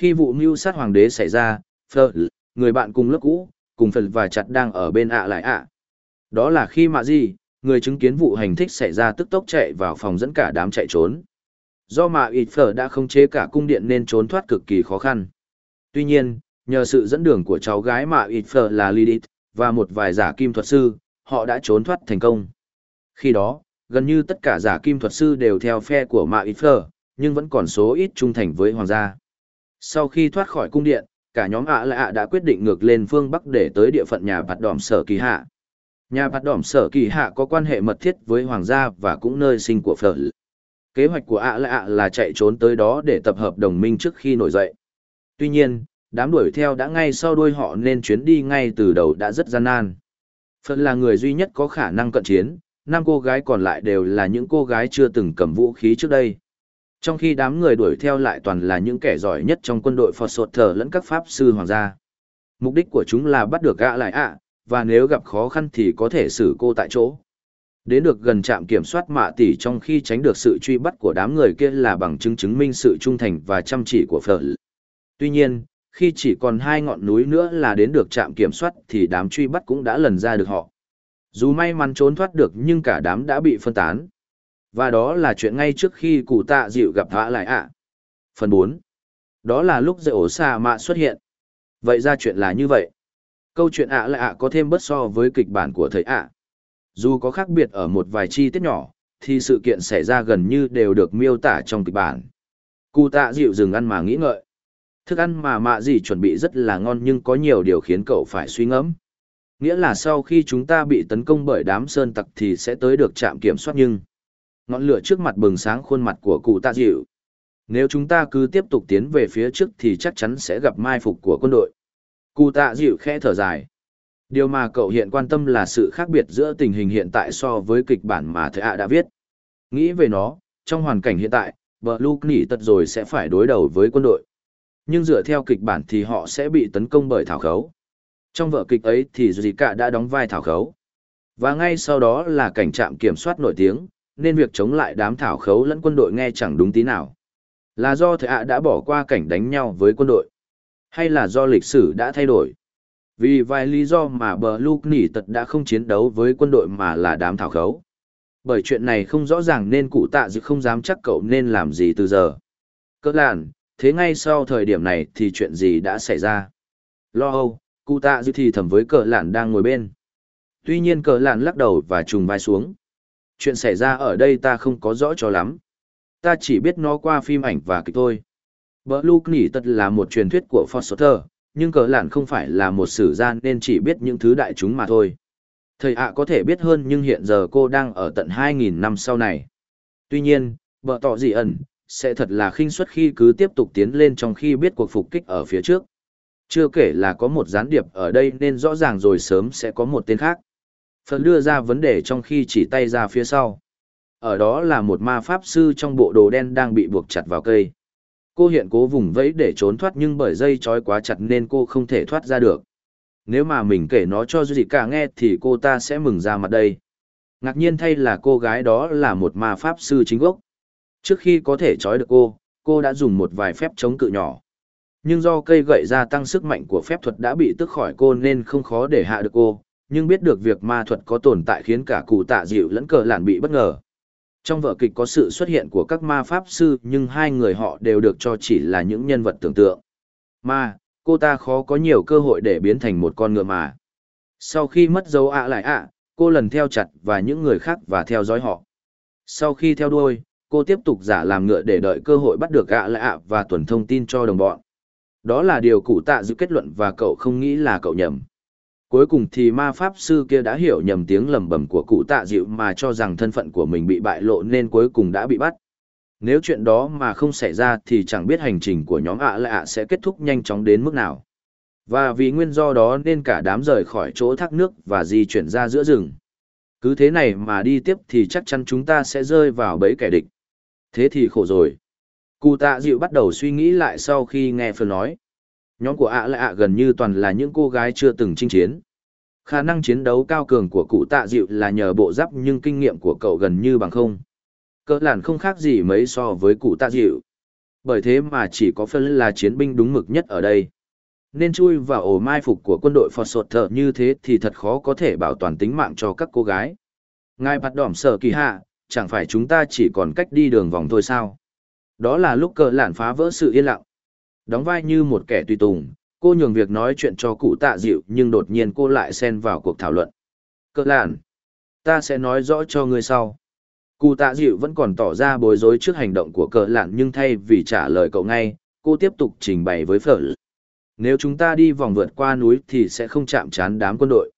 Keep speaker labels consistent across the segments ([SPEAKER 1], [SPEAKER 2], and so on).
[SPEAKER 1] Khi vụ mưu sát hoàng đế xảy ra, Phở, người bạn cùng lớp cũ, cùng Phật và chặt đang ở bên ạ lại ạ. Đó là khi mà gì, người chứng kiến vụ hành thích xảy ra tức tốc chạy vào phòng dẫn cả đám chạy trốn. Do mà ịt phở đã không chế cả cung điện nên trốn thoát cực kỳ khó khăn. Tuy nhiên, nhờ sự dẫn đường của cháu gái mà ịt phở là Lilith, và một vài giả kim thuật sư, họ đã trốn thoát thành công. Khi đó, gần như tất cả giả kim thuật sư đều theo phe của Mạ Ít Phở, nhưng vẫn còn số ít trung thành với hoàng gia. Sau khi thoát khỏi cung điện, cả nhóm ạ lạ đã quyết định ngược lên phương Bắc để tới địa phận nhà bạt đỏm sở kỳ hạ. Nhà bạt đỏm sở kỳ hạ có quan hệ mật thiết với hoàng gia và cũng nơi sinh của Phở. Kế hoạch của ạ lạ là chạy trốn tới đó để tập hợp đồng minh trước khi nổi dậy. Tuy nhiên, đám đuổi theo đã ngay sau đuôi họ nên chuyến đi ngay từ đầu đã rất gian nan. Phật là người duy nhất có khả năng cận chiến, năm cô gái còn lại đều là những cô gái chưa từng cầm vũ khí trước đây. Trong khi đám người đuổi theo lại toàn là những kẻ giỏi nhất trong quân đội Phật Sột Thờ lẫn các pháp sư hoàng gia. Mục đích của chúng là bắt được gã lại ạ, và nếu gặp khó khăn thì có thể xử cô tại chỗ. Đến được gần trạm kiểm soát mạ tỷ trong khi tránh được sự truy bắt của đám người kia là bằng chứng chứng minh sự trung thành và chăm chỉ của Phật. Tuy nhiên, khi chỉ còn hai ngọn núi nữa là đến được trạm kiểm soát thì đám truy bắt cũng đã lần ra được họ. Dù may mắn trốn thoát được nhưng cả đám đã bị phân tán. Và đó là chuyện ngay trước khi cụ tạ dịu gặp hạ lại ạ. Phần 4. Đó là lúc dạy ổ xà mạ xuất hiện. Vậy ra chuyện là như vậy. Câu chuyện ạ lại ạ có thêm bớt so với kịch bản của thầy ạ. Dù có khác biệt ở một vài chi tiết nhỏ, thì sự kiện xảy ra gần như đều được miêu tả trong kịch bản. Cụ tạ dịu dừng ăn mà nghĩ ngợi. Thức ăn mà mạ gì chuẩn bị rất là ngon nhưng có nhiều điều khiến cậu phải suy ngẫm. Nghĩa là sau khi chúng ta bị tấn công bởi đám sơn tặc thì sẽ tới được trạm kiểm soát nhưng... Ngọn lửa trước mặt bừng sáng khuôn mặt của cụ tạ dịu. Nếu chúng ta cứ tiếp tục tiến về phía trước thì chắc chắn sẽ gặp mai phục của quân đội. Cụ tạ dịu khẽ thở dài. Điều mà cậu hiện quan tâm là sự khác biệt giữa tình hình hiện tại so với kịch bản mà thầy ạ đã viết. Nghĩ về nó, trong hoàn cảnh hiện tại, bờ Luke nỉ tật rồi sẽ phải đối đầu với quân đội nhưng dựa theo kịch bản thì họ sẽ bị tấn công bởi thảo khấu. Trong vở kịch ấy thì Dì Cả đã đóng vai thảo khấu. Và ngay sau đó là cảnh trạm kiểm soát nổi tiếng, nên việc chống lại đám thảo khấu lẫn quân đội nghe chẳng đúng tí nào. Là do thệ ạ đã bỏ qua cảnh đánh nhau với quân đội, hay là do lịch sử đã thay đổi? Vì vài lý do mà bờ lúc nỉ tật đã không chiến đấu với quân đội mà là đám thảo khấu. Bởi chuyện này không rõ ràng nên cụ tạ dự không dám chắc cậu nên làm gì từ giờ. Cơ làn, thế ngay sau thời điểm này thì chuyện gì đã xảy ra lo âu cụ tạ dự thì thầm với cờ lạn đang ngồi bên tuy nhiên cờ lạn lắc đầu và trùng vai xuống chuyện xảy ra ở đây ta không có rõ cho lắm ta chỉ biết nó qua phim ảnh và kịch thôi Bờ Luke Nỉ Tật là một truyền thuyết của Foster, nhưng cờ lạn không phải là một sử gian nên chỉ biết những thứ đại chúng mà thôi. Thầy ạ có thể biết hơn nhưng hiện giờ cô đang ở tận 2.000 năm sau này. Tuy nhiên, bờ tỏ dị ẩn, sẽ thật là khinh suất khi cứ tiếp tục tiến lên trong khi biết cuộc phục kích ở phía trước. Chưa kể là có một gián điệp ở đây nên rõ ràng rồi sớm sẽ có một tên khác. Phần đưa ra vấn đề trong khi chỉ tay ra phía sau. Ở đó là một ma pháp sư trong bộ đồ đen đang bị buộc chặt vào cây. Cô hiện cố vùng vẫy để trốn thoát nhưng bởi dây trói quá chặt nên cô không thể thoát ra được. Nếu mà mình kể nó cho gì cả nghe thì cô ta sẽ mừng ra mặt đây. Ngạc nhiên thay là cô gái đó là một ma pháp sư chính gốc. Trước khi có thể trói được cô, cô đã dùng một vài phép chống cự nhỏ. Nhưng do cây gậy gia tăng sức mạnh của phép thuật đã bị tức khỏi cô nên không khó để hạ được cô, nhưng biết được việc ma thuật có tồn tại khiến cả cụ tạ dịu lẫn cờ lạn bị bất ngờ. Trong vở kịch có sự xuất hiện của các ma pháp sư nhưng hai người họ đều được cho chỉ là những nhân vật tưởng tượng. Ma, cô ta khó có nhiều cơ hội để biến thành một con ngựa mà. Sau khi mất dấu ạ lại ạ, cô lần theo chặt và những người khác và theo dõi họ. Sau khi theo đuôi, cô tiếp tục giả làm ngựa để đợi cơ hội bắt được gạ lại ạ và tuần thông tin cho đồng bọn. Đó là điều cụ tạ dự kết luận và cậu không nghĩ là cậu nhầm. Cuối cùng thì ma pháp sư kia đã hiểu nhầm tiếng lầm bầm của cụ tạ dịu mà cho rằng thân phận của mình bị bại lộ nên cuối cùng đã bị bắt. Nếu chuyện đó mà không xảy ra thì chẳng biết hành trình của nhóm ạ lạ sẽ kết thúc nhanh chóng đến mức nào. Và vì nguyên do đó nên cả đám rời khỏi chỗ thác nước và di chuyển ra giữa rừng. Cứ thế này mà đi tiếp thì chắc chắn chúng ta sẽ rơi vào bẫy kẻ địch. Thế thì khổ rồi. Cụ tạ dịu bắt đầu suy nghĩ lại sau khi nghe Phil nói. Nhóm của ạ lại ạ gần như toàn là những cô gái chưa từng chinh chiến. Khả năng chiến đấu cao cường của cụ tạ dịu là nhờ bộ giáp nhưng kinh nghiệm của cậu gần như bằng không. Cỡ làn không khác gì mấy so với cụ tạ dịu. Bởi thế mà chỉ có phân là chiến binh đúng mực nhất ở đây. Nên chui vào ổ mai phục của quân đội Phật Sột Thở như thế thì thật khó có thể bảo toàn tính mạng cho các cô gái. Ngài bắt đỏm sở kỳ hạ, chẳng phải chúng ta chỉ còn cách đi đường vòng thôi sao? Đó là lúc cờ lạn phá vỡ sự yên lặng. Đóng vai như một kẻ tùy tùng, cô nhường việc nói chuyện cho cụ tạ dịu nhưng đột nhiên cô lại xen vào cuộc thảo luận. Cờ Lạn, ta sẽ nói rõ cho ngươi sau. Cụ tạ dịu vẫn còn tỏ ra bối rối trước hành động của cờ lạn nhưng thay vì trả lời cậu ngay, cô tiếp tục trình bày với phở. Nếu chúng ta đi vòng vượt qua núi thì sẽ không chạm trán đám quân đội.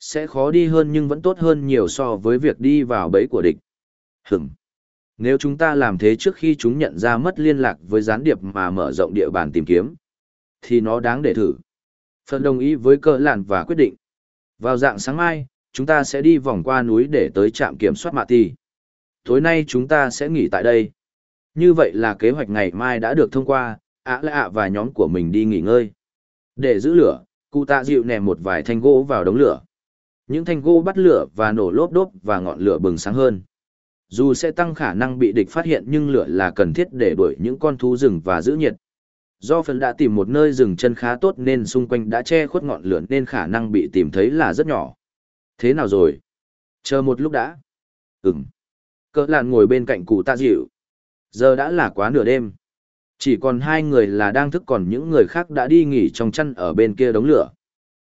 [SPEAKER 1] Sẽ khó đi hơn nhưng vẫn tốt hơn nhiều so với việc đi vào bẫy của địch. Hửm. Nếu chúng ta làm thế trước khi chúng nhận ra mất liên lạc với gián điệp mà mở rộng địa bàn tìm kiếm, thì nó đáng để thử. Phần đồng ý với cờ lạn và quyết định. Vào dạng sáng mai, chúng ta sẽ đi vòng qua núi để tới trạm kiểm soát mạ tì. Tối nay chúng ta sẽ nghỉ tại đây. Như vậy là kế hoạch ngày mai đã được thông qua, ạ lạ ạ và nhóm của mình đi nghỉ ngơi. Để giữ lửa, cụ tạ dịu nèm một vài thanh gỗ vào đống lửa. Những thanh gỗ bắt lửa và nổ lốp đốp và ngọn lửa bừng sáng hơn. Dù sẽ tăng khả năng bị địch phát hiện nhưng lửa là cần thiết để đuổi những con thú rừng và giữ nhiệt. Do phần đã tìm một nơi dừng chân khá tốt nên xung quanh đã che khuất ngọn lửa nên khả năng bị tìm thấy là rất nhỏ. Thế nào rồi? Chờ một lúc đã. Ừm. Cỡ lạn ngồi bên cạnh cụ tạ dịu. Giờ đã là quá nửa đêm. Chỉ còn hai người là đang thức còn những người khác đã đi nghỉ trong chăn ở bên kia đống lửa.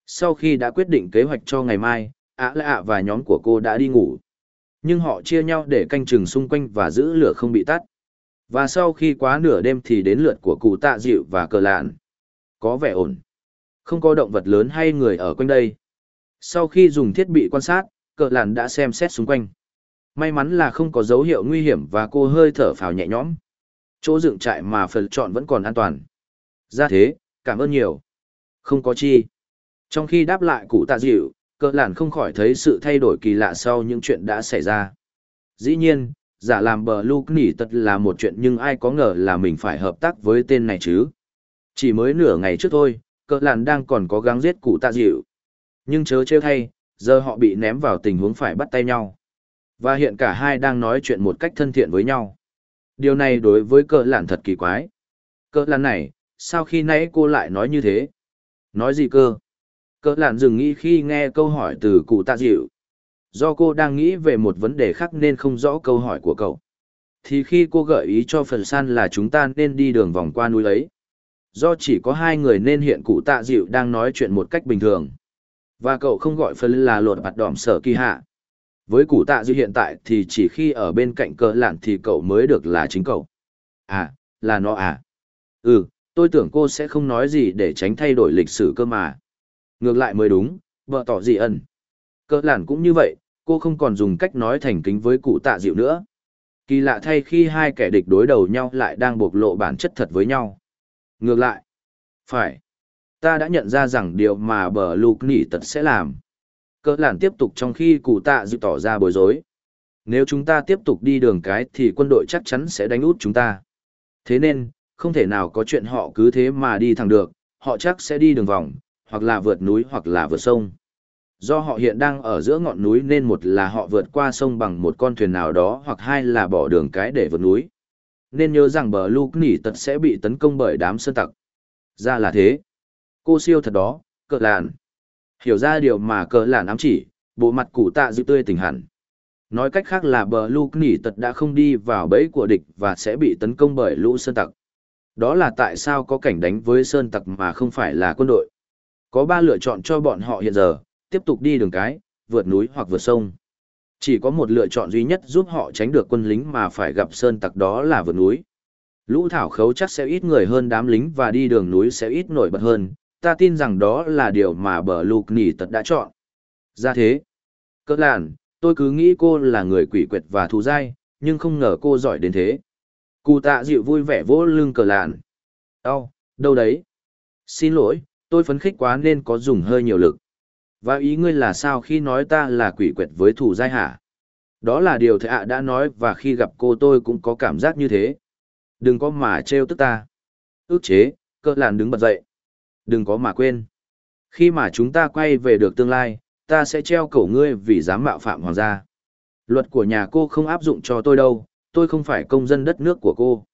[SPEAKER 1] Sau khi đã quyết định kế hoạch cho ngày mai, ạ lạ và nhóm của cô đã đi ngủ. Nhưng họ chia nhau để canh chừng xung quanh và giữ lửa không bị tắt. Và sau khi quá nửa đêm thì đến lượt của cụ tạ dịu và cờ lạn. Có vẻ ổn. Không có động vật lớn hay người ở quanh đây. Sau khi dùng thiết bị quan sát, cờ lạn đã xem xét xung quanh. May mắn là không có dấu hiệu nguy hiểm và cô hơi thở phào nhẹ nhõm. Chỗ dựng trại mà phần chọn vẫn còn an toàn. Ra thế, cảm ơn nhiều. Không có chi. Trong khi đáp lại cụ tạ dịu, cờ lạn không khỏi thấy sự thay đổi kỳ lạ sau những chuyện đã xảy ra. Dĩ nhiên, giả làm bờ lưu nỉ tật là một chuyện nhưng ai có ngờ là mình phải hợp tác với tên này chứ. Chỉ mới nửa ngày trước thôi, cờ lạn đang còn có gắng giết cụ tạ dịu. Nhưng chớ trêu thay, giờ họ bị ném vào tình huống phải bắt tay nhau. Và hiện cả hai đang nói chuyện một cách thân thiện với nhau. Điều này đối với cờ lạn thật kỳ quái. Cờ lạn này, sao khi nãy cô lại nói như thế? Nói gì cơ? Cỡ lạn dừng nghĩ khi nghe câu hỏi từ cụ tạ dịu. Do cô đang nghĩ về một vấn đề khác nên không rõ câu hỏi của cậu. Thì khi cô gợi ý cho phần san là chúng ta nên đi đường vòng qua núi ấy. Do chỉ có hai người nên hiện cụ tạ dịu đang nói chuyện một cách bình thường. Và cậu không gọi phần là lột mặt đỏm sở kỳ hạ. Với cụ tạ dịu hiện tại thì chỉ khi ở bên cạnh cỡ lạn thì cậu mới được là chính cậu. À, là nó à? Ừ, tôi tưởng cô sẽ không nói gì để tránh thay đổi lịch sử cơ mà. Ngược lại mới đúng, vợ tỏ gì ẩn. Cờ lạn cũng như vậy, cô không còn dùng cách nói thành kính với cụ tạ dịu nữa. Kỳ lạ thay khi hai kẻ địch đối đầu nhau lại đang bộc lộ bản chất thật với nhau. Ngược lại, phải, ta đã nhận ra rằng điều mà bờ lục nỉ tật sẽ làm cỡ làn tiếp tục trong khi cụ tạ dịu tỏ ra bối rối. Nếu chúng ta tiếp tục đi đường cái thì quân đội chắc chắn sẽ đánh út chúng ta. Thế nên, không thể nào có chuyện họ cứ thế mà đi thẳng được, họ chắc sẽ đi đường vòng, hoặc là vượt núi hoặc là vượt sông. Do họ hiện đang ở giữa ngọn núi nên một là họ vượt qua sông bằng một con thuyền nào đó hoặc hai là bỏ đường cái để vượt núi. Nên nhớ rằng bờ Luke nỉ tật sẽ bị tấn công bởi đám sơn tặc. Ra là thế. Cô siêu thật đó, cờ làn. Hiểu ra điều mà cờ lạn ám chỉ, bộ mặt cụ tạ dịu tươi tỉnh hẳn. Nói cách khác là bờ Luke nỉ tật đã không đi vào bẫy của địch và sẽ bị tấn công bởi lũ sơn tặc. Đó là tại sao có cảnh đánh với sơn tặc mà không phải là quân đội. Có ba lựa chọn cho bọn họ hiện giờ, tiếp tục đi đường cái, vượt núi hoặc vượt sông. Chỉ có một lựa chọn duy nhất giúp họ tránh được quân lính mà phải gặp sơn tặc đó là vượt núi. Lũ thảo khấu chắc sẽ ít người hơn đám lính và đi đường núi sẽ ít nổi bật hơn, ta tin rằng đó là điều mà bờ lục nỉ tật đã chọn. Ra thế, cỡ làn, tôi cứ nghĩ cô là người quỷ quyệt và thù dai, nhưng không ngờ cô giỏi đến thế. Cụ tạ dịu vui vẻ vỗ lưng cờ làn. Đau, đâu đấy? Xin lỗi, tôi phấn khích quá nên có dùng hơi nhiều lực. Và ý ngươi là sao khi nói ta là quỷ quyệt với thủ giai hả? Đó là điều thầy ạ đã nói và khi gặp cô tôi cũng có cảm giác như thế. Đừng có mà trêu tức ta. Ước chế, cỡ làn đứng bật dậy. Đừng có mà quên. Khi mà chúng ta quay về được tương lai, ta sẽ treo cổ ngươi vì dám mạo phạm hoàng gia. Luật của nhà cô không áp dụng cho tôi đâu, tôi không phải công dân đất nước của cô.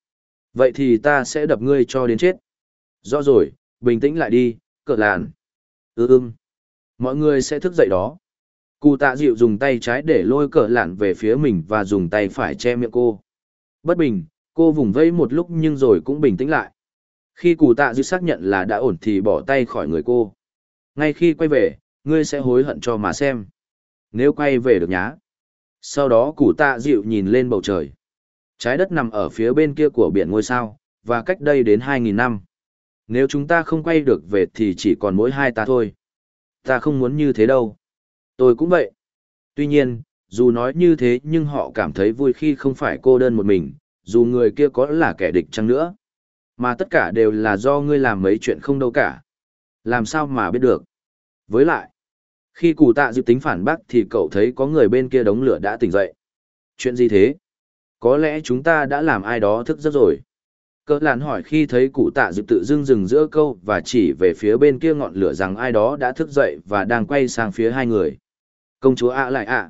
[SPEAKER 1] Vậy thì ta sẽ đập ngươi cho đến chết. Rõ rồi, bình tĩnh lại đi, cỡ làn. Ừ ưng. Mọi người sẽ thức dậy đó. Cụ tạ dịu dùng tay trái để lôi cỡ lạn về phía mình và dùng tay phải che miệng cô. Bất bình, cô vùng vẫy một lúc nhưng rồi cũng bình tĩnh lại. Khi cụ tạ dịu xác nhận là đã ổn thì bỏ tay khỏi người cô. Ngay khi quay về, ngươi sẽ hối hận cho mà xem. Nếu quay về được nhá. Sau đó cụ tạ dịu nhìn lên bầu trời. Trái đất nằm ở phía bên kia của biển ngôi sao, và cách đây đến 2.000 năm. Nếu chúng ta không quay được về thì chỉ còn mỗi hai ta thôi. Ta không muốn như thế đâu. Tôi cũng vậy. Tuy nhiên, dù nói như thế nhưng họ cảm thấy vui khi không phải cô đơn một mình, dù người kia có là kẻ địch chăng nữa. Mà tất cả đều là do ngươi làm mấy chuyện không đâu cả. Làm sao mà biết được. Với lại, khi cụ tạ dự tính phản bác thì cậu thấy có người bên kia đống lửa đã tỉnh dậy. Chuyện gì thế? Có lẽ chúng ta đã làm ai đó thức giấc rồi. Cỡ lạn hỏi khi thấy cụ tạ dự tự dưng dừng giữa câu và chỉ về phía bên kia ngọn lửa rằng ai đó đã thức dậy và đang quay sang phía hai người. Công chúa ạ lại ạ.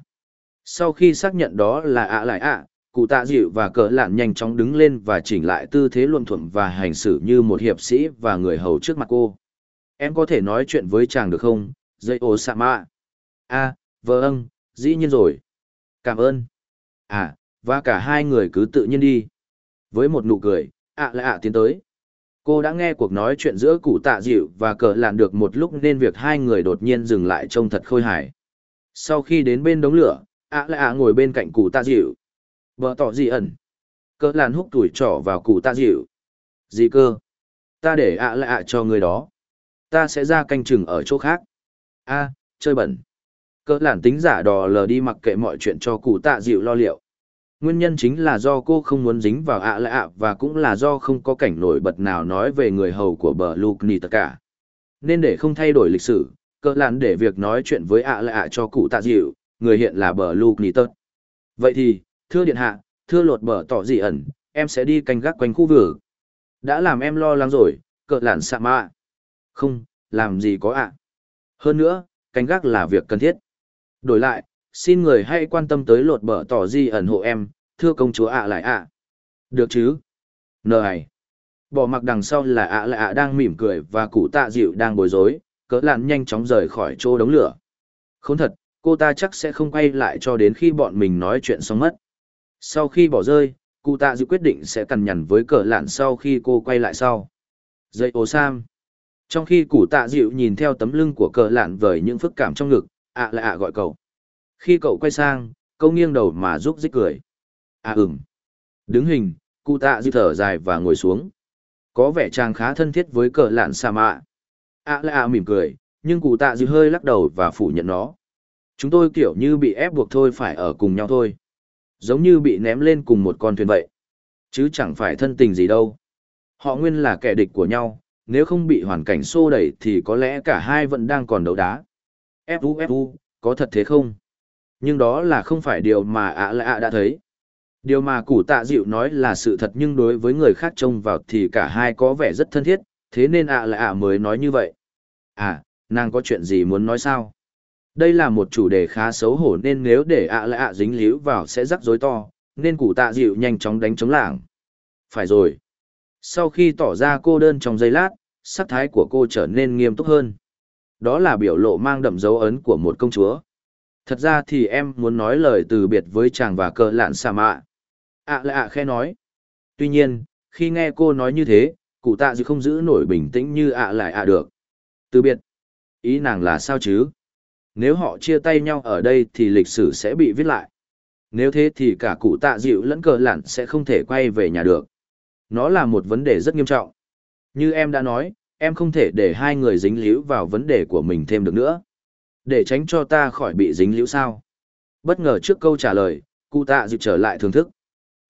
[SPEAKER 1] Sau khi xác nhận đó là ạ lại ạ, cụ tạ dịu và cỡ lạn nhanh chóng đứng lên và chỉnh lại tư thế luồn thuận và hành xử như một hiệp sĩ và người hầu trước mặt cô. Em có thể nói chuyện với chàng được không, dây ô sạ mạ? a vâng, dĩ nhiên rồi. Cảm ơn. À, và cả hai người cứ tự nhiên đi. Với một nụ cười, ạ lại ạ tiến tới. Cô đã nghe cuộc nói chuyện giữa cụ tạ dịu và cờ lạn được một lúc nên việc hai người đột nhiên dừng lại trông thật khôi hài. Sau khi đến bên đống lửa, ạ lại ạ ngồi bên cạnh cụ tạ dịu. Vợ tỏ gì ẩn. Cờ lạn húc tuổi trỏ vào cụ tạ dịu. Gì cơ? Ta để ạ lại ạ cho người đó. Ta sẽ ra canh chừng ở chỗ khác. a chơi bẩn. Cờ Làn tính giả đò lờ đi mặc kệ mọi chuyện cho cụ tạ dịu lo liệu nguyên nhân chính là do cô không muốn dính vào ạ lạ ạ và cũng là do không có cảnh nổi bật nào nói về người hầu của bờ lục nì tất cả. Nên để không thay đổi lịch sử, cỡ làn để việc nói chuyện với ạ lạ ạ cho cụ tạ dịu, người hiện là bờ lục nì vậy thì, thưa điện hạ, thưa lột bờ tỏ dị ẩn, em sẽ đi canh gác quanh khu vực. Đã làm em lo lắng rồi, cỡ làn xạ mạ. Không, làm gì có ạ. Hơn nữa, canh gác là việc cần thiết. Đổi lại xin người hãy quan tâm tới lột bờ tỏ di ẩn hộ em, thưa công chúa ạ à lại ạ. Được chứ? Nờ này. Bỏ mặc đằng sau là ạ lại ạ đang mỉm cười và cụ tạ dịu đang bối rối, cỡ lạn nhanh chóng rời khỏi chỗ đống lửa. Không thật, cô ta chắc sẽ không quay lại cho đến khi bọn mình nói chuyện xong mất. Sau khi bỏ rơi, cụ tạ dịu quyết định sẽ cằn nhằn với cỡ lạn sau khi cô quay lại sau. Dậy ồ sam. Trong khi cụ tạ dịu nhìn theo tấm lưng của cỡ lạn với những phức cảm trong ngực, ạ lại ạ gọi cậu. Khi cậu quay sang, câu nghiêng đầu mà giúp dích cười. À ừm. Đứng hình, cụ tạ dư thở dài và ngồi xuống. Có vẻ chàng khá thân thiết với cờ lạn sa mạ. À lại à mỉm cười, nhưng cụ tạ dư hơi lắc đầu và phủ nhận nó. Chúng tôi kiểu như bị ép buộc thôi phải ở cùng nhau thôi. Giống như bị ném lên cùng một con thuyền vậy. Chứ chẳng phải thân tình gì đâu. Họ nguyên là kẻ địch của nhau, nếu không bị hoàn cảnh xô đẩy thì có lẽ cả hai vẫn đang còn đấu đá. Fu Fu, có thật thế không? Nhưng đó là không phải điều mà ạ lạ đã thấy. Điều mà cụ tạ dịu nói là sự thật nhưng đối với người khác trông vào thì cả hai có vẻ rất thân thiết, thế nên ạ lạ mới nói như vậy. À nàng có chuyện gì muốn nói sao? Đây là một chủ đề khá xấu hổ nên nếu để ạ lạ dính líu vào sẽ rắc rối to, nên cụ tạ dịu nhanh chóng đánh chống lảng. Phải rồi. Sau khi tỏ ra cô đơn trong giây lát, sắc thái của cô trở nên nghiêm túc hơn. Đó là biểu lộ mang đậm dấu ấn của một công chúa. Thật ra thì em muốn nói lời từ biệt với chàng và cờ lạn xà mạ. ạ lạ ạ khe nói. Tuy nhiên, khi nghe cô nói như thế, cụ tạ dư không giữ nổi bình tĩnh như ạ lại ạ được. Từ biệt. Ý nàng là sao chứ? Nếu họ chia tay nhau ở đây thì lịch sử sẽ bị viết lại. Nếu thế thì cả cụ tạ dịu lẫn cờ lạn sẽ không thể quay về nhà được. Nó là một vấn đề rất nghiêm trọng. Như em đã nói, em không thể để hai người dính líu vào vấn đề của mình thêm được nữa. Để tránh cho ta khỏi bị dính liễu sao. Bất ngờ trước câu trả lời, cụ tạ dịp trở lại thưởng thức.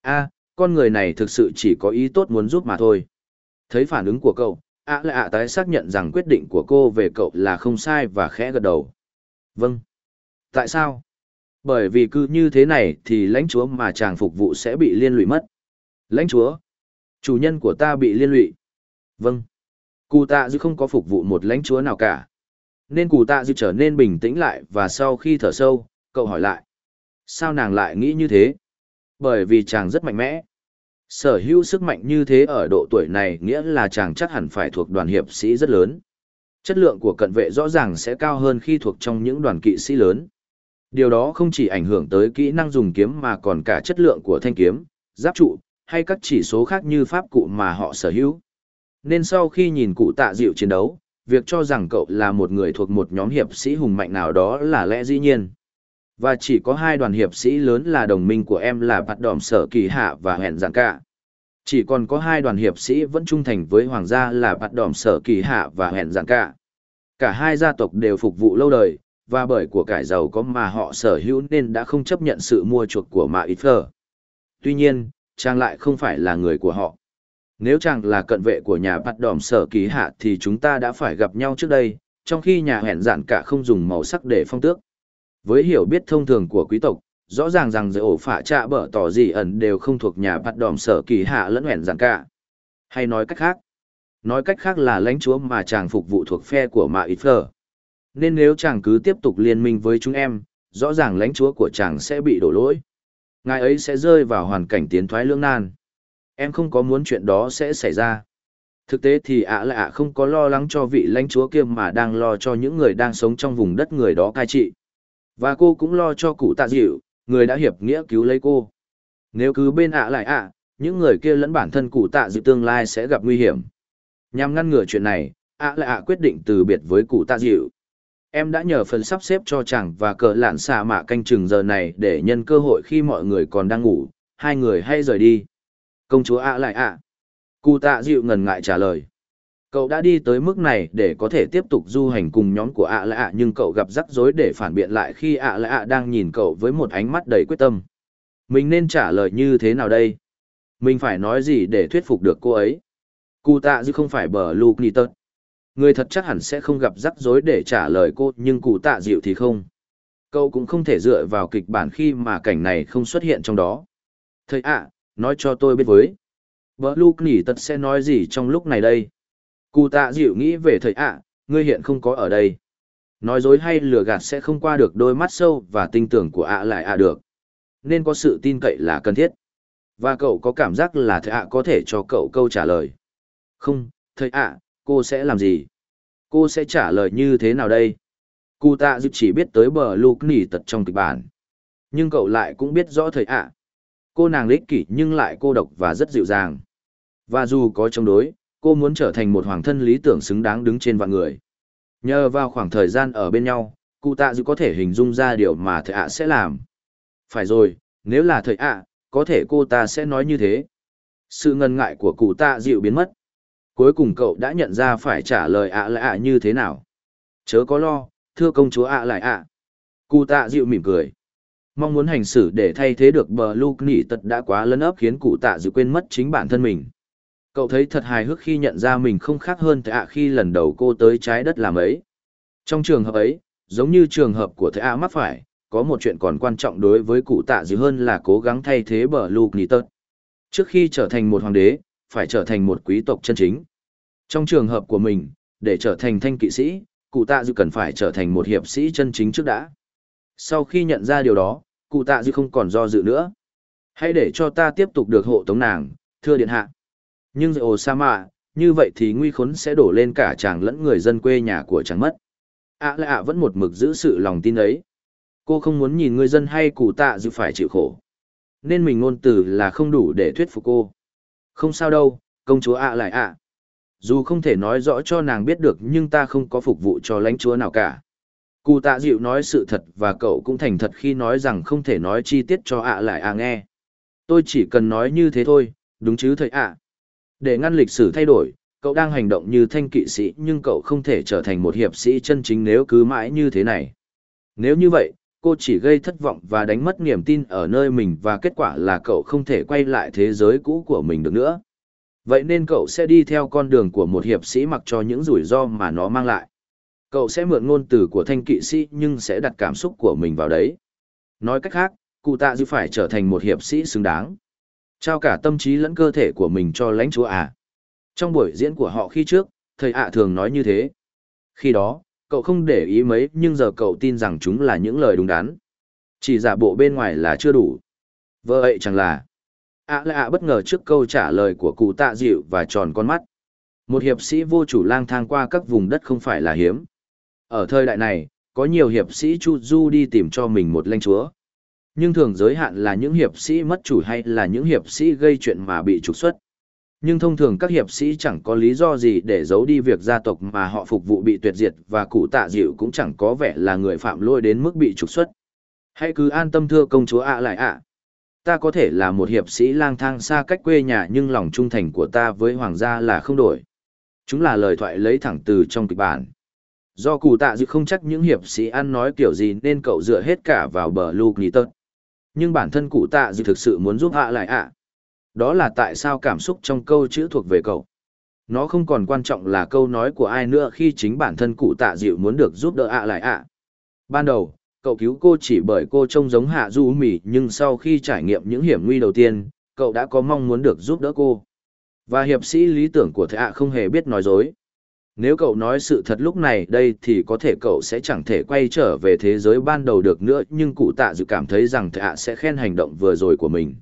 [SPEAKER 1] a con người này thực sự chỉ có ý tốt muốn giúp mà thôi. Thấy phản ứng của cậu, ạ lại ạ tái xác nhận rằng quyết định của cô về cậu là không sai và khẽ gật đầu. Vâng. Tại sao? Bởi vì cứ như thế này thì lãnh chúa mà chàng phục vụ sẽ bị liên lụy mất. Lãnh chúa? Chủ nhân của ta bị liên lụy. Vâng. Cụ tạ dư không có phục vụ một lãnh chúa nào cả, nên cụ tạ dịu trở nên bình tĩnh lại và sau khi thở sâu, cậu hỏi lại. Sao nàng lại nghĩ như thế? Bởi vì chàng rất mạnh mẽ. Sở hữu sức mạnh như thế ở độ tuổi này nghĩa là chàng chắc hẳn phải thuộc đoàn hiệp sĩ rất lớn. Chất lượng của cận vệ rõ ràng sẽ cao hơn khi thuộc trong những đoàn kỵ sĩ lớn. Điều đó không chỉ ảnh hưởng tới kỹ năng dùng kiếm mà còn cả chất lượng của thanh kiếm, giáp trụ, hay các chỉ số khác như pháp cụ mà họ sở hữu. Nên sau khi nhìn cụ tạ dịu chiến đấu, việc cho rằng cậu là một người thuộc một nhóm hiệp sĩ hùng mạnh nào đó là lẽ dĩ nhiên. Và chỉ có hai đoàn hiệp sĩ lớn là đồng minh của em là Bạt Đỏm Sở Kỳ Hạ và Hẹn Giảng Cả. Chỉ còn có hai đoàn hiệp sĩ vẫn trung thành với hoàng gia là Bạt Đỏm Sở Kỳ Hạ và Hẹn Giảng Cả. Cả hai gia tộc đều phục vụ lâu đời, và bởi của cải giàu có mà họ sở hữu nên đã không chấp nhận sự mua chuộc của Mạ Ít Phở. Tuy nhiên, Trang lại không phải là người của họ. Nếu chàng là cận vệ của nhà bắt đòm sở ký hạ thì chúng ta đã phải gặp nhau trước đây, trong khi nhà hẹn giản cả không dùng màu sắc để phong tước. Với hiểu biết thông thường của quý tộc, rõ ràng rằng giới ổ phả trạ bở tỏ gì ẩn đều không thuộc nhà bắt đòm sở kỳ hạ lẫn hẹn giản cả. Hay nói cách khác, nói cách khác là lãnh chúa mà chàng phục vụ thuộc phe của Mạ Ít Phở. Nên nếu chàng cứ tiếp tục liên minh với chúng em, rõ ràng lãnh chúa của chàng sẽ bị đổ lỗi. Ngài ấy sẽ rơi vào hoàn cảnh tiến thoái lưỡng nan. Em không có muốn chuyện đó sẽ xảy ra. Thực tế thì ạ là ạ không có lo lắng cho vị lãnh chúa kia mà đang lo cho những người đang sống trong vùng đất người đó cai trị. Và cô cũng lo cho cụ tạ dịu, người đã hiệp nghĩa cứu lấy cô. Nếu cứ bên ạ lại ạ, những người kia lẫn bản thân cụ tạ dịu tương lai sẽ gặp nguy hiểm. Nhằm ngăn ngừa chuyện này, ạ lại ạ quyết định từ biệt với cụ tạ dịu em đã nhờ phần sắp xếp cho chàng và cờ lạn xạ mạ canh chừng giờ này để nhân cơ hội khi mọi người còn đang ngủ hai người hay rời đi công chúa ạ lại ạ. Cụ tạ dịu ngần ngại trả lời. Cậu đã đi tới mức này để có thể tiếp tục du hành cùng nhóm của ạ lại ạ nhưng cậu gặp rắc rối để phản biện lại khi ạ lại ạ đang nhìn cậu với một ánh mắt đầy quyết tâm. Mình nên trả lời như thế nào đây? Mình phải nói gì để thuyết phục được cô ấy? Cụ tạ dịu không phải bờ lu ni tớt. Người thật chắc hẳn sẽ không gặp rắc rối để trả lời cô nhưng cụ tạ dịu thì không. Cậu cũng không thể dựa vào kịch bản khi mà cảnh này không xuất hiện trong đó. Thầy ạ, nói cho tôi biết với. Bờ Luke nỉ tật sẽ nói gì trong lúc này đây? Cụ tạ dịu nghĩ về thầy ạ, ngươi hiện không có ở đây. Nói dối hay lừa gạt sẽ không qua được đôi mắt sâu và tinh tưởng của ạ lại ạ được. Nên có sự tin cậy là cần thiết. Và cậu có cảm giác là thầy ạ có thể cho cậu câu trả lời. Không, thầy ạ, cô sẽ làm gì? Cô sẽ trả lời như thế nào đây? Cụ tạ dịu chỉ biết tới bờ lục nỉ tật trong kịch bản. Nhưng cậu lại cũng biết rõ thầy ạ. Cô nàng lích kỷ nhưng lại cô độc và rất dịu dàng. Và dù có chống đối, cô muốn trở thành một hoàng thân lý tưởng xứng đáng đứng trên vạn người. Nhờ vào khoảng thời gian ở bên nhau, cụ tạ dư có thể hình dung ra điều mà thầy ạ sẽ làm. Phải rồi, nếu là thầy ạ, có thể cô ta sẽ nói như thế. Sự ngần ngại của cụ tạ dịu biến mất cuối cùng cậu đã nhận ra phải trả lời ạ lại ạ như thế nào chớ có lo thưa công chúa ạ lại ạ cụ tạ dịu mỉm cười mong muốn hành xử để thay thế được bờ lục nỉ tật đã quá lấn ấp khiến cụ tạ dự quên mất chính bản thân mình. Cậu thấy thật hài hước khi nhận ra mình không khác hơn thạ ạ khi lần đầu cô tới trái đất làm ấy. Trong trường hợp ấy giống như trường hợp của thạ ạ mắc phải có một chuyện còn quan trọng đối với cụ tạ dự hơn là cố gắng thay thế bờ lục nỉ tật. Trước khi trở thành một hoàng đế phải trở thành một quý tộc chân chính. Trong trường hợp của mình, để trở thành thanh kỵ sĩ, cụ tạ dự cần phải trở thành một hiệp sĩ chân chính trước đã. Sau khi nhận ra điều đó, cụ tạ dư không còn do dự nữa. Hãy để cho ta tiếp tục được hộ tống nàng, thưa điện hạ. Nhưng ồ sa mạ, như vậy thì nguy khốn sẽ đổ lên cả chàng lẫn người dân quê nhà của chàng mất. ạ à ạ vẫn một mực giữ sự lòng tin ấy. Cô không muốn nhìn người dân hay cụ tạ dư phải chịu khổ. Nên mình ngôn từ là không đủ để thuyết phục cô. Không sao đâu, công chúa ạ lại ạ. Dù không thể nói rõ cho nàng biết được nhưng ta không có phục vụ cho lãnh chúa nào cả. Cụ tạ dịu nói sự thật và cậu cũng thành thật khi nói rằng không thể nói chi tiết cho ạ lại à nghe. Tôi chỉ cần nói như thế thôi, đúng chứ thầy ạ. Để ngăn lịch sử thay đổi, cậu đang hành động như thanh kỵ sĩ nhưng cậu không thể trở thành một hiệp sĩ chân chính nếu cứ mãi như thế này. Nếu như vậy, cô chỉ gây thất vọng và đánh mất niềm tin ở nơi mình và kết quả là cậu không thể quay lại thế giới cũ của mình được nữa. Vậy nên cậu sẽ đi theo con đường của một hiệp sĩ mặc cho những rủi ro mà nó mang lại. Cậu sẽ mượn ngôn từ của thanh kỵ sĩ nhưng sẽ đặt cảm xúc của mình vào đấy. Nói cách khác, cụ tạ dư phải trở thành một hiệp sĩ xứng đáng. Trao cả tâm trí lẫn cơ thể của mình cho lãnh chúa à. Trong buổi diễn của họ khi trước, thầy ạ thường nói như thế. Khi đó, cậu không để ý mấy nhưng giờ cậu tin rằng chúng là những lời đúng đắn. Chỉ giả bộ bên ngoài là chưa đủ. Vợ ấy chẳng là. ạ là ạ bất ngờ trước câu trả lời của cụ tạ dịu và tròn con mắt một hiệp sĩ vô chủ lang thang qua các vùng đất không phải là hiếm ở thời đại này, có nhiều hiệp sĩ chu du đi tìm cho mình một lãnh chúa. Nhưng thường giới hạn là những hiệp sĩ mất chủ hay là những hiệp sĩ gây chuyện mà bị trục xuất. Nhưng thông thường các hiệp sĩ chẳng có lý do gì để giấu đi việc gia tộc mà họ phục vụ bị tuyệt diệt và cụ tạ dịu cũng chẳng có vẻ là người phạm lỗi đến mức bị trục xuất. Hãy cứ an tâm thưa công chúa ạ lại ạ. Ta có thể là một hiệp sĩ lang thang xa cách quê nhà nhưng lòng trung thành của ta với hoàng gia là không đổi. Chúng là lời thoại lấy thẳng từ trong kịch bản do cụ tạ dự không chắc những hiệp sĩ ăn nói kiểu gì nên cậu dựa hết cả vào bờ lục nghỉ tớt nhưng bản thân cụ tạ dự thực sự muốn giúp hạ lại ạ đó là tại sao cảm xúc trong câu chữ thuộc về cậu. Nó không còn quan trọng là câu nói của ai nữa khi chính bản thân cụ tạ dịu muốn được giúp đỡ ạ lại ạ. Ban đầu, cậu cứu cô chỉ bởi cô trông giống hạ du mỉ nhưng sau khi trải nghiệm những hiểm nguy đầu tiên, cậu đã có mong muốn được giúp đỡ cô. Và hiệp sĩ lý tưởng của thệ ạ không hề biết nói dối. Nếu cậu nói sự thật lúc này đây thì có thể cậu sẽ chẳng thể quay trở về thế giới ban đầu được nữa nhưng cụ tạ dự cảm thấy rằng thệ ạ sẽ khen hành động vừa rồi của mình.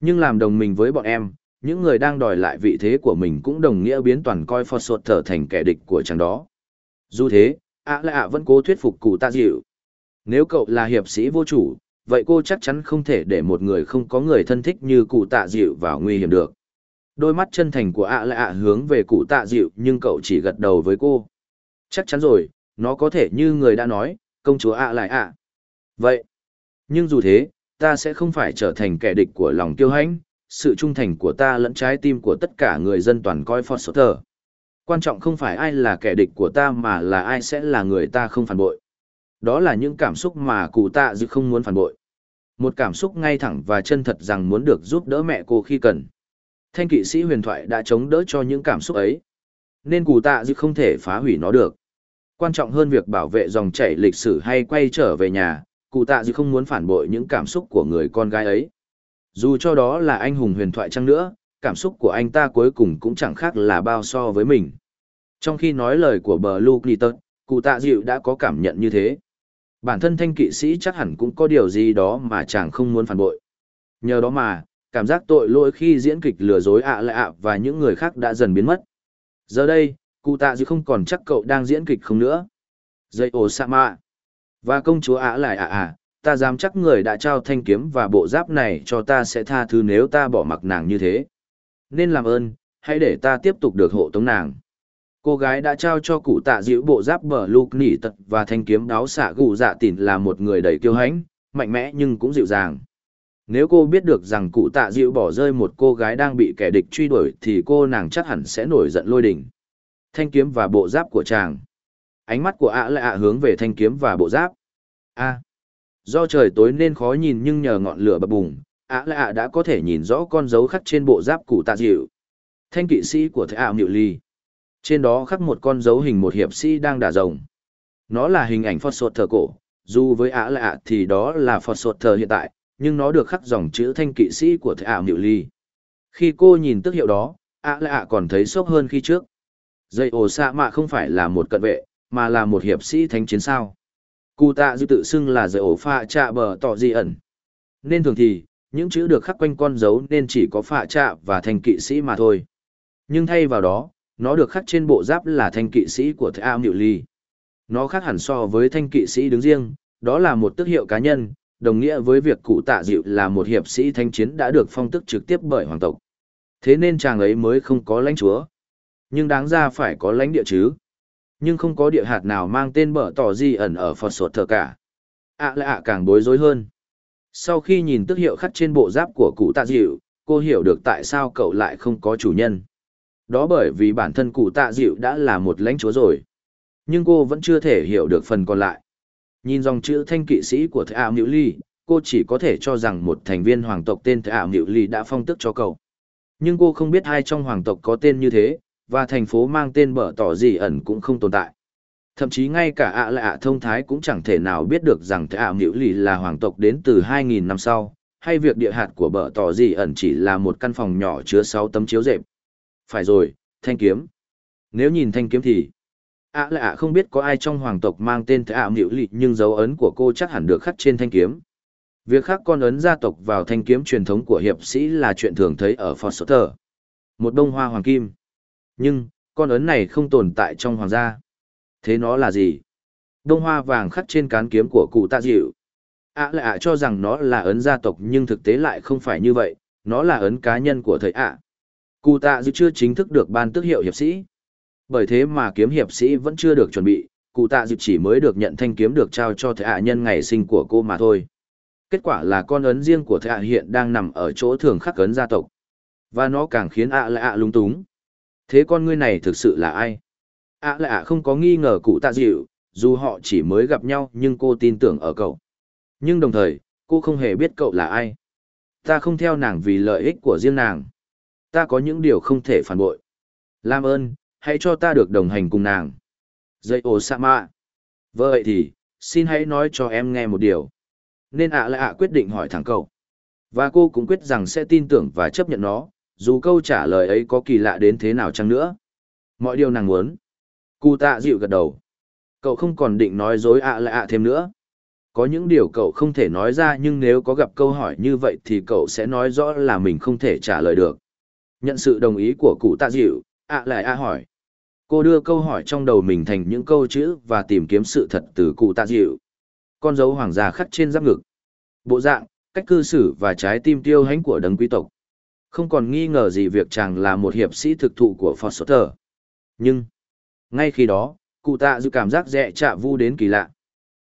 [SPEAKER 1] Nhưng làm đồng mình với bọn em, những người đang đòi lại vị thế của mình cũng đồng nghĩa biến toàn coi Phật Sột trở thành kẻ địch của chàng đó. Dù thế, ạ lại ạ vẫn cố thuyết phục cụ tạ dịu. Nếu cậu là hiệp sĩ vô chủ, vậy cô chắc chắn không thể để một người không có người thân thích như cụ tạ dịu vào nguy hiểm được. Đôi mắt chân thành của ạ lại ạ hướng về cụ tạ dịu nhưng cậu chỉ gật đầu với cô. Chắc chắn rồi, nó có thể như người đã nói, công chúa ạ lại ạ. Vậy, nhưng dù thế, ta sẽ không phải trở thành kẻ địch của lòng kiêu hãnh, sự trung thành của ta lẫn trái tim của tất cả người dân toàn coi Foster. Quan trọng không phải ai là kẻ địch của ta mà là ai sẽ là người ta không phản bội. Đó là những cảm xúc mà cụ tạ dự không muốn phản bội. Một cảm xúc ngay thẳng và chân thật rằng muốn được giúp đỡ mẹ cô khi cần. Thanh kỵ sĩ huyền thoại đã chống đỡ cho những cảm xúc ấy. Nên Cù tạ dư không thể phá hủy nó được. Quan trọng hơn việc bảo vệ dòng chảy lịch sử hay quay trở về nhà, cụ tạ dư không muốn phản bội những cảm xúc của người con gái ấy. Dù cho đó là anh hùng huyền thoại chăng nữa, cảm xúc của anh ta cuối cùng cũng chẳng khác là bao so với mình. Trong khi nói lời của bờ Luke Clitton, cụ tạ dịu đã có cảm nhận như thế. Bản thân thanh kỵ sĩ chắc hẳn cũng có điều gì đó mà chàng không muốn phản bội. Nhờ đó mà, cảm giác tội lỗi khi diễn kịch lừa dối ạ lại ạ và những người khác đã dần biến mất. Giờ đây, cụ tạ dư không còn chắc cậu đang diễn kịch không nữa. Dây ổ sa mạ. Và công chúa ạ lại ạ ạ ta dám chắc người đã trao thanh kiếm và bộ giáp này cho ta sẽ tha thứ nếu ta bỏ mặc nàng như thế. Nên làm ơn, hãy để ta tiếp tục được hộ tống nàng. Cô gái đã trao cho cụ tạ dịu bộ giáp bờ lục nỉ tật và thanh kiếm đáo xạ gù dạ tỉn là một người đầy kiêu hãnh, mạnh mẽ nhưng cũng dịu dàng. Nếu cô biết được rằng cụ tạ dịu bỏ rơi một cô gái đang bị kẻ địch truy đuổi thì cô nàng chắc hẳn sẽ nổi giận lôi đình. Thanh kiếm và bộ giáp của chàng. Ánh mắt của ạ lại ạ hướng về thanh kiếm và bộ giáp. A. Do trời tối nên khó nhìn nhưng nhờ ngọn lửa bập bùng, ạ lại ạ đã có thể nhìn rõ con dấu khắc trên bộ giáp cụ tạ dịu. Thanh kỵ sĩ của thầy ạ Miệu ly. Trên đó khắc một con dấu hình một hiệp sĩ đang đả rồng. Nó là hình ảnh phật sột thờ cổ, dù với ạ lạ ạ thì đó là phật sột thờ hiện tại nhưng nó được khắc dòng chữ thanh kỵ sĩ của thầy ảo nhự ly khi cô nhìn tức hiệu đó ạ lạ ạ còn thấy sốc hơn khi trước dây ổ xạ mạ không phải là một cận vệ mà là một hiệp sĩ thánh chiến sao. Cụ tạ dư tự xưng là dây ổ phạ trạ bờ tỏ di ẩn. Nên thường thì, những chữ được khắc quanh con dấu nên chỉ có phạ trạ và thanh kỵ sĩ mà thôi. Nhưng thay vào đó, nó được khắc trên bộ giáp là thanh kỵ sĩ của Thệ ảo Nhự Ly. Nó khác hẳn so với thanh kỵ sĩ đứng riêng, đó là một tước hiệu cá nhân, đồng nghĩa với việc cụ tạ dịu là một hiệp sĩ thanh chiến đã được phong tức trực tiếp bởi hoàng tộc. Thế nên chàng ấy mới không có lãnh chúa. Nhưng đáng ra phải có lãnh địa chứ. Nhưng không có địa hạt nào mang tên bở tỏ di ẩn ở Phật sột thờ cả. ạ à ạ càng bối rối hơn. Sau khi nhìn tước hiệu khắc trên bộ giáp của cụ tạ dịu, cô hiểu được tại sao cậu lại không có chủ nhân. Đó bởi vì bản thân cụ tạ dịu đã là một lãnh chúa rồi. Nhưng cô vẫn chưa thể hiểu được phần còn lại. Nhìn dòng chữ thanh kỵ sĩ của Thệ ảo Nhiễu Ly, cô chỉ có thể cho rằng một thành viên hoàng tộc tên Thệ ảo Nhiễu Ly đã phong tước cho cậu. Nhưng cô không biết ai trong hoàng tộc có tên như thế, và thành phố mang tên bở tỏ gì ẩn cũng không tồn tại. Thậm chí ngay cả ạ lạ thông thái cũng chẳng thể nào biết được rằng Thế ảo Nhiễu là hoàng tộc đến từ 2.000 năm sau, hay việc địa hạt của bờ tỏ gì ẩn chỉ là một căn phòng nhỏ chứa 6 tấm chiếu rệp. Phải rồi, thanh kiếm. Nếu nhìn thanh kiếm thì ạ lạ không biết có ai trong hoàng tộc mang tên Thế ảo Nhiễu nhưng dấu ấn của cô chắc hẳn được khắc trên thanh kiếm. Việc khắc con ấn gia tộc vào thanh kiếm truyền thống của hiệp sĩ là chuyện thường thấy ở Foster. Một đông hoa hoàng kim. Nhưng, con ấn này không tồn tại trong hoàng gia. Thế nó là gì? Đông hoa vàng khắc trên cán kiếm của cụ tạ dịu. ạ lại ạ cho rằng nó là ấn gia tộc nhưng thực tế lại không phải như vậy, nó là ấn cá nhân của thầy ạ. Cụ tạ dịu chưa chính thức được ban tước hiệu hiệp sĩ. Bởi thế mà kiếm hiệp sĩ vẫn chưa được chuẩn bị, cụ tạ dịp chỉ mới được nhận thanh kiếm được trao cho thệ hạ nhân ngày sinh của cô mà thôi. Kết quả là con ấn riêng của thệ hạ hiện đang nằm ở chỗ thường khắc ấn gia tộc. Và nó càng khiến ạ lại ạ lung túng. Thế con ngươi này thực sự là ai? ạ lại ạ không có nghi ngờ cụ tạ dịu, dù họ chỉ mới gặp nhau nhưng cô tin tưởng ở cậu. Nhưng đồng thời, cô không hề biết cậu là ai. Ta không theo nàng vì lợi ích của riêng nàng. Ta có những điều không thể phản bội. Làm ơn, hãy cho ta được đồng hành cùng nàng. Dây ổ xạ mạ. Vậy thì, xin hãy nói cho em nghe một điều. Nên ạ lại ạ quyết định hỏi thẳng cậu. Và cô cũng quyết rằng sẽ tin tưởng và chấp nhận nó, dù câu trả lời ấy có kỳ lạ đến thế nào chăng nữa. Mọi điều nàng muốn. Cụ tạ dịu gật đầu. Cậu không còn định nói dối ạ lại ạ thêm nữa. Có những điều cậu không thể nói ra nhưng nếu có gặp câu hỏi như vậy thì cậu sẽ nói rõ là mình không thể trả lời được. Nhận sự đồng ý của cụ tạ dịu, ạ lại ạ hỏi. Cô đưa câu hỏi trong đầu mình thành những câu chữ và tìm kiếm sự thật từ cụ tạ dịu. Con dấu hoàng gia khắc trên giáp ngực. Bộ dạng, cách cư xử và trái tim tiêu hãnh của đấng quý tộc. Không còn nghi ngờ gì việc chàng là một hiệp sĩ thực thụ của Foster. Nhưng, ngay khi đó, cụ tạ dịu cảm giác dẹ chạ vu đến kỳ lạ.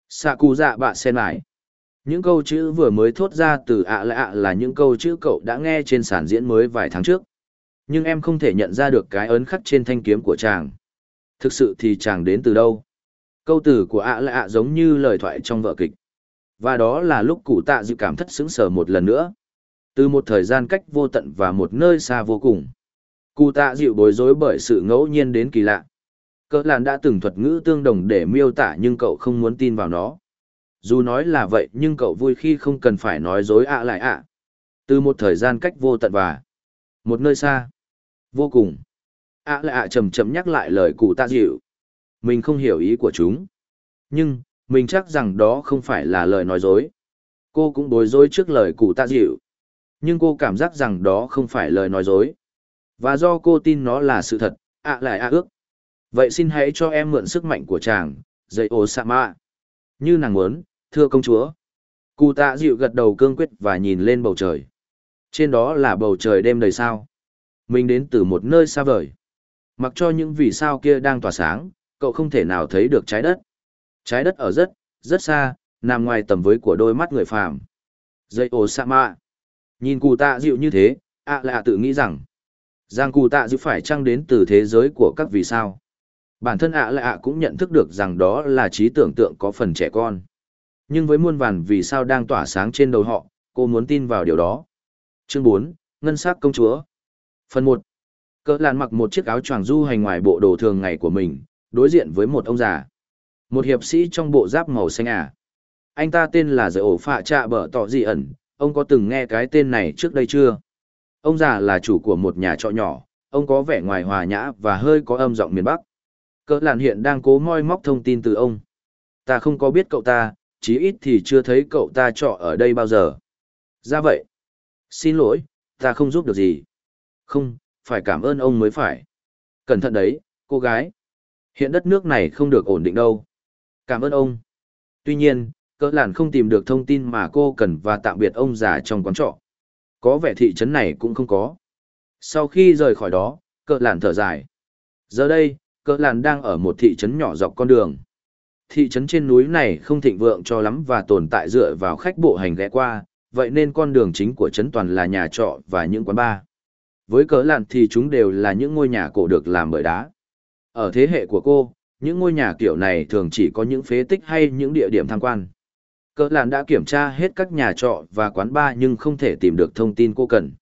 [SPEAKER 1] Xạ cụ dạ bạ sen lại. Những câu chữ vừa mới thốt ra từ ạ lạ là những câu chữ cậu đã nghe trên sàn diễn mới vài tháng trước. Nhưng em không thể nhận ra được cái ấn khắc trên thanh kiếm của chàng. Thực sự thì chàng đến từ đâu? Câu từ của ạ lạ giống như lời thoại trong vở kịch. Và đó là lúc cụ tạ dự cảm thất sững sờ một lần nữa. Từ một thời gian cách vô tận và một nơi xa vô cùng. Cụ tạ dịu bối rối bởi sự ngẫu nhiên đến kỳ lạ. Cỡ làn đã từng thuật ngữ tương đồng để miêu tả nhưng cậu không muốn tin vào nó. Dù nói là vậy nhưng cậu vui khi không cần phải nói dối ạ lại ạ. Từ một thời gian cách vô tận và một nơi xa. Vô cùng. ạ lại ạ chầm chậm nhắc lại lời cụ tạ dịu. Mình không hiểu ý của chúng. Nhưng, mình chắc rằng đó không phải là lời nói dối. Cô cũng bối rối trước lời cụ tạ dịu. Nhưng cô cảm giác rằng đó không phải lời nói dối. Và do cô tin nó là sự thật, ạ lại ạ ước. Vậy xin hãy cho em mượn sức mạnh của chàng, dạy ô sạ mạ. Như nàng muốn, thưa công chúa. Cụ tạ dịu gật đầu cương quyết và nhìn lên bầu trời. Trên đó là bầu trời đêm đầy sao. Mình đến từ một nơi xa vời. Mặc cho những vì sao kia đang tỏa sáng, cậu không thể nào thấy được trái đất. Trái đất ở rất, rất xa, nằm ngoài tầm với của đôi mắt người phàm. Dây ổ sạ mạ. Nhìn cụ tạ dịu như thế, ạ à lạ tự nghĩ rằng, rằng cụ tạ dịu phải trăng đến từ thế giới của các vì sao. Bản thân ạ lại cũng nhận thức được rằng đó là trí tưởng tượng có phần trẻ con. Nhưng với muôn vàn vì sao đang tỏa sáng trên đầu họ, cô muốn tin vào điều đó. Chương 4, Ngân sắc công chúa. Phần 1. Cỡ làn mặc một chiếc áo choàng du hành ngoài bộ đồ thường ngày của mình, đối diện với một ông già. Một hiệp sĩ trong bộ giáp màu xanh à. Anh ta tên là Giở ổ phạ trạ bở tọ dị ẩn, ông có từng nghe cái tên này trước đây chưa? Ông già là chủ của một nhà trọ nhỏ, ông có vẻ ngoài hòa nhã và hơi có âm giọng miền Bắc. Cỡ làn hiện đang cố moi móc thông tin từ ông. Ta không có biết cậu ta, chí ít thì chưa thấy cậu ta trọ ở đây bao giờ. Ra vậy. Xin lỗi, ta không giúp được gì. Không, phải cảm ơn ông mới phải. Cẩn thận đấy, cô gái. Hiện đất nước này không được ổn định đâu. Cảm ơn ông. Tuy nhiên, cỡ làn không tìm được thông tin mà cô cần và tạm biệt ông già trong quán trọ. Có vẻ thị trấn này cũng không có. Sau khi rời khỏi đó, cỡ làn thở dài. Giờ đây, cỡ làn đang ở một thị trấn nhỏ dọc con đường. Thị trấn trên núi này không thịnh vượng cho lắm và tồn tại dựa vào khách bộ hành ghé qua, vậy nên con đường chính của trấn toàn là nhà trọ và những quán bar. Với cỡ lạn thì chúng đều là những ngôi nhà cổ được làm bởi đá. Ở thế hệ của cô, những ngôi nhà kiểu này thường chỉ có những phế tích hay những địa điểm tham quan. Cỡ lạn đã kiểm tra hết các nhà trọ và quán bar nhưng không thể tìm được thông tin cô cần.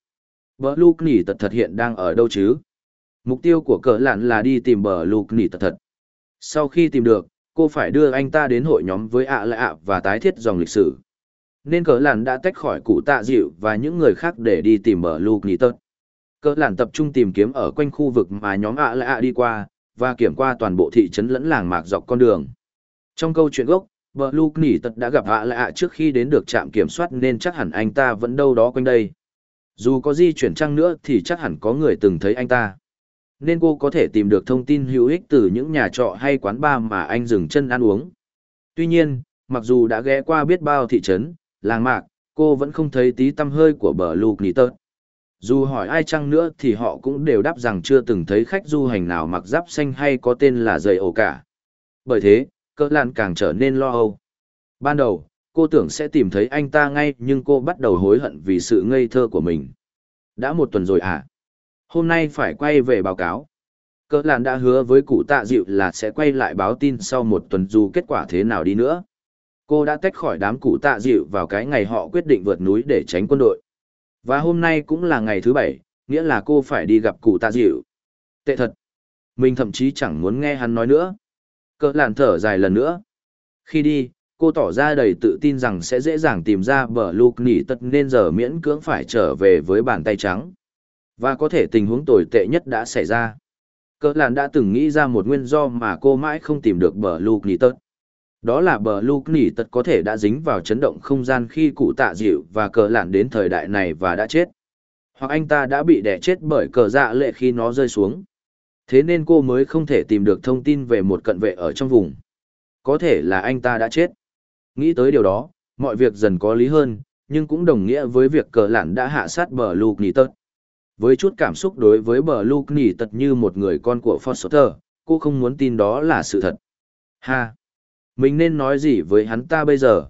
[SPEAKER 1] Bờ lục nỉ tật thật hiện đang ở đâu chứ? Mục tiêu của cỡ lạn là đi tìm bờ lục nỉ Tật thật. Sau khi tìm được, cô phải đưa anh ta đến hội nhóm với ạ lạ ạ và tái thiết dòng lịch sử. Nên cỡ lạn đã tách khỏi cụ tạ dịu và những người khác để đi tìm bờ lục nỉ tật. Cơ làn tập trung tìm kiếm ở quanh khu vực mà nhóm ạ lạ ạ đi qua, và kiểm qua toàn bộ thị trấn lẫn làng mạc dọc con đường. Trong câu chuyện gốc, vợ Luke nỉ tật đã gặp ạ lạ ạ trước khi đến được trạm kiểm soát nên chắc hẳn anh ta vẫn đâu đó quanh đây. Dù có di chuyển trăng nữa thì chắc hẳn có người từng thấy anh ta. Nên cô có thể tìm được thông tin hữu ích từ những nhà trọ hay quán bar mà anh dừng chân ăn uống. Tuy nhiên, mặc dù đã ghé qua biết bao thị trấn, làng mạc, cô vẫn không thấy tí tăm hơi của bờ Luke nỉ tật. Dù hỏi ai chăng nữa thì họ cũng đều đáp rằng chưa từng thấy khách du hành nào mặc giáp xanh hay có tên là dày ổ cả. Bởi thế, cỡ lạn càng trở nên lo âu. Ban đầu, cô tưởng sẽ tìm thấy anh ta ngay nhưng cô bắt đầu hối hận vì sự ngây thơ của mình. Đã một tuần rồi à? Hôm nay phải quay về báo cáo. Cỡ lạn đã hứa với cụ tạ dịu là sẽ quay lại báo tin sau một tuần dù kết quả thế nào đi nữa. Cô đã tách khỏi đám cụ tạ dịu vào cái ngày họ quyết định vượt núi để tránh quân đội. Và hôm nay cũng là ngày thứ bảy, nghĩa là cô phải đi gặp cụ tạ dịu. Tệ thật. Mình thậm chí chẳng muốn nghe hắn nói nữa. Cỡ làn thở dài lần nữa. Khi đi, cô tỏ ra đầy tự tin rằng sẽ dễ dàng tìm ra bờ lục nỉ tật nên giờ miễn cưỡng phải trở về với bàn tay trắng. Và có thể tình huống tồi tệ nhất đã xảy ra. Cỡ làn đã từng nghĩ ra một nguyên do mà cô mãi không tìm được bờ lục nỉ tật. Đó là bờ lục nỉ tật có thể đã dính vào chấn động không gian khi cụ tạ dịu và cờ lạn đến thời đại này và đã chết. Hoặc anh ta đã bị đẻ chết bởi cờ dạ lệ khi nó rơi xuống. Thế nên cô mới không thể tìm được thông tin về một cận vệ ở trong vùng. Có thể là anh ta đã chết. Nghĩ tới điều đó, mọi việc dần có lý hơn, nhưng cũng đồng nghĩa với việc cờ lạn đã hạ sát bờ lục nỉ tật. Với chút cảm xúc đối với bờ lục nỉ tật như một người con của Foster, cô không muốn tin đó là sự thật. Ha! Mình nên nói gì với hắn ta bây giờ?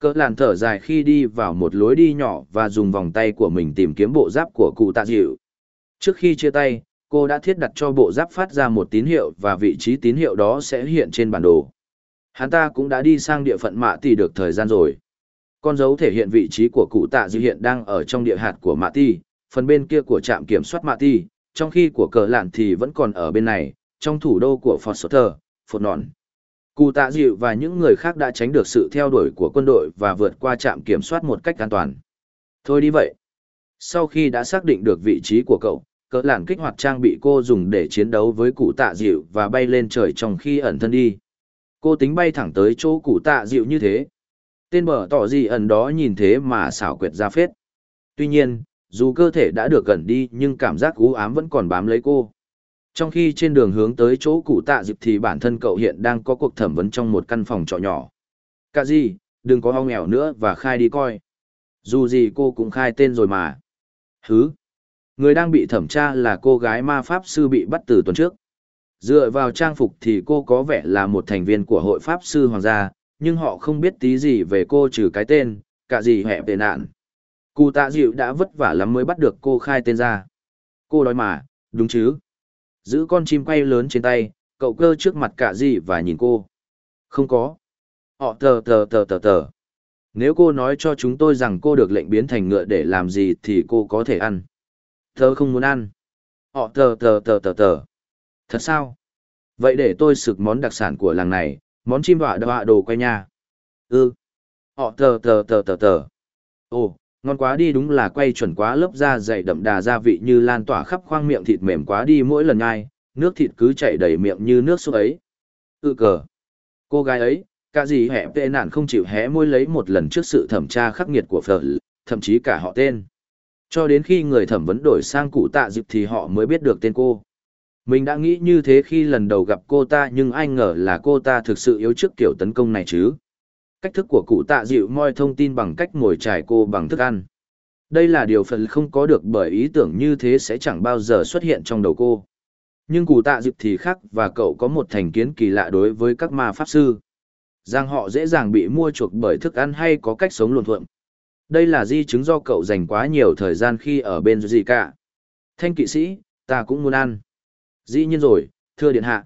[SPEAKER 1] Cỡ làn thở dài khi đi vào một lối đi nhỏ và dùng vòng tay của mình tìm kiếm bộ giáp của cụ tạ dịu. Trước khi chia tay, cô đã thiết đặt cho bộ giáp phát ra một tín hiệu và vị trí tín hiệu đó sẽ hiện trên bản đồ. Hắn ta cũng đã đi sang địa phận mạ tỷ được thời gian rồi. Con dấu thể hiện vị trí của cụ tạ dịu hiện đang ở trong địa hạt của mạ tỷ, phần bên kia của trạm kiểm soát mạ tỷ, trong khi của cờ lạn thì vẫn còn ở bên này, trong thủ đô của Foster, Phột Nòn. Cụ tạ dịu và những người khác đã tránh được sự theo đuổi của quân đội và vượt qua trạm kiểm soát một cách an toàn. Thôi đi vậy. Sau khi đã xác định được vị trí của cậu, cỡ làn kích hoạt trang bị cô dùng để chiến đấu với cụ tạ dịu và bay lên trời trong khi ẩn thân đi. Cô tính bay thẳng tới chỗ cụ tạ dịu như thế. Tên bờ tỏ gì ẩn đó nhìn thế mà xảo quyệt ra phết. Tuy nhiên, dù cơ thể đã được gần đi nhưng cảm giác u ám vẫn còn bám lấy cô. Trong khi trên đường hướng tới chỗ cụ tạ dịp thì bản thân cậu hiện đang có cuộc thẩm vấn trong một căn phòng trọ nhỏ. Cả gì, đừng có ho nghèo nữa và khai đi coi. Dù gì cô cũng khai tên rồi mà. Hứ. Người đang bị thẩm tra là cô gái ma pháp sư bị bắt từ tuần trước. Dựa vào trang phục thì cô có vẻ là một thành viên của hội pháp sư hoàng gia, nhưng họ không biết tí gì về cô trừ cái tên, cả gì hẹ tệ nạn. Cụ tạ dịu đã vất vả lắm mới bắt được cô khai tên ra. Cô nói mà, đúng chứ? Giữ con chim quay lớn trên tay, cậu cơ trước mặt cả gì và nhìn cô. Không có. Họ tờ tờ tờ tờ tờ. Nếu cô nói cho chúng tôi rằng cô được lệnh biến thành ngựa để làm gì thì cô có thể ăn. Tớ không muốn ăn. Họ tờ tờ tờ tờ tờ. Thật sao? Vậy để tôi sực món đặc sản của làng này, món chim họa đọa đồ quay nha. Ừ. Họ tờ tờ tờ tờ tờ. Ồ, ngon quá đi đúng là quay chuẩn quá lớp da dày đậm đà gia vị như lan tỏa khắp khoang miệng thịt mềm quá đi mỗi lần nhai, nước thịt cứ chảy đầy miệng như nước súp ấy. Ừ cờ. Cô gái ấy, cả gì hẹ tệ nạn không chịu hé môi lấy một lần trước sự thẩm tra khắc nghiệt của phở, thậm chí cả họ tên. Cho đến khi người thẩm vấn đổi sang cụ tạ dịp thì họ mới biết được tên cô. Mình đã nghĩ như thế khi lần đầu gặp cô ta nhưng ai ngờ là cô ta thực sự yếu trước kiểu tấn công này chứ. Cách thức của cụ tạ dịu moi thông tin bằng cách ngồi trải cô bằng thức ăn. Đây là điều phần không có được bởi ý tưởng như thế sẽ chẳng bao giờ xuất hiện trong đầu cô. Nhưng cụ tạ dịu thì khác và cậu có một thành kiến kỳ lạ đối với các ma pháp sư. Rằng họ dễ dàng bị mua chuộc bởi thức ăn hay có cách sống luồn thuộm. Đây là di chứng do cậu dành quá nhiều thời gian khi ở bên gì cả. Thanh kỵ sĩ, ta cũng muốn ăn. Dĩ nhiên rồi, thưa điện hạ.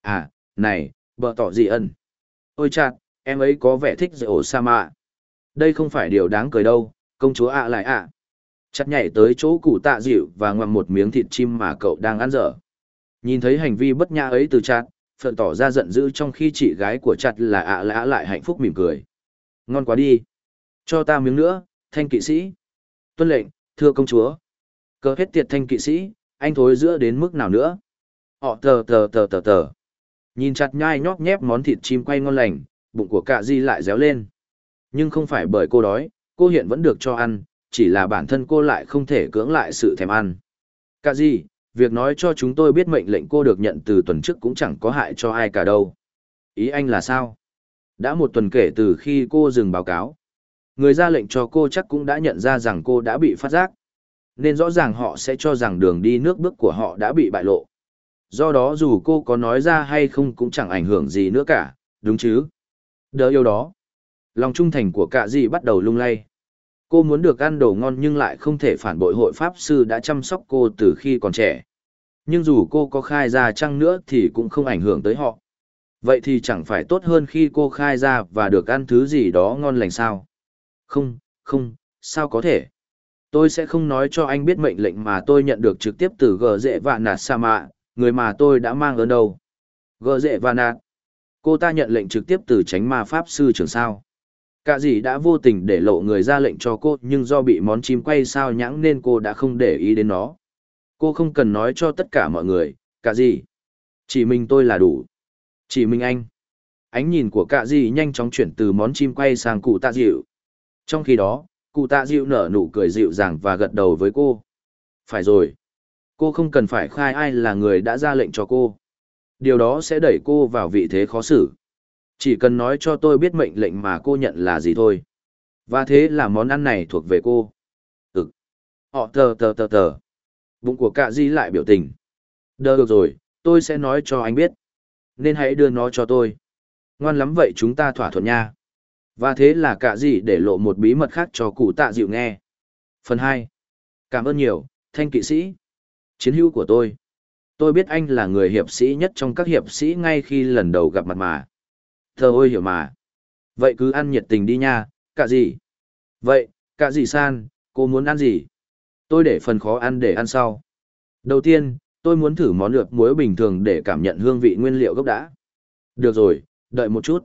[SPEAKER 1] À, này, bợ tỏ gì ân. Ôi chặt, em ấy có vẻ thích dạy ổ sa mạ. Đây không phải điều đáng cười đâu, công chúa ạ lại ạ. Chặt nhảy tới chỗ cụ tạ dịu và ngoạm một miếng thịt chim mà cậu đang ăn dở. Nhìn thấy hành vi bất nhã ấy từ chặt, phận tỏ ra giận dữ trong khi chị gái của chặt là ạ lã lại hạnh phúc mỉm cười. Ngon quá đi. Cho ta miếng nữa, thanh kỵ sĩ. Tuân lệnh, thưa công chúa. Cơ hết tiệt thanh kỵ sĩ, anh thối giữa đến mức nào nữa? Họ tờ tờ tờ tờ tờ. Nhìn chặt nhai nhóc nhép món thịt chim quay ngon lành, bụng của cạ di lại réo lên. Nhưng không phải bởi cô đói, cô hiện vẫn được cho ăn, chỉ là bản thân cô lại không thể cưỡng lại sự thèm ăn. Cạ di, việc nói cho chúng tôi biết mệnh lệnh cô được nhận từ tuần trước cũng chẳng có hại cho ai cả đâu. Ý anh là sao? Đã một tuần kể từ khi cô dừng báo cáo. Người ra lệnh cho cô chắc cũng đã nhận ra rằng cô đã bị phát giác. Nên rõ ràng họ sẽ cho rằng đường đi nước bước của họ đã bị bại lộ. Do đó dù cô có nói ra hay không cũng chẳng ảnh hưởng gì nữa cả, đúng chứ? Đỡ yêu đó. Lòng trung thành của cả dì bắt đầu lung lay. Cô muốn được ăn đồ ngon nhưng lại không thể phản bội hội pháp sư đã chăm sóc cô từ khi còn trẻ. Nhưng dù cô có khai ra chăng nữa thì cũng không ảnh hưởng tới họ. Vậy thì chẳng phải tốt hơn khi cô khai ra và được ăn thứ gì đó ngon lành sao? Không, không, sao có thể? Tôi sẽ không nói cho anh biết mệnh lệnh mà tôi nhận được trực tiếp từ gờ dệ và nạt sa mạ, người mà tôi đã mang ở đâu. Gờ dệ và nạt. Cô ta nhận lệnh trực tiếp từ tránh ma pháp sư trưởng sao. Cả dì đã vô tình để lộ người ra lệnh cho cô nhưng do bị món chim quay sao nhãng nên cô đã không để ý đến nó. Cô không cần nói cho tất cả mọi người, cả dì Chỉ mình tôi là đủ. Chỉ mình anh. Ánh nhìn của cả dì nhanh chóng chuyển từ món chim quay sang cụ tạ dịu. Trong khi đó, cụ tạ dịu nở nụ cười dịu dàng và gật đầu với cô. Phải rồi. Cô không cần phải khai ai là người đã ra lệnh cho cô. Điều đó sẽ đẩy cô vào vị thế khó xử. Chỉ cần nói cho tôi biết mệnh lệnh mà cô nhận là gì thôi. Và thế là món ăn này thuộc về cô. Ừ. Họ tờ tờ tờ tờ. Bụng của cạ di lại biểu tình. Đơ được rồi, tôi sẽ nói cho anh biết. Nên hãy đưa nó cho tôi. Ngoan lắm vậy chúng ta thỏa thuận nha. Và thế là cạ di để lộ một bí mật khác cho cụ tạ dịu nghe. Phần hai. Cảm ơn nhiều, thanh kỵ sĩ. Chiến hữu của tôi. Tôi biết anh là người hiệp sĩ nhất trong các hiệp sĩ ngay khi lần đầu gặp mặt mà. Thơ ôi hiểu mà. Vậy cứ ăn nhiệt tình đi nha, cả gì? Vậy, cả gì san, cô muốn ăn gì? Tôi để phần khó ăn để ăn sau. Đầu tiên, tôi muốn thử món lược muối bình thường để cảm nhận hương vị nguyên liệu gốc đã. Được rồi, đợi một chút.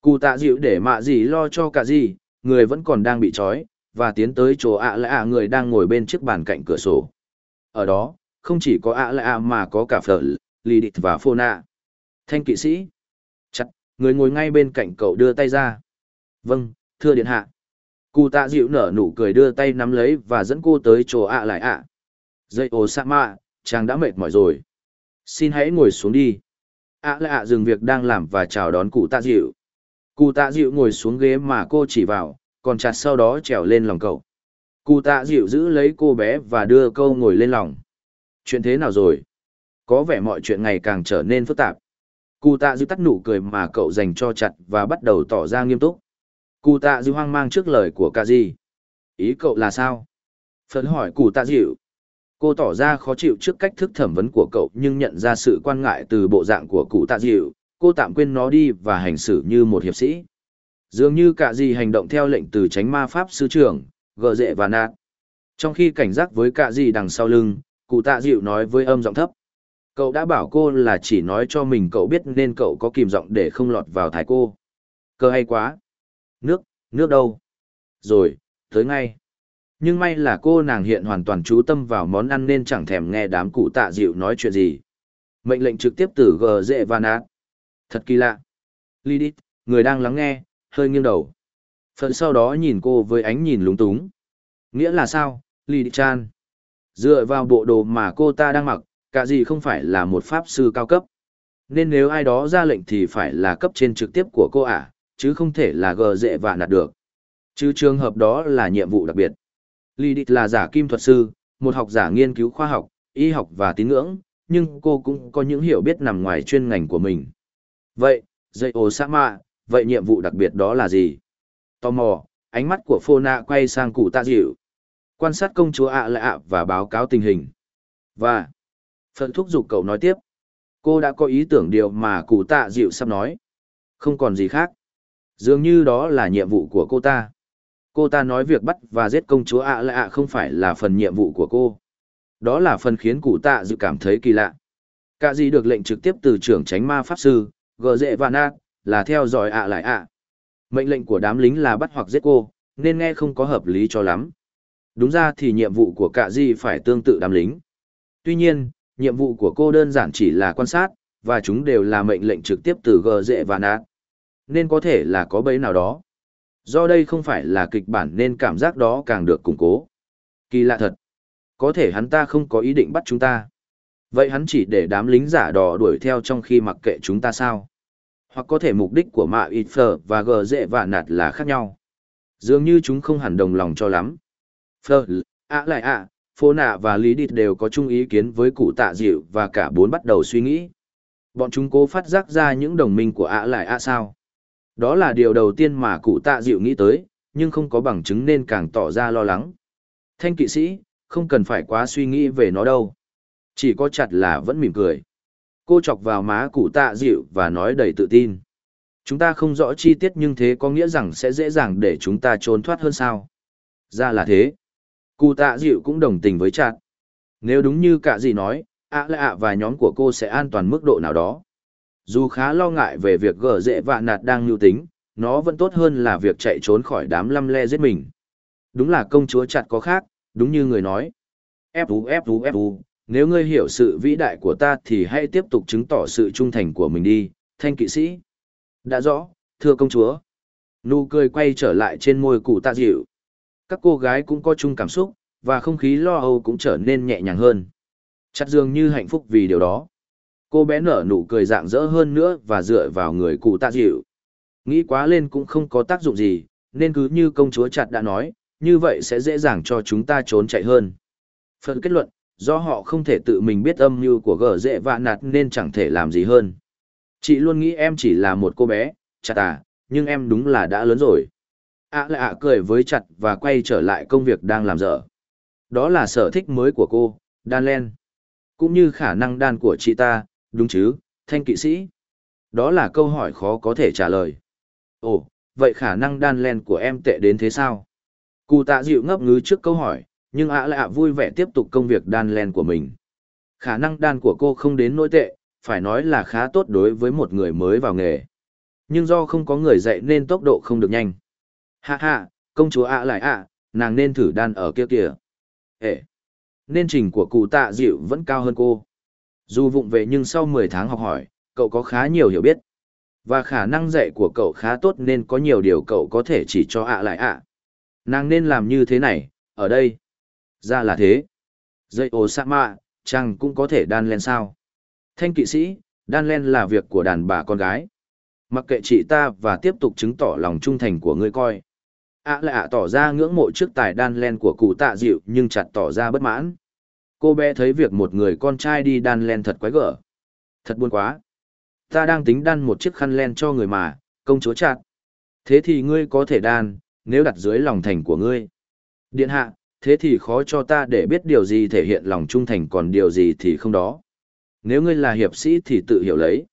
[SPEAKER 1] Cụ tạ dịu để mạ gì lo cho cả gì, người vẫn còn đang bị trói, và tiến tới chỗ ạ à ạ người đang ngồi bên chiếc bàn cạnh cửa sổ. Ở đó, không chỉ có ạ lạ ạ mà có cả phở, lì địch và phô nạ. Thanh kỵ sĩ. Chặt, người ngồi ngay bên cạnh cậu đưa tay ra. Vâng, thưa điện hạ. Cụ tạ dịu nở nụ cười đưa tay nắm lấy và dẫn cô tới chỗ ạ lại ạ. Dây ồ sa mạ, chàng đã mệt mỏi rồi. Xin hãy ngồi xuống đi. ạ lại ạ dừng việc đang làm và chào đón cụ tạ dịu. Cụ tạ dịu ngồi xuống ghế mà cô chỉ vào, còn chặt sau đó trèo lên lòng cậu. Cụ tạ dịu giữ lấy cô bé và đưa câu ngồi lên lòng. Chuyện thế nào rồi? Có vẻ mọi chuyện ngày càng trở nên phức tạp. Cụ tạ dịu tắt nụ cười mà cậu dành cho chặt và bắt đầu tỏ ra nghiêm túc. Cụ tạ dịu hoang mang trước lời của ca di. Ý cậu là sao? Phấn hỏi cụ tạ dịu. Cô tỏ ra khó chịu trước cách thức thẩm vấn của cậu nhưng nhận ra sự quan ngại từ bộ dạng của cụ tạ dịu, cô tạm quên nó đi và hành xử như một hiệp sĩ. Dường như cả gì hành động theo lệnh từ tránh ma pháp sư trưởng, gờ dệ và nạt. Trong khi cảnh giác với cả gì đằng sau lưng, cụ tạ dịu nói với âm giọng thấp. Cậu đã bảo cô là chỉ nói cho mình cậu biết nên cậu có kìm giọng để không lọt vào thái cô. Cơ hay quá. Nước, nước đâu? Rồi, tới ngay. Nhưng may là cô nàng hiện hoàn toàn chú tâm vào món ăn nên chẳng thèm nghe đám cụ tạ dịu nói chuyện gì. Mệnh lệnh trực tiếp từ gờ dệ và nạt. Thật kỳ lạ. Lidit, người đang lắng nghe, hơi nghiêng đầu. Phần sau đó nhìn cô với ánh nhìn lúng túng. Nghĩa là sao, Lidit chan? Dựa vào bộ đồ mà cô ta đang mặc, cả gì không phải là một pháp sư cao cấp. Nên nếu ai đó ra lệnh thì phải là cấp trên trực tiếp của cô ả, chứ không thể là gờ dệ và nạt được. Chứ trường hợp đó là nhiệm vụ đặc biệt. Lidit là giả kim thuật sư, một học giả nghiên cứu khoa học, y học và tín ngưỡng, nhưng cô cũng có những hiểu biết nằm ngoài chuyên ngành của mình. Vậy, dây ô sa mạ, vậy nhiệm vụ đặc biệt đó là gì? Tò mò, ánh mắt của phô nạ quay sang cụ tạ dịu. Quan sát công chúa ạ lại ạ và báo cáo tình hình. Và, phận thúc giục cậu nói tiếp. Cô đã có ý tưởng điều mà cụ tạ dịu sắp nói. Không còn gì khác. Dường như đó là nhiệm vụ của cô ta. Cô ta nói việc bắt và giết công chúa ạ lại ạ không phải là phần nhiệm vụ của cô. Đó là phần khiến cụ tạ dịu cảm thấy kỳ lạ. Cả gì được lệnh trực tiếp từ trưởng tránh ma pháp sư, gờ dệ và nát, là theo dõi ạ lại ạ. Mệnh lệnh của đám lính là bắt hoặc giết cô, nên nghe không có hợp lý cho lắm. Đúng ra thì nhiệm vụ của cả gì phải tương tự đám lính. Tuy nhiên, nhiệm vụ của cô đơn giản chỉ là quan sát, và chúng đều là mệnh lệnh trực tiếp từ gờ dệ và Nạt nên có thể là có bẫy nào đó. Do đây không phải là kịch bản nên cảm giác đó càng được củng cố. Kỳ lạ thật. Có thể hắn ta không có ý định bắt chúng ta. Vậy hắn chỉ để đám lính giả đỏ đuổi theo trong khi mặc kệ chúng ta sao? Hoặc có thể mục đích của mạ ít phở và gờ dễ và nạt là khác nhau. Dường như chúng không hẳn đồng lòng cho lắm. Phở, ạ lại ạ, phố nạ và lý địch đều có chung ý kiến với cụ tạ dịu và cả bốn bắt đầu suy nghĩ. Bọn chúng cố phát giác ra những đồng minh của ạ lại ạ sao. Đó là điều đầu tiên mà cụ tạ dịu nghĩ tới, nhưng không có bằng chứng nên càng tỏ ra lo lắng. Thanh kỵ sĩ, không cần phải quá suy nghĩ về nó đâu. Chỉ có chặt là vẫn mỉm cười. Cô chọc vào má cụ tạ dịu và nói đầy tự tin. Chúng ta không rõ chi tiết nhưng thế có nghĩa rằng sẽ dễ dàng để chúng ta trốn thoát hơn sao. Ra là thế. Cụ tạ dịu cũng đồng tình với chặt. Nếu đúng như cả gì nói, ạ lạ và nhóm của cô sẽ an toàn mức độ nào đó. Dù khá lo ngại về việc gở dễ vạ nạt đang lưu tính, nó vẫn tốt hơn là việc chạy trốn khỏi đám lăm le giết mình. Đúng là công chúa chặt có khác, đúng như người nói. Fu Fu Fu, nếu ngươi hiểu sự vĩ đại của ta thì hãy tiếp tục chứng tỏ sự trung thành của mình đi, thanh kỵ sĩ. Đã rõ, thưa công chúa. Nụ cười quay trở lại trên môi cụ tạ dịu. Các cô gái cũng có chung cảm xúc, và không khí lo âu cũng trở nên nhẹ nhàng hơn. Chặt dường như hạnh phúc vì điều đó. Cô bé nở nụ cười dạng dỡ hơn nữa và dựa vào người cụ tạ dịu. Nghĩ quá lên cũng không có tác dụng gì, nên cứ như công chúa chặt đã nói, như vậy sẽ dễ dàng cho chúng ta trốn chạy hơn. Phần kết luận, do họ không thể tự mình biết âm mưu của gở dễ vạ nạt nên chẳng thể làm gì hơn. Chị luôn nghĩ em chỉ là một cô bé, chặt à, nhưng em đúng là đã lớn rồi ạ lại ạ cười với chặt và quay trở lại công việc đang làm dở. Đó là sở thích mới của cô, đan len. Cũng như khả năng đan của chị ta, đúng chứ, thanh kỵ sĩ. Đó là câu hỏi khó có thể trả lời. Ồ, vậy khả năng đan len của em tệ đến thế sao? Cụ tạ dịu ngấp ngứ trước câu hỏi, nhưng ạ lại ạ vui vẻ tiếp tục công việc đan len của mình. Khả năng đan của cô không đến nỗi tệ, phải nói là khá tốt đối với một người mới vào nghề. Nhưng do không có người dạy nên tốc độ không được nhanh. Hạ hạ, công chúa ạ lại ạ, nàng nên thử đan ở kia kìa. Ê! Nên trình của cụ tạ dịu vẫn cao hơn cô. Dù vụng về nhưng sau 10 tháng học hỏi, cậu có khá nhiều hiểu biết. Và khả năng dạy của cậu khá tốt nên có nhiều điều cậu có thể chỉ cho ạ lại ạ. Nàng nên làm như thế này, ở đây. Ra là thế. Dạy ồ sạ mạ, chàng cũng có thể đan len sao. Thanh kỵ sĩ, đan len là việc của đàn bà con gái. Mặc kệ chị ta và tiếp tục chứng tỏ lòng trung thành của ngươi coi ạ lại ạ tỏ ra ngưỡng mộ trước tài đan len của cụ tạ dịu nhưng chặt tỏ ra bất mãn. Cô bé thấy việc một người con trai đi đan len thật quái gở. Thật buồn quá. Ta đang tính đan một chiếc khăn len cho người mà, công chúa chặt. Thế thì ngươi có thể đan, nếu đặt dưới lòng thành của ngươi. Điện hạ, thế thì khó cho ta để biết điều gì thể hiện lòng trung thành còn điều gì thì không đó. Nếu ngươi là hiệp sĩ thì tự hiểu lấy.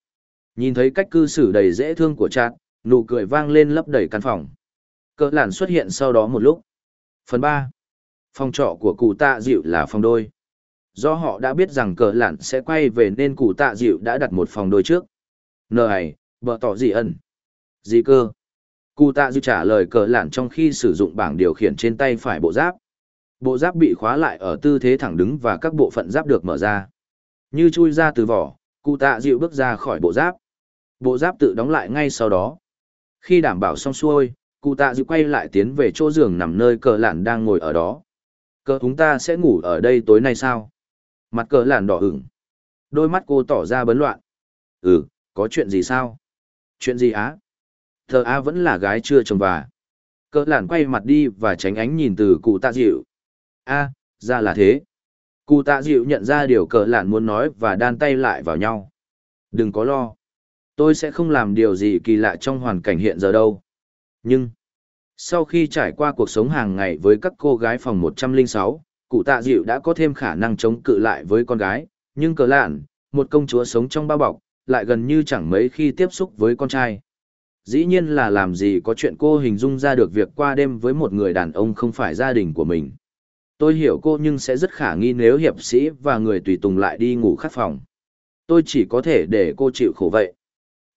[SPEAKER 1] Nhìn thấy cách cư xử đầy dễ thương của chặt, nụ cười vang lên lấp đầy căn phòng. Cỡ làn xuất hiện sau đó một lúc. Phần 3. Phòng trọ của cụ tạ dịu là phòng đôi. Do họ đã biết rằng cỡ làn sẽ quay về nên cụ tạ dịu đã đặt một phòng đôi trước. Nờ này, bờ tỏ gì ẩn. Gì cơ? Cụ tạ dịu trả lời cỡ làn trong khi sử dụng bảng điều khiển trên tay phải bộ giáp. Bộ giáp bị khóa lại ở tư thế thẳng đứng và các bộ phận giáp được mở ra. Như chui ra từ vỏ, cụ tạ dịu bước ra khỏi bộ giáp. Bộ giáp tự đóng lại ngay sau đó. Khi đảm bảo xong xuôi, cụ tạ dịu quay lại tiến về chỗ giường nằm nơi cờ lạn đang ngồi ở đó. Cờ chúng ta sẽ ngủ ở đây tối nay sao? Mặt cờ lạn đỏ ửng. Đôi mắt cô tỏ ra bấn loạn. Ừ, có chuyện gì sao? Chuyện gì á? Thờ A vẫn là gái chưa chồng và. Cờ lạn quay mặt đi và tránh ánh nhìn từ cụ tạ dịu. A, ra là thế. Cụ tạ dịu nhận ra điều cờ lạn muốn nói và đan tay lại vào nhau. Đừng có lo. Tôi sẽ không làm điều gì kỳ lạ trong hoàn cảnh hiện giờ đâu. Nhưng, sau khi trải qua cuộc sống hàng ngày với các cô gái phòng 106, cụ tạ dịu đã có thêm khả năng chống cự lại với con gái, nhưng cờ lạn, một công chúa sống trong bao bọc, lại gần như chẳng mấy khi tiếp xúc với con trai. Dĩ nhiên là làm gì có chuyện cô hình dung ra được việc qua đêm với một người đàn ông không phải gia đình của mình. Tôi hiểu cô nhưng sẽ rất khả nghi nếu hiệp sĩ và người tùy tùng lại đi ngủ khát phòng. Tôi chỉ có thể để cô chịu khổ vậy.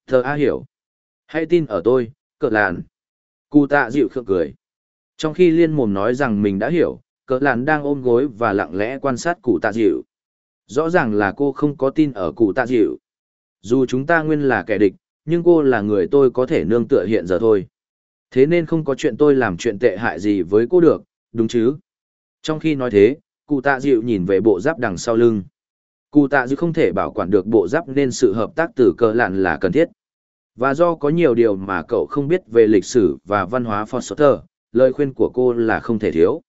[SPEAKER 1] Thờ A hiểu. Hãy tin ở tôi, cờ lạn. Cụ tạ dịu khượng cười. Trong khi liên mồm nói rằng mình đã hiểu, cờ lạn đang ôm gối và lặng lẽ quan sát cụ tạ dịu. Rõ ràng là cô không có tin ở cụ tạ dịu. Dù chúng ta nguyên là kẻ địch, nhưng cô là người tôi có thể nương tựa hiện giờ thôi. Thế nên không có chuyện tôi làm chuyện tệ hại gì với cô được, đúng chứ? Trong khi nói thế, cụ tạ dịu nhìn về bộ giáp đằng sau lưng. Cụ tạ dịu không thể bảo quản được bộ giáp nên sự hợp tác từ cờ lạn là cần thiết. Và do có nhiều điều mà cậu không biết về lịch sử và văn hóa Foster, lời khuyên của cô là không thể thiếu.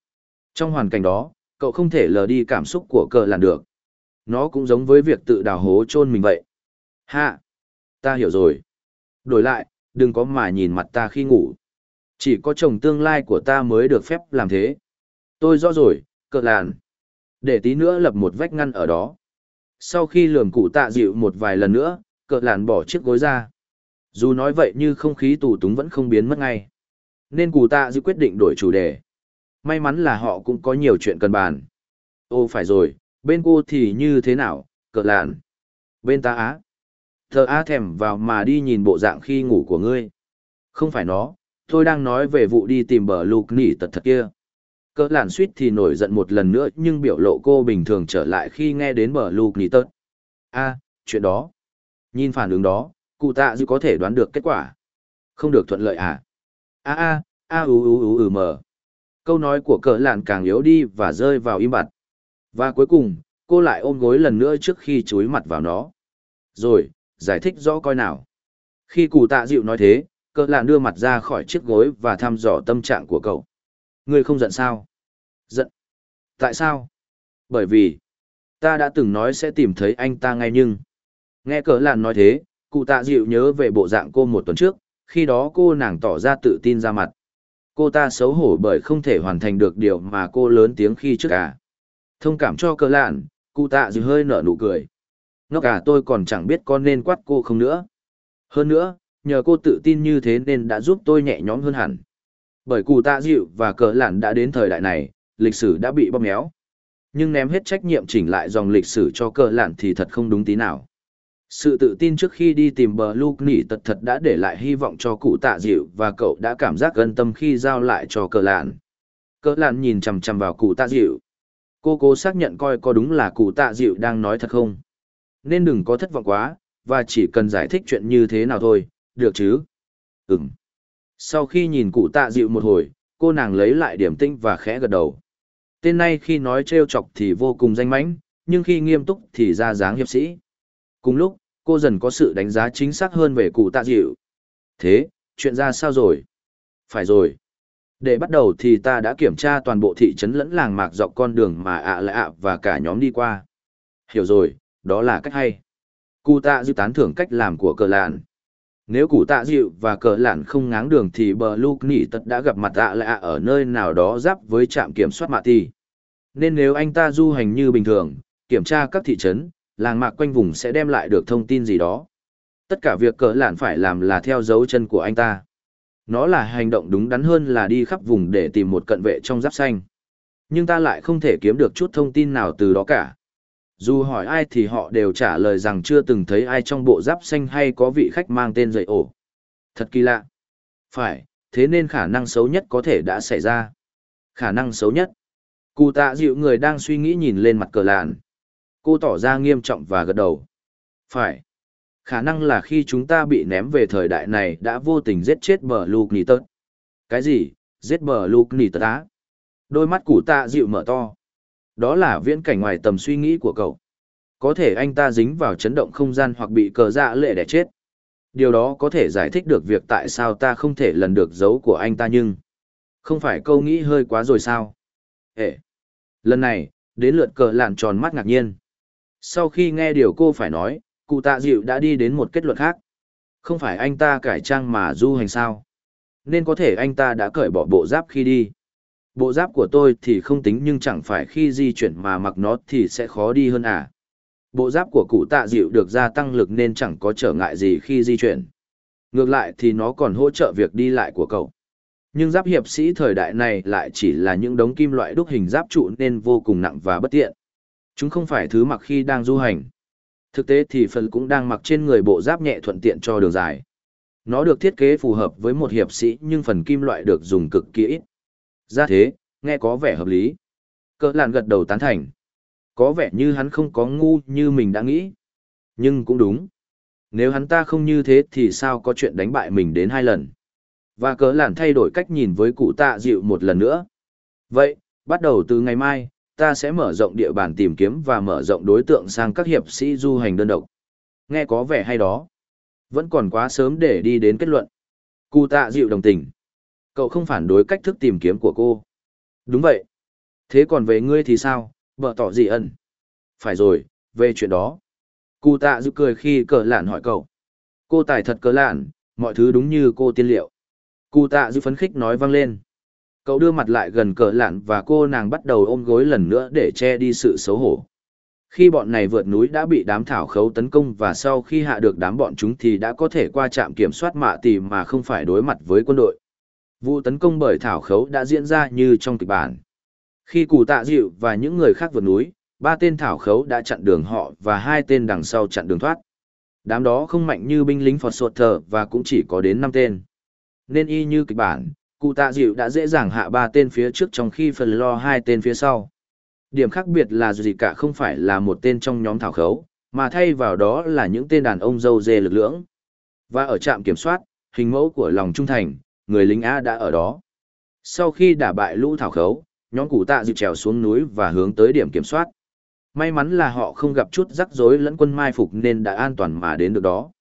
[SPEAKER 1] Trong hoàn cảnh đó, cậu không thể lờ đi cảm xúc của cờ làn được. Nó cũng giống với việc tự đào hố chôn mình vậy. Hạ! Ta hiểu rồi. Đổi lại, đừng có mà nhìn mặt ta khi ngủ. Chỉ có chồng tương lai của ta mới được phép làm thế. Tôi rõ rồi, cờ làn. Để tí nữa lập một vách ngăn ở đó. Sau khi lườm cụ tạ dịu một vài lần nữa, cờ làn bỏ chiếc gối ra. Dù nói vậy như không khí tù túng vẫn không biến mất ngay. Nên cụ tạ dư quyết định đổi chủ đề. May mắn là họ cũng có nhiều chuyện cần bàn. Ô phải rồi, bên cô thì như thế nào, cờ lạn. Bên ta á. Thờ á thèm vào mà đi nhìn bộ dạng khi ngủ của ngươi. Không phải nó, tôi đang nói về vụ đi tìm bờ lục nỉ tật thật kia. Cỡ làn suýt thì nổi giận một lần nữa nhưng biểu lộ cô bình thường trở lại khi nghe đến bờ lục nỉ tật. a chuyện đó. Nhìn phản ứng đó, cụ tạ dư có thể đoán được kết quả. Không được thuận lợi à? a a a u u u u mờ. Câu nói của cỡ Lạn càng yếu đi và rơi vào im bặt. Và cuối cùng, cô lại ôm gối lần nữa trước khi chúi mặt vào nó. Rồi, giải thích rõ coi nào. Khi cụ tạ dịu nói thế, cỡ lạn đưa mặt ra khỏi chiếc gối và thăm dò tâm trạng của cậu. Ngươi không giận sao? Giận. Tại sao? Bởi vì, ta đã từng nói sẽ tìm thấy anh ta ngay nhưng. Nghe cỡ lạn nói thế, cụ tạ dịu nhớ về bộ dạng cô một tuần trước, khi đó cô nàng tỏ ra tự tin ra mặt. Cô ta xấu hổ bởi không thể hoàn thành được điều mà cô lớn tiếng khi trước cả. Thông cảm cho cơ lạn, cụ tạ dịu hơi nở nụ cười. Ngốc cả tôi còn chẳng biết con nên quát cô không nữa. Hơn nữa, nhờ cô tự tin như thế nên đã giúp tôi nhẹ nhõm hơn hẳn. Bởi cụ tạ dịu và cờ lạn đã đến thời đại này, lịch sử đã bị bóp méo. Nhưng ném hết trách nhiệm chỉnh lại dòng lịch sử cho cờ lạn thì thật không đúng tí nào. Sự tự tin trước khi đi tìm bờ Luke nỉ tật thật đã để lại hy vọng cho cụ tạ dịu và cậu đã cảm giác gần tâm khi giao lại cho cờ lạn. Cờ lạn nhìn chằm chằm vào cụ tạ dịu. Cô cố xác nhận coi có đúng là cụ tạ dịu đang nói thật không. Nên đừng có thất vọng quá, và chỉ cần giải thích chuyện như thế nào thôi, được chứ? Ừm. Sau khi nhìn cụ tạ dịu một hồi, cô nàng lấy lại điểm tinh và khẽ gật đầu. Tên này khi nói trêu chọc thì vô cùng danh mãnh, nhưng khi nghiêm túc thì ra dáng hiệp sĩ. Cùng lúc, cô dần có sự đánh giá chính xác hơn về cụ tạ dịu. Thế, chuyện ra sao rồi? Phải rồi. Để bắt đầu thì ta đã kiểm tra toàn bộ thị trấn lẫn làng mạc dọc con đường mà ạ lạ ạ và cả nhóm đi qua. Hiểu rồi, đó là cách hay. Cụ tạ dịu tán thưởng cách làm của cờ lạn. Nếu cụ tạ dịu và cờ lạn không ngáng đường thì bờ lục nỉ tật đã gặp mặt ạ lạ ở nơi nào đó giáp với trạm kiểm soát mạ ti. Nên nếu anh ta du hành như bình thường, kiểm tra các thị trấn, làng mạc quanh vùng sẽ đem lại được thông tin gì đó. Tất cả việc cờ lạn phải làm là theo dấu chân của anh ta. Nó là hành động đúng đắn hơn là đi khắp vùng để tìm một cận vệ trong giáp xanh. Nhưng ta lại không thể kiếm được chút thông tin nào từ đó cả. Dù hỏi ai thì họ đều trả lời rằng chưa từng thấy ai trong bộ giáp xanh hay có vị khách mang tên dậy ổ. Thật kỳ lạ. Phải, thế nên khả năng xấu nhất có thể đã xảy ra. Khả năng xấu nhất. Cụ tạ dịu người đang suy nghĩ nhìn lên mặt cờ lạn. Cô tỏ ra nghiêm trọng và gật đầu. Phải. Khả năng là khi chúng ta bị ném về thời đại này đã vô tình giết chết bờ Luke tớt. Cái gì? Giết bờ Luke tớt á? Đôi mắt cụ tạ dịu mở to. Đó là viễn cảnh ngoài tầm suy nghĩ của cậu. Có thể anh ta dính vào chấn động không gian hoặc bị cờ dạ lệ để chết. Điều đó có thể giải thích được việc tại sao ta không thể lần được dấu của anh ta nhưng... Không phải câu nghĩ hơi quá rồi sao? Ê! Lần này, đến lượt cờ lạn tròn mắt ngạc nhiên. Sau khi nghe điều cô phải nói, cụ tạ dịu đã đi đến một kết luận khác. Không phải anh ta cải trang mà du hành sao? Nên có thể anh ta đã cởi bỏ bộ giáp khi đi. Bộ giáp của tôi thì không tính nhưng chẳng phải khi di chuyển mà mặc nó thì sẽ khó đi hơn à. Bộ giáp của cụ tạ dịu được gia tăng lực nên chẳng có trở ngại gì khi di chuyển. Ngược lại thì nó còn hỗ trợ việc đi lại của cậu. Nhưng giáp hiệp sĩ thời đại này lại chỉ là những đống kim loại đúc hình giáp trụ nên vô cùng nặng và bất tiện. Chúng không phải thứ mặc khi đang du hành. Thực tế thì phần cũng đang mặc trên người bộ giáp nhẹ thuận tiện cho đường dài. Nó được thiết kế phù hợp với một hiệp sĩ nhưng phần kim loại được dùng cực kỳ ít. Ra thế, nghe có vẻ hợp lý. Cỡ làn gật đầu tán thành. Có vẻ như hắn không có ngu như mình đã nghĩ. Nhưng cũng đúng. Nếu hắn ta không như thế thì sao có chuyện đánh bại mình đến hai lần. Và cỡ lạn thay đổi cách nhìn với cụ tạ dịu một lần nữa. Vậy, bắt đầu từ ngày mai, ta sẽ mở rộng địa bàn tìm kiếm và mở rộng đối tượng sang các hiệp sĩ du hành đơn độc. Nghe có vẻ hay đó. Vẫn còn quá sớm để đi đến kết luận. Cụ tạ dịu đồng tình. Cậu không phản đối cách thức tìm kiếm của cô. Đúng vậy. Thế còn về ngươi thì sao, vợ tỏ gì ẩn? Phải rồi, về chuyện đó. Cụ tạ dịu cười khi cờ lạn hỏi cậu. Cô tài thật cờ lạn, mọi thứ đúng như cô tiên liệu. Cụ tạ dịu phấn khích nói vang lên. Cậu đưa mặt lại gần cờ lạn và cô nàng bắt đầu ôm gối lần nữa để che đi sự xấu hổ. Khi bọn này vượt núi đã bị đám thảo khấu tấn công và sau khi hạ được đám bọn chúng thì đã có thể qua trạm kiểm soát mạ tì mà không phải đối mặt với quân đội. Vụ tấn công bởi thảo khấu đã diễn ra như trong kịch bản. Khi cụ tạ dịu và những người khác vượt núi, ba tên thảo khấu đã chặn đường họ và hai tên đằng sau chặn đường thoát. Đám đó không mạnh như binh lính Phật Sột Thờ và cũng chỉ có đến năm tên. Nên y như kịch bản, cụ tạ dịu đã dễ dàng hạ ba tên phía trước trong khi phần lo hai tên phía sau. Điểm khác biệt là gì cả không phải là một tên trong nhóm thảo khấu, mà thay vào đó là những tên đàn ông dâu dê lực lưỡng. Và ở trạm kiểm soát, hình mẫu của lòng trung thành, người lính A đã ở đó. Sau khi đả bại lũ thảo khấu, nhóm cụ tạ dịu trèo xuống núi và hướng tới điểm kiểm soát. May mắn là họ không gặp chút rắc rối lẫn quân mai phục nên đã an toàn mà đến được đó.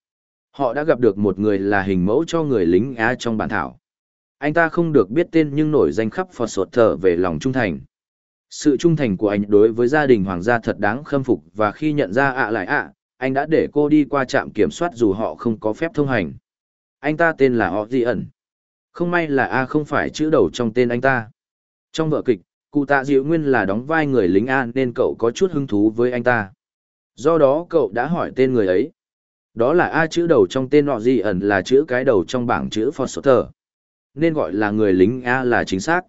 [SPEAKER 1] Họ đã gặp được một người là hình mẫu cho người lính A trong bản thảo. Anh ta không được biết tên nhưng nổi danh khắp Phật Sột Thở về lòng trung thành. Sự trung thành của anh đối với gia đình hoàng gia thật đáng khâm phục và khi nhận ra ạ lại ạ, anh đã để cô đi qua trạm kiểm soát dù họ không có phép thông hành. Anh ta tên là họ Di ẩn. Không may là A không phải chữ đầu trong tên anh ta. Trong vở kịch, cụ tạ diệu nguyên là đóng vai người lính A nên cậu có chút hứng thú với anh ta. Do đó cậu đã hỏi tên người ấy. Đó là A chữ đầu trong tên họ Di ẩn là chữ cái đầu trong bảng chữ Foster. Nên gọi là người lính A là chính xác.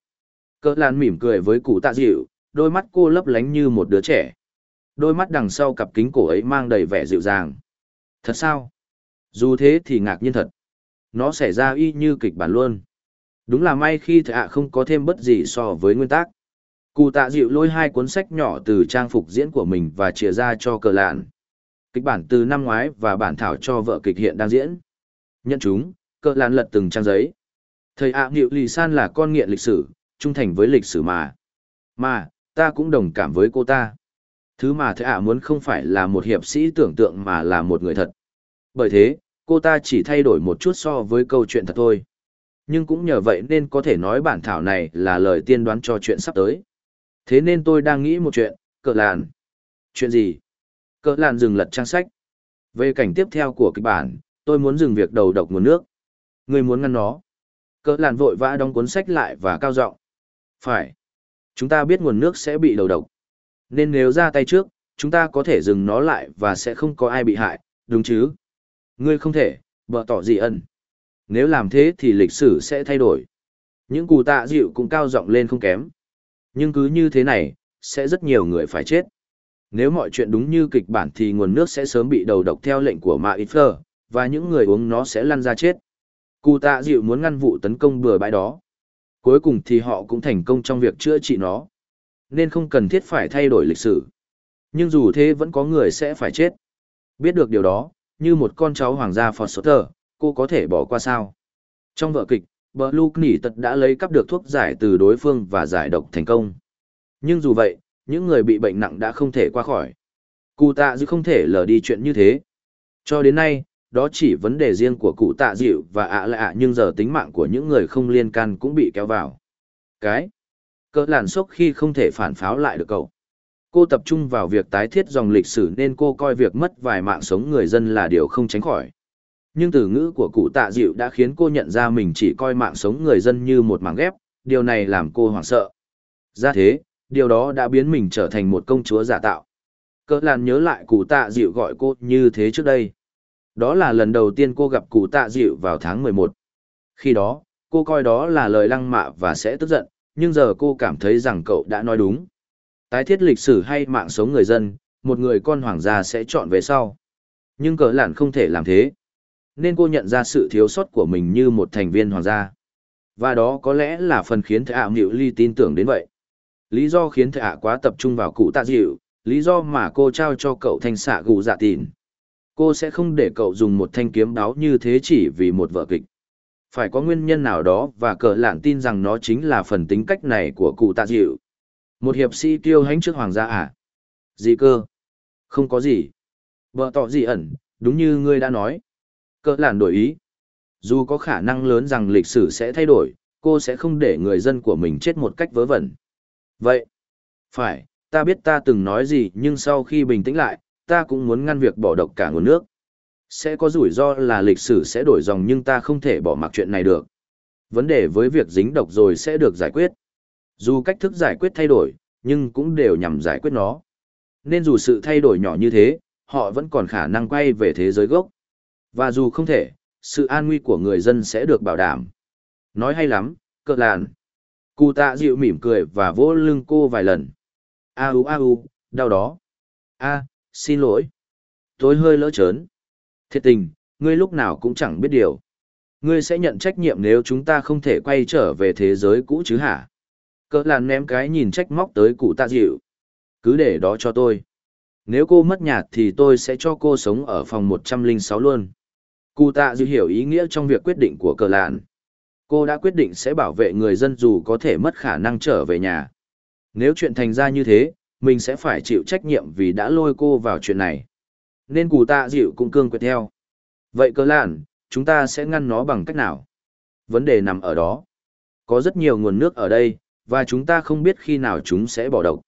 [SPEAKER 1] Cỡ lan mỉm cười với cụ tạ dịu, đôi mắt cô lấp lánh như một đứa trẻ. Đôi mắt đằng sau cặp kính cổ ấy mang đầy vẻ dịu dàng. Thật sao? Dù thế thì ngạc nhiên thật. Nó xảy ra y như kịch bản luôn. Đúng là may khi thạ à không có thêm bất gì so với nguyên tắc. Cụ tạ dịu lôi hai cuốn sách nhỏ từ trang phục diễn của mình và chia ra cho cờ lạn. Kịch bản từ năm ngoái và bản thảo cho vợ kịch hiện đang diễn. Nhận chúng, cờ lạn lật từng trang giấy. Thầy ạ à, Nghịu Lì San là con nghiện lịch sử, trung thành với lịch sử mà. Mà, ta cũng đồng cảm với cô ta. Thứ mà thầy ạ muốn không phải là một hiệp sĩ tưởng tượng mà là một người thật. Bởi thế, cô ta chỉ thay đổi một chút so với câu chuyện thật thôi. Nhưng cũng nhờ vậy nên có thể nói bản thảo này là lời tiên đoán cho chuyện sắp tới. Thế nên tôi đang nghĩ một chuyện, cỡ làn. Chuyện gì? Cỡ làn dừng lật trang sách. Về cảnh tiếp theo của kịch bản, tôi muốn dừng việc đầu độc nguồn nước. Người muốn ngăn nó. Cỡ làn vội vã đóng cuốn sách lại và cao giọng phải. Chúng ta biết nguồn nước sẽ bị đầu độc. Nên nếu ra tay trước, chúng ta có thể dừng nó lại và sẽ không có ai bị hại, đúng chứ? Ngươi không thể, vợ tỏ gì ẩn. Nếu làm thế thì lịch sử sẽ thay đổi. Những cù tạ dịu cũng cao giọng lên không kém. Nhưng cứ như thế này, sẽ rất nhiều người phải chết. Nếu mọi chuyện đúng như kịch bản thì nguồn nước sẽ sớm bị đầu độc theo lệnh của Ma Ít và những người uống nó sẽ lăn ra chết. Cụ tạ dịu muốn ngăn vụ tấn công bừa bãi đó. Cuối cùng thì họ cũng thành công trong việc chữa trị nó. Nên không cần thiết phải thay đổi lịch sử. Nhưng dù thế vẫn có người sẽ phải chết. Biết được điều đó, như một con cháu hoàng gia Foster, cô có thể bỏ qua sao. Trong vở kịch, Blue Nỉ Tật đã lấy cắp được thuốc giải từ đối phương và giải độc thành công. Nhưng dù vậy, những người bị bệnh nặng đã không thể qua khỏi. Cụ tạ dư không thể lờ đi chuyện như thế. Cho đến nay, đó chỉ vấn đề riêng của cụ tạ dịu và ạ à lạ nhưng giờ tính mạng của những người không liên can cũng bị kéo vào. Cái cỡ làn sốc khi không thể phản pháo lại được cậu. Cô tập trung vào việc tái thiết dòng lịch sử nên cô coi việc mất vài mạng sống người dân là điều không tránh khỏi. Nhưng từ ngữ của cụ tạ dịu đã khiến cô nhận ra mình chỉ coi mạng sống người dân như một mảng ghép, điều này làm cô hoảng sợ. Ra thế, điều đó đã biến mình trở thành một công chúa giả tạo. Cỡ làn nhớ lại cụ tạ dịu gọi cô như thế trước đây. Đó là lần đầu tiên cô gặp cụ tạ dịu vào tháng 11. Khi đó, cô coi đó là lời lăng mạ và sẽ tức giận, nhưng giờ cô cảm thấy rằng cậu đã nói đúng. Tái thiết lịch sử hay mạng sống người dân, một người con hoàng gia sẽ chọn về sau. Nhưng cỡ lạn không thể làm thế. Nên cô nhận ra sự thiếu sót của mình như một thành viên hoàng gia. Và đó có lẽ là phần khiến thầy ạ Nghịu Ly tin tưởng đến vậy. Lý do khiến thầy ạ quá tập trung vào cụ tạ dịu, lý do mà cô trao cho cậu thanh xạ gù dạ tìn. Cô sẽ không để cậu dùng một thanh kiếm đáo như thế chỉ vì một vở kịch. Phải có nguyên nhân nào đó và cờ lạn tin rằng nó chính là phần tính cách này của cụ tạ dịu. Một hiệp sĩ kiêu hãnh trước hoàng gia à? Gì cơ? Không có gì. Vợ tỏ gì ẩn, đúng như ngươi đã nói. Cờ lạn đổi ý. Dù có khả năng lớn rằng lịch sử sẽ thay đổi, cô sẽ không để người dân của mình chết một cách vớ vẩn. Vậy, phải, ta biết ta từng nói gì nhưng sau khi bình tĩnh lại, ta cũng muốn ngăn việc bỏ độc cả nguồn nước. Sẽ có rủi ro là lịch sử sẽ đổi dòng nhưng ta không thể bỏ mặc chuyện này được. Vấn đề với việc dính độc rồi sẽ được giải quyết. Dù cách thức giải quyết thay đổi, nhưng cũng đều nhằm giải quyết nó. Nên dù sự thay đổi nhỏ như thế, họ vẫn còn khả năng quay về thế giới gốc. Và dù không thể, sự an nguy của người dân sẽ được bảo đảm. Nói hay lắm, cỡ làn. Cụ tạ dịu mỉm cười và vỗ lưng cô vài lần. A u a u, đau đó. A, xin lỗi. Tôi hơi lỡ chớn. Thiệt tình, ngươi lúc nào cũng chẳng biết điều. Ngươi sẽ nhận trách nhiệm nếu chúng ta không thể quay trở về thế giới cũ chứ hả? Cỡ làn ném cái nhìn trách móc tới cụ tạ dịu. Cứ để đó cho tôi. Nếu cô mất nhà thì tôi sẽ cho cô sống ở phòng 106 luôn. Cụ tạ dịu hiểu ý nghĩa trong việc quyết định của cờ lạn. Cô đã quyết định sẽ bảo vệ người dân dù có thể mất khả năng trở về nhà. Nếu chuyện thành ra như thế, mình sẽ phải chịu trách nhiệm vì đã lôi cô vào chuyện này. Nên cụ tạ dịu cũng cương quyết theo. Vậy cơ lạn, chúng ta sẽ ngăn nó bằng cách nào? Vấn đề nằm ở đó. Có rất nhiều nguồn nước ở đây, và chúng ta không biết khi nào chúng sẽ bỏ độc.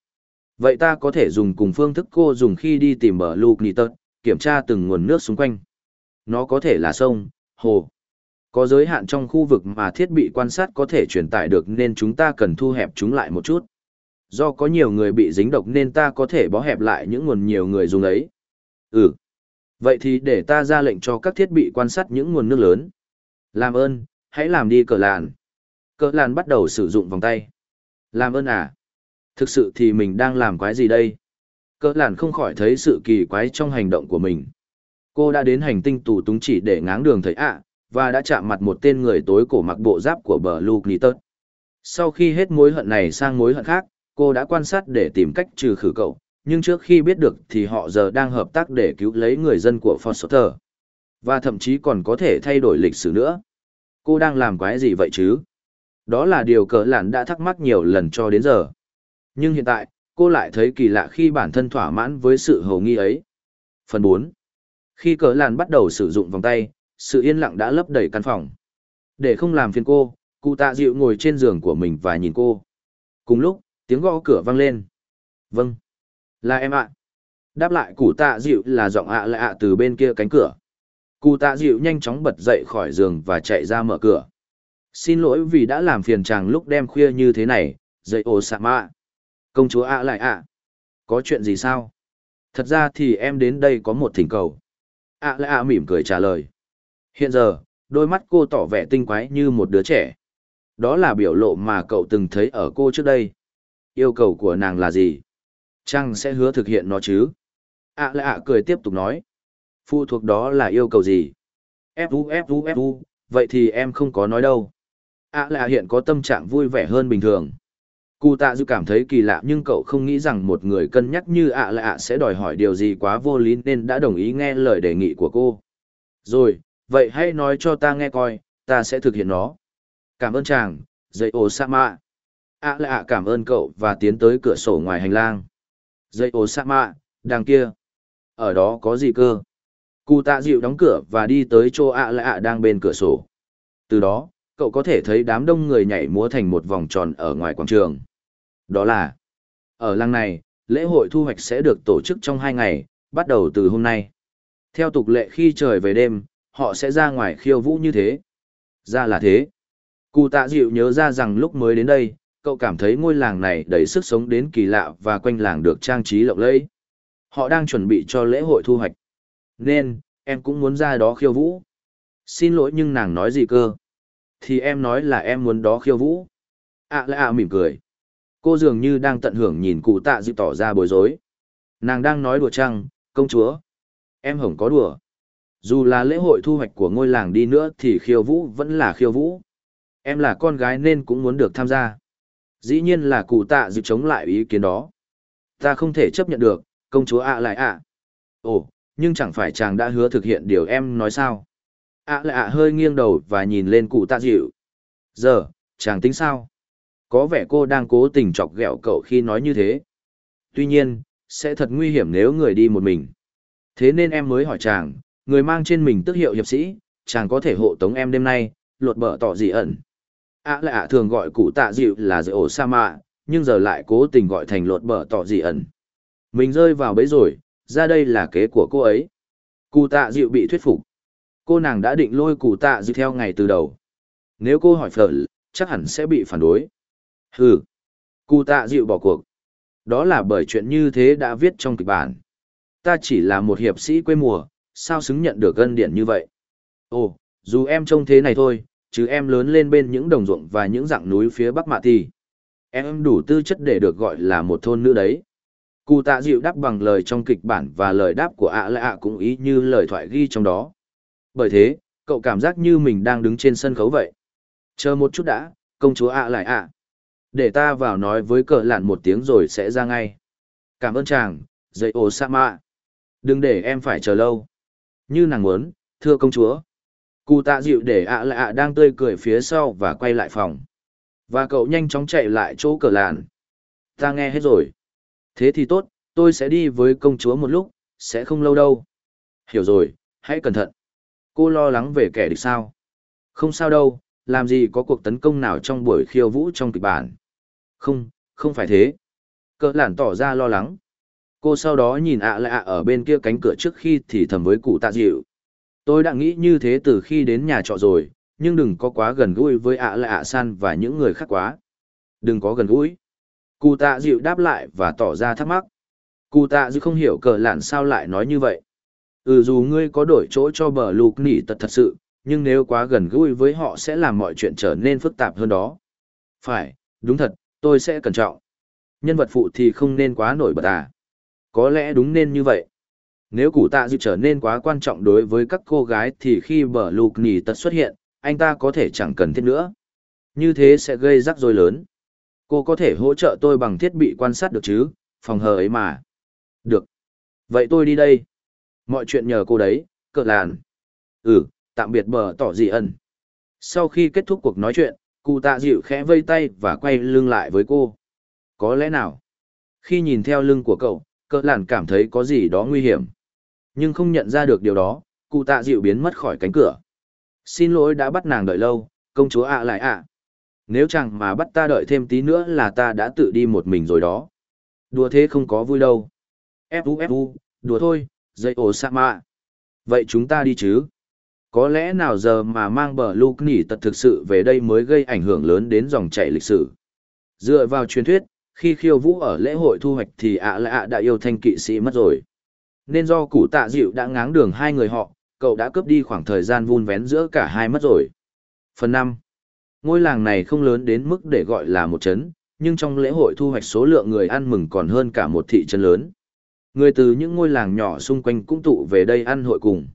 [SPEAKER 1] Vậy ta có thể dùng cùng phương thức cô dùng khi đi tìm bờ Luke tật, kiểm tra từng nguồn nước xung quanh. Nó có thể là sông, hồ. Có giới hạn trong khu vực mà thiết bị quan sát có thể truyền tải được nên chúng ta cần thu hẹp chúng lại một chút. Do có nhiều người bị dính độc nên ta có thể bó hẹp lại những nguồn nhiều người dùng ấy. Ừ. Vậy thì để ta ra lệnh cho các thiết bị quan sát những nguồn nước lớn. Làm ơn, hãy làm đi cờ làn. Cờ làn bắt đầu sử dụng vòng tay. Làm ơn à? Thực sự thì mình đang làm quái gì đây? Cờ làn không khỏi thấy sự kỳ quái trong hành động của mình. Cô đã đến hành tinh tù túng chỉ để ngáng đường thấy ạ, và đã chạm mặt một tên người tối cổ mặc bộ giáp của bờ Luke Sau khi hết mối hận này sang mối hận khác, cô đã quan sát để tìm cách trừ khử cậu, nhưng trước khi biết được thì họ giờ đang hợp tác để cứu lấy người dân của Foster. Và thậm chí còn có thể thay đổi lịch sử nữa. Cô đang làm quái gì vậy chứ? Đó là điều cỡ lạn đã thắc mắc nhiều lần cho đến giờ. Nhưng hiện tại, cô lại thấy kỳ lạ khi bản thân thỏa mãn với sự hầu nghi ấy. Phần 4 Khi cỡ lạn bắt đầu sử dụng vòng tay, sự yên lặng đã lấp đầy căn phòng. Để không làm phiền cô, cụ tạ dịu ngồi trên giường của mình và nhìn cô. Cùng lúc, tiếng gõ cửa vang lên. Vâng. Là em ạ. Đáp lại cụ tạ dịu là giọng ạ lạ ạ từ bên kia cánh cửa. Cụ tạ dịu nhanh chóng bật dậy khỏi giường và chạy ra mở cửa. Xin lỗi vì đã làm phiền chàng lúc đêm khuya như thế này, dậy ồ sạ mạ. Công chúa ạ lại ạ. Có chuyện gì sao? Thật ra thì em đến đây có một thỉnh cầu. ạ lại ạ mỉm cười trả lời. Hiện giờ, đôi mắt cô tỏ vẻ tinh quái như một đứa trẻ. Đó là biểu lộ mà cậu từng thấy ở cô trước đây. Yêu cầu của nàng là gì? Chăng sẽ hứa thực hiện nó chứ? Ạ-lạ ạ cười tiếp tục nói. Phụ thuộc đó là yêu cầu gì? Fu Fu Fu, vậy thì em không có nói đâu. Ạ-lạ hiện có tâm trạng vui vẻ hơn bình thường. Cụ tạ dư cảm thấy kỳ lạ nhưng cậu không nghĩ rằng một người cân nhắc như Ạ-lạ sẽ đòi hỏi điều gì quá vô lý nên đã đồng ý nghe lời đề nghị của cô. Rồi, vậy hãy nói cho ta nghe coi, ta sẽ thực hiện nó. Cảm ơn chàng, dậy ô sa mạ ạ lạ cảm ơn cậu và tiến tới cửa sổ ngoài hành lang. Dây ô sa mạ, đằng kia. Ở đó có gì cơ? Cụ tạ dịu đóng cửa và đi tới chỗ ạ lại đang bên cửa sổ. Từ đó, cậu có thể thấy đám đông người nhảy múa thành một vòng tròn ở ngoài quảng trường. Đó là, ở làng này, lễ hội thu hoạch sẽ được tổ chức trong hai ngày, bắt đầu từ hôm nay. Theo tục lệ khi trời về đêm, họ sẽ ra ngoài khiêu vũ như thế. Ra là thế. Cụ tạ dịu nhớ ra rằng lúc mới đến đây, cậu cảm thấy ngôi làng này đầy sức sống đến kỳ lạ và quanh làng được trang trí lộng lẫy. Họ đang chuẩn bị cho lễ hội thu hoạch. Nên, em cũng muốn ra đó khiêu vũ. Xin lỗi nhưng nàng nói gì cơ? Thì em nói là em muốn đó khiêu vũ. À lạ à mỉm cười. Cô dường như đang tận hưởng nhìn cụ tạ dịu tỏ ra bối rối. Nàng đang nói đùa chăng, công chúa? Em hổng có đùa. Dù là lễ hội thu hoạch của ngôi làng đi nữa thì khiêu vũ vẫn là khiêu vũ. Em là con gái nên cũng muốn được tham gia. Dĩ nhiên là cụ tạ dịu chống lại ý kiến đó. Ta không thể chấp nhận được, công chúa ạ lại ạ. Ồ, Nhưng chẳng phải chàng đã hứa thực hiện điều em nói sao? ạ lại ạ hơi nghiêng đầu và nhìn lên cụ tạ dịu. Giờ, chàng tính sao? Có vẻ cô đang cố tình chọc ghẹo cậu khi nói như thế. Tuy nhiên, sẽ thật nguy hiểm nếu người đi một mình. Thế nên em mới hỏi chàng, người mang trên mình tước hiệu hiệp sĩ, chàng có thể hộ tống em đêm nay, lột bờ tỏ gì ẩn ạ là ạ thường gọi cụ tạ dịu là dạy ổ sa mạ, nhưng giờ lại cố tình gọi thành lột bờ tỏ gì ẩn. Mình rơi vào bẫy rồi, ra đây là kế của cô ấy. Cụ tạ dịu bị thuyết phục. Cô nàng đã định lôi cụ tạ dịu theo ngày từ đầu. Nếu cô hỏi phở, chắc hẳn sẽ bị phản đối. Hừ. Cụ tạ dịu bỏ cuộc. Đó là bởi chuyện như thế đã viết trong kịch bản. Ta chỉ là một hiệp sĩ quê mùa, sao xứng nhận được gân điện như vậy? Ồ, dù em trông thế này thôi, chứ em lớn lên bên những đồng ruộng và những dạng núi phía Bắc Mạ Thì. Em đủ tư chất để được gọi là một thôn nữ đấy. Cụ tạ dịu đáp bằng lời trong kịch bản và lời đáp của ạ lạ cũng ý như lời thoại ghi trong đó. Bởi thế, cậu cảm giác như mình đang đứng trên sân khấu vậy. Chờ một chút đã, công chúa ạ lại ạ. Để ta vào nói với cờ lạn một tiếng rồi sẽ ra ngay. Cảm ơn chàng, dậy ồ sa mạ. Đừng để em phải chờ lâu. Như nàng muốn, thưa công chúa. Cụ tạ dịu để ạ lạ ạ đang tươi cười phía sau và quay lại phòng. Và cậu nhanh chóng chạy lại chỗ cờ làn. Ta nghe hết rồi. Thế thì tốt, tôi sẽ đi với công chúa một lúc, sẽ không lâu đâu. Hiểu rồi, hãy cẩn thận. Cô lo lắng về kẻ địch sao? Không sao đâu, làm gì có cuộc tấn công nào trong buổi khiêu vũ trong kịch bản. Không, không phải thế. Cỡ lản tỏ ra lo lắng. Cô sau đó nhìn ạ lại ạ ở bên kia cánh cửa trước khi thì thầm với cụ tạ dịu. Tôi đã nghĩ như thế từ khi đến nhà trọ rồi, nhưng đừng có quá gần gũi với ạ lại ạ san và những người khác quá. Đừng có gần gũi. Cụ tạ dịu đáp lại và tỏ ra thắc mắc. Cụ tạ dịu không hiểu cờ lạn sao lại nói như vậy. Ừ dù ngươi có đổi chỗ cho bờ lục nỉ tật thật sự, nhưng nếu quá gần gũi với họ sẽ làm mọi chuyện trở nên phức tạp hơn đó. Phải, đúng thật, tôi sẽ cẩn trọng. Nhân vật phụ thì không nên quá nổi bật à. Có lẽ đúng nên như vậy. Nếu cụ tạ dịu trở nên quá quan trọng đối với các cô gái thì khi bờ lục nỉ tật xuất hiện, anh ta có thể chẳng cần thiết nữa. Như thế sẽ gây rắc rối lớn. Cô có thể hỗ trợ tôi bằng thiết bị quan sát được chứ, phòng hờ ấy mà. Được. Vậy tôi đi đây. Mọi chuyện nhờ cô đấy, cỡ làn. Ừ, tạm biệt bờ tỏ dị ẩn. Sau khi kết thúc cuộc nói chuyện, cụ tạ dịu khẽ vây tay và quay lưng lại với cô. Có lẽ nào? Khi nhìn theo lưng của cậu, cỡ làn cảm thấy có gì đó nguy hiểm. Nhưng không nhận ra được điều đó, cụ tạ dịu biến mất khỏi cánh cửa. Xin lỗi đã bắt nàng đợi lâu, công chúa ạ lại ạ nếu chẳng mà bắt ta đợi thêm tí nữa là ta đã tự đi một mình rồi đó. Đùa thế không có vui đâu. Fu fu, đùa thôi, dây ổ sa mạ. Vậy chúng ta đi chứ? Có lẽ nào giờ mà mang bờ lục nỉ tật thực sự về đây mới gây ảnh hưởng lớn đến dòng chảy lịch sử. Dựa vào truyền thuyết, khi khiêu vũ ở lễ hội thu hoạch thì ạ à ạ đã yêu thanh kỵ sĩ mất rồi. Nên do củ tạ dịu đã ngáng đường hai người họ, cậu đã cướp đi khoảng thời gian vun vén giữa cả hai mất rồi. Phần năm Ngôi làng này không lớn đến mức để gọi là một trấn, nhưng trong lễ hội thu hoạch số lượng người ăn mừng còn hơn cả một thị trấn lớn. Người từ những ngôi làng nhỏ xung quanh cũng tụ về đây ăn hội cùng.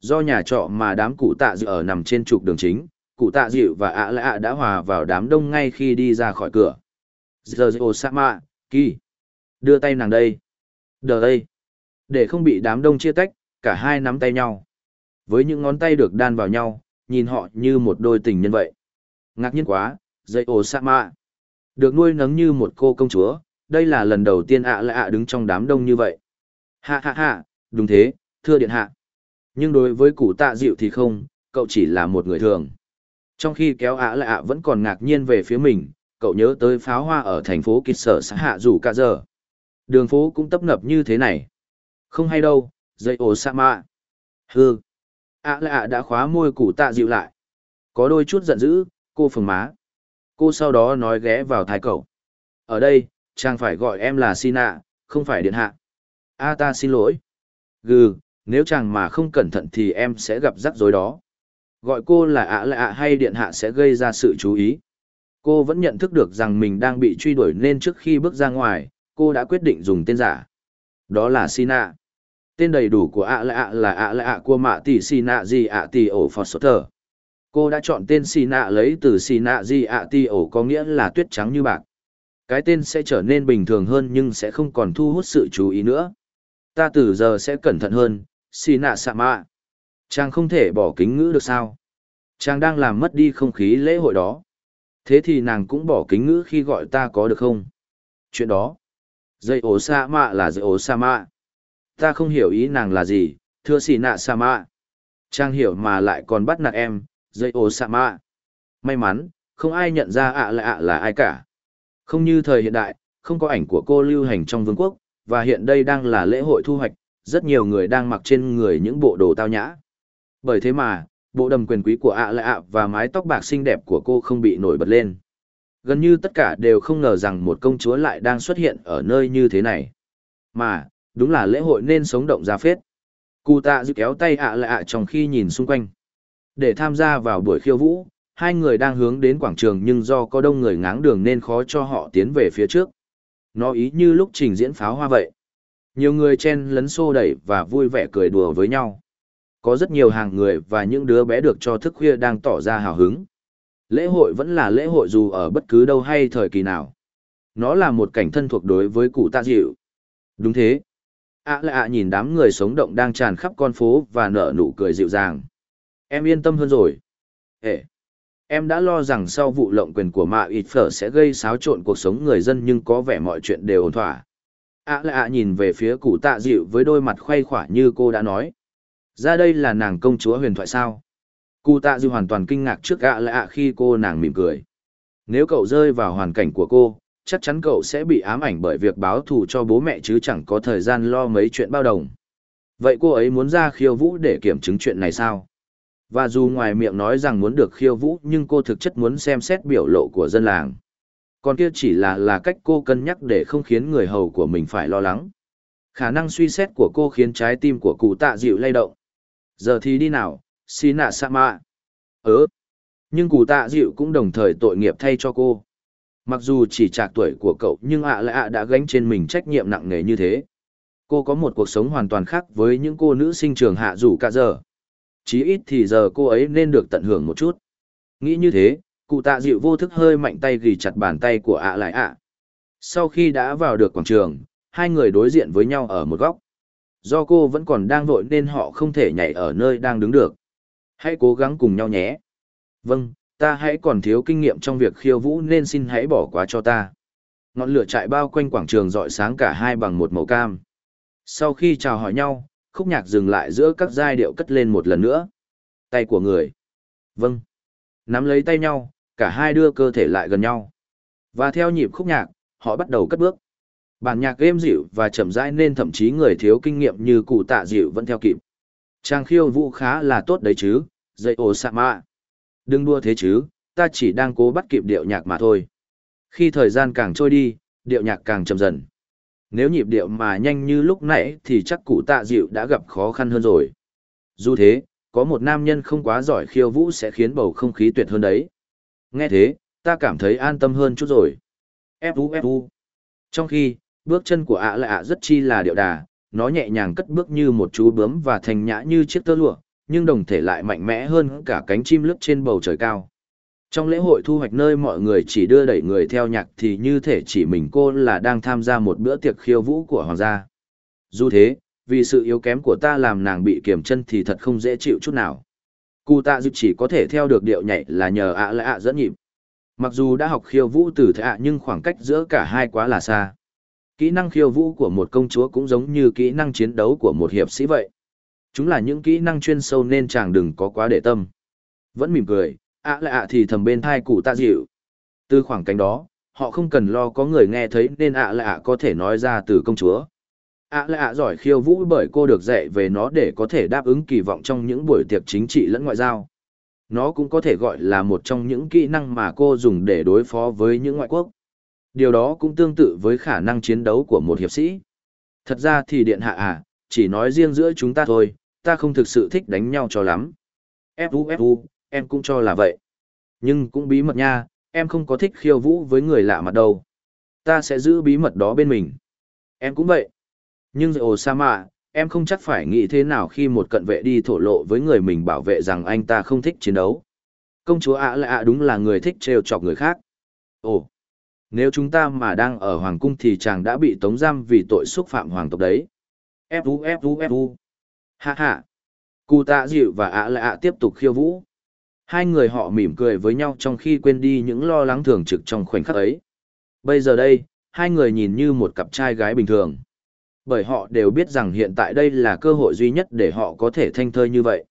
[SPEAKER 1] Do nhà trọ mà đám cụ tạ dịu ở nằm trên trục đường chính, cụ tạ dịu và ạ lạ đã hòa vào đám đông ngay khi đi ra khỏi cửa. Giờ dịu Sama, Kỳ. Đưa tay nàng đây. Đờ đây. Để không bị đám đông chia tách, cả hai nắm tay nhau. Với những ngón tay được đan vào nhau, nhìn họ như một đôi tình nhân vậy. Ngạc nhiên quá, dây ổ sạ mạ. Được nuôi nấng như một cô công chúa, đây là lần đầu tiên ạ lại ạ đứng trong đám đông như vậy. Ha ha ha, đúng thế, thưa điện hạ. Nhưng đối với cụ tạ dịu thì không, cậu chỉ là một người thường. Trong khi kéo ạ lại ạ vẫn còn ngạc nhiên về phía mình, cậu nhớ tới pháo hoa ở thành phố kịch sở xã hạ Dù cả giờ. Đường phố cũng tấp nập như thế này. Không hay đâu, dây ổ sa mạ. Hư. ạ lạ đã khóa môi củ tạ dịu lại. Có đôi chút giận dữ, cô phừng má. Cô sau đó nói ghé vào thái cậu. Ở đây, chàng phải gọi em là Sina, không phải điện hạ. A ta xin lỗi. Gừ, nếu chàng mà không cẩn thận thì em sẽ gặp rắc rối đó. Gọi cô là ạ lạ hay điện hạ sẽ gây ra sự chú ý. Cô vẫn nhận thức được rằng mình đang bị truy đuổi nên trước khi bước ra ngoài, cô đã quyết định dùng tên giả. Đó là Sina. Tên đầy đủ của ạ là ạ là ạ lạ của mạ tỷ Sina gì ạ tỷ ổ Phật Sốt thờ. Cô đã chọn tên xì nạ lấy từ xì nạ di ạ tỷ ổ có nghĩa là tuyết trắng như bạc. Cái tên sẽ trở nên bình thường hơn nhưng sẽ không còn thu hút sự chú ý nữa. Ta từ giờ sẽ cẩn thận hơn, xì nạ xạ mạ. Chàng không thể bỏ kính ngữ được sao? Chàng đang làm mất đi không khí lễ hội đó. Thế thì nàng cũng bỏ kính ngữ khi gọi ta có được không? Chuyện đó. Dây ổ sa mạ là dây ổ sa mạ. Ta không hiểu ý nàng là gì, thưa xì nạ sa mạ. trang hiểu mà lại còn bắt nạt em, dây ô sa mạ. May mắn, không ai nhận ra ạ là ạ là ai cả. Không như thời hiện đại, không có ảnh của cô lưu hành trong vương quốc, và hiện đây đang là lễ hội thu hoạch, rất nhiều người đang mặc trên người những bộ đồ tao nhã. Bởi thế mà, bộ đầm quyền quý của ạ là ạ và mái tóc bạc xinh đẹp của cô không bị nổi bật lên. Gần như tất cả đều không ngờ rằng một công chúa lại đang xuất hiện ở nơi như thế này. Mà, đúng là lễ hội nên sống động ra phết. Cụ tạ dự kéo tay ạ lạ ạ trong khi nhìn xung quanh. Để tham gia vào buổi khiêu vũ, hai người đang hướng đến quảng trường nhưng do có đông người ngáng đường nên khó cho họ tiến về phía trước. Nó ý như lúc trình diễn pháo hoa vậy. Nhiều người chen lấn xô đẩy và vui vẻ cười đùa với nhau. Có rất nhiều hàng người và những đứa bé được cho thức khuya đang tỏ ra hào hứng. Lễ hội vẫn là lễ hội dù ở bất cứ đâu hay thời kỳ nào. Nó là một cảnh thân thuộc đối với cụ tạ dịu. Đúng thế ạ à ạ nhìn đám người sống động đang tràn khắp con phố và nở nụ cười dịu dàng. Em yên tâm hơn rồi. ệ Em đã lo rằng sau vụ lộng quyền của mạ ít phở sẽ gây xáo trộn cuộc sống người dân nhưng có vẻ mọi chuyện đều ổn thỏa. ạ à ạ nhìn về phía cụ tạ dịu với đôi mặt khoay khỏa như cô đã nói. Ra đây là nàng công chúa huyền thoại sao? Cụ tạ dịu hoàn toàn kinh ngạc trước ạ lạ khi cô nàng mỉm cười. Nếu cậu rơi vào hoàn cảnh của cô, chắc chắn cậu sẽ bị ám ảnh bởi việc báo thù cho bố mẹ chứ chẳng có thời gian lo mấy chuyện bao đồng. Vậy cô ấy muốn ra khiêu vũ để kiểm chứng chuyện này sao? Và dù ngoài miệng nói rằng muốn được khiêu vũ nhưng cô thực chất muốn xem xét biểu lộ của dân làng. Còn kia chỉ là là cách cô cân nhắc để không khiến người hầu của mình phải lo lắng. Khả năng suy xét của cô khiến trái tim của cụ tạ dịu lay động. Giờ thì đi nào, xin nạ sa mạ. Ớ. Nhưng cụ tạ dịu cũng đồng thời tội nghiệp thay cho cô. Mặc dù chỉ trạc tuổi của cậu nhưng ạ lại ạ đã gánh trên mình trách nhiệm nặng nề như thế. Cô có một cuộc sống hoàn toàn khác với những cô nữ sinh trường hạ rủ cả giờ chí ít thì giờ cô ấy nên được tận hưởng một chút. Nghĩ như thế, cụ tạ dịu vô thức hơi mạnh tay ghi chặt bàn tay của ạ lại ạ. Sau khi đã vào được quảng trường, hai người đối diện với nhau ở một góc. Do cô vẫn còn đang vội nên họ không thể nhảy ở nơi đang đứng được. Hãy cố gắng cùng nhau nhé. Vâng, ta hãy còn thiếu kinh nghiệm trong việc khiêu vũ nên xin hãy bỏ qua cho ta. Ngọn lửa chạy bao quanh quảng trường rọi sáng cả hai bằng một màu cam. Sau khi chào hỏi nhau, khúc nhạc dừng lại giữa các giai điệu cất lên một lần nữa. Tay của người. Vâng. Nắm lấy tay nhau, cả hai đưa cơ thể lại gần nhau. Và theo nhịp khúc nhạc, họ bắt đầu cất bước. Bản nhạc êm dịu và chậm rãi nên thậm chí người thiếu kinh nghiệm như cụ tạ dịu vẫn theo kịp. Trang khiêu vũ khá là tốt đấy chứ, dậy ồ sạ mạ. Đừng đua thế chứ, ta chỉ đang cố bắt kịp điệu nhạc mà thôi. Khi thời gian càng trôi đi, điệu nhạc càng chậm dần nếu nhịp điệu mà nhanh như lúc nãy thì chắc cụ tạ dịu đã gặp khó khăn hơn rồi. Dù thế, có một nam nhân không quá giỏi khiêu vũ sẽ khiến bầu không khí tuyệt hơn đấy. Nghe thế, ta cảm thấy an tâm hơn chút rồi. Fu fu. Trong khi, bước chân của ạ lại ạ rất chi là điệu đà, nó nhẹ nhàng cất bước như một chú bướm và thành nhã như chiếc tơ lụa, nhưng đồng thể lại mạnh mẽ hơn cả cánh chim lướt trên bầu trời cao. Trong lễ hội thu hoạch nơi mọi người chỉ đưa đẩy người theo nhạc thì như thể chỉ mình cô là đang tham gia một bữa tiệc khiêu vũ của hoàng gia. Dù thế, vì sự yếu kém của ta làm nàng bị kiềm chân thì thật không dễ chịu chút nào. Cụ tạ dịp chỉ có thể theo được điệu nhảy là nhờ ạ lạ ạ dẫn nhịp. Mặc dù đã học khiêu vũ từ thế ạ nhưng khoảng cách giữa cả hai quá là xa. Kỹ năng khiêu vũ của một công chúa cũng giống như kỹ năng chiến đấu của một hiệp sĩ vậy. Chúng là những kỹ năng chuyên sâu nên chàng đừng có quá để tâm. Vẫn mỉm cười, ạ lạ ạ thì thầm bên thai cụ tạ dịu. Từ khoảng cách đó, họ không cần lo có người nghe thấy nên ạ lạ ạ có thể nói ra từ công chúa. ạ lạ ạ giỏi khiêu vũ bởi cô được dạy về nó để có thể đáp ứng kỳ vọng trong những buổi tiệc chính trị lẫn ngoại giao. Nó cũng có thể gọi là một trong những kỹ năng mà cô dùng để đối phó với những ngoại quốc. Điều đó cũng tương tự với khả năng chiến đấu của một hiệp sĩ. Thật ra thì điện hạ à, chỉ nói riêng giữa chúng ta thôi, ta không thực sự thích đánh nhau cho lắm. Fu Fu, em cũng cho là vậy. Nhưng cũng bí mật nha, em không có thích khiêu vũ với người lạ mặt đâu. Ta sẽ giữ bí mật đó bên mình. Em cũng vậy. Nhưng ồ sa mạ, em không chắc phải nghĩ thế nào khi một cận vệ đi thổ lộ với người mình bảo vệ rằng anh ta không thích chiến đấu. Công chúa ạ lạ đúng là người thích trêu chọc người khác. Ồ, nếu chúng ta mà đang ở hoàng cung thì chàng đã bị tống giam vì tội xúc phạm hoàng tộc đấy. Fu Fu Fu. Hạ hạ. Cụ tạ dịu và ạ lạ ạ tiếp tục khiêu vũ. Hai người họ mỉm cười với nhau trong khi quên đi những lo lắng thường trực trong khoảnh khắc ấy. Bây giờ đây, hai người nhìn như một cặp trai gái bình thường. Bởi họ đều biết rằng hiện tại đây là cơ hội duy nhất để họ có thể thanh thơi như vậy.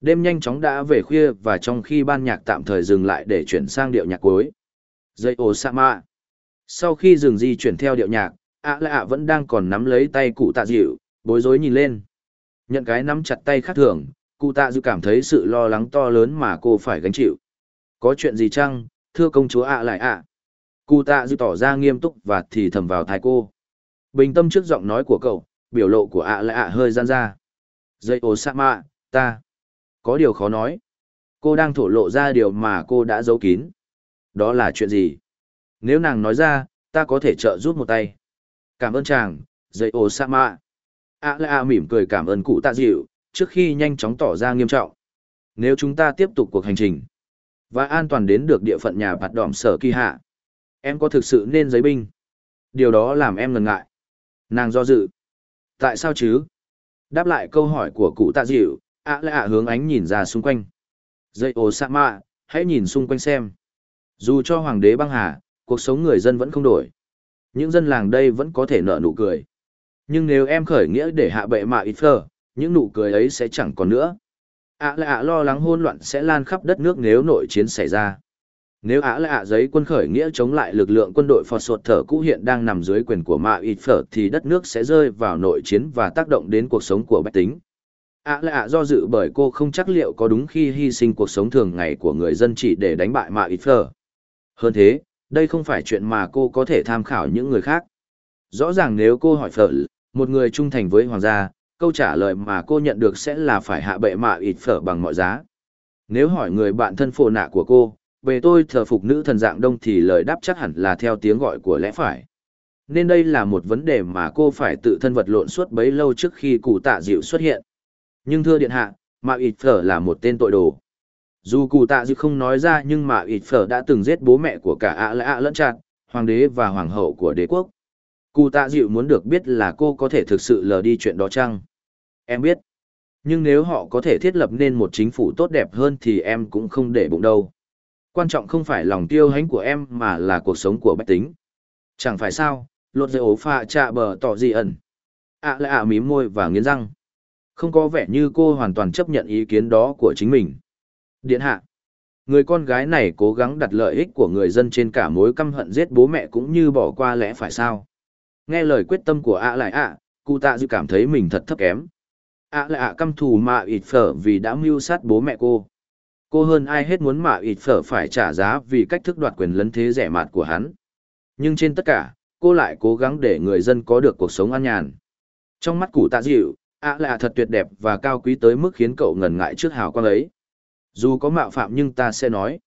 [SPEAKER 1] Đêm nhanh chóng đã về khuya và trong khi ban nhạc tạm thời dừng lại để chuyển sang điệu nhạc cuối. Dây ồ sa ma. Sau khi dừng di chuyển theo điệu nhạc, ạ lạ vẫn đang còn nắm lấy tay cụ tạ dịu, bối rối nhìn lên. Nhận cái nắm chặt tay khác thường, cụ tạ dịu cảm thấy sự lo lắng to lớn mà cô phải gánh chịu. Có chuyện gì chăng, thưa công chúa ạ à lại ạ? Cụ tạ dịu tỏ ra nghiêm túc và thì thầm vào thai cô. Bình tâm trước giọng nói của cậu, biểu lộ của ạ à lại ạ hơi gian ra. Dây ô sa mạ, ta. Có điều khó nói. Cô đang thổ lộ ra điều mà cô đã giấu kín. Đó là chuyện gì? Nếu nàng nói ra, ta có thể trợ giúp một tay. Cảm ơn chàng, dây ô sa mạ ạ lạ mỉm cười cảm ơn cụ tạ dịu, trước khi nhanh chóng tỏ ra nghiêm trọng. Nếu chúng ta tiếp tục cuộc hành trình, và an toàn đến được địa phận nhà bạt đỏm sở kỳ hạ, em có thực sự nên giấy binh? Điều đó làm em ngần ngại. Nàng do dự. Tại sao chứ? Đáp lại câu hỏi của cụ tạ dịu, ạ lạ hướng ánh nhìn ra xung quanh. Dây ồ sa mạ, hãy nhìn xung quanh xem. Dù cho hoàng đế băng hà, cuộc sống người dân vẫn không đổi. Những dân làng đây vẫn có thể nở nụ cười. Nhưng nếu em khởi nghĩa để hạ bệ mạ ít phở, những nụ cười ấy sẽ chẳng còn nữa. ạ lại ạ lo lắng hôn loạn sẽ lan khắp đất nước nếu nội chiến xảy ra. Nếu ạ lại ạ giấy quân khởi nghĩa chống lại lực lượng quân đội phò sột thở cũ hiện đang nằm dưới quyền của mạ ít phở thì đất nước sẽ rơi vào nội chiến và tác động đến cuộc sống của bách tính. ạ lại ạ do dự bởi cô không chắc liệu có đúng khi hy sinh cuộc sống thường ngày của người dân chỉ để đánh bại mạ ít phở. Hơn thế, đây không phải chuyện mà cô có thể tham khảo những người khác. Rõ ràng nếu cô hỏi phở, một người trung thành với hoàng gia, câu trả lời mà cô nhận được sẽ là phải hạ bệ mạ ít phở bằng mọi giá. Nếu hỏi người bạn thân phổ nạ của cô, về tôi thờ phục nữ thần dạng đông thì lời đáp chắc hẳn là theo tiếng gọi của lẽ phải. Nên đây là một vấn đề mà cô phải tự thân vật lộn suốt bấy lâu trước khi cụ tạ dịu xuất hiện. Nhưng thưa điện hạ, mạ ít phở là một tên tội đồ. Dù cụ tạ dịu không nói ra nhưng mạ ít phở đã từng giết bố mẹ của cả ạ lạ ạ lẫn chặt, hoàng đế và hoàng hậu của đế quốc. Cụ tạ dịu muốn được biết là cô có thể thực sự lờ đi chuyện đó chăng? Em biết. Nhưng nếu họ có thể thiết lập nên một chính phủ tốt đẹp hơn thì em cũng không để bụng đâu. Quan trọng không phải lòng tiêu hánh của em mà là cuộc sống của bách tính. Chẳng phải sao, lột dây ố pha chạ bờ tỏ gì ẩn. ạ lại ạ mím môi và nghiến răng. Không có vẻ như cô hoàn toàn chấp nhận ý kiến đó của chính mình. Điện hạ. Người con gái này cố gắng đặt lợi ích của người dân trên cả mối căm hận giết bố mẹ cũng như bỏ qua lẽ phải sao. Nghe lời quyết tâm của ạ lại ạ, cụ tạ dư cảm thấy mình thật thấp kém. ạ lại ạ căm thù mạ ịt phở vì đã mưu sát bố mẹ cô. Cô hơn ai hết muốn mạ ịt phở phải trả giá vì cách thức đoạt quyền lấn thế rẻ mạt của hắn. Nhưng trên tất cả, cô lại cố gắng để người dân có được cuộc sống an nhàn. Trong mắt cụ tạ dịu, ạ lạ ạ thật tuyệt đẹp và cao quý tới mức khiến cậu ngần ngại trước hào quang ấy. Dù có mạo phạm nhưng ta sẽ nói.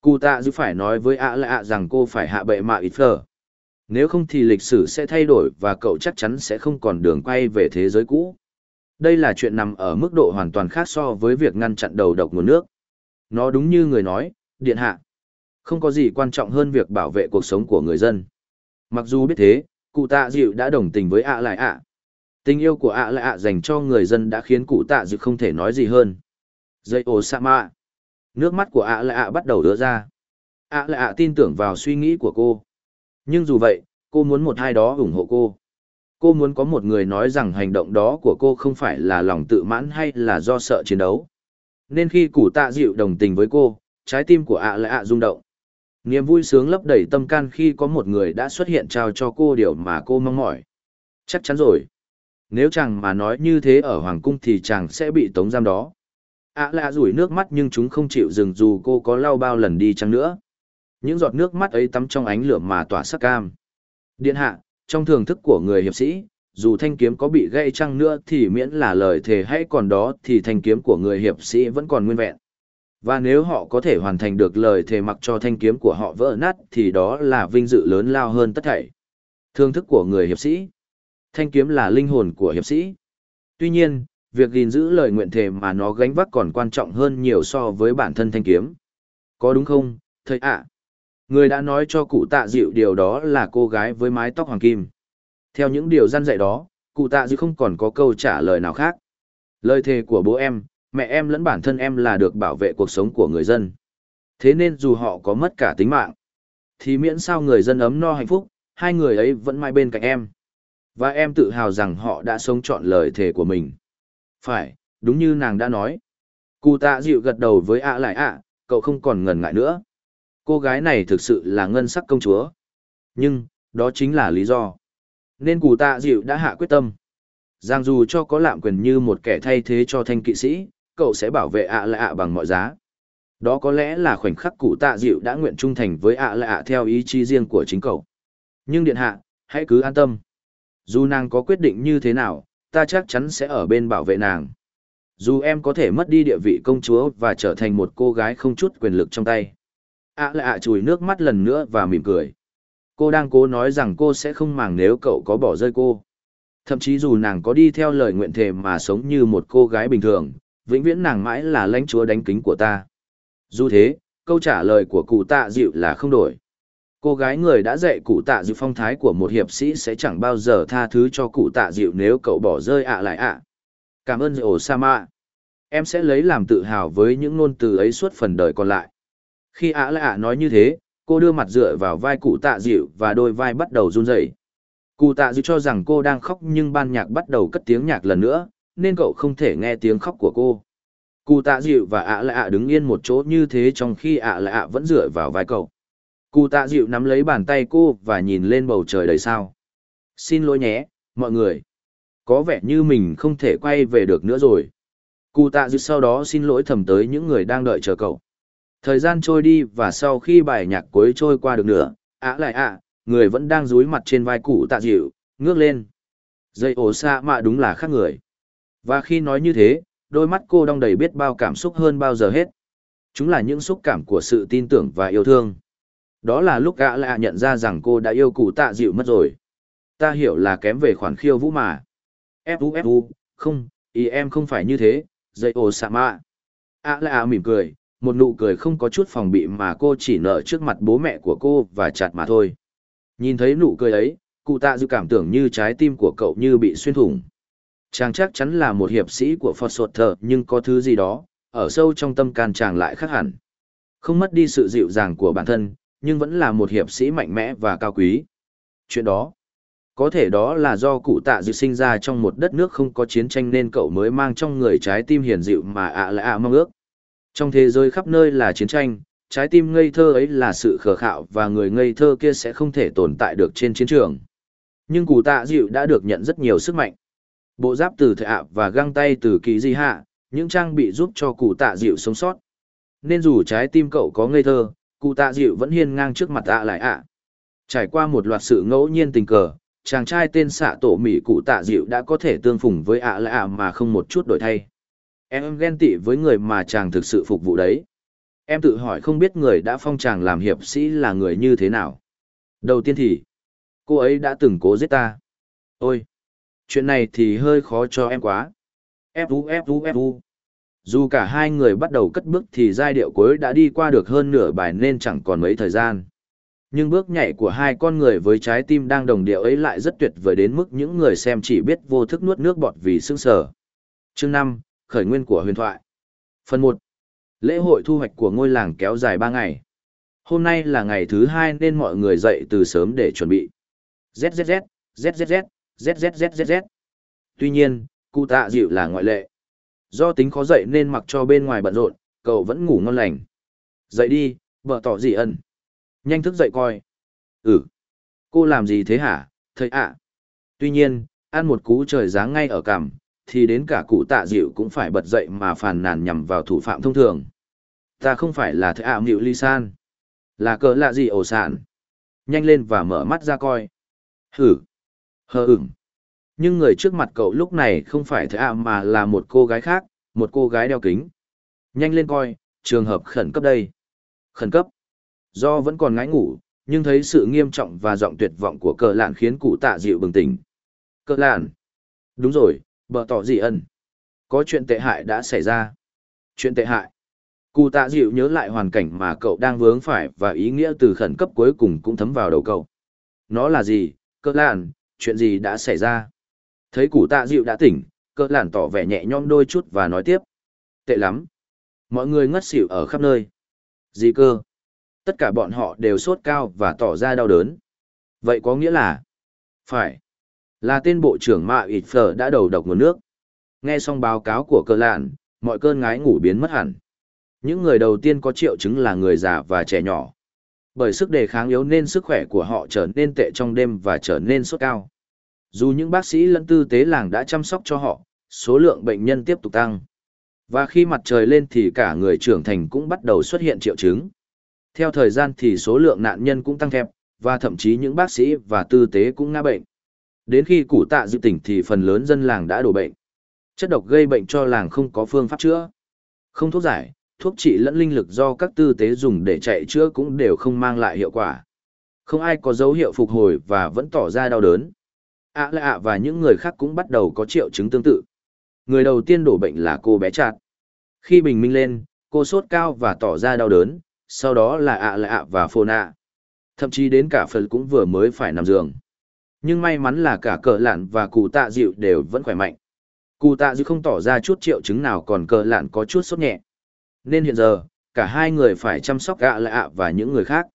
[SPEAKER 1] Cụ tạ dịu phải nói với ạ lạ ạ rằng cô phải hạ bệ mạ ít phở nếu không thì lịch sử sẽ thay đổi và cậu chắc chắn sẽ không còn đường quay về thế giới cũ. Đây là chuyện nằm ở mức độ hoàn toàn khác so với việc ngăn chặn đầu độc nguồn nước. Nó đúng như người nói, điện hạ. Không có gì quan trọng hơn việc bảo vệ cuộc sống của người dân. Mặc dù biết thế, cụ tạ dịu đã đồng tình với ạ lại ạ. Tình yêu của ạ lại ạ dành cho người dân đã khiến cụ tạ dịu không thể nói gì hơn. Dây ồ sa mạ. Nước mắt của ạ lại ạ bắt đầu đứa ra. ạ lại ạ tin tưởng vào suy nghĩ của cô nhưng dù vậy, cô muốn một ai đó ủng hộ cô. Cô muốn có một người nói rằng hành động đó của cô không phải là lòng tự mãn hay là do sợ chiến đấu. Nên khi củ tạ dịu đồng tình với cô, trái tim của ạ lại ạ rung động. Niềm vui sướng lấp đầy tâm can khi có một người đã xuất hiện trao cho cô điều mà cô mong mỏi. Chắc chắn rồi. Nếu chàng mà nói như thế ở Hoàng Cung thì chàng sẽ bị tống giam đó. ạ lạ rủi nước mắt nhưng chúng không chịu dừng dù cô có lau bao lần đi chăng nữa. Những giọt nước mắt ấy tắm trong ánh lửa mà tỏa sắc cam. Điện hạ, trong thưởng thức của người hiệp sĩ, dù thanh kiếm có bị gãy chăng nữa thì miễn là lời thề hãy còn đó thì thanh kiếm của người hiệp sĩ vẫn còn nguyên vẹn. Và nếu họ có thể hoàn thành được lời thề mặc cho thanh kiếm của họ vỡ nát thì đó là vinh dự lớn lao hơn tất thảy. Thương thức của người hiệp sĩ. Thanh kiếm là linh hồn của hiệp sĩ. Tuy nhiên, việc gìn giữ lời nguyện thề mà nó gánh vác còn quan trọng hơn nhiều so với bản thân thanh kiếm. Có đúng không, thầy ạ? Người đã nói cho cụ tạ dịu điều đó là cô gái với mái tóc hoàng kim. Theo những điều răn dạy đó, cụ tạ dịu không còn có câu trả lời nào khác. Lời thề của bố em, mẹ em lẫn bản thân em là được bảo vệ cuộc sống của người dân. Thế nên dù họ có mất cả tính mạng, thì miễn sao người dân ấm no hạnh phúc, hai người ấy vẫn mãi bên cạnh em. Và em tự hào rằng họ đã sống trọn lời thề của mình. Phải, đúng như nàng đã nói. Cụ tạ dịu gật đầu với ạ lại ạ, cậu không còn ngần ngại nữa. Cô gái này thực sự là ngân sắc công chúa. Nhưng, đó chính là lý do. Nên cụ tạ dịu đã hạ quyết tâm. Rằng dù cho có lạm quyền như một kẻ thay thế cho thanh kỵ sĩ, cậu sẽ bảo vệ ạ lạ ạ bằng mọi giá. Đó có lẽ là khoảnh khắc cụ tạ dịu đã nguyện trung thành với ạ lại ạ theo ý chí riêng của chính cậu. Nhưng điện hạ, hãy cứ an tâm. Dù nàng có quyết định như thế nào, ta chắc chắn sẽ ở bên bảo vệ nàng. Dù em có thể mất đi địa vị công chúa và trở thành một cô gái không chút quyền lực trong tay ạ lại ạ chùi nước mắt lần nữa và mỉm cười. Cô đang cố nói rằng cô sẽ không màng nếu cậu có bỏ rơi cô. Thậm chí dù nàng có đi theo lời nguyện thề mà sống như một cô gái bình thường, vĩnh viễn nàng mãi là lãnh chúa đánh kính của ta. Dù thế, câu trả lời của cụ tạ dịu là không đổi. Cô gái người đã dạy cụ tạ dịu phong thái của một hiệp sĩ sẽ chẳng bao giờ tha thứ cho cụ tạ dịu nếu cậu bỏ rơi ạ lại ạ. Cảm ơn ổ Sama. Em sẽ lấy làm tự hào với những ngôn từ ấy suốt phần đời còn lại. Khi ạ lạ ạ nói như thế, cô đưa mặt dựa vào vai cụ tạ dịu và đôi vai bắt đầu run rẩy. Cụ tạ dịu cho rằng cô đang khóc nhưng ban nhạc bắt đầu cất tiếng nhạc lần nữa, nên cậu không thể nghe tiếng khóc của cô. Cụ tạ dịu và ạ lạ ạ đứng yên một chỗ như thế trong khi ạ lạ ạ vẫn dựa vào vai cậu. Cụ tạ dịu nắm lấy bàn tay cô và nhìn lên bầu trời đầy sao. Xin lỗi nhé, mọi người. Có vẻ như mình không thể quay về được nữa rồi. Cụ tạ dịu sau đó xin lỗi thầm tới những người đang đợi chờ cậu. Thời gian trôi đi và sau khi bài nhạc cuối trôi qua được nửa, ạ lại ạ, người vẫn đang rúi mặt trên vai cụ tạ dịu, ngước lên. Dây ổ xa mạ đúng là khác người. Và khi nói như thế, đôi mắt cô đong đầy biết bao cảm xúc hơn bao giờ hết. Chúng là những xúc cảm của sự tin tưởng và yêu thương. Đó là lúc gã lạ nhận ra rằng cô đã yêu cụ tạ dịu mất rồi. Ta hiểu là kém về khoản khiêu vũ mà. Fu fu, không, ý em không phải như thế, dây ổ xa mạ. ạ lạ mỉm cười, một nụ cười không có chút phòng bị mà cô chỉ nở trước mặt bố mẹ của cô và chặt mà thôi. Nhìn thấy nụ cười ấy, cụ tạ dư cảm tưởng như trái tim của cậu như bị xuyên thủng. Chàng chắc chắn là một hiệp sĩ của Phật Sột Thờ nhưng có thứ gì đó, ở sâu trong tâm can chàng lại khác hẳn. Không mất đi sự dịu dàng của bản thân, nhưng vẫn là một hiệp sĩ mạnh mẽ và cao quý. Chuyện đó, có thể đó là do cụ tạ dư sinh ra trong một đất nước không có chiến tranh nên cậu mới mang trong người trái tim hiền dịu mà ạ à ạ mong ước. Trong thế giới khắp nơi là chiến tranh, trái tim ngây thơ ấy là sự khờ khạo và người ngây thơ kia sẽ không thể tồn tại được trên chiến trường. Nhưng cụ tạ dịu đã được nhận rất nhiều sức mạnh. Bộ giáp từ thệ ạ và găng tay từ kỳ di hạ, những trang bị giúp cho cụ tạ dịu sống sót. Nên dù trái tim cậu có ngây thơ, cụ tạ dịu vẫn hiên ngang trước mặt ạ lại ạ. Trải qua một loạt sự ngẫu nhiên tình cờ, chàng trai tên xạ tổ mỹ cụ tạ dịu đã có thể tương phùng với ạ lại ạ mà không một chút đổi thay. Em ghen tị với người mà chàng thực sự phục vụ đấy. Em tự hỏi không biết người đã phong chàng làm hiệp sĩ là người như thế nào. Đầu tiên thì, cô ấy đã từng cố giết ta. Ôi, chuyện này thì hơi khó cho em quá. Fu fu fu. Dù cả hai người bắt đầu cất bước thì giai điệu cuối đã đi qua được hơn nửa bài nên chẳng còn mấy thời gian. Nhưng bước nhảy của hai con người với trái tim đang đồng điệu ấy lại rất tuyệt vời đến mức những người xem chỉ biết vô thức nuốt nước bọt vì sững sờ. Chương năm Khởi nguyên của huyền thoại. Phần 1 Lễ hội thu hoạch của ngôi làng kéo dài ba ngày. Hôm nay là ngày thứ hai nên mọi người dậy từ sớm để chuẩn bị. ZZZ, ZZZ, ZZZZZ. Tuy nhiên, cụ tạ dịu là ngoại lệ. Do tính khó dậy nên mặc cho bên ngoài bận rộn, cậu vẫn ngủ ngon lành. Dậy đi, vợ tỏ gì ẩn. Nhanh thức dậy coi. Ừ. Cô làm gì thế hả, thầy ạ? Tuy nhiên, ăn một cú trời giáng ngay ở cằm, thì đến cả cụ tạ dịu cũng phải bật dậy mà phàn nàn nhằm vào thủ phạm thông thường. Ta không phải là thầy ảo nghịu ly san. Là cỡ lạ gì ổ sản. Nhanh lên và mở mắt ra coi. Hử. Hờ ửng. Nhưng người trước mặt cậu lúc này không phải thầy ảo mà là một cô gái khác, một cô gái đeo kính. Nhanh lên coi, trường hợp khẩn cấp đây. Khẩn cấp. Do vẫn còn ngái ngủ, nhưng thấy sự nghiêm trọng và giọng tuyệt vọng của cờ lạn khiến cụ tạ dịu bừng tỉnh. Cờ lạn. Đúng rồi, bờ tỏ dị ẩn. Có chuyện tệ hại đã xảy ra. Chuyện tệ hại. Cụ tạ dịu nhớ lại hoàn cảnh mà cậu đang vướng phải và ý nghĩa từ khẩn cấp cuối cùng cũng thấm vào đầu cậu. Nó là gì, cờ lạn, chuyện gì đã xảy ra? Thấy cụ tạ dịu đã tỉnh, Cỡ làn tỏ vẻ nhẹ nhõm đôi chút và nói tiếp. Tệ lắm. Mọi người ngất xỉu ở khắp nơi. Gì cơ? Tất cả bọn họ đều sốt cao và tỏ ra đau đớn. Vậy có nghĩa là? Phải. Là tên bộ trưởng Mạ Ít phở đã đầu độc nguồn nước. Nghe xong báo cáo của cơ lạn, mọi cơn ngái ngủ biến mất hẳn. Những người đầu tiên có triệu chứng là người già và trẻ nhỏ. Bởi sức đề kháng yếu nên sức khỏe của họ trở nên tệ trong đêm và trở nên sốt cao. Dù những bác sĩ lẫn tư tế làng đã chăm sóc cho họ, số lượng bệnh nhân tiếp tục tăng. Và khi mặt trời lên thì cả người trưởng thành cũng bắt đầu xuất hiện triệu chứng. Theo thời gian thì số lượng nạn nhân cũng tăng thẹp, và thậm chí những bác sĩ và tư tế cũng ngã bệnh. Đến khi củ tạ dự tỉnh thì phần lớn dân làng đã đổ bệnh. Chất độc gây bệnh cho làng không có phương pháp chữa. Không thuốc giải, thuốc trị lẫn linh lực do các tư tế dùng để chạy chữa cũng đều không mang lại hiệu quả. Không ai có dấu hiệu phục hồi và vẫn tỏ ra đau đớn. ạ lạ à và những người khác cũng bắt đầu có triệu chứng tương tự. Người đầu tiên đổ bệnh là cô bé chạt. Khi bình minh lên, cô sốt cao và tỏ ra đau đớn, sau đó là ạ lạ và phô nạ. Thậm chí đến cả phần cũng vừa mới phải nằm giường. Nhưng may mắn là cả cờ lạn và cụ tạ dịu đều vẫn khỏe mạnh. Cụ tạ dịu không tỏ ra chút triệu chứng nào còn cờ lạn có chút sốt nhẹ. Nên hiện giờ, cả hai người phải chăm sóc gạ lạ và những người khác.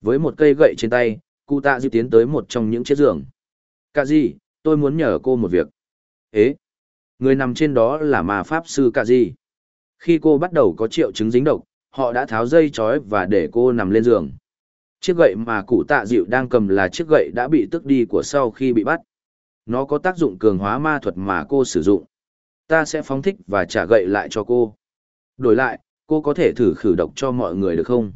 [SPEAKER 1] Với một cây gậy trên tay, cụ tạ dịu tiến tới một trong những chiếc giường. Cả gì, tôi muốn nhờ cô một việc. Ế, người nằm trên đó là mà pháp sư cả gì. Khi cô bắt đầu có triệu chứng dính độc, họ đã tháo dây chói và để cô nằm lên giường chiếc gậy mà cụ tạ dịu đang cầm là chiếc gậy đã bị tước đi của sau khi bị bắt. Nó có tác dụng cường hóa ma thuật mà cô sử dụng. Ta sẽ phóng thích và trả gậy lại cho cô. Đổi lại, cô có thể thử khử độc cho mọi người được không?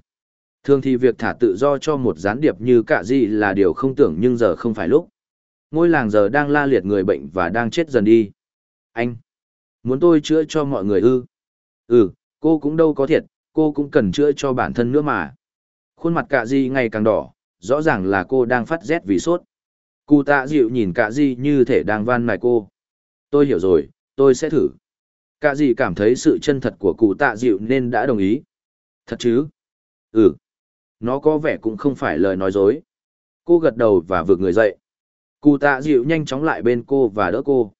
[SPEAKER 1] Thường thì việc thả tự do cho một gián điệp như cả gì là điều không tưởng nhưng giờ không phải lúc. Ngôi làng giờ đang la liệt người bệnh và đang chết dần đi. Anh! Muốn tôi chữa cho mọi người ư? Ừ, cô cũng đâu có thiệt, cô cũng cần chữa cho bản thân nữa mà. Khuôn mặt cạ di ngày càng đỏ, rõ ràng là cô đang phát rét vì sốt. Cụ tạ dịu nhìn cạ di như thể đang van nài cô. Tôi hiểu rồi, tôi sẽ thử. Cạ di cảm thấy sự chân thật của cụ tạ dịu nên đã đồng ý. Thật chứ? Ừ. Nó có vẻ cũng không phải lời nói dối. Cô gật đầu và vượt người dậy. Cụ tạ dịu nhanh chóng lại bên cô và đỡ cô.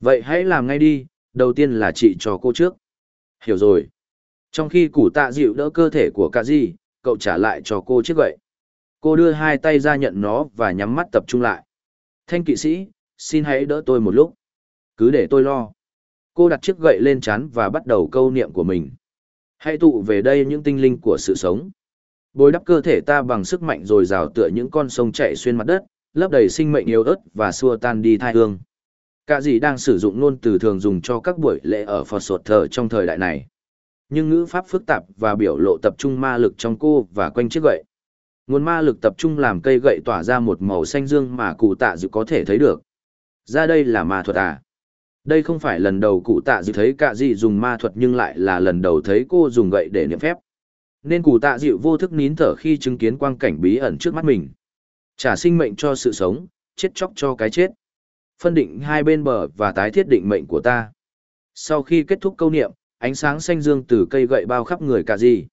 [SPEAKER 1] Vậy hãy làm ngay đi, đầu tiên là chị cho cô trước. Hiểu rồi. Trong khi cụ tạ dịu đỡ cơ thể của cạ di, cậu trả lại cho cô chiếc gậy. Cô đưa hai tay ra nhận nó và nhắm mắt tập trung lại. Thanh kỵ sĩ, xin hãy đỡ tôi một lúc. Cứ để tôi lo. Cô đặt chiếc gậy lên chán và bắt đầu câu niệm của mình. Hãy tụ về đây những tinh linh của sự sống. Bồi đắp cơ thể ta bằng sức mạnh rồi rào tựa những con sông chạy xuyên mặt đất, lấp đầy sinh mệnh yếu ớt và xua tan đi thai hương. Cả gì đang sử dụng ngôn từ thường dùng cho các buổi lễ ở Phật Sột Thờ trong thời đại này nhưng ngữ pháp phức tạp và biểu lộ tập trung ma lực trong cô và quanh chiếc gậy. Nguồn ma lực tập trung làm cây gậy tỏa ra một màu xanh dương mà cụ tạ dự có thể thấy được. Ra đây là ma thuật à? Đây không phải lần đầu cụ tạ dự thấy cả gì dùng ma thuật nhưng lại là lần đầu thấy cô dùng gậy để niệm phép. Nên cụ tạ dịu vô thức nín thở khi chứng kiến quang cảnh bí ẩn trước mắt mình. Trả sinh mệnh cho sự sống, chết chóc cho cái chết. Phân định hai bên bờ và tái thiết định mệnh của ta. Sau khi kết thúc câu niệm, ánh sáng xanh dương từ cây gậy bao khắp người cả gì.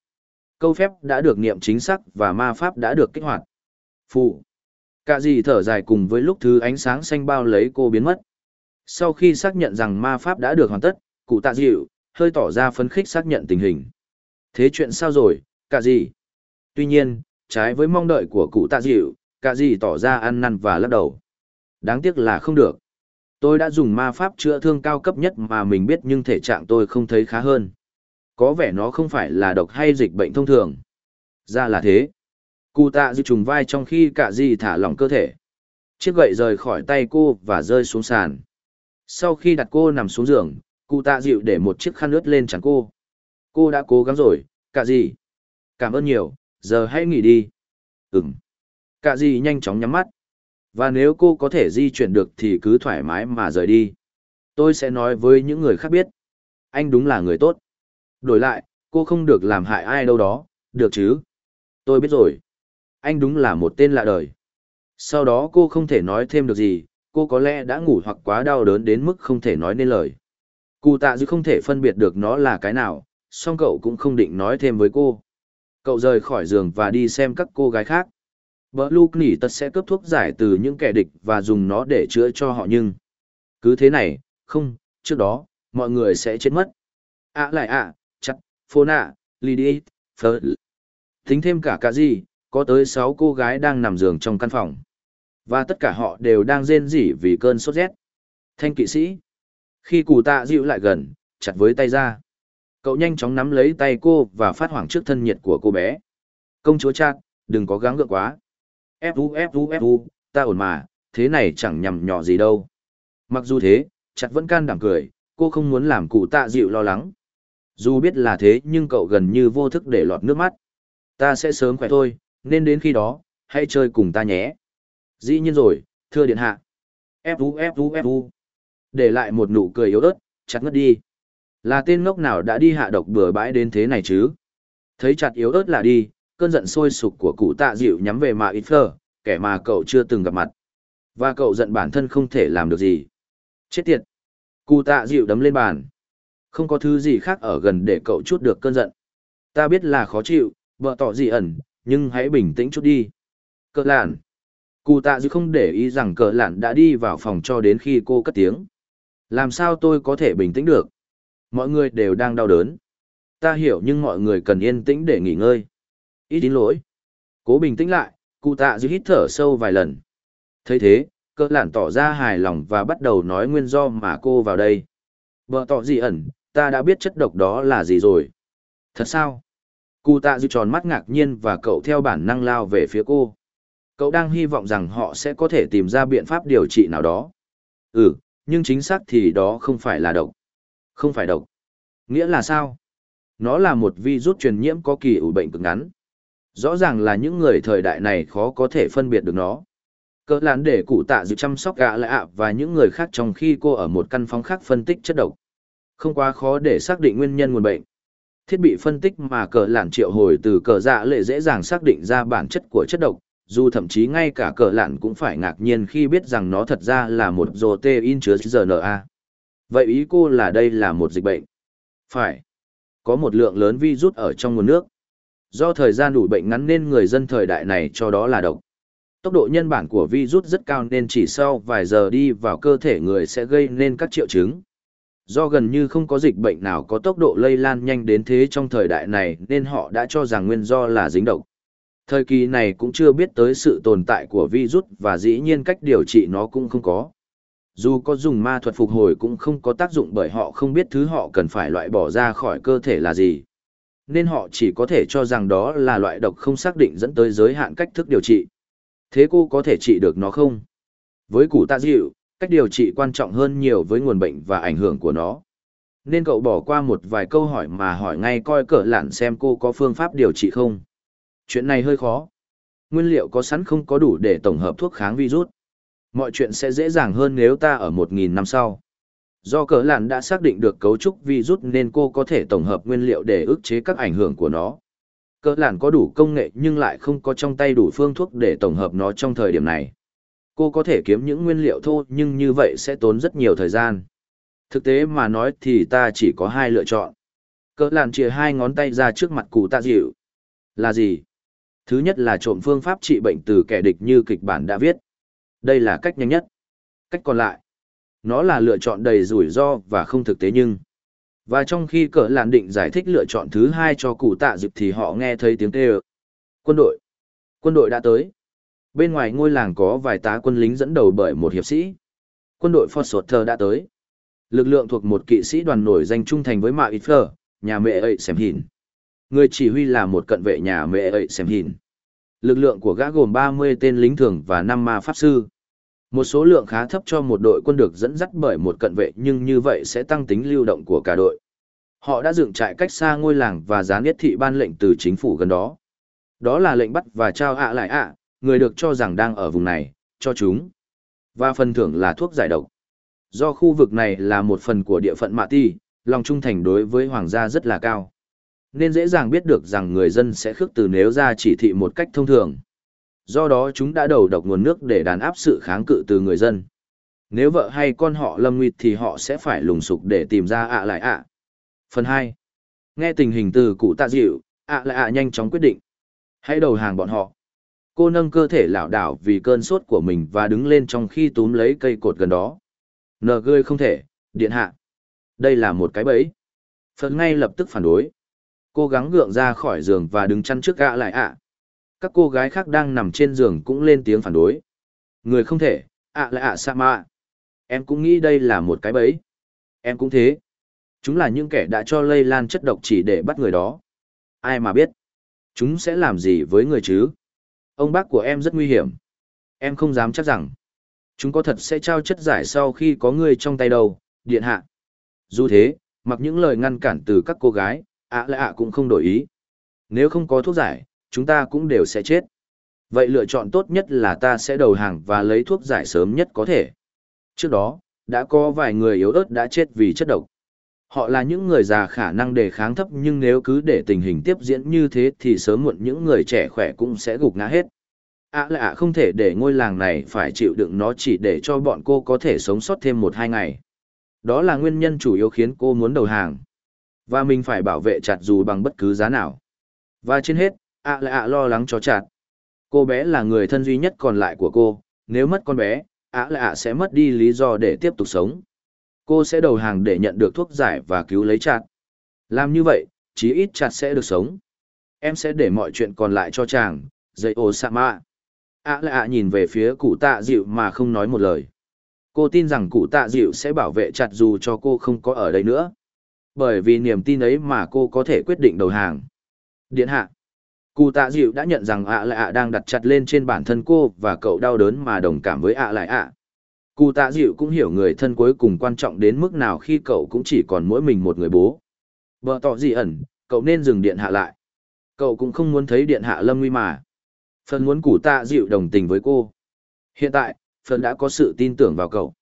[SPEAKER 1] Câu phép đã được niệm chính xác và ma pháp đã được kích hoạt. Phụ. Cả gì thở dài cùng với lúc thứ ánh sáng xanh bao lấy cô biến mất. Sau khi xác nhận rằng ma pháp đã được hoàn tất, cụ tạ dịu, hơi tỏ ra phấn khích xác nhận tình hình. Thế chuyện sao rồi, cả gì? Tuy nhiên, trái với mong đợi của cụ tạ dịu, cả gì tỏ ra ăn năn và lắc đầu. Đáng tiếc là không được. Tôi đã dùng ma pháp chữa thương cao cấp nhất mà mình biết nhưng thể trạng tôi không thấy khá hơn. Có vẻ nó không phải là độc hay dịch bệnh thông thường. Ra là thế. Cụ tạ dịu trùng vai trong khi cả Di thả lỏng cơ thể. Chiếc gậy rời khỏi tay cô và rơi xuống sàn. Sau khi đặt cô nằm xuống giường, cụ tạ dịu để một chiếc khăn ướt lên chắn cô. Cô đã cố gắng rồi, cả gì? Cảm ơn nhiều, giờ hãy nghỉ đi. Ừm. Cả gì nhanh chóng nhắm mắt. Và nếu cô có thể di chuyển được thì cứ thoải mái mà rời đi. Tôi sẽ nói với những người khác biết. Anh đúng là người tốt. Đổi lại, cô không được làm hại ai đâu đó, được chứ? Tôi biết rồi. Anh đúng là một tên lạ đời. Sau đó cô không thể nói thêm được gì, cô có lẽ đã ngủ hoặc quá đau đớn đến mức không thể nói nên lời. Cụ tạ dư không thể phân biệt được nó là cái nào, song cậu cũng không định nói thêm với cô. Cậu rời khỏi giường và đi xem các cô gái khác. Bờ Luke nỉ tật sẽ cướp thuốc giải từ những kẻ địch và dùng nó để chữa cho họ nhưng... Cứ thế này, không, trước đó, mọi người sẽ chết mất. À lại à, chặt, phô nạ, lì đi, phơ. Tính thêm cả cả gì, có tới 6 cô gái đang nằm giường trong căn phòng. Và tất cả họ đều đang rên rỉ vì cơn sốt rét. Thanh kỵ sĩ. Khi cụ tạ dịu lại gần, chặt với tay ra. Cậu nhanh chóng nắm lấy tay cô và phát hoảng trước thân nhiệt của cô bé. Công chúa chặt, đừng có gắng gượng quá. Fu fu fu, ta ổn mà, thế này chẳng nhằm nhỏ gì đâu. Mặc dù thế, chặt vẫn can đảm cười, cô không muốn làm cụ tạ dịu lo lắng. Dù biết là thế nhưng cậu gần như vô thức để lọt nước mắt. Ta sẽ sớm khỏe thôi, nên đến khi đó, hãy chơi cùng ta nhé. Dĩ nhiên rồi, thưa điện hạ. Fu fu fu. Để lại một nụ cười yếu ớt, chặt ngất đi. Là tên ngốc nào đã đi hạ độc bừa bãi đến thế này chứ? Thấy chặt yếu ớt là đi, cơn giận sôi sục của cụ tạ dịu nhắm về mà ít phơ, kẻ mà cậu chưa từng gặp mặt. Và cậu giận bản thân không thể làm được gì. Chết tiệt! Cụ tạ dịu đấm lên bàn. Không có thứ gì khác ở gần để cậu chút được cơn giận. Ta biết là khó chịu, vợ tỏ gì ẩn, nhưng hãy bình tĩnh chút đi. Cờ lạn. Cụ tạ dịu không để ý rằng cờ lạn đã đi vào phòng cho đến khi cô cất tiếng. Làm sao tôi có thể bình tĩnh được? Mọi người đều đang đau đớn. Ta hiểu nhưng mọi người cần yên tĩnh để nghỉ ngơi. Ít đến lỗi. Cố bình tĩnh lại, cụ tạ dư hít thở sâu vài lần. thấy thế, cờ lản tỏ ra hài lòng và bắt đầu nói nguyên do mà cô vào đây. Vợ tỏ gì ẩn, ta đã biết chất độc đó là gì rồi. Thật sao? Cụ tạ dư tròn mắt ngạc nhiên và cậu theo bản năng lao về phía cô. Cậu đang hy vọng rằng họ sẽ có thể tìm ra biện pháp điều trị nào đó. Ừ, nhưng chính xác thì đó không phải là độc. Không phải độc. Nghĩa là sao? Nó là một virus truyền nhiễm có kỳ ủ bệnh cực ngắn. Rõ ràng là những người thời đại này khó có thể phân biệt được nó. Cỡ lán để cụ tạ dự chăm sóc gã lạ và những người khác trong khi cô ở một căn phòng khác phân tích chất độc. Không quá khó để xác định nguyên nhân nguồn bệnh. Thiết bị phân tích mà cờ lạn triệu hồi từ cờ dạ lệ dễ dàng xác định ra bản chất của chất độc, dù thậm chí ngay cả cờ lạn cũng phải ngạc nhiên khi biết rằng nó thật ra là một protein chứa RNA. Vậy ý cô là đây là một dịch bệnh? Phải. Có một lượng lớn virus ở trong nguồn nước. Do thời gian đủ bệnh ngắn nên người dân thời đại này cho đó là độc. Tốc độ nhân bản của virus rất cao nên chỉ sau vài giờ đi vào cơ thể người sẽ gây nên các triệu chứng. Do gần như không có dịch bệnh nào có tốc độ lây lan nhanh đến thế trong thời đại này nên họ đã cho rằng nguyên do là dính độc. Thời kỳ này cũng chưa biết tới sự tồn tại của virus và dĩ nhiên cách điều trị nó cũng không có. Dù có dùng ma thuật phục hồi cũng không có tác dụng bởi họ không biết thứ họ cần phải loại bỏ ra khỏi cơ thể là gì. Nên họ chỉ có thể cho rằng đó là loại độc không xác định dẫn tới giới hạn cách thức điều trị. Thế cô có thể trị được nó không? Với củ tạ dịu, cách điều trị quan trọng hơn nhiều với nguồn bệnh và ảnh hưởng của nó. Nên cậu bỏ qua một vài câu hỏi mà hỏi ngay coi cỡ lạn xem cô có phương pháp điều trị không. Chuyện này hơi khó. Nguyên liệu có sẵn không có đủ để tổng hợp thuốc kháng virus. Mọi chuyện sẽ dễ dàng hơn nếu ta ở 1.000 năm sau. Do cỡ lạn đã xác định được cấu trúc virus nên cô có thể tổng hợp nguyên liệu để ức chế các ảnh hưởng của nó. Cỡ lạn có đủ công nghệ nhưng lại không có trong tay đủ phương thuốc để tổng hợp nó trong thời điểm này. Cô có thể kiếm những nguyên liệu thô nhưng như vậy sẽ tốn rất nhiều thời gian. Thực tế mà nói thì ta chỉ có hai lựa chọn. Cỡ lạn chìa hai ngón tay ra trước mặt cụ tạ dịu. Là gì? Thứ nhất là trộm phương pháp trị bệnh từ kẻ địch như kịch bản đã viết. Đây là cách nhanh nhất. Cách còn lại, nó là lựa chọn đầy rủi ro và không thực tế nhưng. Và trong khi cỡ làn định giải thích lựa chọn thứ hai cho cụ tạ dịp thì họ nghe thấy tiếng kêu. Quân đội. Quân đội đã tới. Bên ngoài ngôi làng có vài tá quân lính dẫn đầu bởi một hiệp sĩ. Quân đội Foster đã tới. Lực lượng thuộc một kỵ sĩ đoàn nổi danh trung thành với Mạ Ít nhà mẹ ấy xem hình. Người chỉ huy là một cận vệ nhà mẹ ấy xem hình. Lực lượng của gã gồm 30 tên lính thường và 5 ma pháp sư. Một số lượng khá thấp cho một đội quân được dẫn dắt bởi một cận vệ nhưng như vậy sẽ tăng tính lưu động của cả đội. Họ đã dựng trại cách xa ngôi làng và gián nhất thị ban lệnh từ chính phủ gần đó. Đó là lệnh bắt và trao ạ lại ạ, người được cho rằng đang ở vùng này, cho chúng. Và phần thưởng là thuốc giải độc. Do khu vực này là một phần của địa phận Mạ Ti, lòng trung thành đối với hoàng gia rất là cao. Nên dễ dàng biết được rằng người dân sẽ khước từ nếu ra chỉ thị một cách thông thường. Do đó chúng đã đầu độc nguồn nước để đàn áp sự kháng cự từ người dân. Nếu vợ hay con họ lâm nguy thì họ sẽ phải lùng sục để tìm ra ạ lại ạ. Phần 2. Nghe tình hình từ cụ tạ dịu, ạ lại ạ nhanh chóng quyết định. Hãy đầu hàng bọn họ. Cô nâng cơ thể lảo đảo vì cơn sốt của mình và đứng lên trong khi túm lấy cây cột gần đó. Nờ gươi không thể, điện hạ. Đây là một cái bẫy. Phật ngay lập tức phản đối. Cố gắng gượng ra khỏi giường và đứng chăn trước ạ lại ạ. Các cô gái khác đang nằm trên giường cũng lên tiếng phản đối. Người không thể, ạ là ạ sa mạ. Em cũng nghĩ đây là một cái bẫy. Em cũng thế. Chúng là những kẻ đã cho lây lan chất độc chỉ để bắt người đó. Ai mà biết. Chúng sẽ làm gì với người chứ? Ông bác của em rất nguy hiểm. Em không dám chắc rằng. Chúng có thật sẽ trao chất giải sau khi có người trong tay đâu, điện hạ. Dù thế, mặc những lời ngăn cản từ các cô gái, ạ là ạ cũng không đổi ý. Nếu không có thuốc giải, chúng ta cũng đều sẽ chết. Vậy lựa chọn tốt nhất là ta sẽ đầu hàng và lấy thuốc giải sớm nhất có thể. Trước đó, đã có vài người yếu ớt đã chết vì chất độc. Họ là những người già khả năng đề kháng thấp nhưng nếu cứ để tình hình tiếp diễn như thế thì sớm muộn những người trẻ khỏe cũng sẽ gục ngã hết. ạ à lạ không thể để ngôi làng này phải chịu đựng nó chỉ để cho bọn cô có thể sống sót thêm một hai ngày. Đó là nguyên nhân chủ yếu khiến cô muốn đầu hàng. Và mình phải bảo vệ chặt dù bằng bất cứ giá nào. Và trên hết, ạ à ạ lo lắng cho chặt. Cô bé là người thân duy nhất còn lại của cô, nếu mất con bé, ạ lạ sẽ mất đi lý do để tiếp tục sống. Cô sẽ đầu hàng để nhận được thuốc giải và cứu lấy chặt. Làm như vậy, chí ít chặt sẽ được sống. Em sẽ để mọi chuyện còn lại cho chàng, Dậy ô sa mạ. ạ lạ nhìn về phía cụ tạ dịu mà không nói một lời. Cô tin rằng cụ tạ dịu sẽ bảo vệ chặt dù cho cô không có ở đây nữa. Bởi vì niềm tin ấy mà cô có thể quyết định đầu hàng. Điện hạ. Cụ tạ dịu đã nhận rằng ạ lại ạ đang đặt chặt lên trên bản thân cô và cậu đau đớn mà đồng cảm với ạ lại ạ. Cụ tạ dịu cũng hiểu người thân cuối cùng quan trọng đến mức nào khi cậu cũng chỉ còn mỗi mình một người bố. Vợ tỏ gì ẩn, cậu nên dừng điện hạ lại. Cậu cũng không muốn thấy điện hạ lâm nguy mà. Phần muốn cụ tạ dịu đồng tình với cô. Hiện tại, Phần đã có sự tin tưởng vào cậu.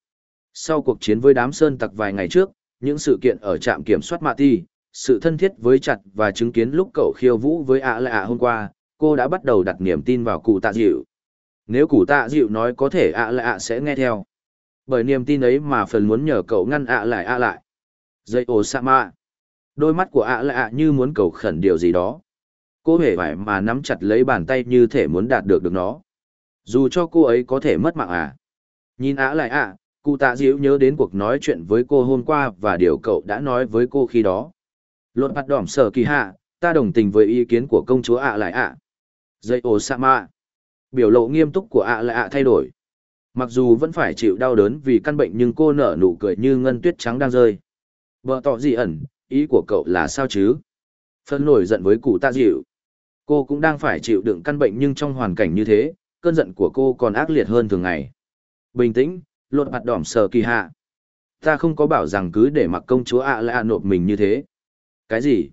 [SPEAKER 1] Sau cuộc chiến với đám sơn tặc vài ngày trước, những sự kiện ở trạm kiểm soát Mạ Ti, sự thân thiết với chặt và chứng kiến lúc cậu khiêu vũ với ạ lạ hôm qua, cô đã bắt đầu đặt niềm tin vào cụ tạ dịu. Nếu cụ tạ dịu nói có thể ạ lạ sẽ nghe theo. Bởi niềm tin ấy mà phần muốn nhờ cậu ngăn ạ lại ạ lại. Dây ồ sa mạ. Đôi mắt của ạ lạ như muốn cầu khẩn điều gì đó. Cô hề phải mà nắm chặt lấy bàn tay như thể muốn đạt được được nó. Dù cho cô ấy có thể mất mạng à. Nhìn ạ lại ạ, cụ tạ dịu nhớ đến cuộc nói chuyện với cô hôm qua và điều cậu đã nói với cô khi đó Lột mặt đỏm sở kỳ hạ, ta đồng tình với ý kiến của công chúa ạ lại ạ. Dây ồ sa mạ. Biểu lộ nghiêm túc của ạ lại ạ thay đổi. Mặc dù vẫn phải chịu đau đớn vì căn bệnh nhưng cô nở nụ cười như ngân tuyết trắng đang rơi. Vợ tỏ gì ẩn, ý của cậu là sao chứ? Phân nổi giận với cụ ta dịu. Cô cũng đang phải chịu đựng căn bệnh nhưng trong hoàn cảnh như thế, cơn giận của cô còn ác liệt hơn thường ngày. Bình tĩnh, lột mặt đỏm sở kỳ hạ. Ta không có bảo rằng cứ để mặc công chúa ạ lại ạ nộp mình như thế. Cái gì?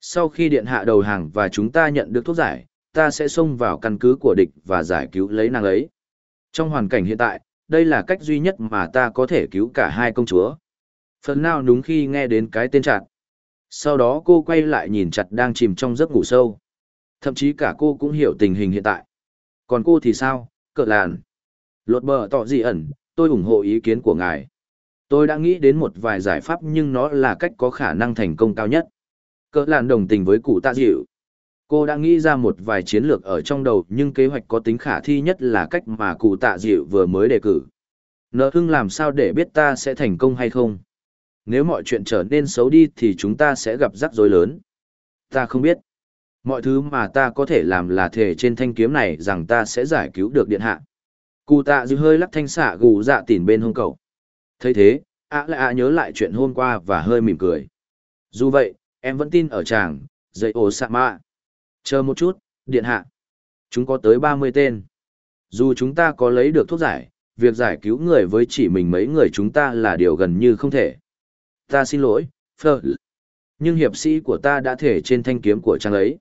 [SPEAKER 1] Sau khi điện hạ đầu hàng và chúng ta nhận được thuốc giải, ta sẽ xông vào căn cứ của địch và giải cứu lấy nàng ấy. Trong hoàn cảnh hiện tại, đây là cách duy nhất mà ta có thể cứu cả hai công chúa. Phần nào đúng khi nghe đến cái tên chặt. Sau đó cô quay lại nhìn chặt đang chìm trong giấc ngủ sâu. Thậm chí cả cô cũng hiểu tình hình hiện tại. Còn cô thì sao, cỡ làn. Lột bờ tỏ gì ẩn, tôi ủng hộ ý kiến của ngài. Tôi đã nghĩ đến một vài giải pháp nhưng nó là cách có khả năng thành công cao nhất. Cỡ làn đồng tình với cụ tạ dịu. Cô đã nghĩ ra một vài chiến lược ở trong đầu nhưng kế hoạch có tính khả thi nhất là cách mà cụ tạ dịu vừa mới đề cử. Nợ hưng làm sao để biết ta sẽ thành công hay không? Nếu mọi chuyện trở nên xấu đi thì chúng ta sẽ gặp rắc rối lớn. Ta không biết. Mọi thứ mà ta có thể làm là thể trên thanh kiếm này rằng ta sẽ giải cứu được điện hạ. Cụ tạ dịu hơi lắc thanh xạ gù dạ tỉn bên hông cậu thấy thế, ạ lại ạ nhớ lại chuyện hôm qua và hơi mỉm cười. Dù vậy, em vẫn tin ở chàng dậy ổ sạ mạ. Chờ một chút, điện hạ. Chúng có tới ba mươi tên. Dù chúng ta có lấy được thuốc giải, việc giải cứu người với chỉ mình mấy người chúng ta là điều gần như không thể. Ta xin lỗi phơ nhưng hiệp sĩ của ta đã thể trên thanh kiếm của chàng ấy.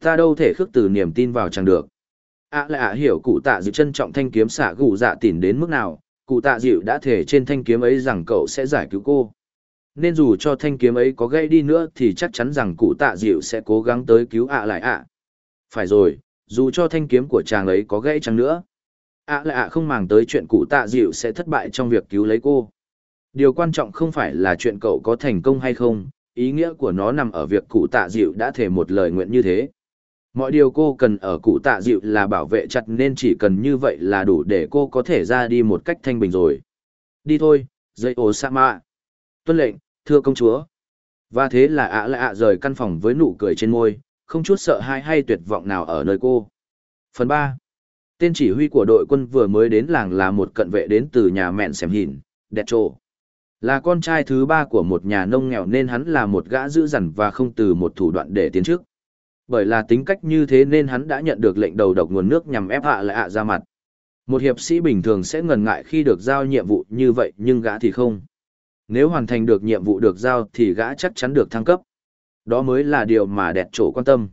[SPEAKER 1] Ta đâu thể khước từ niềm tin vào chàng được. Ạ lại ạ hiểu cụ tạ dự trân trọng thanh kiếm xạ gù dạ tỉn đến mức nào cụ tạ dịu đã thể trên thanh kiếm ấy rằng cậu sẽ giải cứu cô. Nên dù cho thanh kiếm ấy có gây đi nữa thì chắc chắn rằng cụ tạ dịu sẽ cố gắng tới cứu ạ lại ạ. Phải rồi, dù cho thanh kiếm của chàng ấy có gãy chăng nữa, ạ lại ạ không màng tới chuyện cụ tạ dịu sẽ thất bại trong việc cứu lấy cô. Điều quan trọng không phải là chuyện cậu có thành công hay không, ý nghĩa của nó nằm ở việc cụ tạ dịu đã thể một lời nguyện như thế. Mọi điều cô cần ở cụ tạ dịu là bảo vệ chặt nên chỉ cần như vậy là đủ để cô có thể ra đi một cách thanh bình rồi. Đi thôi, dây ổ sa mạ. Tuân lệnh, thưa công chúa. Và thế là ạ lại ạ rời căn phòng với nụ cười trên môi, không chút sợ hãi hay tuyệt vọng nào ở nơi cô. Phần ba Tên chỉ huy của đội quân vừa mới đến làng là một cận vệ đến từ nhà mẹn xẻm hỉn, đẹp trộ. Là con trai thứ ba của một nhà nông nghèo nên hắn là một gã dữ dằn và không từ một thủ đoạn để tiến trước. Bởi là tính cách như thế nên hắn đã nhận được lệnh đầu độc nguồn nước nhằm ép hạ lại ạ ra mặt. Một hiệp sĩ bình thường sẽ ngần ngại khi được giao nhiệm vụ như vậy nhưng gã thì không. Nếu hoàn thành được nhiệm vụ được giao thì gã chắc chắn được thăng cấp. Đó mới là điều mà đẹp trổ quan tâm.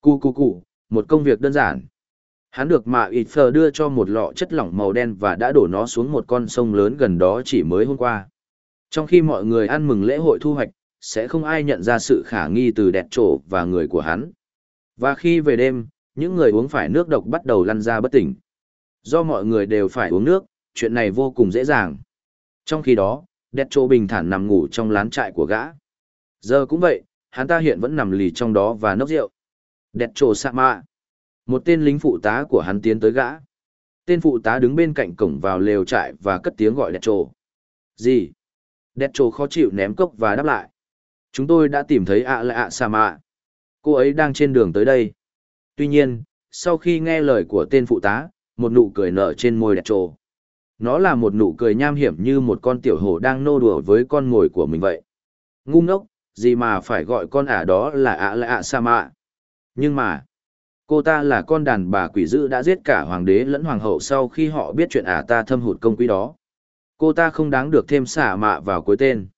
[SPEAKER 1] Cu cu cụ, một công việc đơn giản. Hắn được mạ ịt phờ đưa cho một lọ chất lỏng màu đen và đã đổ nó xuống một con sông lớn gần đó chỉ mới hôm qua. Trong khi mọi người ăn mừng lễ hội thu hoạch, sẽ không ai nhận ra sự khả nghi từ đẹp trổ và người của hắn. Và khi về đêm, những người uống phải nước độc bắt đầu lăn ra bất tỉnh. Do mọi người đều phải uống nước, chuyện này vô cùng dễ dàng. Trong khi đó, đẹp Trô bình thản nằm ngủ trong lán trại của gã. Giờ cũng vậy, hắn ta hiện vẫn nằm lì trong đó và nốc rượu. Đẹp Trô sạ mạ. Một tên lính phụ tá của hắn tiến tới gã. Tên phụ tá đứng bên cạnh cổng vào lều trại và cất tiếng gọi đẹp Trô. Gì? Đẹp Trô khó chịu ném cốc và đáp lại. Chúng tôi đã tìm thấy ạ lạ ạ mạ. Cô ấy đang trên đường tới đây. Tuy nhiên, sau khi nghe lời của tên phụ tá, một nụ cười nở trên môi đẹp trồ. Nó là một nụ cười nham hiểm như một con tiểu hổ đang nô đùa với con ngồi của mình vậy. Ngu ngốc, gì mà phải gọi con ả đó là ả lại ả sa mạ. Nhưng mà, cô ta là con đàn bà quỷ dữ đã giết cả hoàng đế lẫn hoàng hậu sau khi họ biết chuyện ả ta thâm hụt công quý đó. Cô ta không đáng được thêm xả mạ vào cuối tên.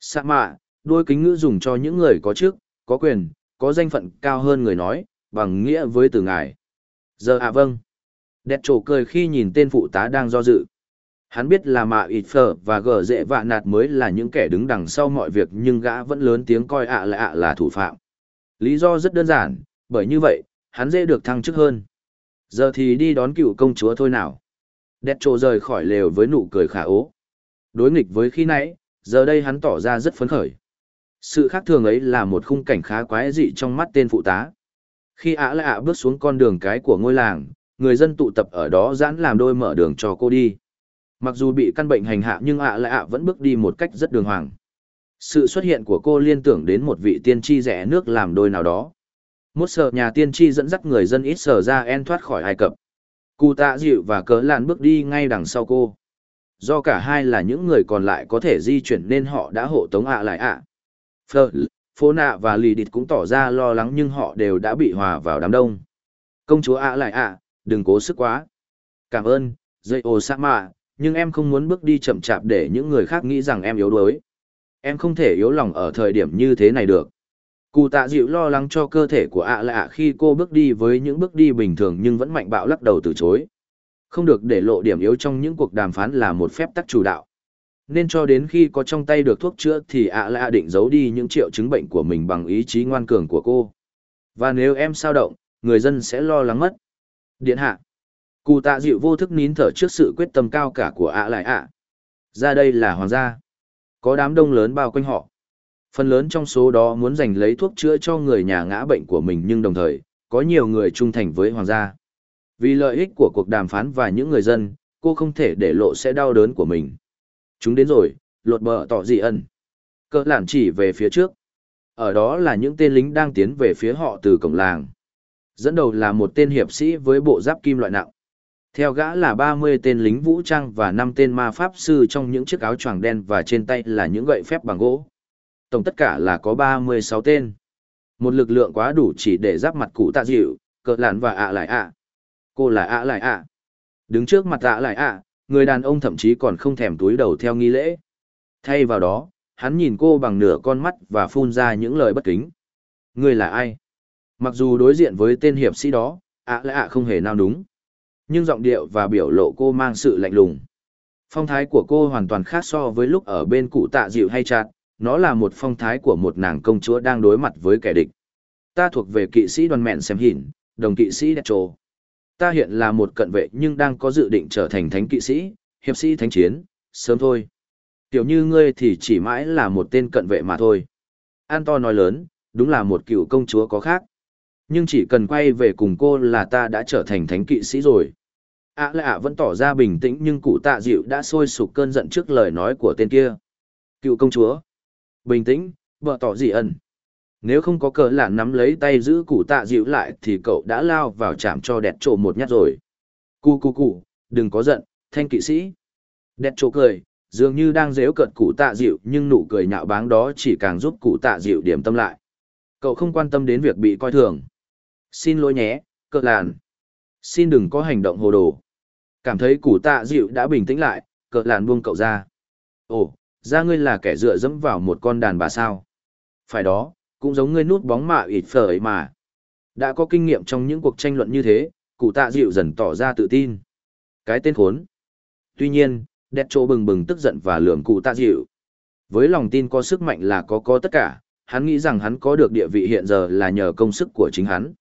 [SPEAKER 1] Sa mạ, đôi kính ngữ dùng cho những người có chức, có quyền, có danh phận cao hơn người nói, bằng nghĩa với từ ngài. Giờ à vâng. Đẹp trổ cười khi nhìn tên phụ tá đang do dự. Hắn biết là mạ ịt phở và gờ dễ vạ nạt mới là những kẻ đứng đằng sau mọi việc nhưng gã vẫn lớn tiếng coi ạ là ạ là thủ phạm. Lý do rất đơn giản, bởi như vậy, hắn dễ được thăng chức hơn. Giờ thì đi đón cựu công chúa thôi nào. Đẹp trổ rời khỏi lều với nụ cười khả ố. Đối nghịch với khi nãy, giờ đây hắn tỏ ra rất phấn khởi. Sự khác thường ấy là một khung cảnh khá quái dị trong mắt tên phụ tá. Khi ạ lại ạ bước xuống con đường cái của ngôi làng, người dân tụ tập ở đó giãn làm đôi mở đường cho cô đi. Mặc dù bị căn bệnh hành hạ nhưng ạ lại ạ vẫn bước đi một cách rất đường hoàng. Sự xuất hiện của cô liên tưởng đến một vị tiên tri rẻ nước làm đôi nào đó. Một sở nhà tiên tri dẫn dắt người dân ít sở ra en thoát khỏi Ai Cập. Cụ tạ dịu và cớ làn bước đi ngay đằng sau cô. Do cả hai là những người còn lại có thể di chuyển nên họ đã hộ tống ạ lại ạ. Phơ, phố nạ và lì địch cũng tỏ ra lo lắng nhưng họ đều đã bị hòa vào đám đông. Công chúa ạ lại ạ, đừng cố sức quá. Cảm ơn, dây ô sa mạ, nhưng em không muốn bước đi chậm chạp để những người khác nghĩ rằng em yếu đuối. Em không thể yếu lòng ở thời điểm như thế này được. Cụ tạ dịu lo lắng cho cơ thể của ạ lạ khi cô bước đi với những bước đi bình thường nhưng vẫn mạnh bạo lắc đầu từ chối. Không được để lộ điểm yếu trong những cuộc đàm phán là một phép tắc chủ đạo. Nên cho đến khi có trong tay được thuốc chữa thì ạ lạ định giấu đi những triệu chứng bệnh của mình bằng ý chí ngoan cường của cô. Và nếu em sao động, người dân sẽ lo lắng mất. Điện hạ. Cụ tạ dịu vô thức nín thở trước sự quyết tâm cao cả của ạ lại ạ. Ra đây là hoàng gia. Có đám đông lớn bao quanh họ. Phần lớn trong số đó muốn giành lấy thuốc chữa cho người nhà ngã bệnh của mình nhưng đồng thời, có nhiều người trung thành với hoàng gia. Vì lợi ích của cuộc đàm phán và những người dân, cô không thể để lộ sẽ đau đớn của mình. Chúng đến rồi, lột bờ tỏ dị ẩn. Cỡ lản chỉ về phía trước. Ở đó là những tên lính đang tiến về phía họ từ cổng làng. Dẫn đầu là một tên hiệp sĩ với bộ giáp kim loại nặng. Theo gã là 30 tên lính vũ trang và 5 tên ma pháp sư trong những chiếc áo choàng đen và trên tay là những gậy phép bằng gỗ. Tổng tất cả là có 36 tên. Một lực lượng quá đủ chỉ để giáp mặt cụ tạ dịu, cỡ lạn và ạ lại ạ. Cô là ạ lại ạ. Đứng trước mặt ạ lại ạ, người đàn ông thậm chí còn không thèm túi đầu theo nghi lễ. Thay vào đó, hắn nhìn cô bằng nửa con mắt và phun ra những lời bất kính. Người là ai? Mặc dù đối diện với tên hiệp sĩ đó, ạ lẽ ạ không hề nào đúng nhưng giọng điệu và biểu lộ cô mang sự lạnh lùng. Phong thái của cô hoàn toàn khác so với lúc ở bên cụ tạ dịu hay chặt, nó là một phong thái của một nàng công chúa đang đối mặt với kẻ địch. Ta thuộc về kỵ sĩ đoàn mẹn xem hỉn, đồng kỵ sĩ đẹp trồ. Ta hiện là một cận vệ nhưng đang có dự định trở thành thánh kỵ sĩ, hiệp sĩ thánh chiến, sớm thôi. Tiểu như ngươi thì chỉ mãi là một tên cận vệ mà thôi. An to nói lớn, đúng là một cựu công chúa có khác. Nhưng chỉ cần quay về cùng cô là ta đã trở thành thánh kỵ sĩ rồi Ả à lạ vẫn tỏ ra bình tĩnh nhưng cụ tạ dịu đã sôi sục cơn giận trước lời nói của tên kia cựu công chúa Bình tĩnh, vợ tỏ gì ẩn. Nếu không có cờ lạn nắm lấy tay giữ cụ tạ dịu lại thì cậu đã lao vào chạm cho đẹp trộ một nhát rồi. Cu cu cu, đừng có giận, thanh kỵ sĩ. Đẹp trộ cười, dường như đang dễu cợt cụ tạ dịu nhưng nụ cười nhạo báng đó chỉ càng giúp cụ tạ dịu điểm tâm lại. Cậu không quan tâm đến việc bị coi thường. Xin lỗi nhé, cờ lạn. Xin đừng có hành động hồ đồ. Cảm thấy cụ tạ dịu đã bình tĩnh lại, cờ lạn buông cậu ra. Ồ, ra ngươi là kẻ dựa dẫm vào một con đàn bà sao. Phải đó, cũng giống ngươi nút bóng mạ ịt phở ấy mà. Đã có kinh nghiệm trong những cuộc tranh luận như thế, cụ tạ dịu dần tỏ ra tự tin. Cái tên khốn. Tuy nhiên, đẹp trô bừng bừng tức giận và lườm cụ tạ dịu. Với lòng tin có sức mạnh là có có tất cả, hắn nghĩ rằng hắn có được địa vị hiện giờ là nhờ công sức của chính hắn.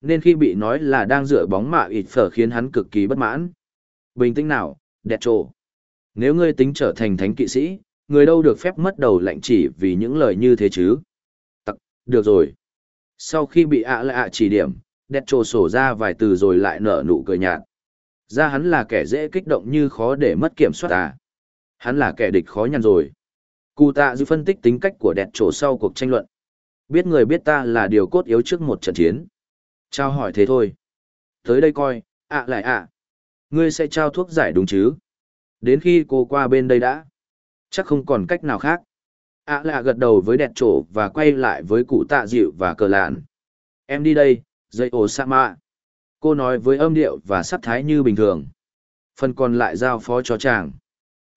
[SPEAKER 1] Nên khi bị nói là đang dựa bóng mạ ịt phở khiến hắn cực kỳ bất mãn. Bình tĩnh nào, đẹp trô. Nếu ngươi tính trở thành thánh kỵ sĩ, người đâu được phép mất đầu lạnh chỉ vì những lời như thế chứ. Được rồi. Sau khi bị ạ lại ạ chỉ điểm, đẹp trồ sổ ra vài từ rồi lại nở nụ cười nhạt. Ra hắn là kẻ dễ kích động như khó để mất kiểm soát à. Hắn là kẻ địch khó nhằn rồi. Cụ tạ dư phân tích tính cách của đẹp trổ sau cuộc tranh luận. Biết người biết ta là điều cốt yếu trước một trận chiến. Trao hỏi thế thôi. Tới đây coi, ạ lại ạ. Ngươi sẽ trao thuốc giải đúng chứ? Đến khi cô qua bên đây đã. Chắc không còn cách nào khác ạ à lạ gật đầu với đẹp trổ và quay lại với cụ tạ dịu và cờ lạn. Em đi đây, dây ổ sa mạ. Cô nói với âm điệu và sắc thái như bình thường. Phần còn lại giao phó cho chàng.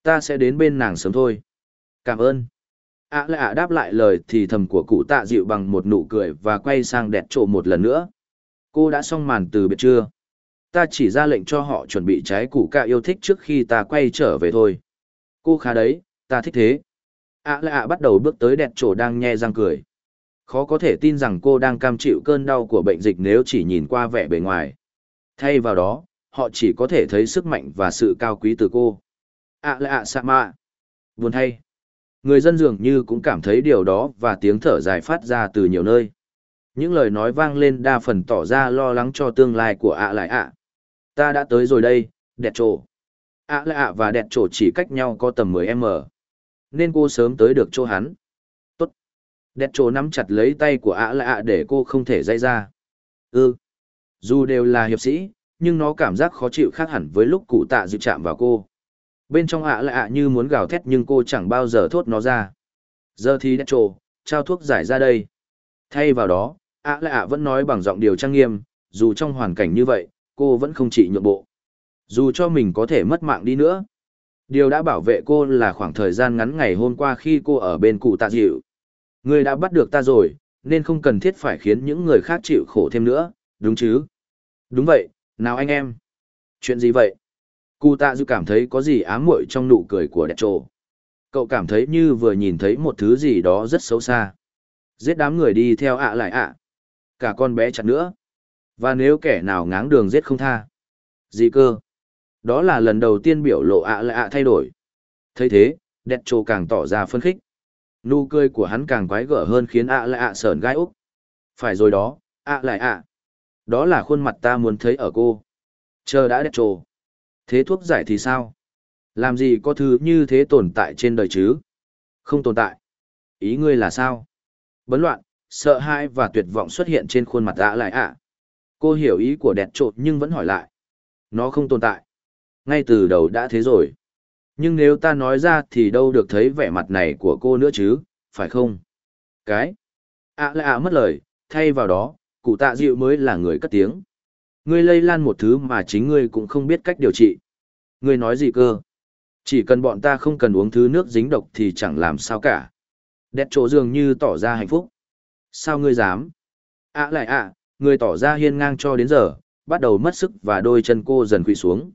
[SPEAKER 1] Ta sẽ đến bên nàng sớm thôi. Cảm ơn. ạ à lạ đáp lại lời thì thầm của cụ tạ dịu bằng một nụ cười và quay sang đẹp trổ một lần nữa. Cô đã xong màn từ biệt chưa? ta chỉ ra lệnh cho họ chuẩn bị trái củ cạ yêu thích trước khi ta quay trở về thôi. Cô khá đấy, ta thích thế ạ lạ ạ bắt đầu bước tới đẹp trổ đang nhe răng cười. Khó có thể tin rằng cô đang cam chịu cơn đau của bệnh dịch nếu chỉ nhìn qua vẻ bề ngoài. Thay vào đó, họ chỉ có thể thấy sức mạnh và sự cao quý từ cô. ạ lạ ạ sa mạ. Buồn thay. Người dân dường như cũng cảm thấy điều đó và tiếng thở dài phát ra từ nhiều nơi. Những lời nói vang lên đa phần tỏ ra lo lắng cho tương lai của ạ lại ạ ta đã tới rồi đây đẹp trổ ạ lạ ạ và đẹp trổ chỉ cách nhau có tầm 10 m nên cô sớm tới được chỗ hắn. Tốt. Đẹp chỗ nắm chặt lấy tay của ạ lạ để cô không thể dây ra. Ừ. Dù đều là hiệp sĩ nhưng nó cảm giác khó chịu khác hẳn với lúc cụ tạ dịu chạm vào cô. Bên trong ạ lạ như muốn gào thét nhưng cô chẳng bao giờ thốt nó ra. Giờ thì đẹp chỗ, trao thuốc giải ra đây. Thay vào đó ạ lạ vẫn nói bằng giọng điều trang nghiêm dù trong hoàn cảnh như vậy cô vẫn không chỉ nhượng bộ. Dù cho mình có thể mất mạng đi nữa. Điều đã bảo vệ cô là khoảng thời gian ngắn ngày hôm qua khi cô ở bên cụ tạ dịu. Người đã bắt được ta rồi, nên không cần thiết phải khiến những người khác chịu khổ thêm nữa, đúng chứ? Đúng vậy, nào anh em? Chuyện gì vậy? Cụ tạ dịu cảm thấy có gì ám muội trong nụ cười của đẹp trồ. Cậu cảm thấy như vừa nhìn thấy một thứ gì đó rất xấu xa. Giết đám người đi theo ạ lại ạ. Cả con bé chặt nữa. Và nếu kẻ nào ngáng đường giết không tha. Gì cơ? Đó là lần đầu tiên biểu lộ ạ lạ thay đổi. thấy thế, đẹp trồ càng tỏ ra phân khích. Nụ cười của hắn càng quái gở hơn khiến ạ lạ ạ sờn gai úc. Phải rồi đó, ạ lại ạ. Đó là khuôn mặt ta muốn thấy ở cô. Chờ đã đẹp trồ. Thế thuốc giải thì sao? Làm gì có thứ như thế tồn tại trên đời chứ? Không tồn tại. Ý ngươi là sao? Bấn loạn, sợ hãi và tuyệt vọng xuất hiện trên khuôn mặt ạ lại ạ. Cô hiểu ý của đẹp trộn nhưng vẫn hỏi lại. Nó không tồn tại. Ngay từ đầu đã thế rồi. Nhưng nếu ta nói ra thì đâu được thấy vẻ mặt này của cô nữa chứ, phải không? Cái. À lại à mất lời, thay vào đó, cụ tạ dịu mới là người cất tiếng. Ngươi lây lan một thứ mà chính ngươi cũng không biết cách điều trị. Ngươi nói gì cơ? Chỉ cần bọn ta không cần uống thứ nước dính độc thì chẳng làm sao cả. Đẹp chỗ dường như tỏ ra hạnh phúc. Sao ngươi dám? À lại à, người tỏ ra hiên ngang cho đến giờ, bắt đầu mất sức và đôi chân cô dần quỵ xuống.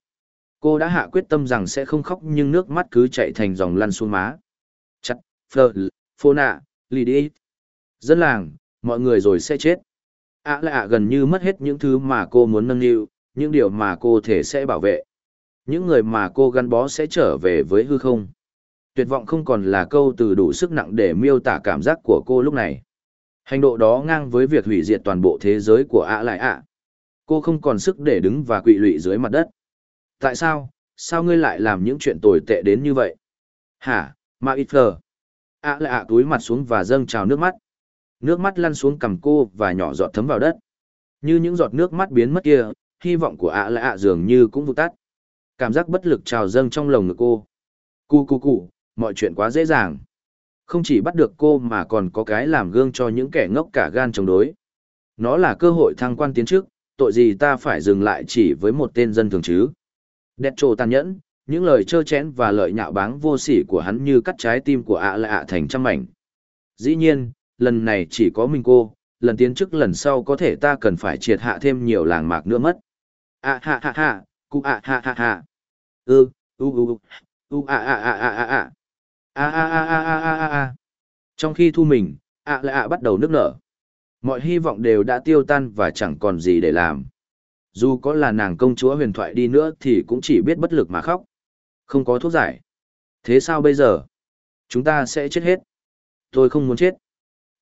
[SPEAKER 1] Cô đã hạ quyết tâm rằng sẽ không khóc nhưng nước mắt cứ chạy thành dòng lăn xuống má. Chặt, phờ, phô nạ, lì đi. Dân làng, mọi người rồi sẽ chết. ạ à lại ạ gần như mất hết những thứ mà cô muốn nâng niu, những điều mà cô thể sẽ bảo vệ. Những người mà cô gắn bó sẽ trở về với hư không. Tuyệt vọng không còn là câu từ đủ sức nặng để miêu tả cảm giác của cô lúc này. Hành độ đó ngang với việc hủy diệt toàn bộ thế giới của ạ lại ạ. Cô không còn sức để đứng và quỵ lụy dưới mặt đất. Tại sao? Sao ngươi lại làm những chuyện tồi tệ đến như vậy? Hả, Ma Ít Phờ? ạ à, lại ạ túi mặt xuống và dâng trào nước mắt. Nước mắt lăn xuống cằm cô và nhỏ giọt thấm vào đất. Như những giọt nước mắt biến mất kia, hy vọng của ạ lại ạ dường như cũng vụt tắt. Cảm giác bất lực trào dâng trong lồng ngực cô. Cu cu cu, mọi chuyện quá dễ dàng. Không chỉ bắt được cô mà còn có cái làm gương cho những kẻ ngốc cả gan chống đối. Nó là cơ hội thăng quan tiến trước, tội gì ta phải dừng lại chỉ với một tên dân thường chứ. Đẹp trồ tàn nhẫn, những lời trơ chẽn và lợi nhạo báng vô sỉ của hắn như cắt trái tim của ạ à lạ thành trăm mảnh. Dĩ nhiên, lần này chỉ có mình cô, lần tiến trước lần sau có thể ta cần phải triệt hạ thêm nhiều làng mạc nữa mất. À ha ha ha, cụ à ha ha ha. Ừ, u u u, a a a a a a. A a a a a a a. Trong khi thu mình, ạ lạ bắt đầu nước nở. Mọi hy vọng đều đã tiêu tan và chẳng còn gì để làm. Dù có là nàng công chúa huyền thoại đi nữa thì cũng chỉ biết bất lực mà khóc. Không có thuốc giải. Thế sao bây giờ? Chúng ta sẽ chết hết. Tôi không muốn chết.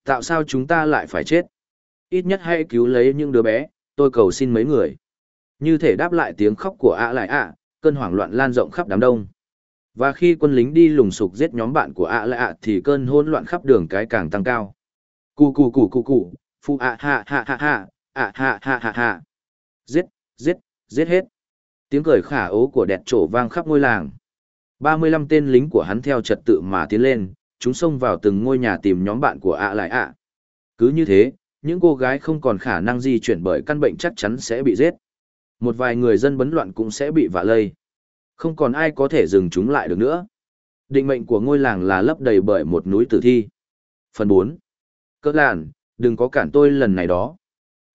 [SPEAKER 1] Tạo sao chúng ta lại phải chết? Ít nhất hãy cứu lấy những đứa bé, tôi cầu xin mấy người. Như thể đáp lại tiếng khóc của ạ lại ạ, cơn hoảng loạn lan rộng khắp đám đông. Và khi quân lính đi lùng sục giết nhóm bạn của ạ lại ạ thì cơn hỗn loạn khắp đường cái càng tăng cao. Cù cù cù cù cù, phụ ạ hạ hạ hạ hạ, ạ hạ hạ hạ hạ. Giết, giết, giết hết. Tiếng cười khả ố của đẹp trổ vang khắp ngôi làng. 35 tên lính của hắn theo trật tự mà tiến lên, chúng xông vào từng ngôi nhà tìm nhóm bạn của ạ lại ạ. Cứ như thế, những cô gái không còn khả năng di chuyển bởi căn bệnh chắc chắn sẽ bị giết. Một vài người dân bấn loạn cũng sẽ bị vạ lây. Không còn ai có thể dừng chúng lại được nữa. Định mệnh của ngôi làng là lấp đầy bởi một núi tử thi. Phần 4. Cỡ làn, đừng có cản tôi lần này đó.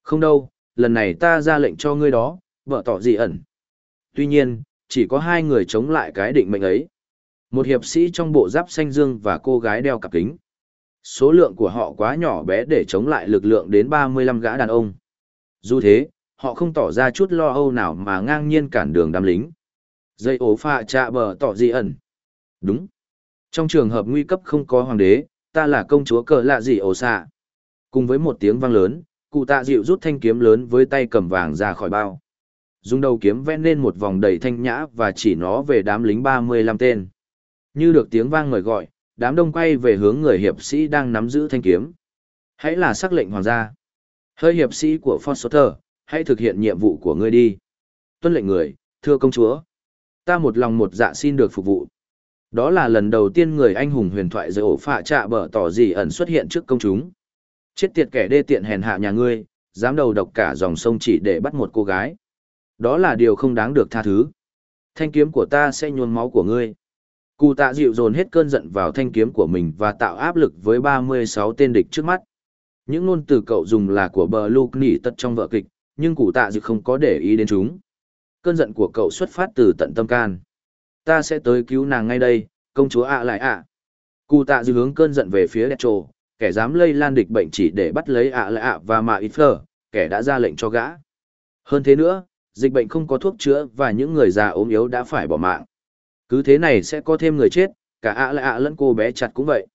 [SPEAKER 1] Không đâu, lần này ta ra lệnh cho ngươi đó, vợ tỏ gì ẩn. Tuy nhiên, chỉ có hai người chống lại cái định mệnh ấy. Một hiệp sĩ trong bộ giáp xanh dương và cô gái đeo cặp kính. Số lượng của họ quá nhỏ bé để chống lại lực lượng đến 35 gã đàn ông. Dù thế, họ không tỏ ra chút lo âu nào mà ngang nhiên cản đường đám lính. Dây ố pha trạ bờ tỏ gì ẩn. Đúng. Trong trường hợp nguy cấp không có hoàng đế, ta là công chúa cờ lạ gì ổ xạ. Cùng với một tiếng vang lớn, cụ tạ dịu rút thanh kiếm lớn với tay cầm vàng ra khỏi bao. Dùng đầu kiếm vẽ lên một vòng đầy thanh nhã và chỉ nó về đám lính 35 tên. Như được tiếng vang người gọi, đám đông quay về hướng người hiệp sĩ đang nắm giữ thanh kiếm. Hãy là sắc lệnh hoàng gia. Hơi hiệp sĩ của Foster, hãy thực hiện nhiệm vụ của ngươi đi. Tuân lệnh người, thưa công chúa. Ta một lòng một dạ xin được phục vụ. Đó là lần đầu tiên người anh hùng huyền thoại giữa ổ phạ trạ bở tỏ gì ẩn xuất hiện trước công chúng. Chết tiệt kẻ đê tiện hèn hạ nhà ngươi, dám đầu độc cả dòng sông chỉ để bắt một cô gái. Đó là điều không đáng được tha thứ. Thanh kiếm của ta sẽ nhuôn máu của ngươi. Cụ tạ dịu dồn hết cơn giận vào thanh kiếm của mình và tạo áp lực với 36 tên địch trước mắt. Những ngôn từ cậu dùng là của bờ Luke nỉ tật trong vợ kịch, nhưng cụ tạ dịu không có để ý đến chúng. Cơn giận của cậu xuất phát từ tận tâm can. Ta sẽ tới cứu nàng ngay đây, công chúa ạ lại ạ. Cụ tạ dịu hướng cơn giận về phía đẹp trồ, kẻ dám lây lan địch bệnh chỉ để bắt lấy ạ lạ ạ và mà ít phở, kẻ đã ra lệnh cho gã. Hơn thế nữa, dịch bệnh không có thuốc chữa và những người già ốm yếu đã phải bỏ mạng. Cứ thế này sẽ có thêm người chết, cả ạ lạ ạ lẫn cô bé chặt cũng vậy.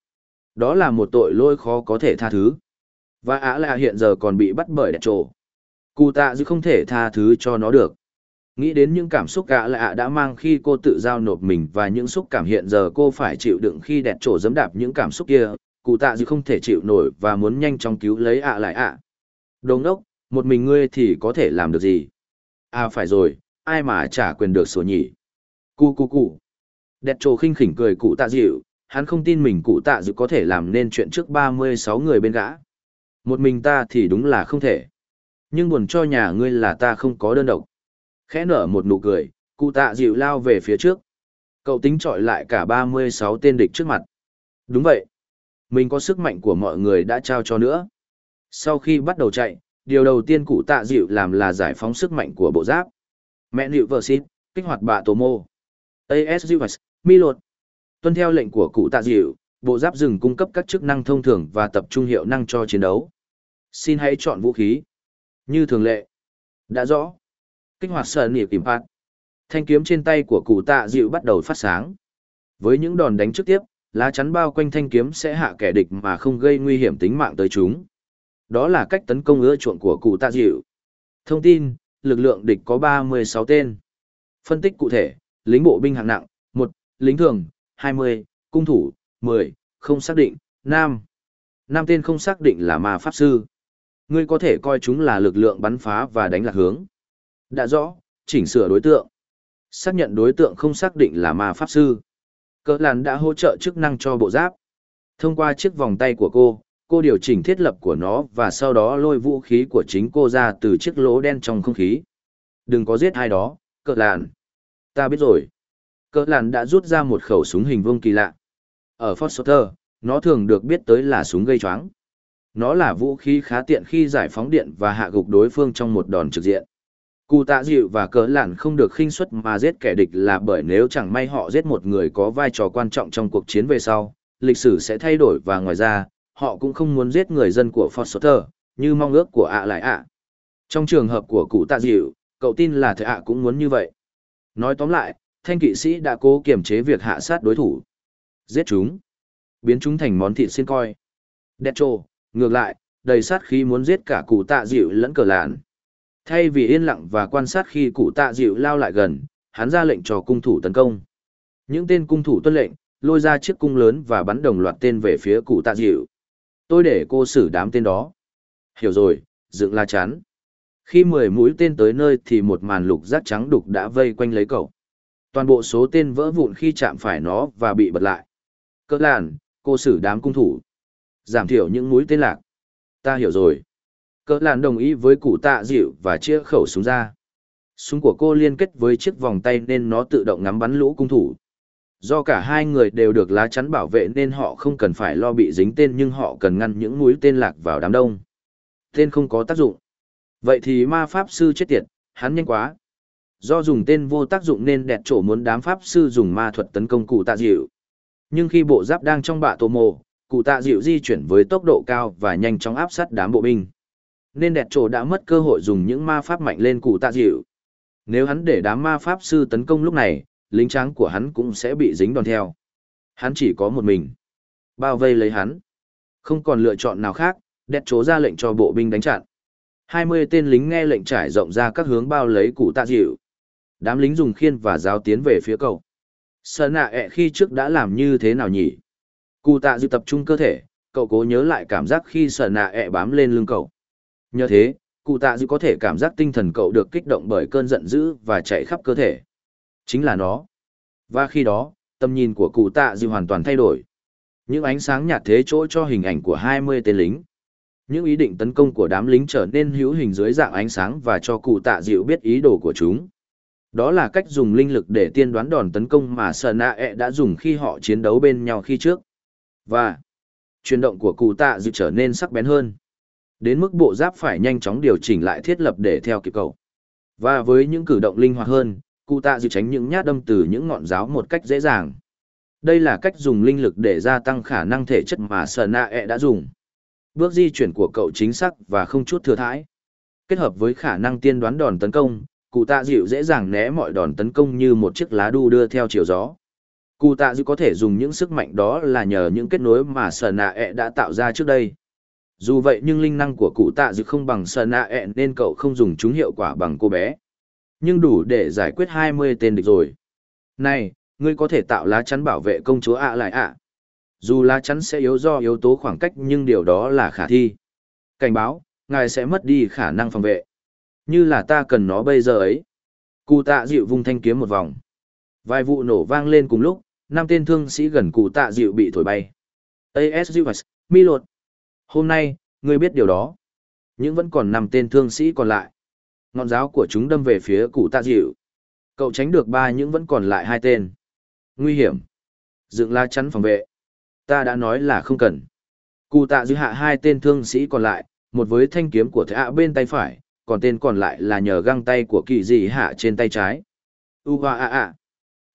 [SPEAKER 1] Đó là một tội lỗi khó có thể tha thứ. Và ạ lạ hiện giờ còn bị bắt bởi đẹp trồ. Cụ tạ dư không thể tha thứ cho nó được. Nghĩ đến những cảm xúc ạ lạ đã mang khi cô tự giao nộp mình và những xúc cảm hiện giờ cô phải chịu đựng khi đẹp trổ dẫm đạp những cảm xúc kia, cụ tạ dư không thể chịu nổi và muốn nhanh chóng cứu lấy ạ lại ạ. Đồng đốc, một mình ngươi thì có thể làm được gì? À phải rồi, ai mà trả quyền được sổ nhỉ? Cụ cụ cụ. Đẹp trồ khinh khỉnh cười cụ tạ dịu, hắn không tin mình cụ tạ dịu có thể làm nên chuyện trước 36 người bên gã. Một mình ta thì đúng là không thể. Nhưng buồn cho nhà ngươi là ta không có đơn độc. Khẽ nở một nụ cười, cụ tạ dịu lao về phía trước. Cậu tính trọi lại cả 36 tên địch trước mặt. Đúng vậy. Mình có sức mạnh của mọi người đã trao cho nữa. Sau khi bắt đầu chạy, điều đầu tiên cụ tạ dịu làm là giải phóng sức mạnh của bộ giáp. Mẹ nịu vợ xin, kích hoạt bạ tổ mô. ASUS, mi lột. Tuân theo lệnh của cụ tạ dịu, bộ giáp rừng cung cấp các chức năng thông thường và tập trung hiệu năng cho chiến đấu. Xin hãy chọn vũ khí. Như thường lệ. Đã rõ. Kích hoạt sở nịp kiểm phạt. Thanh kiếm trên tay của cụ tạ dịu bắt đầu phát sáng. Với những đòn đánh trực tiếp, lá chắn bao quanh thanh kiếm sẽ hạ kẻ địch mà không gây nguy hiểm tính mạng tới chúng. Đó là cách tấn công ưa chuộng của cụ tạ dịu. Thông tin, lực lượng địch có 36 tên. Phân tích cụ thể, lính bộ binh hạng nặng, 1, lính thường, 20, cung thủ, 10, không xác định, nam. Nam tên không xác định là ma pháp sư. Ngươi có thể coi chúng là lực lượng bắn phá và đánh lạc hướng. Đã rõ, chỉnh sửa đối tượng. Xác nhận đối tượng không xác định là ma pháp sư. Cỡ làn đã hỗ trợ chức năng cho bộ giáp. Thông qua chiếc vòng tay của cô, cô điều chỉnh thiết lập của nó và sau đó lôi vũ khí của chính cô ra từ chiếc lỗ đen trong không khí. Đừng có giết ai đó, cỡ làn. Ta biết rồi. Cỡ làn đã rút ra một khẩu súng hình vuông kỳ lạ. Ở Foster, nó thường được biết tới là súng gây choáng. Nó là vũ khí khá tiện khi giải phóng điện và hạ gục đối phương trong một đòn trực diện. Cụ tạ dịu và cỡ lạn không được khinh suất mà giết kẻ địch là bởi nếu chẳng may họ giết một người có vai trò quan trọng trong cuộc chiến về sau, lịch sử sẽ thay đổi và ngoài ra, họ cũng không muốn giết người dân của Foster, như mong ước của ạ lại ạ. Trong trường hợp của cụ tạ dịu, cậu tin là thầy ạ cũng muốn như vậy. Nói tóm lại, thanh kỵ sĩ đã cố kiềm chế việc hạ sát đối thủ. Giết chúng. Biến chúng thành món thịt xin coi. Đẹp trồ, ngược lại, đầy sát khí muốn giết cả cụ tạ dịu lẫn cờ lạn. Thay vì yên lặng và quan sát khi cụ tạ dịu lao lại gần, hắn ra lệnh cho cung thủ tấn công. Những tên cung thủ tuân lệnh, lôi ra chiếc cung lớn và bắn đồng loạt tên về phía cụ tạ dịu. Tôi để cô xử đám tên đó. Hiểu rồi, dựng la chắn. Khi mười mũi tên tới nơi thì một màn lục rác trắng đục đã vây quanh lấy cậu. Toàn bộ số tên vỡ vụn khi chạm phải nó và bị bật lại. Cỡ làn, cô xử đám cung thủ. Giảm thiểu những mũi tên lạc. Ta hiểu rồi. Cỡ làn đồng ý với cụ tạ dịu và chia khẩu súng ra. Súng của cô liên kết với chiếc vòng tay nên nó tự động ngắm bắn lũ cung thủ. Do cả hai người đều được lá chắn bảo vệ nên họ không cần phải lo bị dính tên nhưng họ cần ngăn những mũi tên lạc vào đám đông. Tên không có tác dụng. Vậy thì ma pháp sư chết tiệt, hắn nhanh quá. Do dùng tên vô tác dụng nên đẹp trổ muốn đám pháp sư dùng ma thuật tấn công cụ tạ dịu. Nhưng khi bộ giáp đang trong bạ tổ mồ, cụ tạ dịu di chuyển với tốc độ cao và nhanh chóng áp sát đám bộ binh. Nên đẹp trổ đã mất cơ hội dùng những ma pháp mạnh lên cụ tạ dịu. Nếu hắn để đám ma pháp sư tấn công lúc này, lính tráng của hắn cũng sẽ bị dính đòn theo. Hắn chỉ có một mình. Bao vây lấy hắn. Không còn lựa chọn nào khác, đẹp trổ ra lệnh cho bộ binh đánh chặn. 20 tên lính nghe lệnh trải rộng ra các hướng bao lấy cụ tạ dịu. Đám lính dùng khiên và giáo tiến về phía cậu. Sơn nạ ẹ khi trước đã làm như thế nào nhỉ? Cụ tạ dịu tập trung cơ thể, cậu cố nhớ lại cảm giác khi Sơn nạ ẹ bám lên lưng cậu. Nhờ thế, cụ tạ dịu có thể cảm giác tinh thần cậu được kích động bởi cơn giận dữ và chạy khắp cơ thể. Chính là nó. Và khi đó, tầm nhìn của cụ tạ dịu hoàn toàn thay đổi. Những ánh sáng nhạt thế chỗ cho hình ảnh của 20 tên lính. Những ý định tấn công của đám lính trở nên hữu hình dưới dạng ánh sáng và cho cụ tạ dịu biết ý đồ của chúng. Đó là cách dùng linh lực để tiên đoán đòn tấn công mà Sở Nạ e đã dùng khi họ chiến đấu bên nhau khi trước. Và chuyển động của cụ tạ dịu trở nên sắc bén hơn. Đến mức bộ giáp phải nhanh chóng điều chỉnh lại thiết lập để theo kịp cầu. Và với những cử động linh hoạt hơn, cụ tạ dự tránh những nhát đâm từ những ngọn giáo một cách dễ dàng. Đây là cách dùng linh lực để gia tăng khả năng thể chất mà Sanae đã dùng. Bước di chuyển của cậu chính xác và không chút thừa thãi. Kết hợp với khả năng tiên đoán đòn tấn công, cụ tạ dịu dễ dàng né mọi đòn tấn công như một chiếc lá đu đưa theo chiều gió. Cụ tạ dịu có thể dùng những sức mạnh đó là nhờ những kết nối mà Sanae đã tạo ra trước đây. Dù vậy nhưng linh năng của cụ tạ dự không bằng sở nạ ẹ nên cậu không dùng chúng hiệu quả bằng cô bé. Nhưng đủ để giải quyết 20 tên địch rồi. Này, ngươi có thể tạo lá chắn bảo vệ công chúa ạ lại ạ. Dù lá chắn sẽ yếu do yếu tố khoảng cách nhưng điều đó là khả thi. Cảnh báo, ngài sẽ mất đi khả năng phòng vệ. Như là ta cần nó bây giờ ấy. Cụ tạ dịu vung thanh kiếm một vòng. Vài vụ nổ vang lên cùng lúc, năm tên thương sĩ gần cụ tạ dịu bị thổi bay. ASUS, mi lột. Hôm nay, ngươi biết điều đó. Những vẫn còn năm tên thương sĩ còn lại. Ngọn giáo của chúng đâm về phía cụ tạ dịu. Cậu tránh được ba những vẫn còn lại hai tên. Nguy hiểm. Dựng la chắn phòng vệ ta đã nói là không cần. Cụ tạ dư hạ hai tên thương sĩ còn lại, một với thanh kiếm của thẻ bên tay phải, còn tên còn lại là nhờ găng tay của kỳ dị hạ trên tay trái. U hoa a a.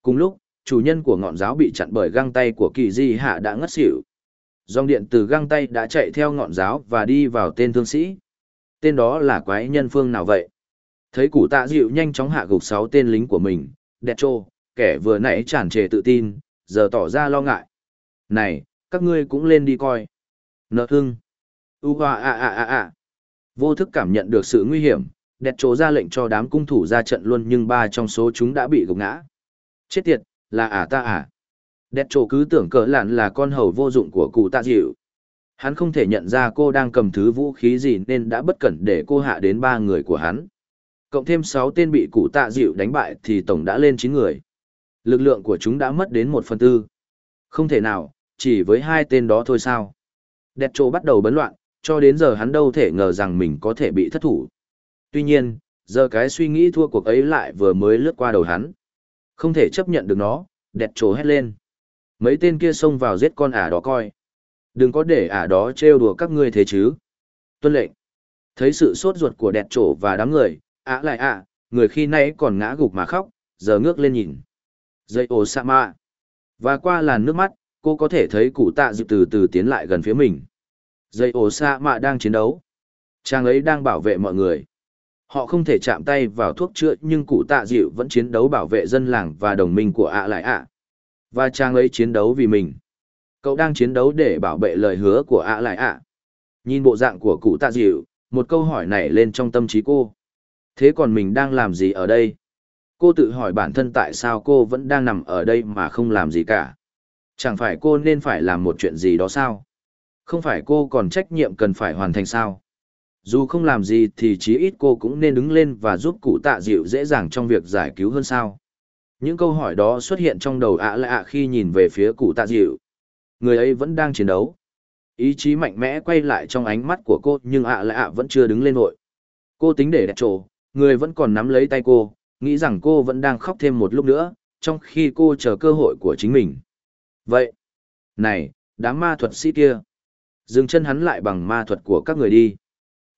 [SPEAKER 1] Cùng lúc, chủ nhân của ngọn giáo bị chặn bởi găng tay của kỳ dị hạ đã ngất xỉu. Dòng điện từ găng tay đã chạy theo ngọn giáo và đi vào tên thương sĩ. Tên đó là quái nhân phương nào vậy? Thấy cụ tạ dịu nhanh chóng hạ gục sáu tên lính của mình, đẹp trô, kẻ vừa nãy tràn trề tự tin, giờ tỏ ra lo ngại. Này, các ngươi cũng lên đi coi. Nợ hưng. U hoa a a a a. Vô thức cảm nhận được sự nguy hiểm, đẹp trô ra lệnh cho đám cung thủ ra trận luôn nhưng ba trong số chúng đã bị gục ngã. Chết tiệt, là ả ta ả. Đẹp trổ cứ tưởng cỡ lạn là con hầu vô dụng của cụ tạ dịu. Hắn không thể nhận ra cô đang cầm thứ vũ khí gì nên đã bất cẩn để cô hạ đến ba người của hắn. Cộng thêm sáu tên bị cụ tạ dịu đánh bại thì tổng đã lên chín người. Lực lượng của chúng đã mất đến một phần tư. Không thể nào, chỉ với hai tên đó thôi sao. Đẹp trổ bắt đầu bấn loạn, cho đến giờ hắn đâu thể ngờ rằng mình có thể bị thất thủ. Tuy nhiên, giờ cái suy nghĩ thua cuộc ấy lại vừa mới lướt qua đầu hắn. Không thể chấp nhận được nó, đẹp trổ hét lên. Mấy tên kia xông vào giết con ả đó coi. Đừng có để ả đó trêu đùa các ngươi thế chứ. Tuân lệnh. Thấy sự sốt ruột của đẹp trổ và đám người, ả lại ả, người khi nãy còn ngã gục mà khóc, giờ ngước lên nhìn. Dây ồ sa mạ. Và qua làn nước mắt, cô có thể thấy cụ tạ dịu từ từ tiến lại gần phía mình. Dây ồ sa mạ đang chiến đấu. Chàng ấy đang bảo vệ mọi người. Họ không thể chạm tay vào thuốc chữa nhưng cụ tạ dịu vẫn chiến đấu bảo vệ dân làng và đồng minh của ạ lại ạ. Và chàng ấy chiến đấu vì mình. Cậu đang chiến đấu để bảo vệ lời hứa của ạ lại ạ. Nhìn bộ dạng của cụ tạ dịu, một câu hỏi nảy lên trong tâm trí cô. Thế còn mình đang làm gì ở đây? Cô tự hỏi bản thân tại sao cô vẫn đang nằm ở đây mà không làm gì cả. Chẳng phải cô nên phải làm một chuyện gì đó sao? Không phải cô còn trách nhiệm cần phải hoàn thành sao? Dù không làm gì thì chí ít cô cũng nên đứng lên và giúp cụ tạ dịu dễ dàng trong việc giải cứu hơn sao. Những câu hỏi đó xuất hiện trong đầu ạ lạ ạ khi nhìn về phía cụ tạ dịu. Người ấy vẫn đang chiến đấu. Ý chí mạnh mẽ quay lại trong ánh mắt của cô nhưng ạ lạ ạ vẫn chưa đứng lên nổi. Cô tính để đẹp trổ, người vẫn còn nắm lấy tay cô, nghĩ rằng cô vẫn đang khóc thêm một lúc nữa, trong khi cô chờ cơ hội của chính mình. Vậy, này, đám ma thuật sĩ kia, dừng chân hắn lại bằng ma thuật của các người đi.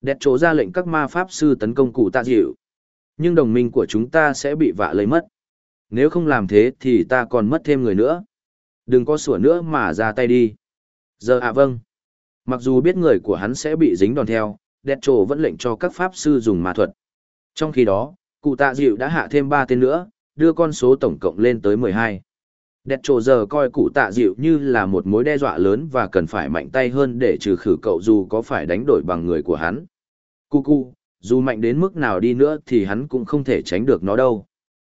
[SPEAKER 1] Đẹp trổ ra lệnh các ma pháp sư tấn công cụ tạ dịu. Nhưng đồng minh của chúng ta sẽ bị vạ lấy mất. Nếu không làm thế thì ta còn mất thêm người nữa. Đừng có sủa nữa mà ra tay đi. Giờ à vâng. Mặc dù biết người của hắn sẽ bị dính đòn theo, đẹp trổ vẫn lệnh cho các pháp sư dùng ma thuật. Trong khi đó, cụ tạ dịu đã hạ thêm ba tên nữa, đưa con số tổng cộng lên tới mười hai. Đẹp trổ giờ coi cụ tạ dịu như là một mối đe dọa lớn và cần phải mạnh tay hơn để trừ khử cậu dù có phải đánh đổi bằng người của hắn. Cu cu, dù mạnh đến mức nào đi nữa thì hắn cũng không thể tránh được nó đâu.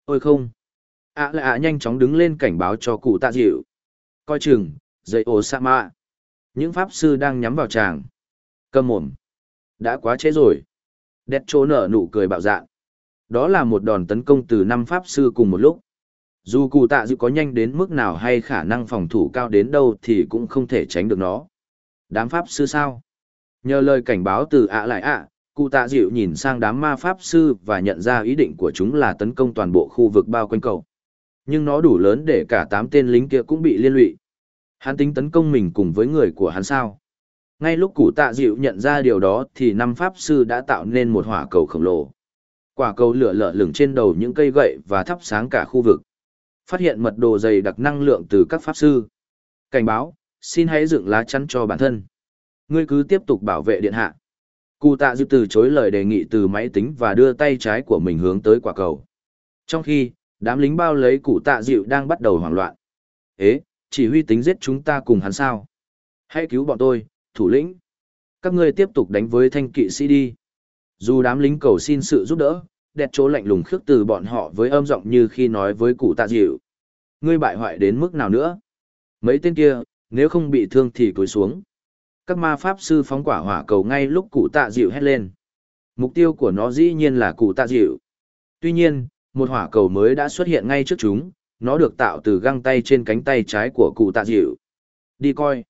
[SPEAKER 1] Ôi không ạ à ạ nhanh chóng đứng lên cảnh báo cho cụ tạ dịu. Coi chừng, dậy ô sa mạ. Những pháp sư đang nhắm vào chàng. Cầm mồm. Đã quá trễ rồi. đẹp chỗ nở nụ cười bạo dạn. Đó là một đòn tấn công từ năm pháp sư cùng một lúc. Dù cụ tạ dịu có nhanh đến mức nào hay khả năng phòng thủ cao đến đâu thì cũng không thể tránh được nó. Đám pháp sư sao? Nhờ lời cảnh báo từ ạ lại ạ, cụ tạ dịu nhìn sang đám ma pháp sư và nhận ra ý định của chúng là tấn công toàn bộ khu vực bao quanh cầu nhưng nó đủ lớn để cả tám tên lính kia cũng bị liên lụy. Hắn tính tấn công mình cùng với người của hắn sao? Ngay lúc cụ tạ dịu nhận ra điều đó thì năm pháp sư đã tạo nên một hỏa cầu khổng lồ. Quả cầu lửa lở lửng trên đầu những cây gậy và thắp sáng cả khu vực. Phát hiện mật đồ dày đặc năng lượng từ các pháp sư. Cảnh báo xin hãy dựng lá chắn cho bản thân. Ngươi cứ tiếp tục bảo vệ điện hạ. Cụ tạ dịu từ chối lời đề nghị từ máy tính và đưa tay trái của mình hướng tới quả cầu. Trong khi, đám lính bao lấy cụ tạ dịu đang bắt đầu hoảng loạn. Ế, chỉ huy tính giết chúng ta cùng hắn sao? Hãy cứu bọn tôi, thủ lĩnh. Các ngươi tiếp tục đánh với thanh kỵ sĩ đi. Dù đám lính cầu xin sự giúp đỡ, đẹp chỗ lạnh lùng khước từ bọn họ với âm giọng như khi nói với cụ tạ dịu. Ngươi bại hoại đến mức nào nữa? Mấy tên kia, nếu không bị thương thì cúi xuống các ma pháp sư phóng quả hỏa cầu ngay lúc cụ tạ dịu hét lên. Mục tiêu của nó dĩ nhiên là cụ tạ dịu. Tuy nhiên, một hỏa cầu mới đã xuất hiện ngay trước chúng, nó được tạo từ găng tay trên cánh tay trái của cụ tạ dịu. Đi coi.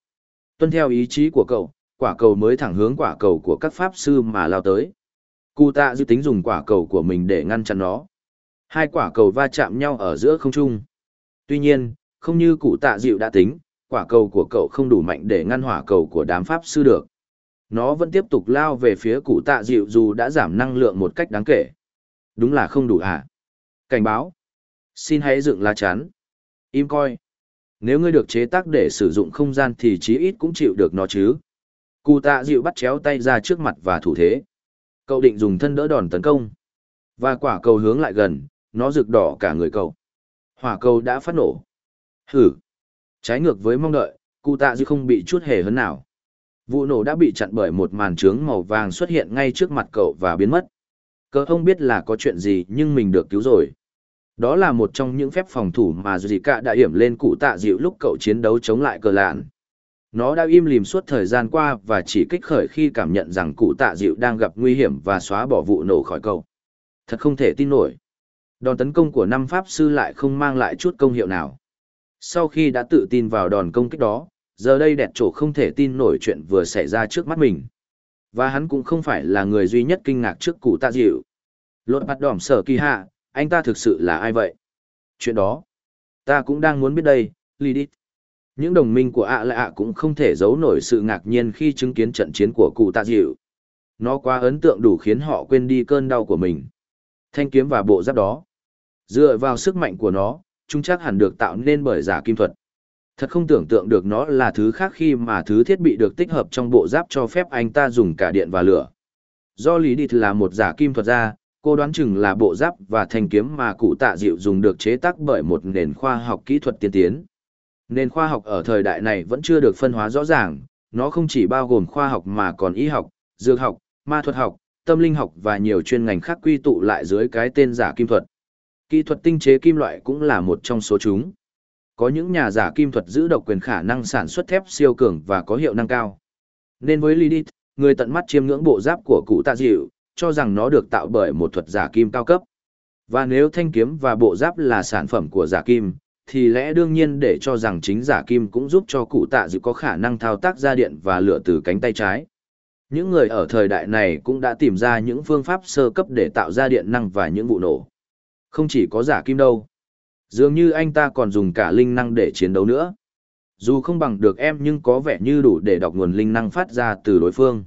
[SPEAKER 1] Tuân theo ý chí của cậu, quả cầu mới thẳng hướng quả cầu của các pháp sư mà lao tới. Cụ tạ dịu tính dùng quả cầu của mình để ngăn chặn nó. Hai quả cầu va chạm nhau ở giữa không trung. Tuy nhiên, không như cụ tạ dịu đã tính, quả cầu của cậu không đủ mạnh để ngăn hỏa cầu của đám pháp sư được. Nó vẫn tiếp tục lao về phía cụ tạ dịu dù đã giảm năng lượng một cách đáng kể. Đúng là không đủ à? Cảnh báo. Xin hãy dựng lá chắn. Im coi. Nếu ngươi được chế tác để sử dụng không gian thì chí ít cũng chịu được nó chứ. Cụ tạ dịu bắt chéo tay ra trước mặt và thủ thế. Cậu định dùng thân đỡ đòn tấn công. Và quả cầu hướng lại gần, nó rực đỏ cả người cậu. Hỏa cầu đã phát nổ. Hử. Trái ngược với mong đợi, cụ tạ dịu không bị chút hề hấn nào. Vụ nổ đã bị chặn bởi một màn trướng màu vàng xuất hiện ngay trước mặt cậu và biến mất. Cờ không biết là có chuyện gì nhưng mình được cứu rồi. Đó là một trong những phép phòng thủ mà dù gì cả đã hiểm lên cụ tạ dịu lúc cậu chiến đấu chống lại cờ lạn. Nó đã im lìm suốt thời gian qua và chỉ kích khởi khi cảm nhận rằng cụ tạ dịu đang gặp nguy hiểm và xóa bỏ vụ nổ khỏi cậu. Thật không thể tin nổi. Đòn tấn công của năm pháp sư lại không mang lại chút công hiệu nào. Sau khi đã tự tin vào đòn công kích đó, giờ đây đẹp trổ không thể tin nổi chuyện vừa xảy ra trước mắt mình. Và hắn cũng không phải là người duy nhất kinh ngạc trước cụ tạ dịu. Lột mặt đỏm sở kỳ hạ, anh ta thực sự là ai vậy? Chuyện đó, ta cũng đang muốn biết đây, Lidit. Những đồng minh của ạ lạ cũng không thể giấu nổi sự ngạc nhiên khi chứng kiến trận chiến của cụ tạ dịu. Nó quá ấn tượng đủ khiến họ quên đi cơn đau của mình. Thanh kiếm và bộ giáp đó. Dựa vào sức mạnh của nó, chúng chắc hẳn được tạo nên bởi giả kim thuật. Thật không tưởng tượng được nó là thứ khác khi mà thứ thiết bị được tích hợp trong bộ giáp cho phép anh ta dùng cả điện và lửa. Do Lý Địch là một giả kim thuật ra, cô đoán chừng là bộ giáp và thanh kiếm mà cụ tạ dịu dùng được chế tác bởi một nền khoa học kỹ thuật tiên tiến. Nền khoa học ở thời đại này vẫn chưa được phân hóa rõ ràng, nó không chỉ bao gồm khoa học mà còn y học, dược học, ma thuật học, tâm linh học và nhiều chuyên ngành khác quy tụ lại dưới cái tên giả kim thuật. Kỹ thuật tinh chế kim loại cũng là một trong số chúng. Có những nhà giả kim thuật giữ độc quyền khả năng sản xuất thép siêu cường và có hiệu năng cao. Nên với Lilith, người tận mắt chiêm ngưỡng bộ giáp của cụ tạ dịu, cho rằng nó được tạo bởi một thuật giả kim cao cấp. Và nếu thanh kiếm và bộ giáp là sản phẩm của giả kim, thì lẽ đương nhiên để cho rằng chính giả kim cũng giúp cho cụ tạ dự có khả năng thao tác ra điện và lửa từ cánh tay trái. Những người ở thời đại này cũng đã tìm ra những phương pháp sơ cấp để tạo ra điện năng và những vụ nổ. Không chỉ có giả kim đâu. Dường như anh ta còn dùng cả linh năng để chiến đấu nữa. Dù không bằng được em nhưng có vẻ như đủ để đọc nguồn linh năng phát ra từ đối phương.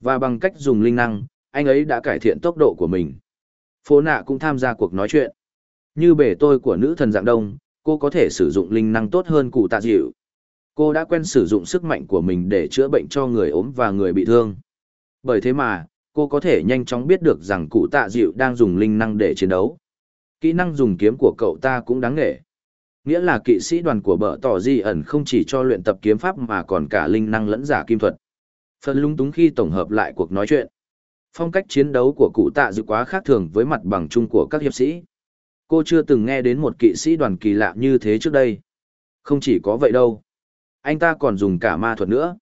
[SPEAKER 1] Và bằng cách dùng linh năng, anh ấy đã cải thiện tốc độ của mình. Phố nạ cũng tham gia cuộc nói chuyện. Như bể tôi của nữ thần dạng đông, cô có thể sử dụng linh năng tốt hơn cụ tạ dịu. Cô đã quen sử dụng sức mạnh của mình để chữa bệnh cho người ốm và người bị thương. Bởi thế mà, cô có thể nhanh chóng biết được rằng cụ tạ dịu đang dùng linh năng để chiến đấu. Kỹ năng dùng kiếm của cậu ta cũng đáng nghệ. Nghĩa là kỵ sĩ đoàn của bờ tỏ di ẩn không chỉ cho luyện tập kiếm pháp mà còn cả linh năng lẫn giả kim thuật. Phần lung túng khi tổng hợp lại cuộc nói chuyện. Phong cách chiến đấu của cụ tạ dự quá khác thường với mặt bằng chung của các hiệp sĩ. Cô chưa từng nghe đến một kỵ sĩ đoàn kỳ lạ như thế trước đây. Không chỉ có vậy đâu. Anh ta còn dùng cả ma thuật nữa.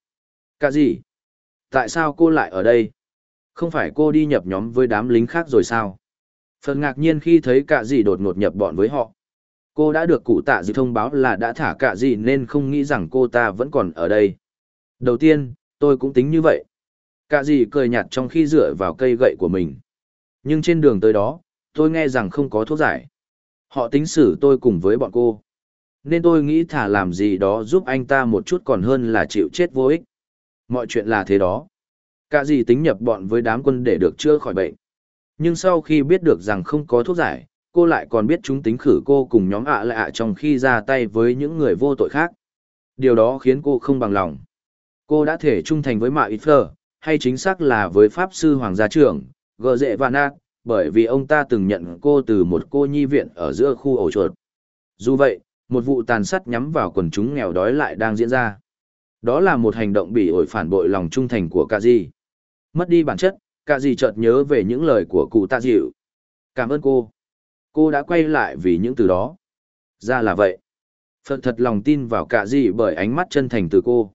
[SPEAKER 1] Cả gì? Tại sao cô lại ở đây? Không phải cô đi nhập nhóm với đám lính khác rồi sao? Phần ngạc nhiên khi thấy cả gì đột ngột nhập bọn với họ. Cô đã được cụ tạ dự thông báo là đã thả cả gì nên không nghĩ rằng cô ta vẫn còn ở đây. Đầu tiên, tôi cũng tính như vậy. Cả gì cười nhạt trong khi dựa vào cây gậy của mình. Nhưng trên đường tới đó, tôi nghe rằng không có thuốc giải. Họ tính xử tôi cùng với bọn cô. Nên tôi nghĩ thả làm gì đó giúp anh ta một chút còn hơn là chịu chết vô ích. Mọi chuyện là thế đó. Cả gì tính nhập bọn với đám quân để được chữa khỏi bệnh. Nhưng sau khi biết được rằng không có thuốc giải, cô lại còn biết chúng tính khử cô cùng nhóm ạ lại ạ trong khi ra tay với những người vô tội khác. Điều đó khiến cô không bằng lòng. Cô đã thể trung thành với Mạ Ít Phờ, hay chính xác là với Pháp Sư Hoàng gia trưởng, Gờ Dệ và Nát, bởi vì ông ta từng nhận cô từ một cô nhi viện ở giữa khu ổ chuột. Dù vậy, một vụ tàn sát nhắm vào quần chúng nghèo đói lại đang diễn ra. Đó là một hành động bị ổi phản bội lòng trung thành của cả gì. Mất đi bản chất, cả gì chợt nhớ về những lời của cụ tạ dịu. Cảm ơn cô. Cô đã quay lại vì những từ đó. Ra là vậy. Phật thật lòng tin vào cả gì bởi ánh mắt chân thành từ cô.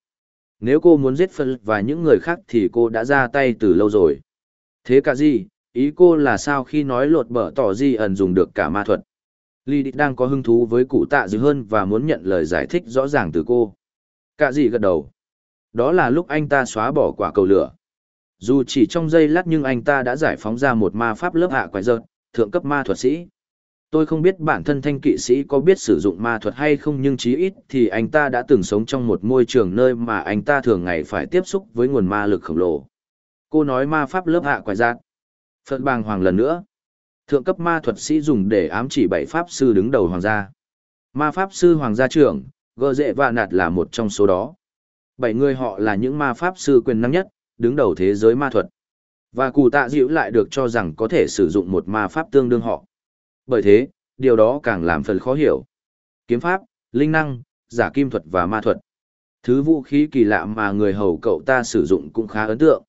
[SPEAKER 1] Nếu cô muốn giết Phật và những người khác thì cô đã ra tay từ lâu rồi. Thế cả gì, ý cô là sao khi nói lột bở tỏ gì ẩn dùng được cả ma thuật. Lý Địch đang có hứng thú với cụ tạ dư hơn và muốn nhận lời giải thích rõ ràng từ cô. Cả gì gật đầu. Đó là lúc anh ta xóa bỏ quả cầu lửa. Dù chỉ trong giây lát nhưng anh ta đã giải phóng ra một ma pháp lớp hạ quái dợt, thượng cấp ma thuật sĩ. Tôi không biết bản thân thanh kỵ sĩ có biết sử dụng ma thuật hay không nhưng chí ít thì anh ta đã từng sống trong một môi trường nơi mà anh ta thường ngày phải tiếp xúc với nguồn ma lực khổng lồ. Cô nói ma pháp lớp hạ quái giác. Phật bàng hoàng lần nữa. Thượng cấp ma thuật sĩ dùng để ám chỉ bảy pháp sư đứng đầu hoàng gia. Ma pháp sư hoàng gia trưởng, gơ dệ và nạt là một trong số đó. Bảy người họ là những ma pháp sư quyền năng nhất, đứng đầu thế giới ma thuật. Và cụ tạ dịu lại được cho rằng có thể sử dụng một ma pháp tương đương họ. Bởi thế, điều đó càng làm phần khó hiểu. Kiếm pháp, linh năng, giả kim thuật và ma thuật. Thứ vũ khí kỳ lạ mà người hầu cậu ta sử dụng cũng khá ấn tượng.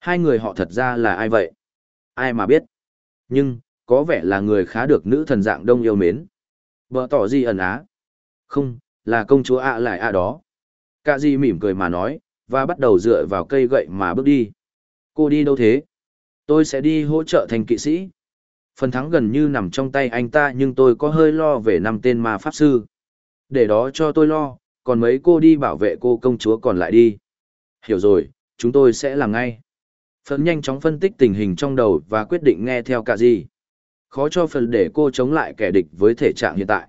[SPEAKER 1] Hai người họ thật ra là ai vậy? Ai mà biết? Nhưng, có vẻ là người khá được nữ thần dạng đông yêu mến. Bờ tỏ gì ẩn á? Không, là công chúa ạ lại ạ đó. Cả gì mỉm cười mà nói, và bắt đầu dựa vào cây gậy mà bước đi. Cô đi đâu thế? Tôi sẽ đi hỗ trợ thành kỵ sĩ. Phần thắng gần như nằm trong tay anh ta nhưng tôi có hơi lo về năm tên ma pháp sư. Để đó cho tôi lo, còn mấy cô đi bảo vệ cô công chúa còn lại đi. Hiểu rồi, chúng tôi sẽ làm ngay. Phần nhanh chóng phân tích tình hình trong đầu và quyết định nghe theo cả gì. Khó cho phần để cô chống lại kẻ địch với thể trạng hiện tại.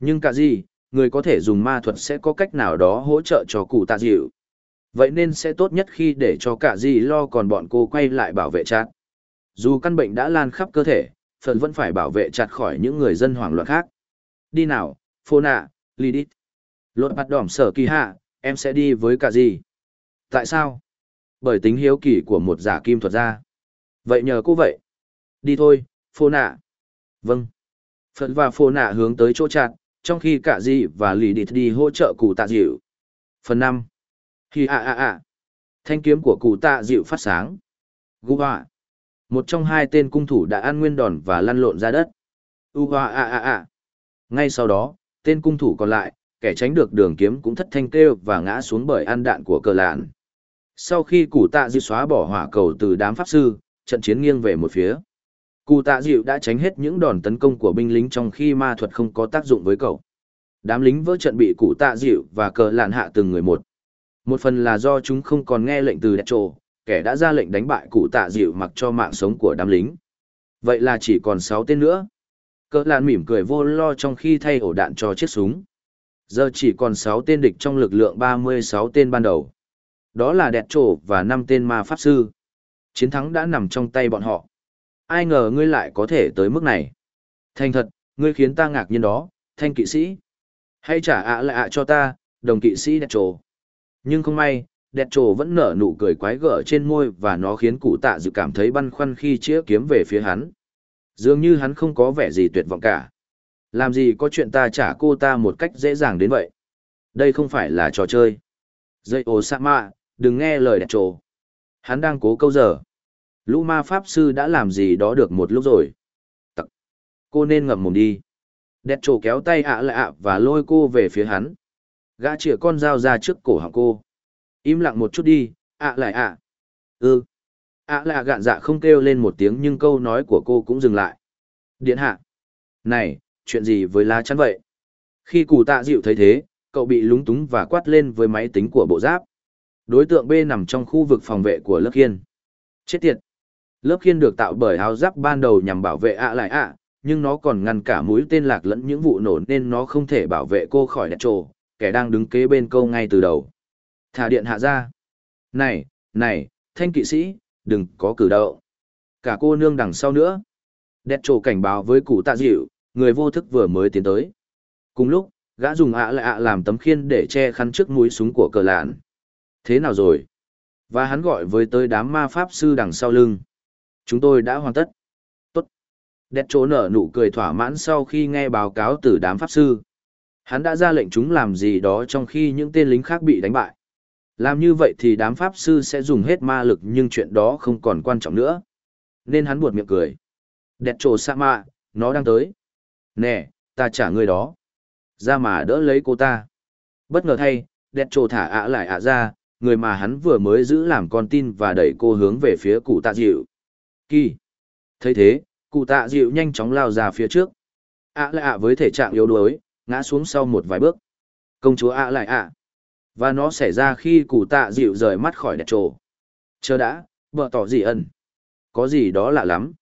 [SPEAKER 1] Nhưng cả gì, người có thể dùng ma thuật sẽ có cách nào đó hỗ trợ cho cụ tạ dịu. Vậy nên sẽ tốt nhất khi để cho cả gì lo còn bọn cô quay lại bảo vệ chát. Dù căn bệnh đã lan khắp cơ thể, phần vẫn phải bảo vệ chặt khỏi những người dân hoảng loạn khác. Đi nào, phô nạ, Lidit. Lột bắt đỏm sở kỳ hạ, em sẽ đi với cả gì? Tại sao? Bởi tính hiếu kỳ của một giả kim thuật gia. Vậy nhờ cô vậy. Đi thôi, phô nạ. Vâng. Phật và phô nạ hướng tới chỗ chặt, trong khi cả gì và lì đi đi hỗ trợ cụ tạ dịu. Phần năm. Hi a a a. Thanh kiếm của cụ tạ dịu phát sáng. Gu. Một trong hai tên cung thủ đã ăn nguyên đòn và lăn lộn ra đất. U hoa a a a. Ngay sau đó, tên cung thủ còn lại, kẻ tránh được đường kiếm cũng thất thanh kêu và ngã xuống bởi ăn đạn của cờ lạn. Sau khi cụ tạ dịu xóa bỏ hỏa cầu từ đám pháp sư, trận chiến nghiêng về một phía. Cụ tạ dịu đã tránh hết những đòn tấn công của binh lính trong khi ma thuật không có tác dụng với cậu. Đám lính vỡ trận bị cụ tạ dịu và cờ lạn hạ từng người một. Một phần là do chúng không còn nghe lệnh từ đẹp trồ, kẻ đã ra lệnh đánh bại cụ tạ dịu mặc cho mạng sống của đám lính. Vậy là chỉ còn 6 tên nữa. Cơ lan mỉm cười vô lo trong khi thay ổ đạn cho chiếc súng. Giờ chỉ còn 6 tên địch trong lực lượng 36 tên ban đầu. Đó là đẹp trổ và 5 tên ma pháp sư. Chiến thắng đã nằm trong tay bọn họ. Ai ngờ ngươi lại có thể tới mức này. Thành thật, ngươi khiến ta ngạc nhiên đó, thanh kỵ sĩ. Hãy trả ạ lại ạ cho ta, đồng kỵ sĩ đẹp trổ. Nhưng không may, đẹp trồ vẫn nở nụ cười quái gở trên môi và nó khiến cụ tạ dự cảm thấy băn khoăn khi chĩa kiếm về phía hắn. Dường như hắn không có vẻ gì tuyệt vọng cả. Làm gì có chuyện ta trả cô ta một cách dễ dàng đến vậy? Đây không phải là trò chơi. Dây ồ sa mạ, đừng nghe lời đẹp trồ. Hắn đang cố câu giờ. Lũ ma pháp sư đã làm gì đó được một lúc rồi. Tặc. Cô nên ngậm mồm đi. Đẹp trồ kéo tay ạ lại ạ và lôi cô về phía hắn. Gã chĩa con dao ra trước cổ họng cô. Im lặng một chút đi, ạ lại ạ. Ừ. ạ lại gạn dạ không kêu lên một tiếng nhưng câu nói của cô cũng dừng lại. Điện hạ. Này, chuyện gì với lá chắn vậy? Khi cụ tạ dịu thấy thế, cậu bị lúng túng và quát lên với máy tính của bộ giáp. Đối tượng B nằm trong khu vực phòng vệ của lớp khiên. Chết tiệt! Lớp khiên được tạo bởi áo giáp ban đầu nhằm bảo vệ ạ lại ạ, nhưng nó còn ngăn cả mũi tên lạc lẫn những vụ nổ nên nó không thể bảo vệ cô khỏi đẹp trồ, kẻ đang đứng kế bên câu ngay từ đầu. Thả điện hạ ra. Này, này, thanh kỵ sĩ, đừng có cử động. Cả cô nương đằng sau nữa. Đẹp trổ cảnh báo với cụ tạ dịu, người vô thức vừa mới tiến tới. Cùng lúc, gã dùng ạ lại ạ làm tấm khiên để che khăn trước mũi súng của cờ lạn. Thế nào rồi? Và hắn gọi với tới đám ma pháp sư đằng sau lưng. Chúng tôi đã hoàn tất. Tốt. Đẹp trổ nở nụ cười thỏa mãn sau khi nghe báo cáo từ đám pháp sư. Hắn đã ra lệnh chúng làm gì đó trong khi những tên lính khác bị đánh bại. Làm như vậy thì đám pháp sư sẽ dùng hết ma lực nhưng chuyện đó không còn quan trọng nữa. Nên hắn buột miệng cười. Đẹp trồ sa mạ, nó đang tới. Nè, ta trả người đó. Ra mà đỡ lấy cô ta. Bất ngờ thay, đẹp trồ thả ạ lại ạ ra, người mà hắn vừa mới giữ làm con tin và đẩy cô hướng về phía cụ tạ dịu. Kỳ. thấy thế, cụ tạ dịu nhanh chóng lao ra phía trước. ạ lại ạ với thể trạng yếu đuối, ngã xuống sau một vài bước. Công chúa ạ lại ạ. Và nó xảy ra khi cụ tạ dịu rời mắt khỏi đẹp trồ. Chờ đã, vợ tỏ gì ẩn. Có gì đó lạ lắm.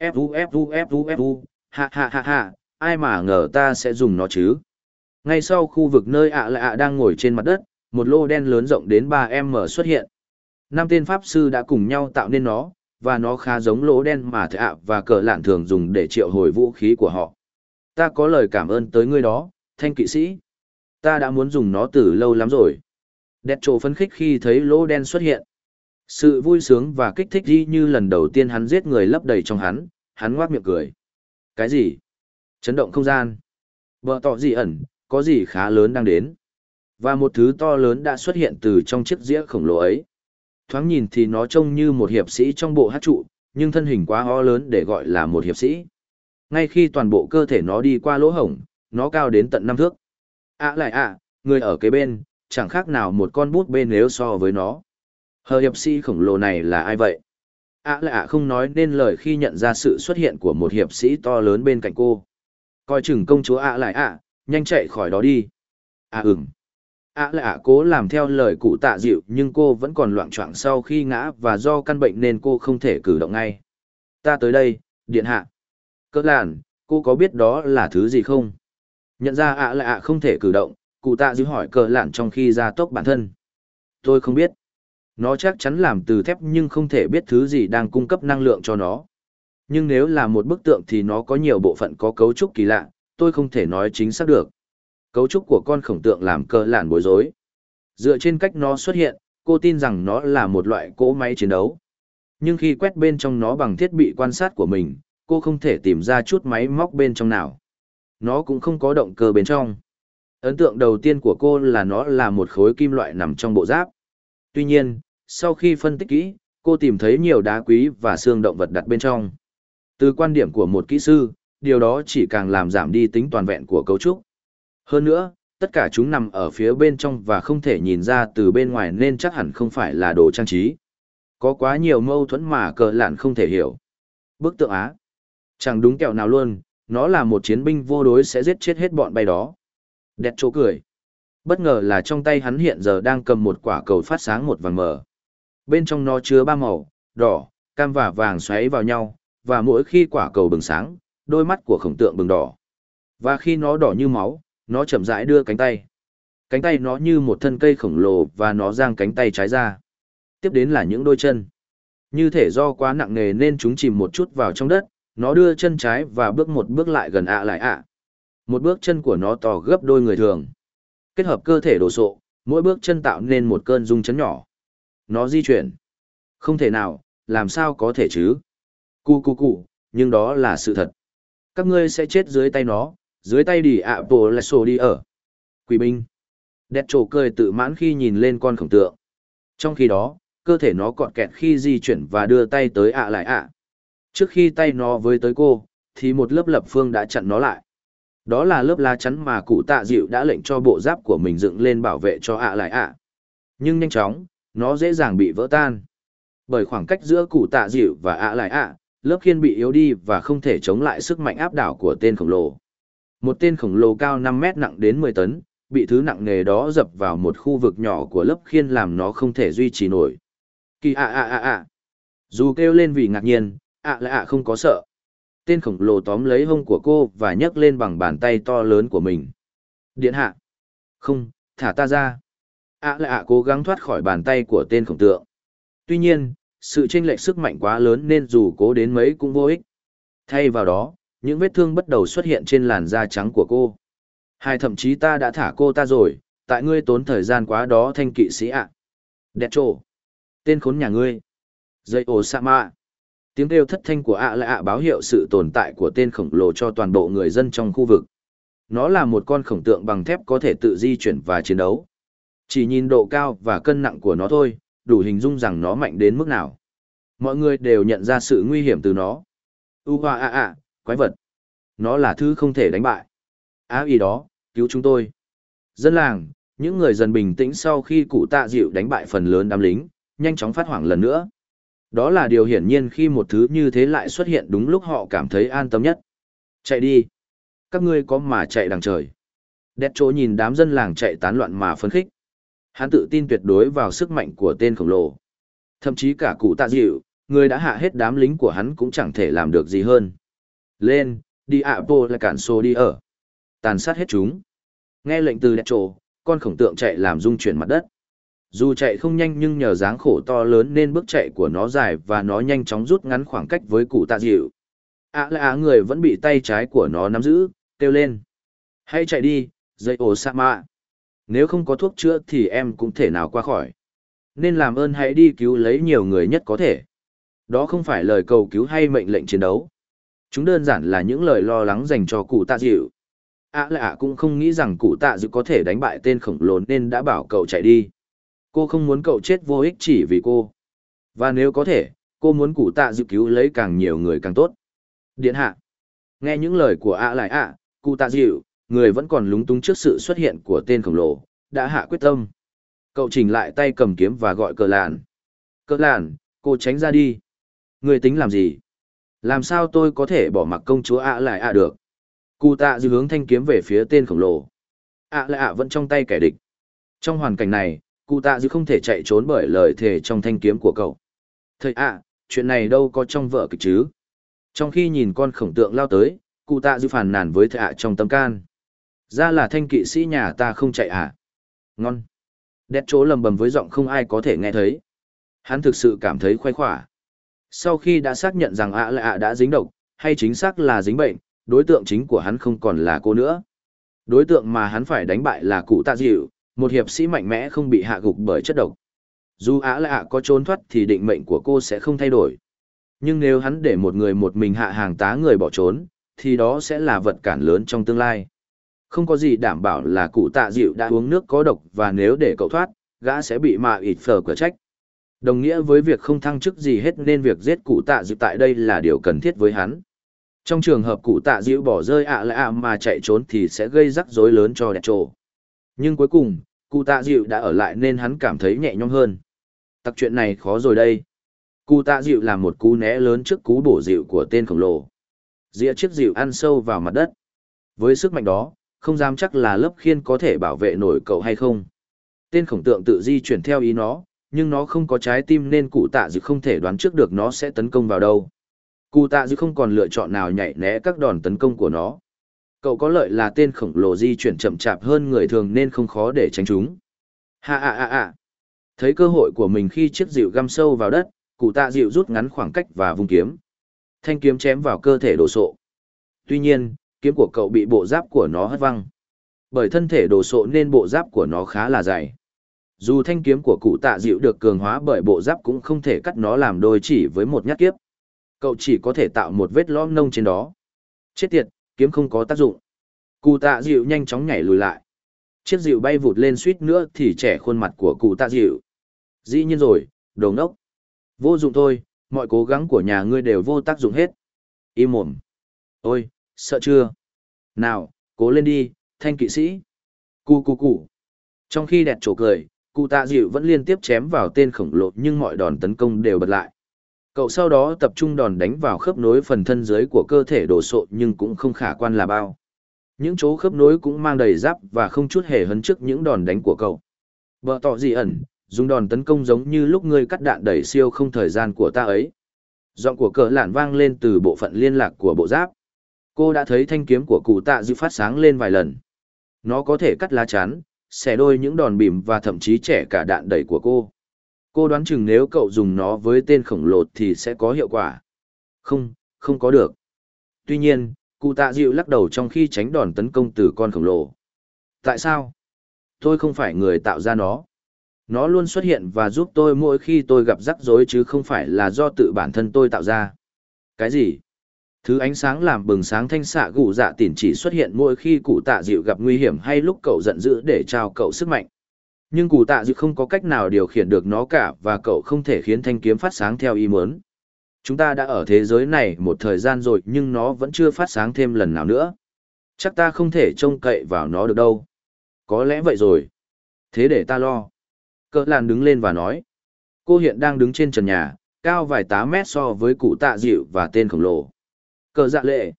[SPEAKER 1] Fu fu fu fu, ha ha ha ha, ai mà ngờ ta sẽ dùng nó chứ. Ngay sau khu vực nơi ạ lạ ạ đang ngồi trên mặt đất, một lô đen lớn rộng đến 3M xuất hiện. Năm tên pháp sư đã cùng nhau tạo nên nó, và nó khá giống lỗ đen mà thợ ạ và cờ lạn thường dùng để triệu hồi vũ khí của họ. Ta có lời cảm ơn tới ngươi đó, thanh kỵ sĩ. Ta đã muốn dùng nó từ lâu lắm rồi. Đẹp trổ phấn khích khi thấy lỗ đen xuất hiện. Sự vui sướng và kích thích đi như lần đầu tiên hắn giết người lấp đầy trong hắn, hắn ngoác miệng cười. Cái gì? Chấn động không gian. Vợ tỏ gì ẩn, có gì khá lớn đang đến. Và một thứ to lớn đã xuất hiện từ trong chiếc dĩa khổng lồ ấy. Thoáng nhìn thì nó trông như một hiệp sĩ trong bộ hát trụ, nhưng thân hình quá ho lớn để gọi là một hiệp sĩ. Ngay khi toàn bộ cơ thể nó đi qua lỗ hổng, nó cao đến tận năm thước. À lại à, người ở kế bên, chẳng khác nào một con bút bê nếu so với nó. Hờ hiệp sĩ khổng lồ này là ai vậy? À lại ạ không nói nên lời khi nhận ra sự xuất hiện của một hiệp sĩ to lớn bên cạnh cô. Coi chừng công chúa ạ lại ạ, nhanh chạy khỏi đó đi. À ừm. ạ lại ạ cố làm theo lời cụ tạ dịu nhưng cô vẫn còn loạn choạng sau khi ngã và do căn bệnh nên cô không thể cử động ngay. Ta tới đây, điện hạ. Cỡ làn, cô có biết đó là thứ gì không? Nhận ra ạ lại ạ không thể cử động, cụ tạ dịu hỏi cờ lạn trong khi ra tốc bản thân. Tôi không biết. Nó chắc chắn làm từ thép nhưng không thể biết thứ gì đang cung cấp năng lượng cho nó. Nhưng nếu là một bức tượng thì nó có nhiều bộ phận có cấu trúc kỳ lạ, tôi không thể nói chính xác được. Cấu trúc của con khổng tượng làm cờ lạn bối rối. Dựa trên cách nó xuất hiện, cô tin rằng nó là một loại cỗ máy chiến đấu. Nhưng khi quét bên trong nó bằng thiết bị quan sát của mình, cô không thể tìm ra chút máy móc bên trong nào. Nó cũng không có động cơ bên trong. Ấn tượng đầu tiên của cô là nó là một khối kim loại nằm trong bộ giáp. Tuy nhiên, sau khi phân tích kỹ, cô tìm thấy nhiều đá quý và xương động vật đặt bên trong. Từ quan điểm của một kỹ sư, điều đó chỉ càng làm giảm đi tính toàn vẹn của cấu trúc. Hơn nữa, tất cả chúng nằm ở phía bên trong và không thể nhìn ra từ bên ngoài nên chắc hẳn không phải là đồ trang trí. Có quá nhiều mâu thuẫn mà cờ lạn không thể hiểu. Bức tượng Á. Chẳng đúng kẹo nào luôn, nó là một chiến binh vô đối sẽ giết chết hết bọn bay đó. Đẹp chỗ cười. Bất ngờ là trong tay hắn hiện giờ đang cầm một quả cầu phát sáng một vàng mờ. Bên trong nó chứa ba màu, đỏ, cam và vàng xoáy vào nhau, và mỗi khi quả cầu bừng sáng, đôi mắt của khổng tượng bừng đỏ. Và khi nó đỏ như máu, nó chậm rãi đưa cánh tay. Cánh tay nó như một thân cây khổng lồ và nó giang cánh tay trái ra. Tiếp đến là những đôi chân. Như thể do quá nặng nề nên chúng chìm một chút vào trong đất, nó đưa chân trái và bước một bước lại gần ạ lại ạ. Một bước chân của nó to gấp đôi người thường. Kết hợp cơ thể đồ sộ, mỗi bước chân tạo nên một cơn rung chấn nhỏ. Nó di chuyển. Không thể nào, làm sao có thể chứ? Cu cu cu, nhưng đó là sự thật. Các ngươi sẽ chết dưới tay nó, dưới tay đi ạ bồ là sổ đi ở. Quỷ binh. đẹp trổ cười tự mãn khi nhìn lên con khổng tượng. Trong khi đó, cơ thể nó cọt kẹt khi di chuyển và đưa tay tới ạ lại ạ. Trước khi tay nó với tới cô, thì một lớp lập phương đã chặn nó lại. Đó là lớp lá chắn mà cụ tạ dịu đã lệnh cho bộ giáp của mình dựng lên bảo vệ cho ạ lại ạ. Nhưng nhanh chóng, nó dễ dàng bị vỡ tan. Bởi khoảng cách giữa cụ tạ dịu và ạ lại ạ, lớp khiên bị yếu đi và không thể chống lại sức mạnh áp đảo của tên khổng lồ. Một tên khổng lồ cao 5 mét nặng đến 10 tấn, bị thứ nặng nề đó dập vào một khu vực nhỏ của lớp khiên làm nó không thể duy trì nổi. Kỳ ạ ạ ạ ạ. Dù kêu lên vì ngạc nhiên, ạ là ạ không có sợ. Tên khổng lồ tóm lấy hông của cô và nhấc lên bằng bàn tay to lớn của mình. Điện hạ. Không, thả ta ra. ạ là ạ cố gắng thoát khỏi bàn tay của tên khổng tượng. Tuy nhiên, sự chênh lệch sức mạnh quá lớn nên dù cố đến mấy cũng vô ích. Thay vào đó, những vết thương bắt đầu xuất hiện trên làn da trắng của cô. Hai thậm chí ta đã thả cô ta rồi, tại ngươi tốn thời gian quá đó thanh kỵ sĩ ạ. Đẹp trổ. Tên khốn nhà ngươi. Dây ổ sa mạ. Tiếng kêu thất thanh của ạ lại ạ báo hiệu sự tồn tại của tên khổng lồ cho toàn bộ người dân trong khu vực. Nó là một con khổng tượng bằng thép có thể tự di chuyển và chiến đấu. Chỉ nhìn độ cao và cân nặng của nó thôi, đủ hình dung rằng nó mạnh đến mức nào. Mọi người đều nhận ra sự nguy hiểm từ nó. U hoa ạ ạ, quái vật. Nó là thứ không thể đánh bại. Á ý đó, cứu chúng tôi. Dân làng, những người dần bình tĩnh sau khi cụ tạ dịu đánh bại phần lớn đám lính, nhanh chóng phát hoảng lần nữa. Đó là điều hiển nhiên khi một thứ như thế lại xuất hiện đúng lúc họ cảm thấy an tâm nhất. Chạy đi. Các ngươi có mà chạy đằng trời. đẹp chỗ nhìn đám dân làng chạy tán loạn mà phấn khích. Hắn tự tin tuyệt đối vào sức mạnh của tên khổng lồ. Thậm chí cả cụ tạ dịu, người đã hạ hết đám lính của hắn cũng chẳng thể làm được gì hơn. Lên, đi ạ bộ là cản xô đi ở. Tàn sát hết chúng. Nghe lệnh từ đẹp chỗ, con khổng tượng chạy làm rung chuyển mặt đất. Dù chạy không nhanh nhưng nhờ dáng khổ to lớn nên bước chạy của nó dài và nó nhanh chóng rút ngắn khoảng cách với cụ tạ dịu. ạ là á người vẫn bị tay trái của nó nắm giữ, kêu lên. Hãy chạy đi, dây ổ sa mạ. Nếu không có thuốc chữa thì em cũng thể nào qua khỏi. Nên làm ơn hãy đi cứu lấy nhiều người nhất có thể. Đó không phải lời cầu cứu hay mệnh lệnh chiến đấu. Chúng đơn giản là những lời lo lắng dành cho cụ tạ dịu. ạ là ạ cũng không nghĩ rằng cụ tạ dịu có thể đánh bại tên khổng lồ nên đã bảo cậu chạy đi. Cô không muốn cậu chết vô ích chỉ vì cô. Và nếu có thể, cô muốn cụ tạ dự cứu lấy càng nhiều người càng tốt. Điện hạ. Nghe những lời của ạ lại ạ, cụ tạ dịu, người vẫn còn lúng túng trước sự xuất hiện của tên khổng lồ, đã hạ quyết tâm. Cậu chỉnh lại tay cầm kiếm và gọi cờ làn. Cờ làn, cô tránh ra đi. Người tính làm gì? Làm sao tôi có thể bỏ mặc công chúa ạ lại ạ được? Cụ tạ dịu hướng thanh kiếm về phía tên khổng lồ. ạ lại ạ vẫn trong tay kẻ địch. Trong hoàn cảnh này, cụ tạ dư không thể chạy trốn bởi lời thề trong thanh kiếm của cậu. Thầy ạ, chuyện này đâu có trong vợ kịch chứ? Trong khi nhìn con khổng tượng lao tới, cụ tạ dư phản nàn với thầy ạ trong tâm can. Ra là thanh kỵ sĩ nhà ta không chạy à? Ngon. Đét chỗ lầm bầm với giọng không ai có thể nghe thấy. Hắn thực sự cảm thấy khoái khỏa. Sau khi đã xác nhận rằng ạ là ạ đã dính độc, hay chính xác là dính bệnh, đối tượng chính của hắn không còn là cô nữa. Đối tượng mà hắn phải đánh bại là cụ tạ dịu, một hiệp sĩ mạnh mẽ không bị hạ gục bởi chất độc. Dù ả là có trốn thoát thì định mệnh của cô sẽ không thay đổi. Nhưng nếu hắn để một người một mình hạ hàng tá người bỏ trốn, thì đó sẽ là vật cản lớn trong tương lai. Không có gì đảm bảo là cụ tạ dịu đã uống nước có độc và nếu để cậu thoát, gã sẽ bị mạ ịt phở cửa trách. Đồng nghĩa với việc không thăng chức gì hết nên việc giết cụ tạ dịu tại đây là điều cần thiết với hắn. Trong trường hợp cụ tạ dịu bỏ rơi ạ lạ mà chạy trốn thì sẽ gây rắc rối lớn cho đẹp trổ. Nhưng cuối cùng, cụ tạ dịu đã ở lại nên hắn cảm thấy nhẹ nhõm hơn. Tặc chuyện này khó rồi đây. Cụ tạ dịu làm một cú né lớn trước cú bổ dịu của tên khổng lồ. Dĩa chiếc dịu ăn sâu vào mặt đất. Với sức mạnh đó, không dám chắc là lớp khiên có thể bảo vệ nổi cậu hay không. Tên khổng tượng tự di chuyển theo ý nó, nhưng nó không có trái tim nên cụ tạ dịu không thể đoán trước được nó sẽ tấn công vào đâu. Cụ tạ dịu không còn lựa chọn nào nhảy né các đòn tấn công của nó. Cậu có lợi là tên khổng lồ di chuyển chậm chạp hơn người thường nên không khó để tránh chúng. Ha ha ha ha. Thấy cơ hội của mình khi chiếc dịu găm sâu vào đất, cụ tạ dịu rút ngắn khoảng cách và vung kiếm. Thanh kiếm chém vào cơ thể đồ sộ. Tuy nhiên, kiếm của cậu bị bộ giáp của nó hất văng. Bởi thân thể đồ sộ nên bộ giáp của nó khá là dày. Dù thanh kiếm của cụ tạ dịu được cường hóa bởi bộ giáp cũng không thể cắt nó làm đôi chỉ với một nhát kiếp. Cậu chỉ có thể tạo một vết lõm nông trên đó. Chết tiệt, kiếm không có tác dụng. Cụ tạ dịu nhanh chóng nhảy lùi lại. Chiếc dịu bay vụt lên suýt nữa thì trẻ khuôn mặt của cụ tạ dịu. Dĩ nhiên rồi, đồ ngốc. Vô dụng thôi, mọi cố gắng của nhà ngươi đều vô tác dụng hết. Im mồm. Ôi, sợ chưa? Nào, cố lên đi, thanh kỵ sĩ. Cu cu cu. Trong khi đẹp trổ cười, cụ tạ dịu vẫn liên tiếp chém vào tên khổng lồ nhưng mọi đòn tấn công đều bật lại. Cậu sau đó tập trung đòn đánh vào khớp nối phần thân dưới của cơ thể đồ sộ nhưng cũng không khả quan là bao. Những chỗ khớp nối cũng mang đầy giáp và không chút hề hấn trước những đòn đánh của cậu. Bờ tỏ gì ẩn, dùng đòn tấn công giống như lúc ngươi cắt đạn đẩy siêu không thời gian của ta ấy. Giọng của cờ lạn vang lên từ bộ phận liên lạc của bộ giáp. Cô đã thấy thanh kiếm của cụ tạ dư phát sáng lên vài lần. Nó có thể cắt lá chắn, xẻ đôi những đòn bìm và thậm chí trẻ cả đạn đẩy của cô. Cô đoán chừng nếu cậu dùng nó với tên khổng lồ thì sẽ có hiệu quả. Không, không có được. Tuy nhiên, cụ tạ dịu lắc đầu trong khi tránh đòn tấn công từ con khổng lồ. Tại sao? Tôi không phải người tạo ra nó. Nó luôn xuất hiện và giúp tôi mỗi khi tôi gặp rắc rối chứ không phải là do tự bản thân tôi tạo ra. Cái gì? Thứ ánh sáng làm bừng sáng thanh xạ gù dạ tỉn chỉ xuất hiện mỗi khi cụ tạ dịu gặp nguy hiểm hay lúc cậu giận dữ để trao cậu sức mạnh. Nhưng cụ tạ dự không có cách nào điều khiển được nó cả và cậu không thể khiến thanh kiếm phát sáng theo ý muốn. Chúng ta đã ở thế giới này một thời gian rồi nhưng nó vẫn chưa phát sáng thêm lần nào nữa. Chắc ta không thể trông cậy vào nó được đâu. Có lẽ vậy rồi. Thế để ta lo. Cỡ làn đứng lên và nói. Cô hiện đang đứng trên trần nhà, cao vài tá mét so với cụ tạ dịu và tên khổng lồ. Cờ dạ lệ.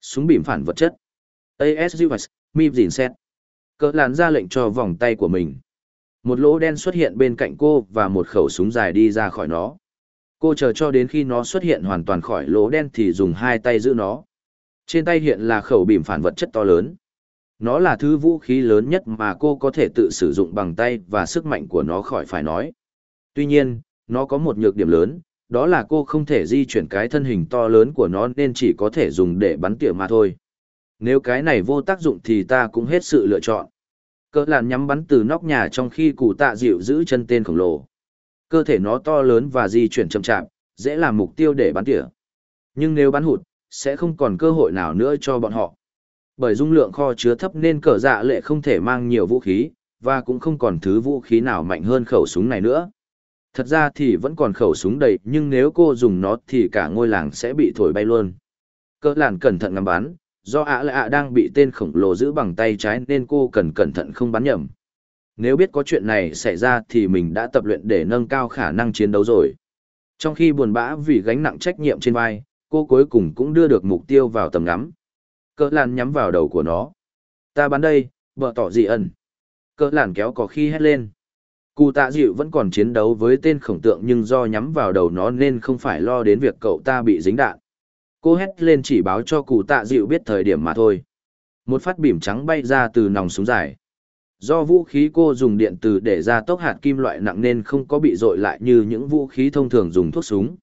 [SPEAKER 1] Súng bìm phản vật chất. ASUS, MIP dìn xét. Cỡ làn ra lệnh cho vòng tay của mình. Một lỗ đen xuất hiện bên cạnh cô và một khẩu súng dài đi ra khỏi nó. Cô chờ cho đến khi nó xuất hiện hoàn toàn khỏi lỗ đen thì dùng hai tay giữ nó. Trên tay hiện là khẩu bìm phản vật chất to lớn. Nó là thứ vũ khí lớn nhất mà cô có thể tự sử dụng bằng tay và sức mạnh của nó khỏi phải nói. Tuy nhiên, nó có một nhược điểm lớn, đó là cô không thể di chuyển cái thân hình to lớn của nó nên chỉ có thể dùng để bắn tỉa mà thôi. Nếu cái này vô tác dụng thì ta cũng hết sự lựa chọn. Cỡ làn nhắm bắn từ nóc nhà trong khi cụ tạ dịu giữ chân tên khổng lồ. Cơ thể nó to lớn và di chuyển chậm chạp, dễ làm mục tiêu để bắn tỉa. Nhưng nếu bắn hụt, sẽ không còn cơ hội nào nữa cho bọn họ. Bởi dung lượng kho chứa thấp nên cờ dạ lệ không thể mang nhiều vũ khí, và cũng không còn thứ vũ khí nào mạnh hơn khẩu súng này nữa. Thật ra thì vẫn còn khẩu súng đầy nhưng nếu cô dùng nó thì cả ngôi làng sẽ bị thổi bay luôn. Cỡ làn cẩn thận ngắm bắn, do ạ lạ ạ đang bị tên khổng lồ giữ bằng tay trái nên cô cần cẩn thận không bắn nhầm. Nếu biết có chuyện này xảy ra thì mình đã tập luyện để nâng cao khả năng chiến đấu rồi. Trong khi buồn bã vì gánh nặng trách nhiệm trên vai, cô cuối cùng cũng đưa được mục tiêu vào tầm ngắm. Cỡ lan nhắm vào đầu của nó. Ta bắn đây, vợ tỏ dị ẩn. Cỡ làn kéo có khi hét lên. Cụ tạ dịu vẫn còn chiến đấu với tên khổng tượng nhưng do nhắm vào đầu nó nên không phải lo đến việc cậu ta bị dính đạn. Cô hét lên chỉ báo cho cụ tạ dịu biết thời điểm mà thôi. Một phát bìm trắng bay ra từ nòng súng dài. Do vũ khí cô dùng điện từ để ra tốc hạt kim loại nặng nên không có bị dội lại như những vũ khí thông thường dùng thuốc súng.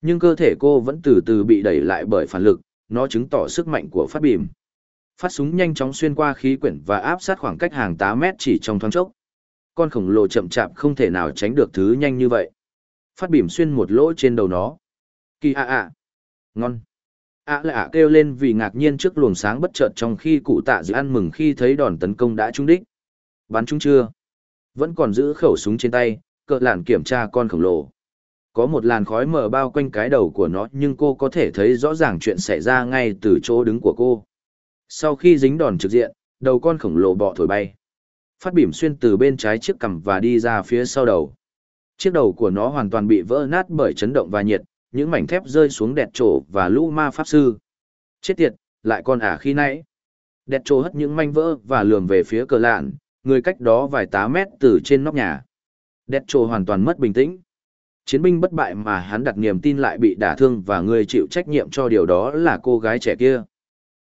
[SPEAKER 1] Nhưng cơ thể cô vẫn từ từ bị đẩy lại bởi phản lực, nó chứng tỏ sức mạnh của phát bìm. Phát súng nhanh chóng xuyên qua khí quyển và áp sát khoảng cách hàng 8 mét chỉ trong thoáng chốc. Con khổng lồ chậm chạp không thể nào tránh được thứ nhanh như vậy. Phát bìm xuyên một lỗ trên đầu nó. Kỳ ạ ạ. Ngon ạ à ạ kêu lên vì ngạc nhiên trước luồng sáng bất chợt trong khi cụ tạ dự ăn mừng khi thấy đòn tấn công đã trúng đích. Bắn trúng chưa? Vẫn còn giữ khẩu súng trên tay, cỡ làn kiểm tra con khổng lồ. Có một làn khói mờ bao quanh cái đầu của nó nhưng cô có thể thấy rõ ràng chuyện xảy ra ngay từ chỗ đứng của cô. Sau khi dính đòn trực diện, đầu con khổng lồ bọ thổi bay. Phát bỉm xuyên từ bên trái chiếc cằm và đi ra phía sau đầu. Chiếc đầu của nó hoàn toàn bị vỡ nát bởi chấn động và nhiệt, những mảnh thép rơi xuống đẹp trổ và lũ ma pháp sư. Chết tiệt, lại con ả khi nãy. Đẹp trổ hất những manh vỡ và lườm về phía cờ lạn, người cách đó vài tá mét từ trên nóc nhà. Đẹp trổ hoàn toàn mất bình tĩnh. Chiến binh bất bại mà hắn đặt niềm tin lại bị đả thương và người chịu trách nhiệm cho điều đó là cô gái trẻ kia.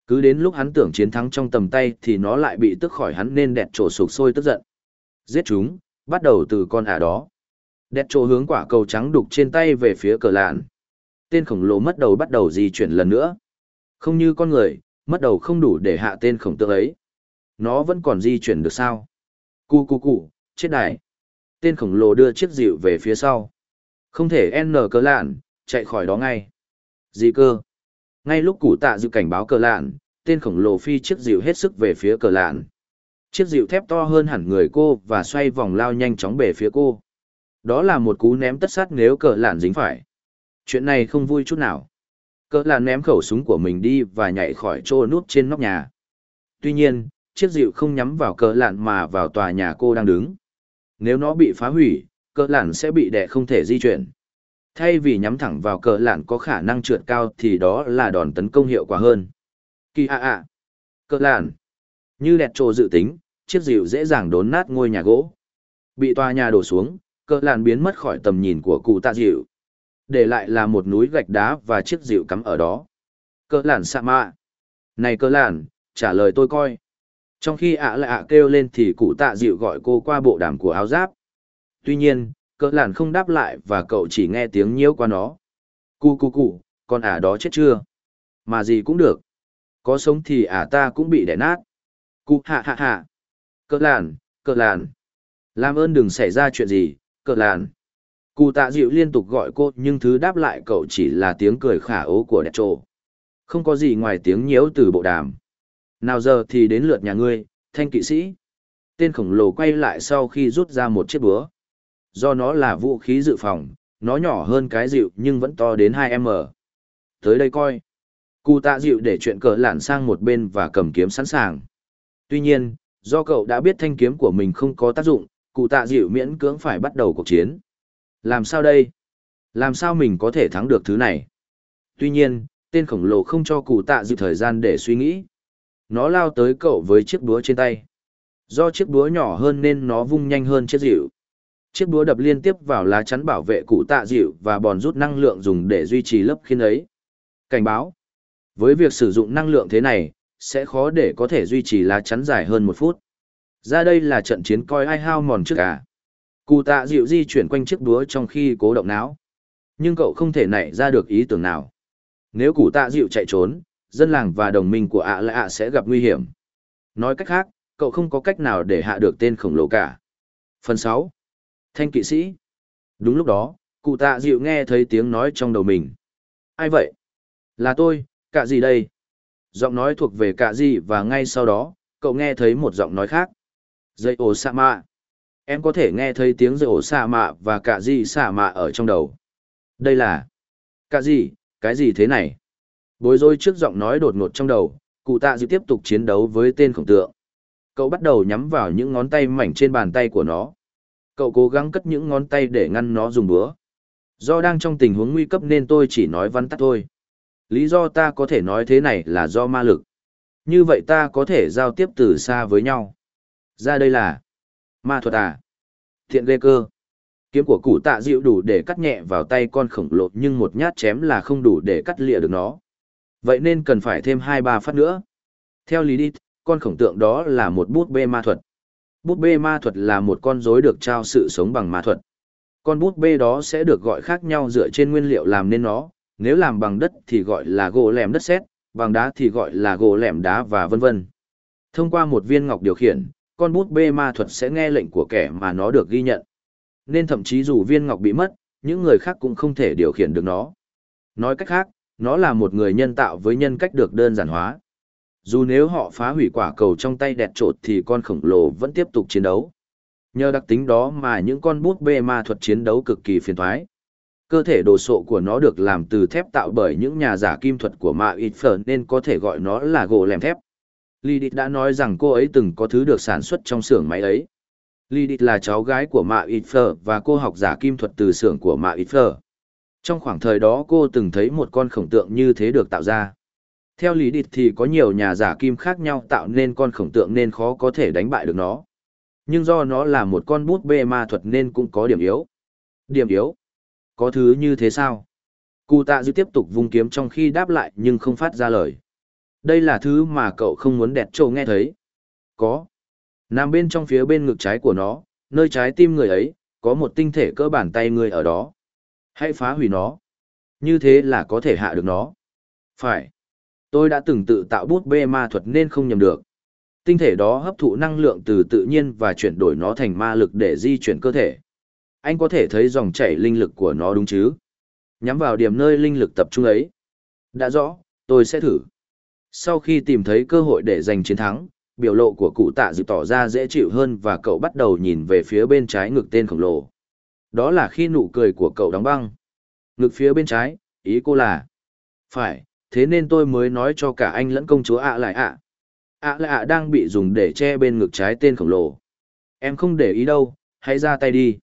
[SPEAKER 1] Cứ đến lúc hắn tưởng chiến thắng trong tầm tay thì nó lại bị tức khỏi hắn nên đẹp trổ sụp sôi tức giận. Giết chúng, bắt đầu từ con ả đó. Đẹp trổ hướng quả cầu trắng đục trên tay về phía cờ lạn. Tên khổng lồ mất đầu bắt đầu di chuyển lần nữa. Không như con người, mất đầu không đủ để hạ tên khổng tượng ấy. Nó vẫn còn di chuyển được sao? Cu cu cu, chết đài. Tên khổng lồ đưa chiếc dịu về phía sau. Không thể N cờ lạn, chạy khỏi đó ngay. Gì cơ? Ngay lúc cụ tạ dự cảnh báo cờ lạn, tên khổng lồ phi chiếc dịu hết sức về phía cờ lạn. Chiếc dịu thép to hơn hẳn người cô và xoay vòng lao nhanh chóng về phía cô. Đó là một cú ném tất sát nếu cờ lạn dính phải. Chuyện này không vui chút nào. Cờ là ném khẩu súng của mình đi và nhảy khỏi chỗ nút trên nóc nhà. Tuy nhiên, chiếc dịu không nhắm vào cờ lạn mà vào tòa nhà cô đang đứng. Nếu nó bị phá hủy, cờ lạn sẽ bị đè không thể di chuyển. Thay vì nhắm thẳng vào cờ lạn có khả năng trượt cao thì đó là đòn tấn công hiệu quả hơn. Kỳ ạ ạ. Cờ lạn. Như đẹp trồ dự tính, chiếc dịu dễ dàng đốn nát ngôi nhà gỗ. Bị tòa nhà đổ xuống, cờ lạn biến mất khỏi tầm nhìn của cụ tạ dịu. Để lại là một núi gạch đá và chiếc dịu cắm ở đó. Cờ lản xạ mạ. Này cờ lản, trả lời tôi coi. Trong khi ạ lại ạ kêu lên thì cụ tạ dịu gọi cô qua bộ đàm của áo giáp. Tuy nhiên, cơ làn không đáp lại và cậu chỉ nghe tiếng nhiễu qua nó. Cu cu cu, con ả đó chết chưa? Mà gì cũng được. Có sống thì ả ta cũng bị đẻ nát. Cu hạ hạ hạ. Cơ làn, cơ làn. Làm ơn đừng xảy ra chuyện gì, cơ làn. Cụ tạ dịu liên tục gọi cô nhưng thứ đáp lại cậu chỉ là tiếng cười khả ố của đẹp trộ. Không có gì ngoài tiếng nhiễu từ bộ đàm. Nào giờ thì đến lượt nhà ngươi, thanh kỵ sĩ. Tên khổng lồ quay lại sau khi rút ra một chiếc búa do nó là vũ khí dự phòng, nó nhỏ hơn cái dịu nhưng vẫn to đến 2M. Tới đây coi. Cụ tạ dịu để chuyện cờ lản sang một bên và cầm kiếm sẵn sàng. Tuy nhiên, do cậu đã biết thanh kiếm của mình không có tác dụng, cụ tạ dịu miễn cưỡng phải bắt đầu cuộc chiến. Làm sao đây? Làm sao mình có thể thắng được thứ này? Tuy nhiên, tên khổng lồ không cho cụ tạ dịu thời gian để suy nghĩ. Nó lao tới cậu với chiếc búa trên tay. Do chiếc búa nhỏ hơn nên nó vung nhanh hơn chiếc dịu. Chiếc búa đập liên tiếp vào lá chắn bảo vệ cụ tạ dịu và bòn rút năng lượng dùng để duy trì lớp khiên ấy. Cảnh báo. Với việc sử dụng năng lượng thế này, sẽ khó để có thể duy trì lá chắn dài hơn một phút. Ra đây là trận chiến coi ai hao mòn trước cả. Cụ tạ dịu di chuyển quanh chiếc búa trong khi cố động não. Nhưng cậu không thể nảy ra được ý tưởng nào. Nếu cụ tạ dịu chạy trốn, dân làng và đồng minh của ạ lạ ạ sẽ gặp nguy hiểm. Nói cách khác, cậu không có cách nào để hạ được tên khổng lồ cả. Phần 6 Thanh kỵ sĩ. Đúng lúc đó, cụ tạ dịu nghe thấy tiếng nói trong đầu mình. Ai vậy? Là tôi, cả gì đây? Giọng nói thuộc về cả gì và ngay sau đó, cậu nghe thấy một giọng nói khác. Dây ồ sa mạ. Em có thể nghe thấy tiếng rổ xạ mạ và cả gì xạ mạ ở trong đầu. Đây là... Cả gì, cái gì thế này? Bối rối trước giọng nói đột ngột trong đầu, cụ tạ dịu tiếp tục chiến đấu với tên khổng tượng. Cậu bắt đầu nhắm vào những ngón tay mảnh trên bàn tay của nó. Cậu cố gắng cất những ngón tay để ngăn nó dùng búa. Do đang trong tình huống nguy cấp nên tôi chỉ nói văn tắt thôi. Lý do ta có thể nói thế này là do ma lực. Như vậy ta có thể giao tiếp từ xa với nhau. Ra đây là ma thuật à? Thiện ghê cơ. Kiếm của cụ tạ dịu đủ để cắt nhẹ vào tay con khổng lồ nhưng một nhát chém là không đủ để cắt lịa được nó. Vậy nên cần phải thêm hai ba phát nữa. Theo lý đi, con khổng tượng đó là một bút bê ma thuật. Bút bê ma thuật là một con rối được trao sự sống bằng ma thuật. Con bút bê đó sẽ được gọi khác nhau dựa trên nguyên liệu làm nên nó, nếu làm bằng đất thì gọi là gỗ lẻm đất sét, bằng đá thì gọi là gỗ lẻm đá và vân vân. Thông qua một viên ngọc điều khiển, con bút bê ma thuật sẽ nghe lệnh của kẻ mà nó được ghi nhận. Nên thậm chí dù viên ngọc bị mất, những người khác cũng không thể điều khiển được nó. Nói cách khác, nó là một người nhân tạo với nhân cách được đơn giản hóa. Dù nếu họ phá hủy quả cầu trong tay đẹp trột thì con khổng lồ vẫn tiếp tục chiến đấu. Nhờ đặc tính đó mà những con bút bê ma thuật chiến đấu cực kỳ phiền thoái. Cơ thể đồ sộ của nó được làm từ thép tạo bởi những nhà giả kim thuật của Mạ Ít Phở nên có thể gọi nó là gỗ lèm thép. Lidit đã nói rằng cô ấy từng có thứ được sản xuất trong xưởng máy ấy. Lidit là cháu gái của Mạ Ít Phở và cô học giả kim thuật từ xưởng của Mạ Ít Phở. Trong khoảng thời đó cô từng thấy một con khổng tượng như thế được tạo ra. Theo lý địch thì có nhiều nhà giả kim khác nhau tạo nên con khổng tượng nên khó có thể đánh bại được nó. Nhưng do nó là một con bút bê ma thuật nên cũng có điểm yếu. Điểm yếu? Có thứ như thế sao? Cụ tạ dư tiếp tục vung kiếm trong khi đáp lại nhưng không phát ra lời. Đây là thứ mà cậu không muốn đẹp trâu nghe thấy. Có. Nằm bên trong phía bên ngực trái của nó, nơi trái tim người ấy, có một tinh thể cơ bản tay người ở đó. Hãy phá hủy nó. Như thế là có thể hạ được nó. Phải. Tôi đã từng tự tạo bút bê ma thuật nên không nhầm được. Tinh thể đó hấp thụ năng lượng từ tự nhiên và chuyển đổi nó thành ma lực để di chuyển cơ thể. Anh có thể thấy dòng chảy linh lực của nó đúng chứ? Nhắm vào điểm nơi linh lực tập trung ấy. Đã rõ, tôi sẽ thử. Sau khi tìm thấy cơ hội để giành chiến thắng, biểu lộ của cụ tạ dự tỏ ra dễ chịu hơn và cậu bắt đầu nhìn về phía bên trái ngực tên khổng lồ. Đó là khi nụ cười của cậu đóng băng. Ngực phía bên trái, ý cô là... Phải, thế nên tôi mới nói cho cả anh lẫn công chúa ạ lại ạ. ạ lại ạ đang bị dùng để che bên ngực trái tên khổng lồ. Em không để ý đâu, hãy ra tay đi.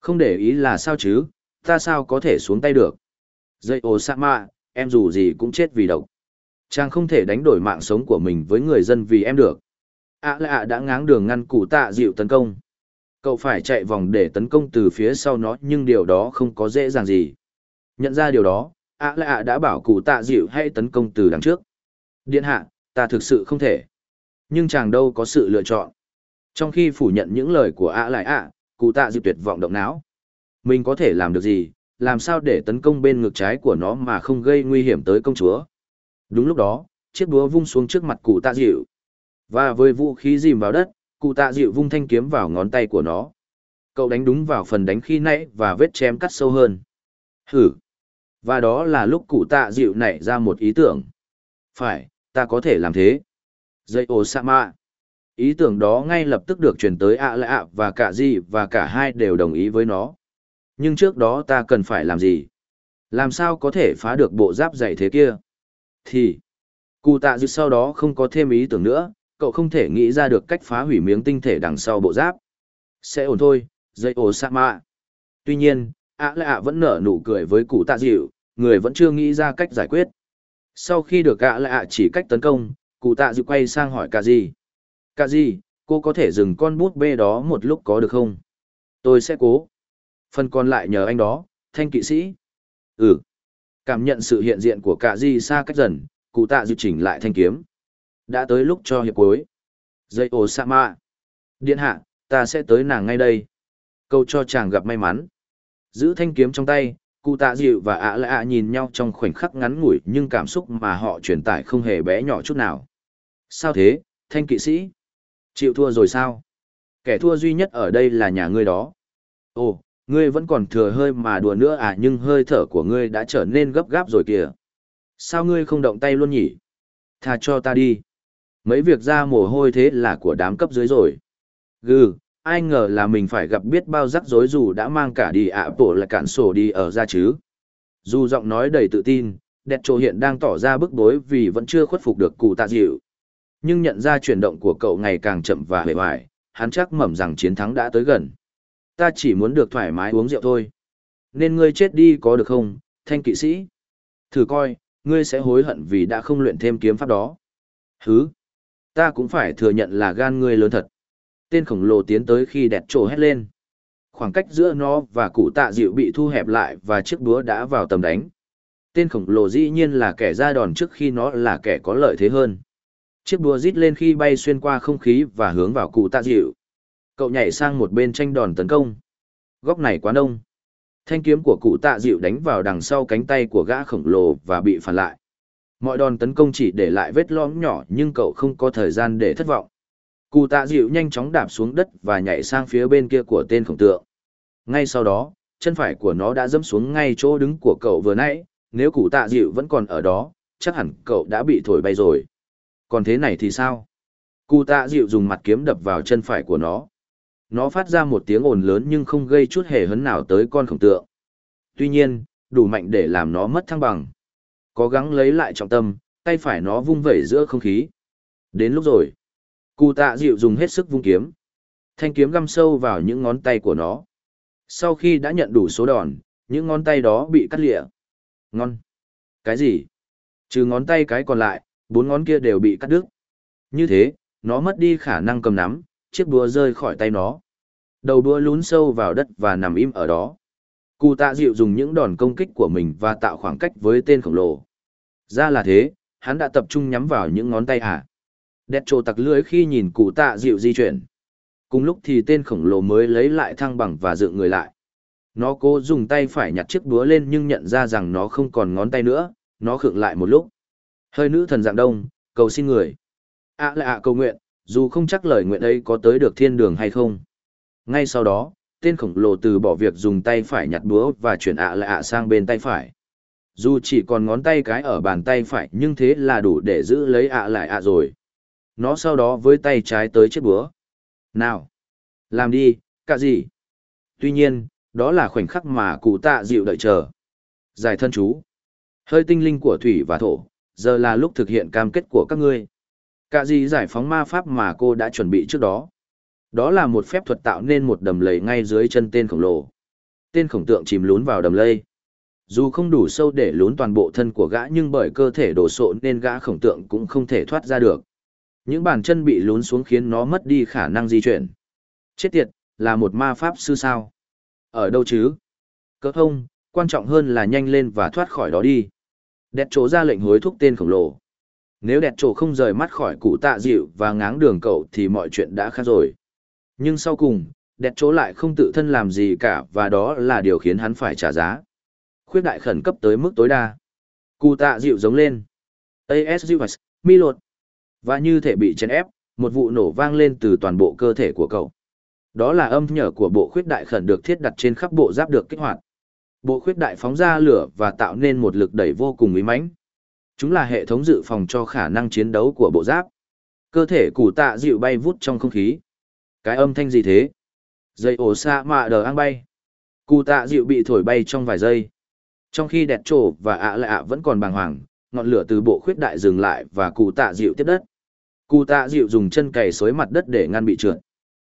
[SPEAKER 1] Không để ý là sao chứ, ta sao có thể xuống tay được. Dây ồ sa mạ, em dù gì cũng chết vì độc. Chàng không thể đánh đổi mạng sống của mình với người dân vì em được. ạ lại ạ đã ngáng đường ngăn cụ tạ dịu tấn công. Cậu phải chạy vòng để tấn công từ phía sau nó nhưng điều đó không có dễ dàng gì. Nhận ra điều đó, ạ lại ạ đã bảo cụ tạ dịu hãy tấn công từ đằng trước. Điện hạ, ta thực sự không thể. Nhưng chàng đâu có sự lựa chọn. Trong khi phủ nhận những lời của ạ lại ạ, cụ tạ dịu tuyệt vọng động não. Mình có thể làm được gì, làm sao để tấn công bên ngực trái của nó mà không gây nguy hiểm tới công chúa. Đúng lúc đó, chiếc búa vung xuống trước mặt cụ tạ dịu. Và với vũ khí dìm vào đất, cụ tạ dịu vung thanh kiếm vào ngón tay của nó. Cậu đánh đúng vào phần đánh khi nãy và vết chém cắt sâu hơn. Hử! Và đó là lúc cụ tạ dịu nảy ra một ý tưởng. Phải, ta có thể làm thế. Dây ô sa mạ. Ý tưởng đó ngay lập tức được truyền tới ạ lạ ạ và cả gì và cả hai đều đồng ý với nó. Nhưng trước đó ta cần phải làm gì? Làm sao có thể phá được bộ giáp dày thế kia? Thì, cụ tạ dịu sau đó không có thêm ý tưởng nữa, cậu không thể nghĩ ra được cách phá hủy miếng tinh thể đằng sau bộ giáp. Sẽ ổn thôi, dây ổ sa mạ. Tuy nhiên, ạ lạ vẫn nở nụ cười với cụ tạ dịu, người vẫn chưa nghĩ ra cách giải quyết. Sau khi được ạ lạ chỉ cách tấn công, cụ tạ dịu quay sang hỏi cả gì. Cả gì, cô có thể dừng con bút bê đó một lúc có được không? Tôi sẽ cố. Phần còn lại nhờ anh đó, thanh kỵ sĩ. Ừ. Cảm nhận sự hiện diện của cả di xa cách dần, cụ tạ dự chỉnh lại thanh kiếm. Đã tới lúc cho hiệp cuối. Dây ồ sa mạ. Điện hạ, ta sẽ tới nàng ngay đây. Câu cho chàng gặp may mắn. Giữ thanh kiếm trong tay, cụ tạ dịu và ạ lạ ạ nhìn nhau trong khoảnh khắc ngắn ngủi nhưng cảm xúc mà họ truyền tải không hề bé nhỏ chút nào. Sao thế, thanh kỵ sĩ? Chịu thua rồi sao? Kẻ thua duy nhất ở đây là nhà ngươi đó. Ồ, ngươi vẫn còn thừa hơi mà đùa nữa à nhưng hơi thở của ngươi đã trở nên gấp gáp rồi kìa. Sao ngươi không động tay luôn nhỉ? Thà cho ta đi. Mấy việc ra mồ hôi thế là của đám cấp dưới rồi. Gừ, ai ngờ là mình phải gặp biết bao rắc rối dù đã mang cả đi ạ bộ là cản sổ đi ở ra chứ. Dù giọng nói đầy tự tin, đẹp trộ hiện đang tỏ ra bức bối vì vẫn chưa khuất phục được cụ tạ dịu. Nhưng nhận ra chuyển động của cậu ngày càng chậm và hề hoài, hắn chắc mẩm rằng chiến thắng đã tới gần. Ta chỉ muốn được thoải mái uống rượu thôi. Nên ngươi chết đi có được không, thanh kỵ sĩ? Thử coi, ngươi sẽ hối hận vì đã không luyện thêm kiếm pháp đó. Hứ! Ta cũng phải thừa nhận là gan ngươi lớn thật. Tên khổng lồ tiến tới khi đẹp trổ hét lên. Khoảng cách giữa nó và cụ tạ dịu bị thu hẹp lại và chiếc búa đã vào tầm đánh. Tên khổng lồ dĩ nhiên là kẻ ra đòn trước khi nó là kẻ có lợi thế hơn. Chiếc búa rít lên khi bay xuyên qua không khí và hướng vào cụ tạ dịu. Cậu nhảy sang một bên tranh đòn tấn công. Góc này quá nông. Thanh kiếm của cụ tạ dịu đánh vào đằng sau cánh tay của gã khổng lồ và bị phản lại. Mọi đòn tấn công chỉ để lại vết lõm nhỏ nhưng cậu không có thời gian để thất vọng. Cụ tạ dịu nhanh chóng đạp xuống đất và nhảy sang phía bên kia của tên khổng tượng. Ngay sau đó, chân phải của nó đã dẫm xuống ngay chỗ đứng của cậu vừa nãy, nếu cụ tạ dịu vẫn còn ở đó, chắc hẳn cậu đã bị thổi bay rồi. Còn thế này thì sao? Cụ tạ dịu dùng mặt kiếm đập vào chân phải của nó. Nó phát ra một tiếng ồn lớn nhưng không gây chút hề hấn nào tới con khổng tượng. Tuy nhiên, đủ mạnh để làm nó mất thăng bằng. Cố gắng lấy lại trọng tâm, tay phải nó vung vẩy giữa không khí. Đến lúc rồi. Cụ tạ dịu dùng hết sức vung kiếm. Thanh kiếm găm sâu vào những ngón tay của nó. Sau khi đã nhận đủ số đòn, những ngón tay đó bị cắt lịa. Ngon. Cái gì? Trừ ngón tay cái còn lại, bốn ngón kia đều bị cắt đứt. Như thế, nó mất đi khả năng cầm nắm, chiếc búa rơi khỏi tay nó. Đầu búa lún sâu vào đất và nằm im ở đó. Cụ tạ dịu dùng những đòn công kích của mình và tạo khoảng cách với tên khổng lồ. Ra là thế, hắn đã tập trung nhắm vào những ngón tay hả. Đẹp trồ tặc lưới khi nhìn cụ tạ dịu di chuyển. Cùng lúc thì tên khổng lồ mới lấy lại thăng bằng và dựng người lại. Nó cố dùng tay phải nhặt chiếc búa lên nhưng nhận ra rằng nó không còn ngón tay nữa, nó khựng lại một lúc. Hơi nữ thần dạng đông, cầu xin người. ạ à là ạ cầu nguyện, dù không chắc lời nguyện ấy có tới được thiên đường hay không. Ngay sau đó, tên khổng lồ từ bỏ việc dùng tay phải nhặt búa và chuyển ạ lại ạ sang bên tay phải. Dù chỉ còn ngón tay cái ở bàn tay phải nhưng thế là đủ để giữ lấy ạ lại ạ rồi. Nó sau đó với tay trái tới chiếc búa. Nào! Làm đi, cả gì? Tuy nhiên, đó là khoảnh khắc mà cụ tạ dịu đợi chờ. Giải thân chú. Hơi tinh linh của thủy và thổ, giờ là lúc thực hiện cam kết của các ngươi. Cả gì giải phóng ma pháp mà cô đã chuẩn bị trước đó. Đó là một phép thuật tạo nên một đầm lầy ngay dưới chân tên khổng lồ. Tên khổng tượng chìm lún vào đầm lầy. Dù không đủ sâu để lún toàn bộ thân của gã nhưng bởi cơ thể đổ sộ nên gã khổng tượng cũng không thể thoát ra được. Những bàn chân bị lún xuống khiến nó mất đi khả năng di chuyển. Chết tiệt, là một ma pháp sư sao? Ở đâu chứ? Cơ không, quan trọng hơn là nhanh lên và thoát khỏi đó đi. Đẹp chỗ ra lệnh hối thúc tên khổng lồ. Nếu đẹp trổ không rời mắt khỏi cụ tạ dịu và ngáng đường cậu thì mọi chuyện đã khác rồi. Nhưng sau cùng, đẹp trổ lại không tự thân làm gì cả và đó là điều khiến hắn phải trả giá. Khuyết đại khẩn cấp tới mức tối đa. Cụ tạ dịu giống lên. ASUS, mi lột. Và như thể bị chèn ép, một vụ nổ vang lên từ toàn bộ cơ thể của cậu. Đó là âm nhở của bộ khuyết đại khẩn được thiết đặt trên khắp bộ giáp được kích hoạt. Bộ khuyết đại phóng ra lửa và tạo nên một lực đẩy vô cùng ý mãnh. Chúng là hệ thống dự phòng cho khả năng chiến đấu của bộ giáp. Cơ thể củ tạ dịu bay vút trong không khí. Cái âm thanh gì thế? Dây ổ xa mạ đờ ăn bay. Cụ tạ dịu bị thổi bay trong vài giây. Trong khi đẹp trổ và ạ lạ ạ vẫn còn bàng hoàng, ngọn lửa từ bộ khuyết đại dừng lại và cụ tạ dịu tiếp đất. Cụ tạ dịu dùng chân cày xối mặt đất để ngăn bị trượt.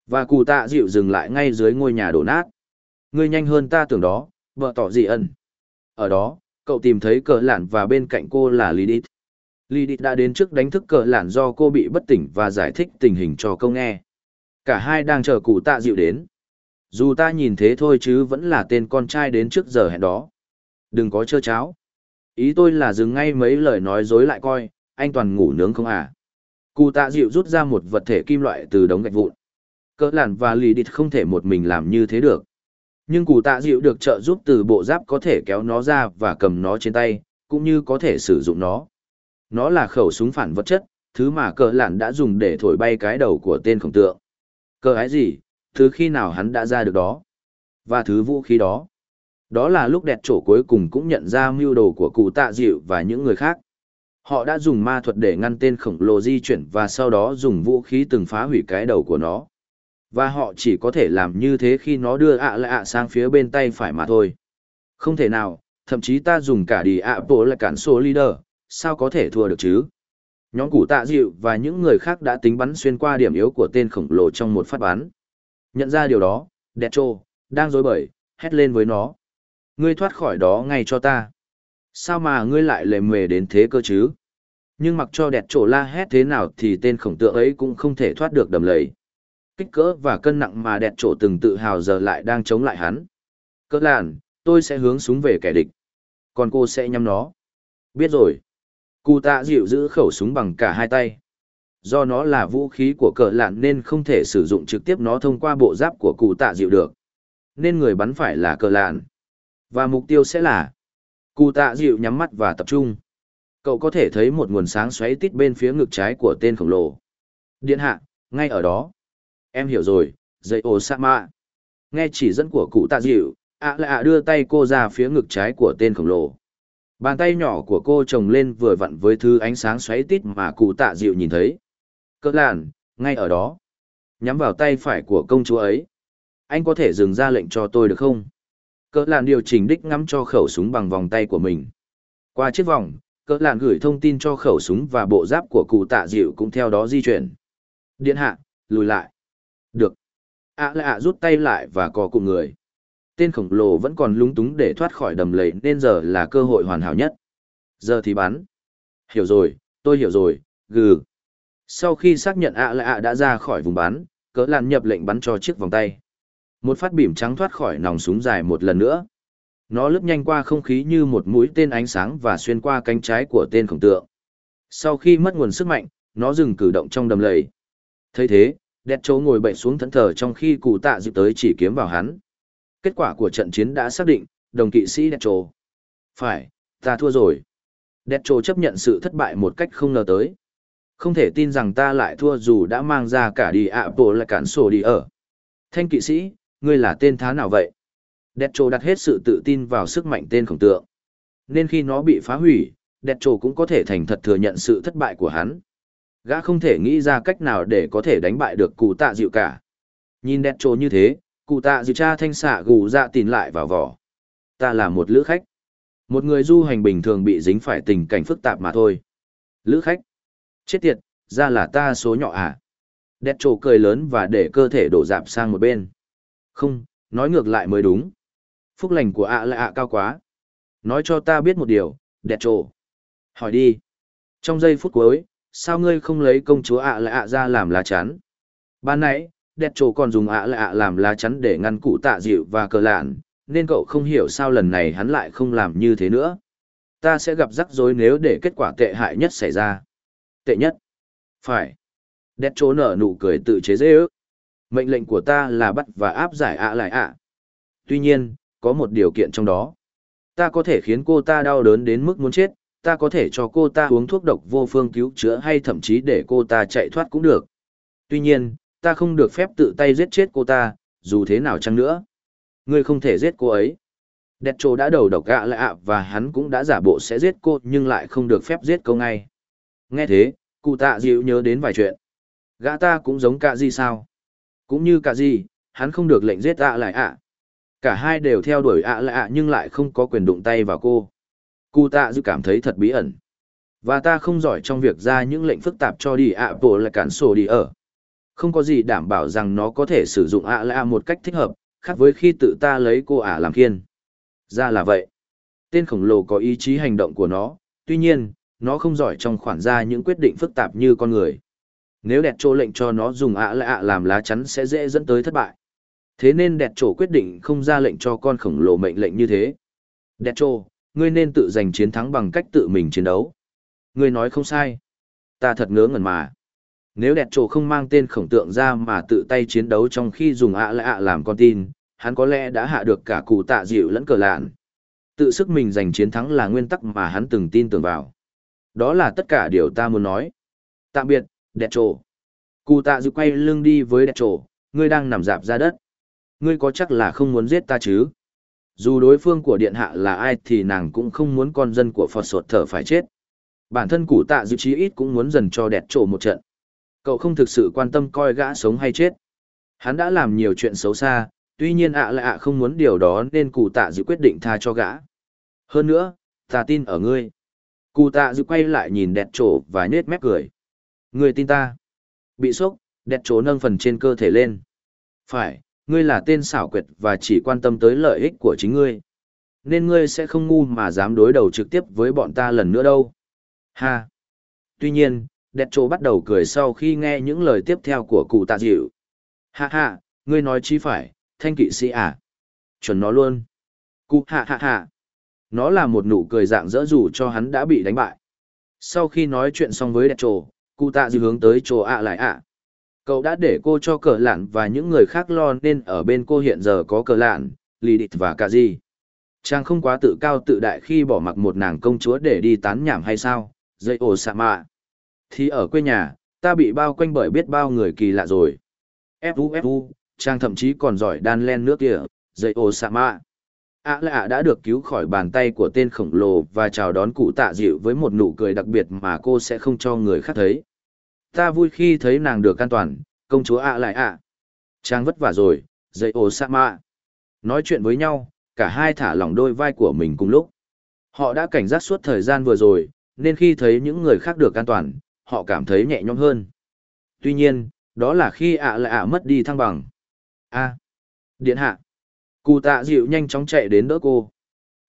[SPEAKER 1] Và cụ tạ dịu dừng lại ngay dưới ngôi nhà đổ nát. Ngươi nhanh hơn ta tưởng đó, vợ tỏ dị ẩn. Ở đó, cậu tìm thấy cờ lản và bên cạnh cô là Lidit. Lidit đã đến trước đánh thức cờ lản do cô bị bất tỉnh và giải thích tình hình cho câu nghe. Cả hai đang chờ cụ tạ dịu đến. Dù ta nhìn thế thôi chứ vẫn là tên con trai đến trước giờ hẹn đó. Đừng có chơ cháo. Ý tôi là dừng ngay mấy lời nói dối lại coi, anh toàn ngủ nướng không à. Cụ tạ dịu rút ra một vật thể kim loại từ đống gạch vụn. Cỡ làn và lì địch không thể một mình làm như thế được. Nhưng cụ tạ dịu được trợ giúp từ bộ giáp có thể kéo nó ra và cầm nó trên tay, cũng như có thể sử dụng nó. Nó là khẩu súng phản vật chất, thứ mà Cờ Lạn đã dùng để thổi bay cái đầu của tên khổng tượng. Cờ ái gì, thứ khi nào hắn đã ra được đó. Và thứ vũ khí đó. Đó là lúc đẹp trổ cuối cùng cũng nhận ra mưu đồ của cụ tạ dịu và những người khác. Họ đã dùng ma thuật để ngăn tên khổng lồ di chuyển và sau đó dùng vũ khí từng phá hủy cái đầu của nó. Và họ chỉ có thể làm như thế khi nó đưa ạ lại ạ sang phía bên tay phải mà thôi. Không thể nào, thậm chí ta dùng cả đi ạ bộ là cản số leader, sao có thể thua được chứ? Nhóm củ tạ dịu và những người khác đã tính bắn xuyên qua điểm yếu của tên khổng lồ trong một phát bắn. Nhận ra điều đó, Đẹp Trô, đang dối bời, hét lên với nó. Ngươi thoát khỏi đó ngay cho ta. Sao mà ngươi lại lề mề đến thế cơ chứ? Nhưng mặc cho đẹp trổ la hét thế nào thì tên khổng tượng ấy cũng không thể thoát được đầm lầy. Kích cỡ và cân nặng mà đẹp trổ từng tự hào giờ lại đang chống lại hắn. Cỡ làn, tôi sẽ hướng súng về kẻ địch. Còn cô sẽ nhắm nó. Biết rồi. Cụ tạ dịu giữ khẩu súng bằng cả hai tay. Do nó là vũ khí của cỡ lạn nên không thể sử dụng trực tiếp nó thông qua bộ giáp của cụ tạ dịu được. Nên người bắn phải là cỡ lạn. Và mục tiêu sẽ là cụ tạ dịu nhắm mắt và tập trung. Cậu có thể thấy một nguồn sáng xoáy tít bên phía ngực trái của tên khổng lồ. Điện hạ, ngay ở đó. Em hiểu rồi, dây ô sa mạ. Nghe chỉ dẫn của cụ tạ dịu, ạ lạ đưa tay cô ra phía ngực trái của tên khổng lồ. Bàn tay nhỏ của cô chồng lên vừa vặn với thứ ánh sáng xoáy tít mà cụ tạ dịu nhìn thấy. Cỡ làn, ngay ở đó. Nhắm vào tay phải của công chúa ấy. Anh có thể dừng ra lệnh cho tôi được không? Cỡ làn điều chỉnh đích ngắm cho khẩu súng bằng vòng tay của mình. Qua chiếc vòng, cỡ làn gửi thông tin cho khẩu súng và bộ giáp của cụ tạ dịu cũng theo đó di chuyển. Điện hạ, lùi lại. Được. ạ à lạ rút tay lại và cò cụm người. Tên khổng lồ vẫn còn lúng túng để thoát khỏi đầm lầy nên giờ là cơ hội hoàn hảo nhất. Giờ thì bắn. Hiểu rồi, tôi hiểu rồi, gừ. Sau khi xác nhận ạ à lạ đã ra khỏi vùng bắn, cỡ làn nhập lệnh bắn cho chiếc vòng tay. Một phát bìm trắng thoát khỏi nòng súng dài một lần nữa. Nó lướt nhanh qua không khí như một mũi tên ánh sáng và xuyên qua cánh trái của tên khổng tượng. Sau khi mất nguồn sức mạnh, nó dừng cử động trong đầm lầy. thấy thế, đẹp chỗ ngồi bậy xuống thẫn thờ trong khi cụ tạ dịp tới chỉ kiếm vào hắn. Kết quả của trận chiến đã xác định, đồng kỵ sĩ đẹp trồ. Phải, ta thua rồi. Đẹp trồ chấp nhận sự thất bại một cách không ngờ tới. Không thể tin rằng ta lại thua dù đã mang ra cả đi ạ bộ lại cản sổ đi ở. Thanh kỵ sĩ, ngươi là tên thá nào vậy? Đẹp trồ đặt hết sự tự tin vào sức mạnh tên khổng tượng. Nên khi nó bị phá hủy, đẹp trồ cũng có thể thành thật thừa nhận sự thất bại của hắn. Gã không thể nghĩ ra cách nào để có thể đánh bại được cụ tạ dịu cả. Nhìn đẹp trồ như thế, cụ tạ dịu cha thanh xạ gù dạ tìm lại vào vỏ. Ta là một lữ khách. Một người du hành bình thường bị dính phải tình cảnh phức tạp mà thôi. Lữ khách. Chết tiệt, ra là ta số nhỏ à. Đẹp trồ cười lớn và để cơ thể đổ dạp sang một bên. Không, nói ngược lại mới đúng. Phúc lành của ạ lại ạ cao quá. Nói cho ta biết một điều, đẹp trồ. Hỏi đi. Trong giây phút cuối, sao ngươi không lấy công chúa ạ lạ ạ ra làm lá chắn? Ban nãy, đẹp trồ còn dùng ạ lại ạ làm lá chắn để ngăn cụ tạ dịu và cờ lạn, nên cậu không hiểu sao lần này hắn lại không làm như thế nữa. Ta sẽ gặp rắc rối nếu để kết quả tệ hại nhất xảy ra. Tệ nhất. Phải. Đẹp trồ nở nụ cười tự chế dễ ước. Mệnh lệnh của ta là bắt và áp giải ạ lại ạ. Tuy nhiên, có một điều kiện trong đó. Ta có thể khiến cô ta đau đớn đến mức muốn chết, ta có thể cho cô ta uống thuốc độc vô phương cứu chữa hay thậm chí để cô ta chạy thoát cũng được. Tuy nhiên, ta không được phép tự tay giết chết cô ta, dù thế nào chăng nữa. Ngươi không thể giết cô ấy. Đẹp trồ đã đầu độc gạ lạ và hắn cũng đã giả bộ sẽ giết cô nhưng lại không được phép giết cô ngay. Nghe thế, cụ tạ dịu nhớ đến vài chuyện. Gã ta cũng giống cả gì sao? Cũng như cả gì, hắn không được lệnh giết ạ lại ạ. Cả hai đều theo đuổi ạ lại ạ nhưng lại không có quyền đụng tay vào cô. Cụ tạ dự cảm thấy thật bí ẩn. Và ta không giỏi trong việc ra những lệnh phức tạp cho đi ạ bộ là cản sổ đi ở. Không có gì đảm bảo rằng nó có thể sử dụng ạ lại một cách thích hợp, khác với khi tự ta lấy cô ả làm khiên. Ra là vậy. Tên khổng lồ có ý chí hành động của nó, tuy nhiên, nó không giỏi trong khoản ra những quyết định phức tạp như con người. Nếu đẹp trô lệnh cho nó dùng ạ lại ạ làm lá chắn sẽ dễ dẫn tới thất bại. Thế nên đẹp trô quyết định không ra lệnh cho con khổng lồ mệnh lệnh như thế. Đẹp trô, ngươi nên tự giành chiến thắng bằng cách tự mình chiến đấu. Ngươi nói không sai. Ta thật ngớ ngẩn mà. Nếu đẹp trồ không mang tên khổng tượng ra mà tự tay chiến đấu trong khi dùng ạ lại ạ làm con tin, hắn có lẽ đã hạ được cả cụ tạ dịu lẫn cờ lạn. Tự sức mình giành chiến thắng là nguyên tắc mà hắn từng tin tưởng vào. Đó là tất cả điều ta muốn nói. Tạm biệt, đẹp trồ. Cụ tạ dịu quay lưng đi với đẹp trồ, ngươi đang nằm dạp ra đất. Ngươi có chắc là không muốn giết ta chứ? Dù đối phương của điện hạ là ai thì nàng cũng không muốn con dân của Phật sột thở phải chết. Bản thân củ tạ dự chí ít cũng muốn dần cho đẹp trổ một trận. Cậu không thực sự quan tâm coi gã sống hay chết. Hắn đã làm nhiều chuyện xấu xa, tuy nhiên ạ lại ạ không muốn điều đó nên cụ tạ dự quyết định tha cho gã. Hơn nữa, ta tin ở ngươi. Cụ tạ dự quay lại nhìn đẹp trổ và nết mép cười. Ngươi tin ta. Bị sốc, đẹp trổ nâng phần trên cơ thể lên. Phải, ngươi là tên xảo quyệt và chỉ quan tâm tới lợi ích của chính ngươi. Nên ngươi sẽ không ngu mà dám đối đầu trực tiếp với bọn ta lần nữa đâu. Ha! Tuy nhiên, đẹp trổ bắt đầu cười sau khi nghe những lời tiếp theo của cụ tạ dịu. Ha ha, ngươi nói chi phải, thanh kỵ sĩ à? Chuẩn nó luôn. Cụ hạ hạ hạ. Nó là một nụ cười dạng dỡ dù cho hắn đã bị đánh bại. Sau khi nói chuyện xong với đẹp trổ, cụ tạ dịu hướng tới chỗ ạ lại ạ. Cậu đã để cô cho cờ lạn và những người khác lo nên ở bên cô hiện giờ có cờ lạn, lì địch và cả gì. Chàng không quá tự cao tự đại khi bỏ mặc một nàng công chúa để đi tán nhảm hay sao, dây ổ xạ mạ. Thì ở quê nhà, ta bị bao quanh bởi biết bao người kỳ lạ rồi. Fu Fu, chàng thậm chí còn giỏi đan len nước kìa, dây ổ xạ mạ. ạ lạ đã được cứu khỏi bàn tay của tên khổng lồ và chào đón cụ tạ dịu với một nụ cười đặc biệt mà cô sẽ không cho người khác thấy ta vui khi thấy nàng được an toàn, công chúa ạ lại ạ. Trang vất vả rồi, dậy ồ sa mạ. Nói chuyện với nhau, cả hai thả lỏng đôi vai của mình cùng lúc. Họ đã cảnh giác suốt thời gian vừa rồi, nên khi thấy những người khác được an toàn, họ cảm thấy nhẹ nhõm hơn. Tuy nhiên, đó là khi ạ lại ạ mất đi thăng bằng. a điện hạ. Cụ tạ dịu nhanh chóng chạy đến đỡ cô.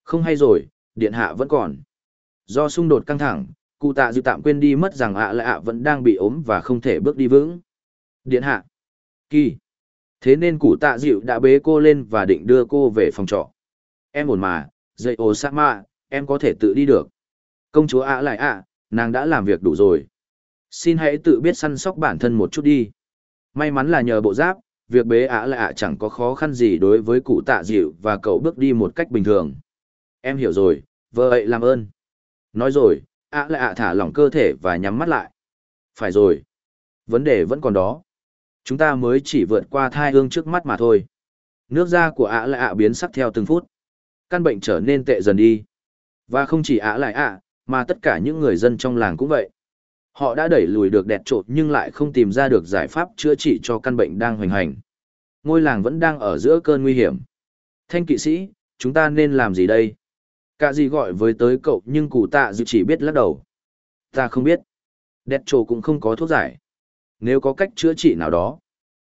[SPEAKER 1] Không hay rồi, điện hạ vẫn còn. Do xung đột căng thẳng, cụ tạ dịu tạm quên đi mất rằng ạ lạ ạ vẫn đang bị ốm và không thể bước đi vững. Điện hạ. Kỳ. Thế nên cụ tạ dịu đã bế cô lên và định đưa cô về phòng trọ. Em ổn mà, dậy ồ sát mà, em có thể tự đi được. Công chúa ạ lại ạ, nàng đã làm việc đủ rồi. Xin hãy tự biết săn sóc bản thân một chút đi. May mắn là nhờ bộ giáp, việc bế ạ lại ạ chẳng có khó khăn gì đối với cụ tạ dịu và cậu bước đi một cách bình thường. Em hiểu rồi, vợ ấy làm ơn. Nói rồi, ạ lại ạ thả lỏng cơ thể và nhắm mắt lại. Phải rồi. Vấn đề vẫn còn đó. Chúng ta mới chỉ vượt qua thai hương trước mắt mà thôi. Nước da của ạ lại ạ biến sắc theo từng phút. Căn bệnh trở nên tệ dần đi. Và không chỉ ạ lại ạ, mà tất cả những người dân trong làng cũng vậy. Họ đã đẩy lùi được đẹp trộn nhưng lại không tìm ra được giải pháp chữa trị cho căn bệnh đang hoành hành. Ngôi làng vẫn đang ở giữa cơn nguy hiểm. Thanh kỵ sĩ, chúng ta nên làm gì đây? Cả gì gọi với tới cậu nhưng cụ tạ dự chỉ biết lắc đầu. Ta không biết. Đẹp trồ cũng không có thuốc giải. Nếu có cách chữa trị nào đó,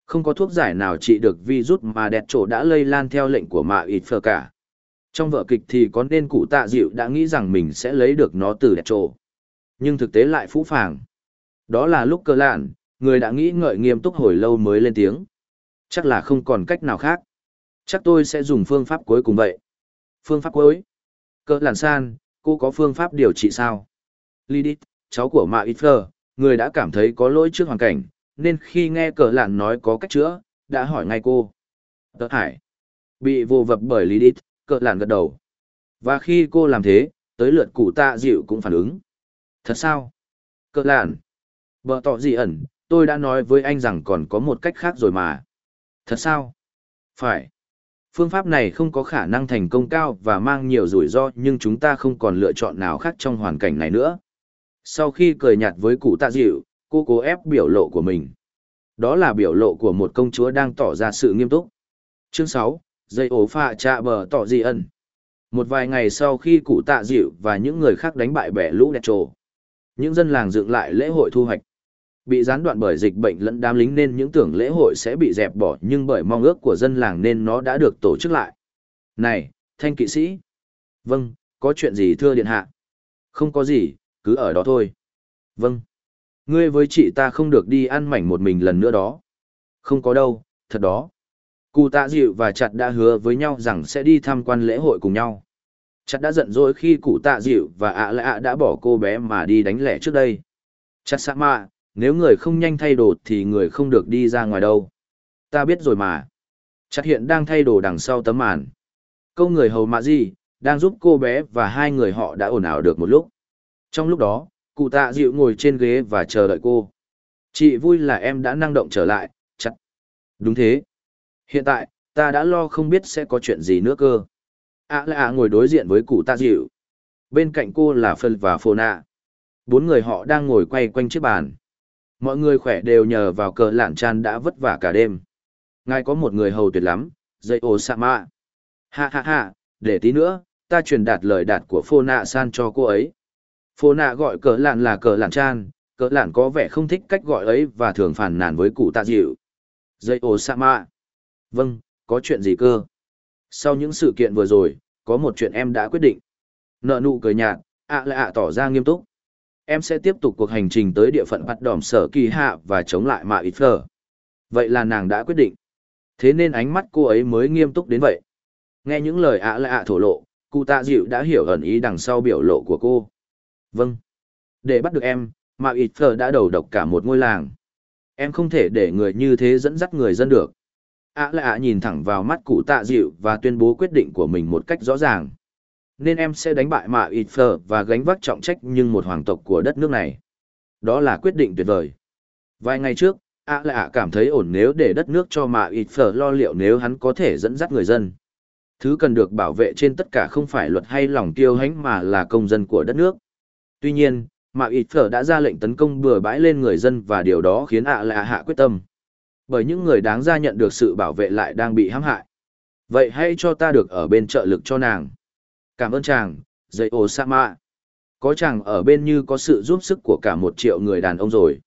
[SPEAKER 1] không có thuốc giải nào trị được virus mà đẹp trổ đã lây lan theo lệnh của mạ ít phờ cả. Trong vở kịch thì có nên cụ tạ dịu đã nghĩ rằng mình sẽ lấy được nó từ đẹp trổ. Nhưng thực tế lại phũ phàng. Đó là lúc cơ lạn, người đã nghĩ ngợi nghiêm túc hồi lâu mới lên tiếng. Chắc là không còn cách nào khác. Chắc tôi sẽ dùng phương pháp cuối cùng vậy. Phương pháp cuối? Cỡ làn san, cô có phương pháp điều trị sao? Lidit, cháu của Mạ Ít người đã cảm thấy có lỗi trước hoàn cảnh, nên khi nghe cỡ làn nói có cách chữa, đã hỏi ngay cô. Tớ hải. Bị vô vập bởi Lidit, cỡ làn gật đầu. Và khi cô làm thế, tới lượt cụ tạ dịu cũng phản ứng. Thật sao? Cỡ làn. Vợ tỏ gì ẩn, tôi đã nói với anh rằng còn có một cách khác rồi mà. Thật sao? Phải phương pháp này không có khả năng thành công cao và mang nhiều rủi ro, nhưng chúng ta không còn lựa chọn nào khác trong hoàn cảnh này nữa. Sau khi cười nhạt với cụ tạ dịu, cô cố ép biểu lộ của mình. Đó là biểu lộ của một công chúa đang tỏ ra sự nghiêm túc. Chương sáu, dây ổ phạ trạ bờ tỏ dị ẩn một vài ngày sau khi cụ tạ dịu và những người khác đánh bại bẻ lũ đẹp trồ, những dân làng dựng lại lễ hội thu hoạch. Bị gián đoạn bởi dịch bệnh lẫn đám lính nên những tưởng lễ hội sẽ bị dẹp bỏ nhưng bởi mong ước của dân làng nên nó đã được tổ chức lại. Này, thanh kỵ sĩ. Vâng, có chuyện gì thưa điện hạ? Không có gì, cứ ở đó thôi. Vâng. Ngươi với chị ta không được đi ăn mảnh một mình lần nữa đó. Không có đâu, thật đó. Cụ tạ dịu và chặt đã hứa với nhau rằng sẽ đi tham quan lễ hội cùng nhau. Chặt đã giận dỗi khi cụ tạ dịu và ạ à lạ đã bỏ cô bé mà đi đánh lẻ trước đây. Chặt sạ mạ, nếu người không nhanh thay đồ thì người không được đi ra ngoài đâu. Ta biết rồi mà. Chắc hiện đang thay đồ đằng sau tấm màn. Câu người hầu mạ gì, đang giúp cô bé và hai người họ đã ồn ào được một lúc. Trong lúc đó, cụ tạ dịu ngồi trên ghế và chờ đợi cô. Chị vui là em đã năng động trở lại, chắc. Đúng thế. Hiện tại, ta đã lo không biết sẽ có chuyện gì nữa cơ. À là à ngồi đối diện với cụ tạ dịu. Bên cạnh cô là Phân và Phô Nạ. Bốn người họ đang ngồi quay quanh chiếc bàn. Mọi người khỏe đều nhờ vào cờ lạn chan đã vất vả cả đêm. Ngài có một người hầu tuyệt lắm, dây ô sa mạ. Ha ha ha, để tí nữa, ta truyền đạt lời đạt của phô nạ san cho cô ấy. Phô nạ gọi cờ lạn là cờ lạn chan, cờ lạn có vẻ không thích cách gọi ấy và thường phàn nàn với cụ tạ dịu. Dây ô sa mạ. Vâng, có chuyện gì cơ? Sau những sự kiện vừa rồi, có một chuyện em đã quyết định. Nợ nụ cười nhạt, ạ lại ạ tỏ ra nghiêm túc. Em sẽ tiếp tục cuộc hành trình tới địa phận bắt đòm sở kỳ hạ và chống lại mạ ít phở. Vậy là nàng đã quyết định. Thế nên ánh mắt cô ấy mới nghiêm túc đến vậy. Nghe những lời ạ lạ thổ lộ, cụ tạ dịu đã hiểu ẩn ý đằng sau biểu lộ của cô. Vâng. Để bắt được em, mạ ít phở đã đầu độc cả một ngôi làng. Em không thể để người như thế dẫn dắt người dân được ạ lại nhìn thẳng vào mắt cụ tạ dịu và tuyên bố quyết định của mình một cách rõ ràng nên em sẽ đánh bại mạ ít phờ và gánh vác trọng trách nhưng một hoàng tộc của đất nước này. Đó là quyết định tuyệt vời. Vài ngày trước ạ lạ ạ cảm thấy ổn nếu để đất nước cho mạ ít phờ lo liệu nếu hắn có thể dẫn dắt người dân. Thứ cần được bảo vệ trên tất cả không phải luật hay lòng tiêu hãnh mà là công dân của đất nước. Tuy nhiên mạ ít phờ đã ra lệnh tấn công bừa bãi lên người dân và điều đó khiến ạ lại ạ hạ quyết tâm. Bởi những người đáng ra nhận được sự bảo vệ lại đang bị hãm hại. Vậy hãy cho ta được ở bên trợ lực cho nàng. Cảm ơn chàng, dây ô mạ Có chàng ở bên như có sự giúp sức của cả một triệu người đàn ông rồi.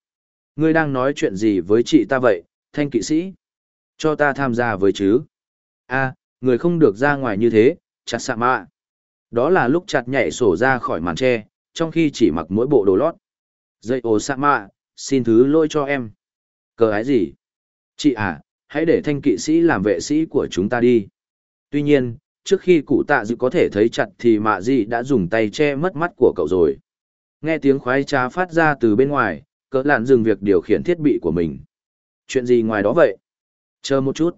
[SPEAKER 1] Ngươi đang nói chuyện gì với chị ta vậy, thanh kỵ sĩ? Cho ta tham gia với chứ. a người không được ra ngoài như thế, chặt Sama. Đó là lúc chặt nhảy sổ ra khỏi màn tre, trong khi chỉ mặc mỗi bộ đồ lót. Dây ô mạ xin thứ lỗi cho em. Cờ ái gì? Chị à, hãy để thanh kỵ sĩ làm vệ sĩ của chúng ta đi. Tuy nhiên, trước khi cụ tạ dự có thể thấy chặt thì mạ dị đã dùng tay che mất mắt của cậu rồi. Nghe tiếng khoái trá phát ra từ bên ngoài, cỡ lạn dừng việc điều khiển thiết bị của mình. Chuyện gì ngoài đó vậy? Chờ một chút.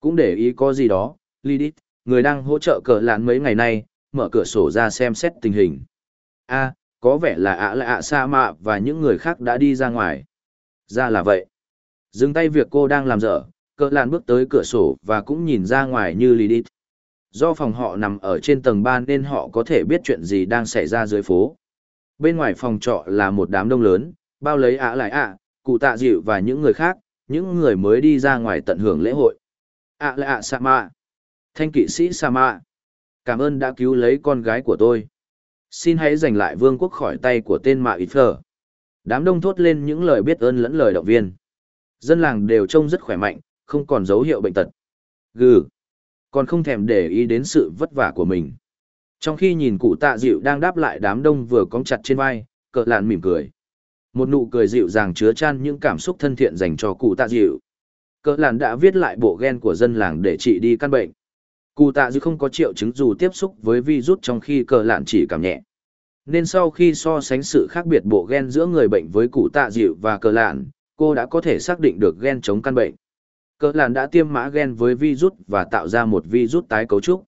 [SPEAKER 1] Cũng để ý có gì đó, Lidit, người đang hỗ trợ cỡ lạn mấy ngày nay, mở cửa sổ ra xem xét tình hình. a có vẻ là ạ là ạ sa mạ và những người khác đã đi ra ngoài. Ra là vậy. Dừng tay việc cô đang làm dở, cỡ Lạn bước tới cửa sổ và cũng nhìn ra ngoài như Lilith. Do phòng họ nằm ở trên tầng ba nên họ có thể biết chuyện gì đang xảy ra dưới phố. Bên ngoài phòng trọ là một đám đông lớn, bao lấy ạ lại ạ, cụ tạ dịu và những người khác, những người mới đi ra ngoài tận hưởng lễ hội. ạ lại ạ Sama. Thanh kỵ sĩ Sama. Cảm ơn đã cứu lấy con gái của tôi. Xin hãy giành lại vương quốc khỏi tay của tên mạ ít phở. Đám đông thốt lên những lời biết ơn lẫn lời động viên. Dân làng đều trông rất khỏe mạnh, không còn dấu hiệu bệnh tật. Gừ, còn không thèm để ý đến sự vất vả của mình. Trong khi nhìn cụ tạ dịu đang đáp lại đám đông vừa cong chặt trên vai, cờ lạn mỉm cười. Một nụ cười dịu dàng chứa chan những cảm xúc thân thiện dành cho cụ tạ dịu. Cờ lạn đã viết lại bộ gen của dân làng để trị đi căn bệnh. Cụ tạ dịu không có triệu chứng dù tiếp xúc với virus trong khi cờ lạn chỉ cảm nhẹ. Nên sau khi so sánh sự khác biệt bộ gen giữa người bệnh với cụ tạ dịu và cờ lạn, cô đã có thể xác định được gen chống căn bệnh. Cỡ làn đã tiêm mã gen với virus và tạo ra một virus tái cấu trúc.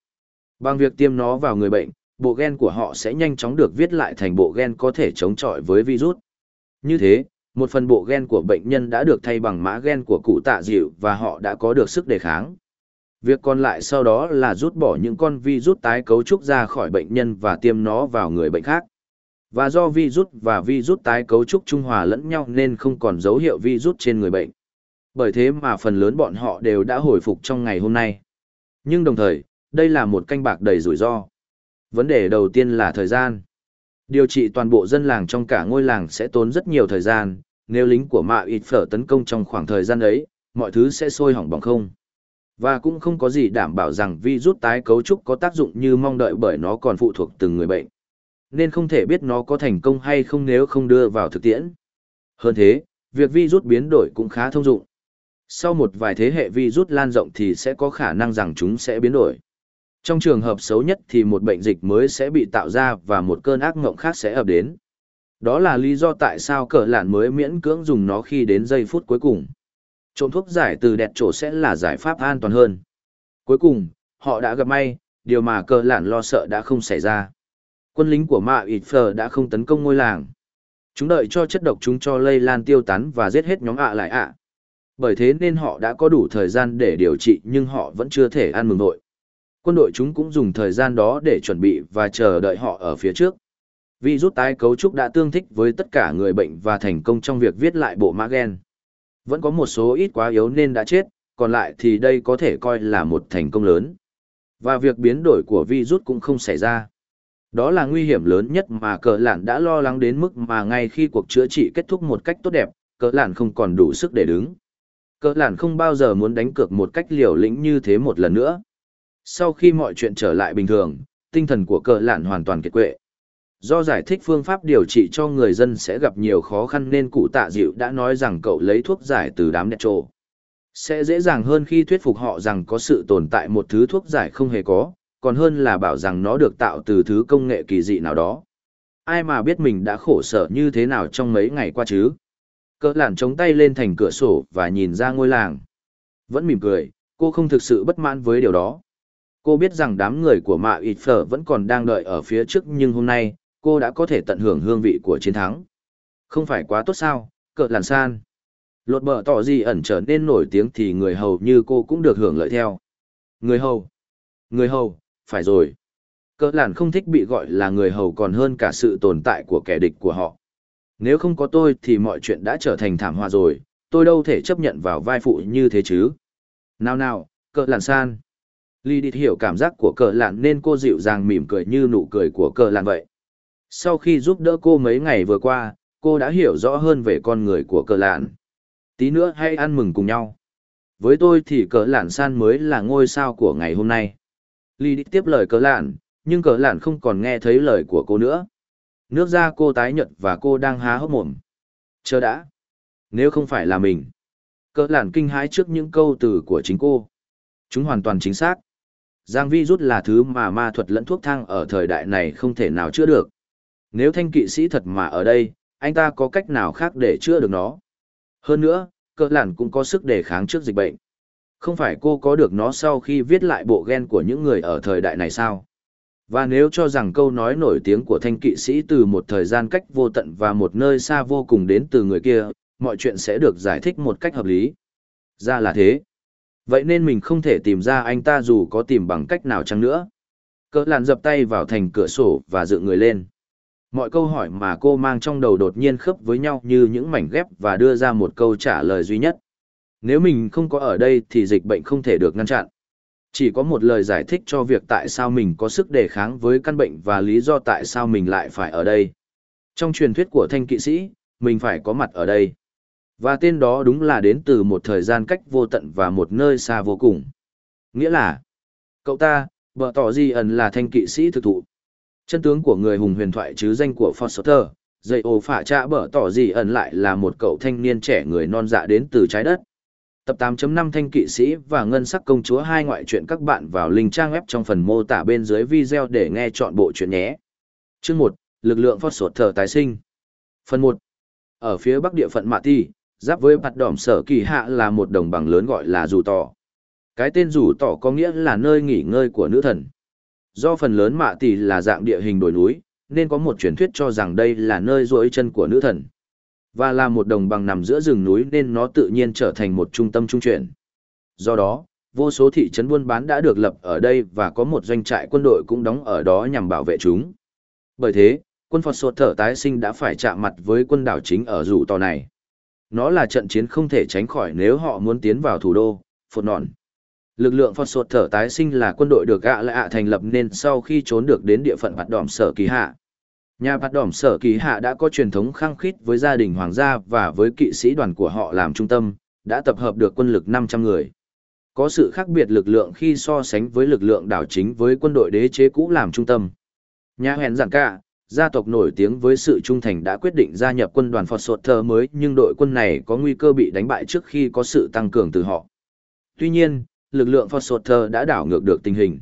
[SPEAKER 1] Bằng việc tiêm nó vào người bệnh, bộ gen của họ sẽ nhanh chóng được viết lại thành bộ gen có thể chống chọi với virus. Như thế, một phần bộ gen của bệnh nhân đã được thay bằng mã gen của cụ tạ dịu và họ đã có được sức đề kháng. Việc còn lại sau đó là rút bỏ những con virus tái cấu trúc ra khỏi bệnh nhân và tiêm nó vào người bệnh khác. Và do virus và virus tái cấu trúc trung hòa lẫn nhau nên không còn dấu hiệu virus trên người bệnh. Bởi thế mà phần lớn bọn họ đều đã hồi phục trong ngày hôm nay. Nhưng đồng thời, đây là một canh bạc đầy rủi ro. Vấn đề đầu tiên là thời gian. Điều trị toàn bộ dân làng trong cả ngôi làng sẽ tốn rất nhiều thời gian, nếu lính của mạ ịt phở tấn công trong khoảng thời gian ấy, mọi thứ sẽ sôi hỏng bằng không. Và cũng không có gì đảm bảo rằng virus tái cấu trúc có tác dụng như mong đợi bởi nó còn phụ thuộc từng người bệnh. Nên không thể biết nó có thành công hay không nếu không đưa vào thực tiễn. Hơn thế, việc virus biến đổi cũng khá thông dụng. Sau một vài thế hệ virus lan rộng thì sẽ có khả năng rằng chúng sẽ biến đổi. Trong trường hợp xấu nhất thì một bệnh dịch mới sẽ bị tạo ra và một cơn ác mộng khác sẽ ập đến. Đó là lý do tại sao cờ lạn mới miễn cưỡng dùng nó khi đến giây phút cuối cùng. Trộm thuốc giải từ đẹp chỗ sẽ là giải pháp an toàn hơn. Cuối cùng, họ đã gặp may, điều mà cờ lạn lo sợ đã không xảy ra quân lính của mạ Ít phờ đã không tấn công ngôi làng chúng đợi cho chất độc chúng cho lây lan tiêu tán và giết hết nhóm ạ lại ạ bởi thế nên họ đã có đủ thời gian để điều trị nhưng họ vẫn chưa thể ăn mừng nội quân đội chúng cũng dùng thời gian đó để chuẩn bị và chờ đợi họ ở phía trước Vì rút tái cấu trúc đã tương thích với tất cả người bệnh và thành công trong việc viết lại bộ mã gen vẫn có một số ít quá yếu nên đã chết còn lại thì đây có thể coi là một thành công lớn Và việc biến đổi của virus cũng không xảy ra. Đó là nguy hiểm lớn nhất mà cờ lạn đã lo lắng đến mức mà ngay khi cuộc chữa trị kết thúc một cách tốt đẹp, cờ lạn không còn đủ sức để đứng. Cỡ lạn không bao giờ muốn đánh cược một cách liều lĩnh như thế một lần nữa. Sau khi mọi chuyện trở lại bình thường, tinh thần của cỡ lạn hoàn toàn kiệt quệ. Do giải thích phương pháp điều trị cho người dân sẽ gặp nhiều khó khăn nên cụ tạ dịu đã nói rằng cậu lấy thuốc giải từ đám đẹp trộ. Sẽ dễ dàng hơn khi thuyết phục họ rằng có sự tồn tại một thứ thuốc giải không hề có, còn hơn là bảo rằng nó được tạo từ thứ công nghệ kỳ dị nào đó. Ai mà biết mình đã khổ sở như thế nào trong mấy ngày qua chứ? Cỡ lản chống tay lên thành cửa sổ và nhìn ra ngôi làng. Vẫn mỉm cười, cô không thực sự bất mãn với điều đó. Cô biết rằng đám người của mạ Ít phở vẫn còn đang đợi ở phía trước nhưng hôm nay, cô đã có thể tận hưởng hương vị của chiến thắng. Không phải quá tốt sao, cỡ làn san. Lột bờ tỏ gì ẩn trở nên nổi tiếng thì người hầu như cô cũng được hưởng lợi theo. Người hầu. Người hầu, phải rồi. Cỡ làn không thích bị gọi là người hầu còn hơn cả sự tồn tại của kẻ địch của họ. Nếu không có tôi thì mọi chuyện đã trở thành thảm họa rồi, tôi đâu thể chấp nhận vào vai phụ như thế chứ. Nào nào, cỡ làn san. Ly đi hiểu cảm giác của cỡ làn nên cô dịu dàng mỉm cười như nụ cười của cỡ làn vậy. Sau khi giúp đỡ cô mấy ngày vừa qua, cô đã hiểu rõ hơn về con người của cỡ làn. Tí nữa hãy ăn mừng cùng nhau. Với tôi thì cỡ làn san mới là ngôi sao của ngày hôm nay. Ly đi tiếp lời cỡ làn, nhưng cỡ làn không còn nghe thấy lời của cô nữa. Nước da cô tái nhợt và cô đang há hốc mồm. Chờ đã. Nếu không phải là mình. Cỡ làn kinh hãi trước những câu từ của chính cô. Chúng hoàn toàn chính xác. Giang vi rút là thứ mà ma thuật lẫn thuốc thang ở thời đại này không thể nào chữa được. Nếu thanh kỵ sĩ thật mà ở đây, anh ta có cách nào khác để chữa được nó? Hơn nữa, cỡ làn cũng có sức đề kháng trước dịch bệnh. Không phải cô có được nó sau khi viết lại bộ gen của những người ở thời đại này sao? Và nếu cho rằng câu nói nổi tiếng của thanh kỵ sĩ từ một thời gian cách vô tận và một nơi xa vô cùng đến từ người kia, mọi chuyện sẽ được giải thích một cách hợp lý. Ra là thế. Vậy nên mình không thể tìm ra anh ta dù có tìm bằng cách nào chăng nữa. Cỡ làn dập tay vào thành cửa sổ và dựng người lên. Mọi câu hỏi mà cô mang trong đầu đột nhiên khớp với nhau như những mảnh ghép và đưa ra một câu trả lời duy nhất. Nếu mình không có ở đây thì dịch bệnh không thể được ngăn chặn. Chỉ có một lời giải thích cho việc tại sao mình có sức đề kháng với căn bệnh và lý do tại sao mình lại phải ở đây. Trong truyền thuyết của thanh kỵ sĩ, mình phải có mặt ở đây. Và tên đó đúng là đến từ một thời gian cách vô tận và một nơi xa vô cùng. Nghĩa là, cậu ta, vợ tỏ di ẩn là thanh kỵ sĩ thực thụ. Chân tướng của người hùng huyền thoại chứ danh của Foster, dây ô phả trạ bở tỏ di ẩn lại là một cậu thanh niên trẻ người non dạ đến từ trái đất. Tập 8.5 Thanh Kỵ Sĩ và Ngân Sắc Công Chúa hai ngoại truyện các bạn vào link trang web trong phần mô tả bên dưới video để nghe chọn bộ truyện nhé. Chương 1, Lực lượng Phót Sột Thở Tái Sinh Phần 1 Ở phía bắc địa phận Mạ Ti, giáp với mặt đỏm sở kỳ hạ là một đồng bằng lớn gọi là Dù Tỏ. Cái tên Dù Tỏ có nghĩa là nơi nghỉ ngơi của nữ thần. Do phần lớn Mạ Ti là dạng địa hình đồi núi, nên có một truyền thuyết cho rằng đây là nơi duỗi chân của nữ thần. Và là một đồng bằng nằm giữa rừng núi nên nó tự nhiên trở thành một trung tâm trung chuyển. Do đó, vô số thị trấn buôn bán đã được lập ở đây và có một doanh trại quân đội cũng đóng ở đó nhằm bảo vệ chúng. Bởi thế, quân Phật Sột Thở tái sinh đã phải chạm mặt với quân đảo chính ở rủ tò này. Nó là trận chiến không thể tránh khỏi nếu họ muốn tiến vào thủ đô, Phật Nọn. Lực lượng Phật Sột Thở tái sinh là quân đội được gạ lạ thành lập nên sau khi trốn được đến địa phận mặt đỏm sở kỳ hạ. Nhà bạt đỏm sở kỳ hạ đã có truyền thống khăng khít với gia đình hoàng gia và với kỵ sĩ đoàn của họ làm trung tâm, đã tập hợp được quân lực 500 người. Có sự khác biệt lực lượng khi so sánh với lực lượng đảo chính với quân đội đế chế cũ làm trung tâm. Nhà hẹn giảng cả, gia tộc nổi tiếng với sự trung thành đã quyết định gia nhập quân đoàn Phật Sột Thơ mới nhưng đội quân này có nguy cơ bị đánh bại trước khi có sự tăng cường từ họ. Tuy nhiên, lực lượng Phật Sột Thơ đã đảo ngược được tình hình.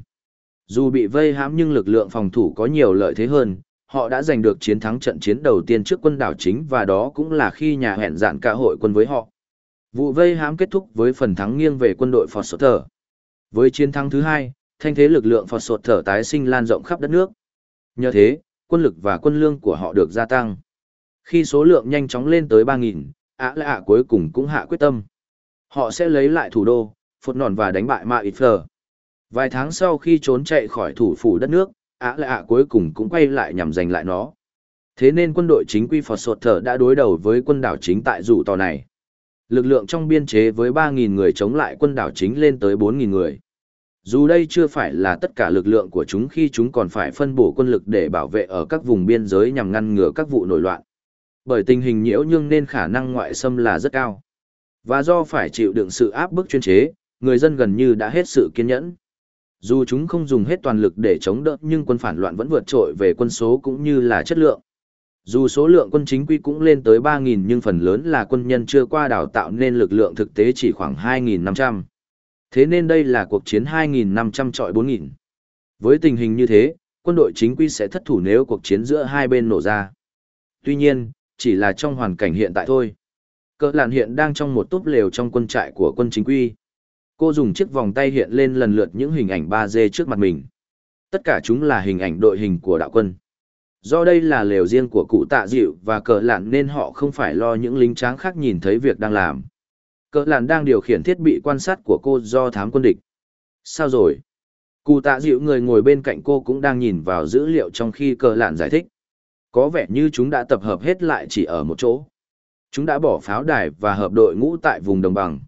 [SPEAKER 1] Dù bị vây hãm nhưng lực lượng phòng thủ có nhiều lợi thế hơn, họ đã giành được chiến thắng trận chiến đầu tiên trước quân đảo chính và đó cũng là khi nhà hẹn dạn cả hội quân với họ. Vụ vây hãm kết thúc với phần thắng nghiêng về quân đội Phật Sột Thở. Với chiến thắng thứ hai, thanh thế lực lượng Phật Sột Thở tái sinh lan rộng khắp đất nước. Nhờ thế, quân lực và quân lương của họ được gia tăng. Khi số lượng nhanh chóng lên tới 3.000, ạ lạ ạ cuối cùng cũng hạ quyết tâm. Họ sẽ lấy lại thủ đô, phột nòn và đánh bại Ma Ít Phờ. Vài tháng sau khi trốn chạy khỏi thủ phủ đất nước, ạ lạ ạ cuối cùng cũng quay lại nhằm giành lại nó. Thế nên quân đội chính quy Phật Sột Thở đã đối đầu với quân đảo chính tại rủ tò này. Lực lượng trong biên chế với 3.000 người chống lại quân đảo chính lên tới 4.000 người. Dù đây chưa phải là tất cả lực lượng của chúng khi chúng còn phải phân bổ quân lực để bảo vệ ở các vùng biên giới nhằm ngăn ngừa các vụ nổi loạn. Bởi tình hình nhiễu nhưng nên khả năng ngoại xâm là rất cao. Và do phải chịu đựng sự áp bức chuyên chế, người dân gần như đã hết sự kiên nhẫn. Dù chúng không dùng hết toàn lực để chống đỡ nhưng quân phản loạn vẫn vượt trội về quân số cũng như là chất lượng. Dù số lượng quân chính quy cũng lên tới 3.000 nhưng phần lớn là quân nhân chưa qua đào tạo nên lực lượng thực tế chỉ khoảng 2.500. Thế nên đây là cuộc chiến 2.500 trọi 4.000. Với tình hình như thế, quân đội chính quy sẽ thất thủ nếu cuộc chiến giữa hai bên nổ ra. Tuy nhiên, chỉ là trong hoàn cảnh hiện tại thôi. Cỡ lạn hiện đang trong một túp lều trong quân trại của quân chính quy. Cô dùng chiếc vòng tay hiện lên lần lượt những hình ảnh 3D trước mặt mình. Tất cả chúng là hình ảnh đội hình của đạo quân. Do đây là lều riêng của cụ tạ dịu và Cờ lạn nên họ không phải lo những lính tráng khác nhìn thấy việc đang làm. Cờ lạn đang điều khiển thiết bị quan sát của cô do thám quân địch. Sao rồi? Cụ tạ dịu người ngồi bên cạnh cô cũng đang nhìn vào dữ liệu trong khi Cờ lạn giải thích. Có vẻ như chúng đã tập hợp hết lại chỉ ở một chỗ. Chúng đã bỏ pháo đài và hợp đội ngũ tại vùng đồng bằng.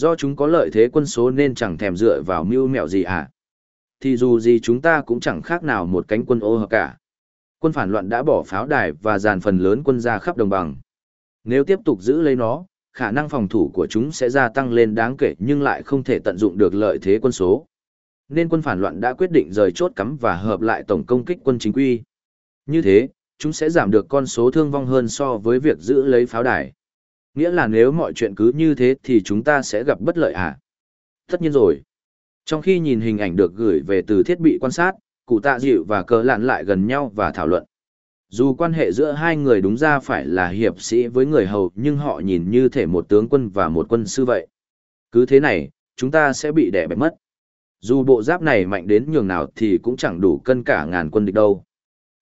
[SPEAKER 1] Do chúng có lợi thế quân số nên chẳng thèm dựa vào mưu mẹo gì à. Thì dù gì chúng ta cũng chẳng khác nào một cánh quân ô hợp cả. Quân phản loạn đã bỏ pháo đài và dàn phần lớn quân ra khắp đồng bằng. Nếu tiếp tục giữ lấy nó, khả năng phòng thủ của chúng sẽ gia tăng lên đáng kể nhưng lại không thể tận dụng được lợi thế quân số. Nên quân phản loạn đã quyết định rời chốt cắm và hợp lại tổng công kích quân chính quy. Như thế, chúng sẽ giảm được con số thương vong hơn so với việc giữ lấy pháo đài. Nghĩa là nếu mọi chuyện cứ như thế thì chúng ta sẽ gặp bất lợi à? Tất nhiên rồi. Trong khi nhìn hình ảnh được gửi về từ thiết bị quan sát, cụ tạ dịu và cờ lạn lại gần nhau và thảo luận. Dù quan hệ giữa hai người đúng ra phải là hiệp sĩ với người hầu nhưng họ nhìn như thể một tướng quân và một quân sư vậy. Cứ thế này, chúng ta sẽ bị đẻ bẹp mất. Dù bộ giáp này mạnh đến nhường nào thì cũng chẳng đủ cân cả ngàn quân địch đâu.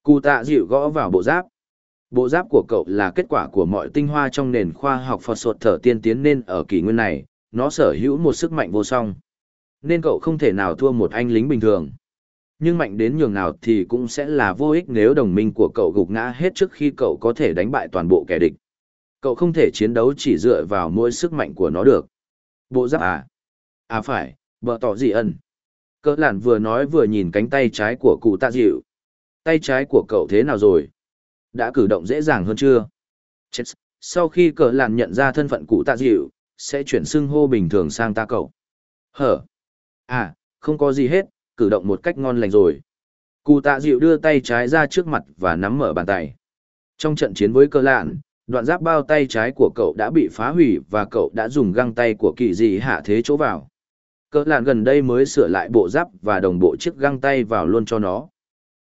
[SPEAKER 1] Cụ tạ dịu gõ vào bộ giáp. Bộ giáp của cậu là kết quả của mọi tinh hoa trong nền khoa học Phật sột thở tiên tiến nên ở kỷ nguyên này, nó sở hữu một sức mạnh vô song. Nên cậu không thể nào thua một anh lính bình thường. Nhưng mạnh đến nhường nào thì cũng sẽ là vô ích nếu đồng minh của cậu gục ngã hết trước khi cậu có thể đánh bại toàn bộ kẻ địch. Cậu không thể chiến đấu chỉ dựa vào mỗi sức mạnh của nó được. Bộ giáp à? À phải, bờ tỏ gì ân. Cỡ lản vừa nói vừa nhìn cánh tay trái của cụ tạ dịu. Tay trái của cậu thế nào rồi? Đã cử động dễ dàng hơn chưa? Chết. Sau khi cờ làn nhận ra thân phận cụ tạ dịu, sẽ chuyển xưng hô bình thường sang ta cậu. Hở? À, không có gì hết, cử động một cách ngon lành rồi. Cụ tạ dịu đưa tay trái ra trước mặt và nắm mở bàn tay. Trong trận chiến với cờ lạn, đoạn giáp bao tay trái của cậu đã bị phá hủy và cậu đã dùng găng tay của kỳ dị hạ thế chỗ vào. Cờ lạn gần đây mới sửa lại bộ giáp và đồng bộ chiếc găng tay vào luôn cho nó.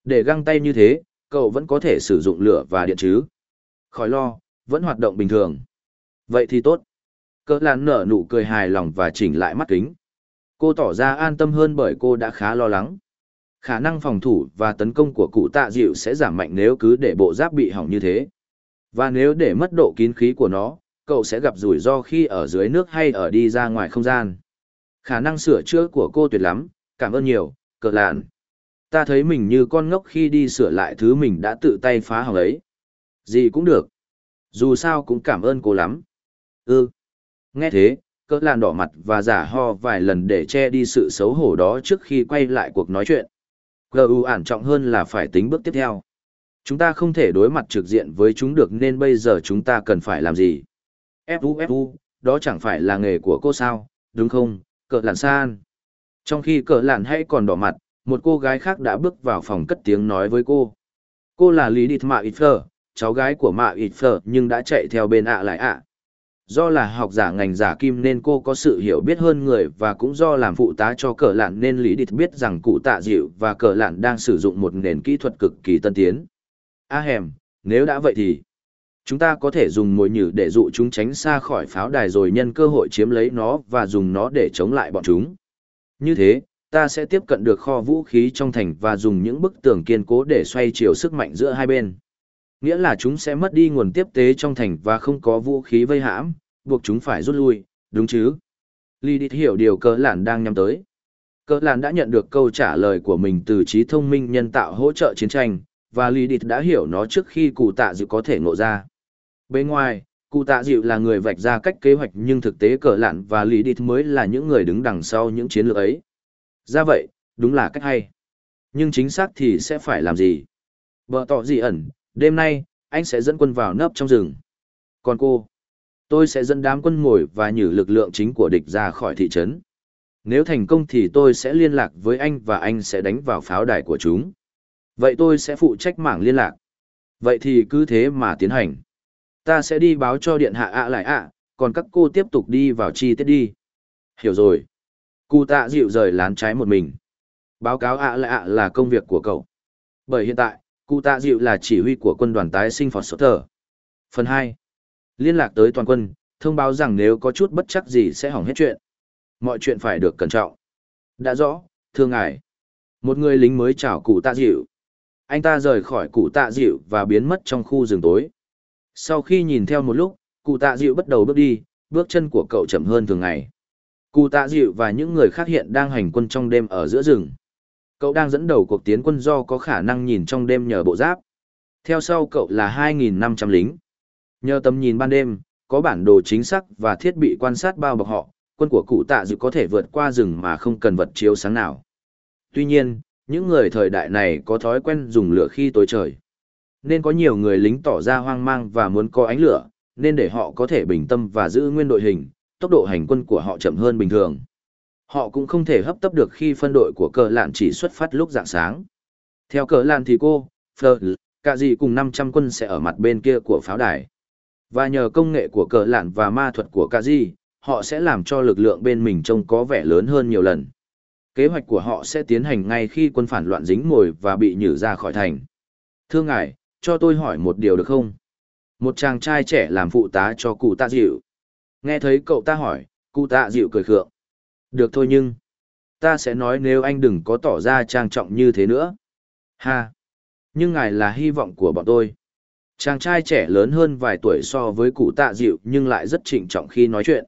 [SPEAKER 1] Để găng tay như thế, cậu vẫn có thể sử dụng lửa và điện chứ. Khỏi lo, vẫn hoạt động bình thường. Vậy thì tốt. Cỡ lạn nở nụ cười hài lòng và chỉnh lại mắt kính. Cô tỏ ra an tâm hơn bởi cô đã khá lo lắng. Khả năng phòng thủ và tấn công của cụ tạ dịu sẽ giảm mạnh nếu cứ để bộ giáp bị hỏng như thế. Và nếu để mất độ kín khí của nó, cậu sẽ gặp rủi ro khi ở dưới nước hay ở đi ra ngoài không gian. Khả năng sửa chữa của cô tuyệt lắm, cảm ơn nhiều, cờ lạn. Ta thấy mình như con ngốc khi đi sửa lại thứ mình đã tự tay phá hỏng ấy. Gì cũng được. Dù sao cũng cảm ơn cô lắm. Ừ. Nghe thế, cỡ làn đỏ mặt và giả ho vài lần để che đi sự xấu hổ đó trước khi quay lại cuộc nói chuyện. GU ản trọng hơn là phải tính bước tiếp theo. Chúng ta không thể đối mặt trực diện với chúng được nên bây giờ chúng ta cần phải làm gì? Fu Fu, đó chẳng phải là nghề của cô sao, đúng không, cỡ làn san. Trong khi cỡ làn hay còn đỏ mặt, một cô gái khác đã bước vào phòng cất tiếng nói với cô. Cô là Lý Địch Mạ Ít Phở, cháu gái của Mạ Ít Phở nhưng đã chạy theo bên ạ lại ạ. Do là học giả ngành giả kim nên cô có sự hiểu biết hơn người và cũng do làm phụ tá cho cờ lạn nên Lý Địch biết rằng cụ tạ dịu và cờ lạn đang sử dụng một nền kỹ thuật cực kỳ tân tiến. A hèm, nếu đã vậy thì chúng ta có thể dùng mồi nhử để dụ chúng tránh xa khỏi pháo đài rồi nhân cơ hội chiếm lấy nó và dùng nó để chống lại bọn chúng. Như thế, ta sẽ tiếp cận được kho vũ khí trong thành và dùng những bức tường kiên cố để xoay chiều sức mạnh giữa hai bên. Nghĩa là chúng sẽ mất đi nguồn tiếp tế trong thành và không có vũ khí vây hãm, buộc chúng phải rút lui, đúng chứ? Lý Địch hiểu điều Cờ lạn đang nhắm tới. Cờ lạn đã nhận được câu trả lời của mình từ trí thông minh nhân tạo hỗ trợ chiến tranh, và Lý Địch đã hiểu nó trước khi cụ tạ dịu có thể ngộ ra. Bên ngoài, cụ tạ dịu là người vạch ra cách kế hoạch nhưng thực tế Cờ lạn và Lý Địch mới là những người đứng đằng sau những chiến lược ấy. Ra vậy, đúng là cách hay. Nhưng chính xác thì sẽ phải làm gì? Bờ tỏ gì ẩn, đêm nay, anh sẽ dẫn quân vào nấp trong rừng. Còn cô, tôi sẽ dẫn đám quân ngồi và nhử lực lượng chính của địch ra khỏi thị trấn. Nếu thành công thì tôi sẽ liên lạc với anh và anh sẽ đánh vào pháo đài của chúng. Vậy tôi sẽ phụ trách mảng liên lạc. Vậy thì cứ thế mà tiến hành. Ta sẽ đi báo cho điện hạ ạ lại ạ, còn các cô tiếp tục đi vào chi tiết đi. Hiểu rồi. Cụ tạ dịu rời lán trái một mình. Báo cáo ạ lại ạ là công việc của cậu. Bởi hiện tại, cụ tạ dịu là chỉ huy của quân đoàn tái sinh Phật Sở Thờ. Phần hai Liên lạc tới toàn quân, thông báo rằng nếu có chút bất chắc gì sẽ hỏng hết chuyện. Mọi chuyện phải được cẩn trọng. Đã rõ, thưa ngài. Một người lính mới chào cụ tạ dịu. Anh ta rời khỏi cụ tạ dịu và biến mất trong khu rừng tối. Sau khi nhìn theo một lúc, cụ tạ dịu bắt đầu bước đi, bước chân của cậu chậm hơn thường ngày. Cụ tạ dịu và những người khác hiện đang hành quân trong đêm ở giữa rừng. Cậu đang dẫn đầu cuộc tiến quân do có khả năng nhìn trong đêm nhờ bộ giáp. Theo sau cậu là 2.500 lính. Nhờ tầm nhìn ban đêm, có bản đồ chính xác và thiết bị quan sát bao bọc họ, quân của cụ tạ dự có thể vượt qua rừng mà không cần vật chiếu sáng nào. Tuy nhiên, những người thời đại này có thói quen dùng lửa khi tối trời. Nên có nhiều người lính tỏ ra hoang mang và muốn có ánh lửa, nên để họ có thể bình tâm và giữ nguyên đội hình, tốc độ hành quân của họ chậm hơn bình thường. Họ cũng không thể hấp tấp được khi phân đội của cờ lạn chỉ xuất phát lúc dạng sáng. Theo cờ lạn thì cô, Fleur, cả gì cùng 500 quân sẽ ở mặt bên kia của pháo đài. Và nhờ công nghệ của cờ lạn và ma thuật của cả gì, họ sẽ làm cho lực lượng bên mình trông có vẻ lớn hơn nhiều lần. Kế hoạch của họ sẽ tiến hành ngay khi quân phản loạn dính mồi và bị nhử ra khỏi thành. Thưa ngài, cho tôi hỏi một điều được không? Một chàng trai trẻ làm phụ tá cho cụ tạ dịu. Nghe thấy cậu ta hỏi, cụ tạ dịu cười khượng. Được thôi nhưng, ta sẽ nói nếu anh đừng có tỏ ra trang trọng như thế nữa. Ha! Nhưng ngài là hy vọng của bọn tôi. Chàng trai trẻ lớn hơn vài tuổi so với cụ tạ dịu nhưng lại rất trịnh trọng khi nói chuyện.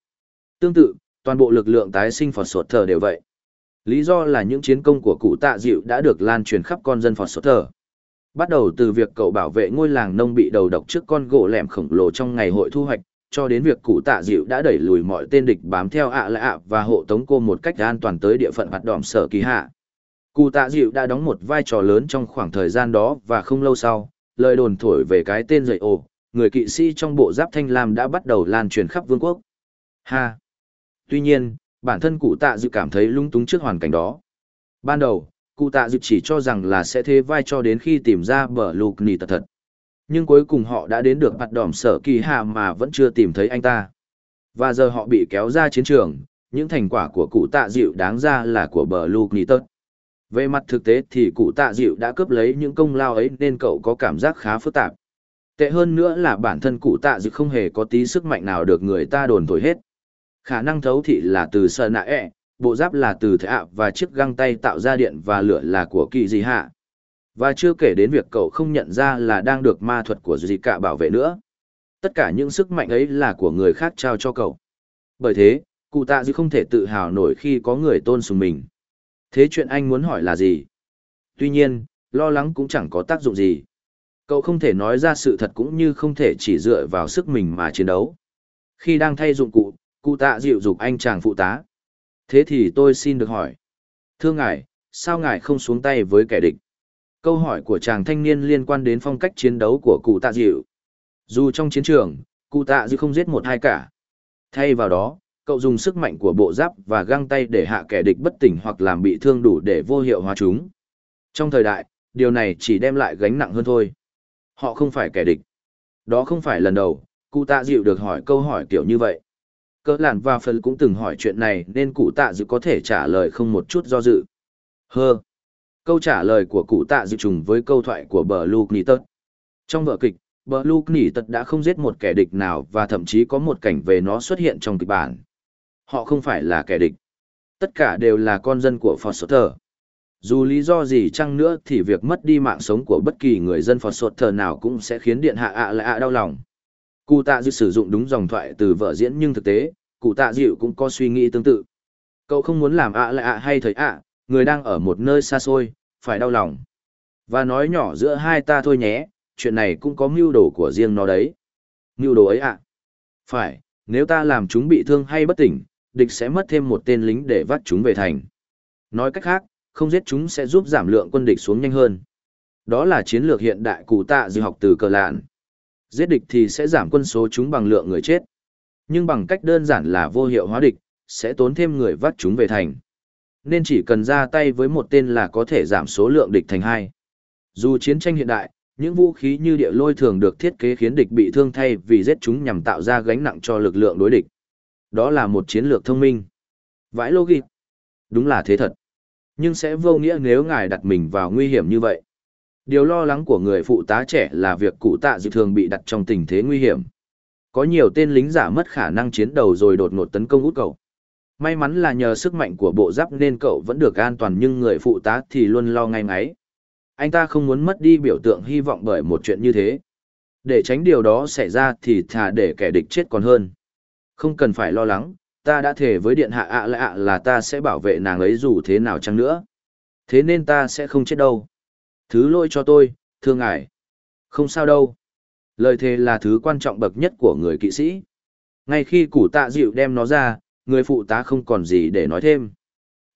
[SPEAKER 1] Tương tự, toàn bộ lực lượng tái sinh Phật Sột Thờ đều vậy. Lý do là những chiến công của cụ tạ dịu đã được lan truyền khắp con dân Phật Sột Thờ. Bắt đầu từ việc cậu bảo vệ ngôi làng nông bị đầu độc trước con gỗ lẻm khổng lồ trong ngày hội thu hoạch, cho đến việc cụ tạ dịu đã đẩy lùi mọi tên địch bám theo ạ lạ ạ và hộ tống cô một cách an toàn tới địa phận hoạt đỏm sở kỳ hạ. Cụ tạ dịu đã đóng một vai trò lớn trong khoảng thời gian đó và không lâu sau, lời đồn thổi về cái tên dậy ồ, người kỵ sĩ trong bộ giáp thanh lam đã bắt đầu lan truyền khắp vương quốc. Ha! Tuy nhiên, bản thân cụ tạ dịu cảm thấy lung túng trước hoàn cảnh đó. Ban đầu, cụ tạ dịu chỉ cho rằng là sẽ thế vai cho đến khi tìm ra bờ lục nì tật thật. Nhưng cuối cùng họ đã đến được mặt đỏm sở kỳ hạ mà vẫn chưa tìm thấy anh ta. Và giờ họ bị kéo ra chiến trường, những thành quả của cụ tạ dịu đáng ra là của bờ lục nì tật. Về mặt thực tế thì cụ tạ dịu đã cướp lấy những công lao ấy nên cậu có cảm giác khá phức tạp. Tệ hơn nữa là bản thân cụ tạ dịu không hề có tí sức mạnh nào được người ta đồn thổi hết. Khả năng thấu thị là từ sơ nạ ẹ、e, bộ giáp là từ thế ạ và chiếc găng tay tạo ra điện và lửa là của kỳ dị hạ. Và chưa kể đến việc cậu không nhận ra là đang được ma thuật của gì cả bảo vệ nữa. Tất cả những sức mạnh ấy là của người khác trao cho cậu. Bởi thế, cụ tạ dư không thể tự hào nổi khi có người tôn sùng mình. Thế chuyện anh muốn hỏi là gì? Tuy nhiên, lo lắng cũng chẳng có tác dụng gì. Cậu không thể nói ra sự thật cũng như không thể chỉ dựa vào sức mình mà chiến đấu. Khi đang thay dụng cụ, cụ tạ dịu dục anh chàng phụ tá. Thế thì tôi xin được hỏi. Thưa ngài, sao ngài không xuống tay với kẻ địch? Câu hỏi của chàng thanh niên liên quan đến phong cách chiến đấu của cụ tạ dịu. Dù trong chiến trường, cụ tạ dịu không giết một hai cả. Thay vào đó, cậu dùng sức mạnh của bộ giáp và găng tay để hạ kẻ địch bất tỉnh hoặc làm bị thương đủ để vô hiệu hóa chúng. Trong thời đại, điều này chỉ đem lại gánh nặng hơn thôi. Họ không phải kẻ địch. Đó không phải lần đầu, cụ tạ dịu được hỏi câu hỏi kiểu như vậy. Cơ làn và phần cũng từng hỏi chuyện này nên cụ tạ dịu có thể trả lời không một chút do dự. Hơ. Câu trả lời của cụ tạ dự trùng với câu thoại của bờ Luke Nittet. Trong vở kịch, bờ Luke Nittet đã không giết một kẻ địch nào và thậm chí có một cảnh về nó xuất hiện trong kịch bản. Họ không phải là kẻ địch. Tất cả đều là con dân của Foster. Dù lý do gì chăng nữa thì việc mất đi mạng sống của bất kỳ người dân Foster nào cũng sẽ khiến điện hạ ạ lại ạ đau lòng. Cụ tạ dự sử dụng đúng dòng thoại từ vợ diễn nhưng thực tế, cụ tạ dịu cũng có suy nghĩ tương tự. Cậu không muốn làm ạ lại ạ hay thấy ạ, người đang ở một nơi xa xôi, phải đau lòng. Và nói nhỏ giữa hai ta thôi nhé, chuyện này cũng có mưu đồ của riêng nó đấy. Mưu đồ ấy ạ. Phải, nếu ta làm chúng bị thương hay bất tỉnh, địch sẽ mất thêm một tên lính để vắt chúng về thành. Nói cách khác, không giết chúng sẽ giúp giảm lượng quân địch xuống nhanh hơn. Đó là chiến lược hiện đại cụ tạ dự học từ cờ lạn. Giết địch thì sẽ giảm quân số chúng bằng lượng người chết. Nhưng bằng cách đơn giản là vô hiệu hóa địch, sẽ tốn thêm người vắt chúng về thành. Nên chỉ cần ra tay với một tên là có thể giảm số lượng địch thành hai. Dù chiến tranh hiện đại, những vũ khí như địa lôi thường được thiết kế khiến địch bị thương thay vì giết chúng nhằm tạo ra gánh nặng cho lực lượng đối địch. Đó là một chiến lược thông minh. Vãi logic. Đúng là thế thật. Nhưng sẽ vô nghĩa nếu ngài đặt mình vào nguy hiểm như vậy. Điều lo lắng của người phụ tá trẻ là việc cụ tạ dự thường bị đặt trong tình thế nguy hiểm. Có nhiều tên lính giả mất khả năng chiến đầu rồi đột ngột tấn công út cầu. May mắn là nhờ sức mạnh của bộ giáp nên cậu vẫn được an toàn nhưng người phụ tá thì luôn lo ngay ngáy. Anh ta không muốn mất đi biểu tượng hy vọng bởi một chuyện như thế. Để tránh điều đó xảy ra thì thà để kẻ địch chết còn hơn. Không cần phải lo lắng, ta đã thề với điện hạ ạ lạ là ta sẽ bảo vệ nàng ấy dù thế nào chăng nữa. Thế nên ta sẽ không chết đâu. Thứ lỗi cho tôi, thương ngài. Không sao đâu. Lời thề là thứ quan trọng bậc nhất của người kỵ sĩ. Ngay khi củ tạ dịu đem nó ra, người phụ tá không còn gì để nói thêm.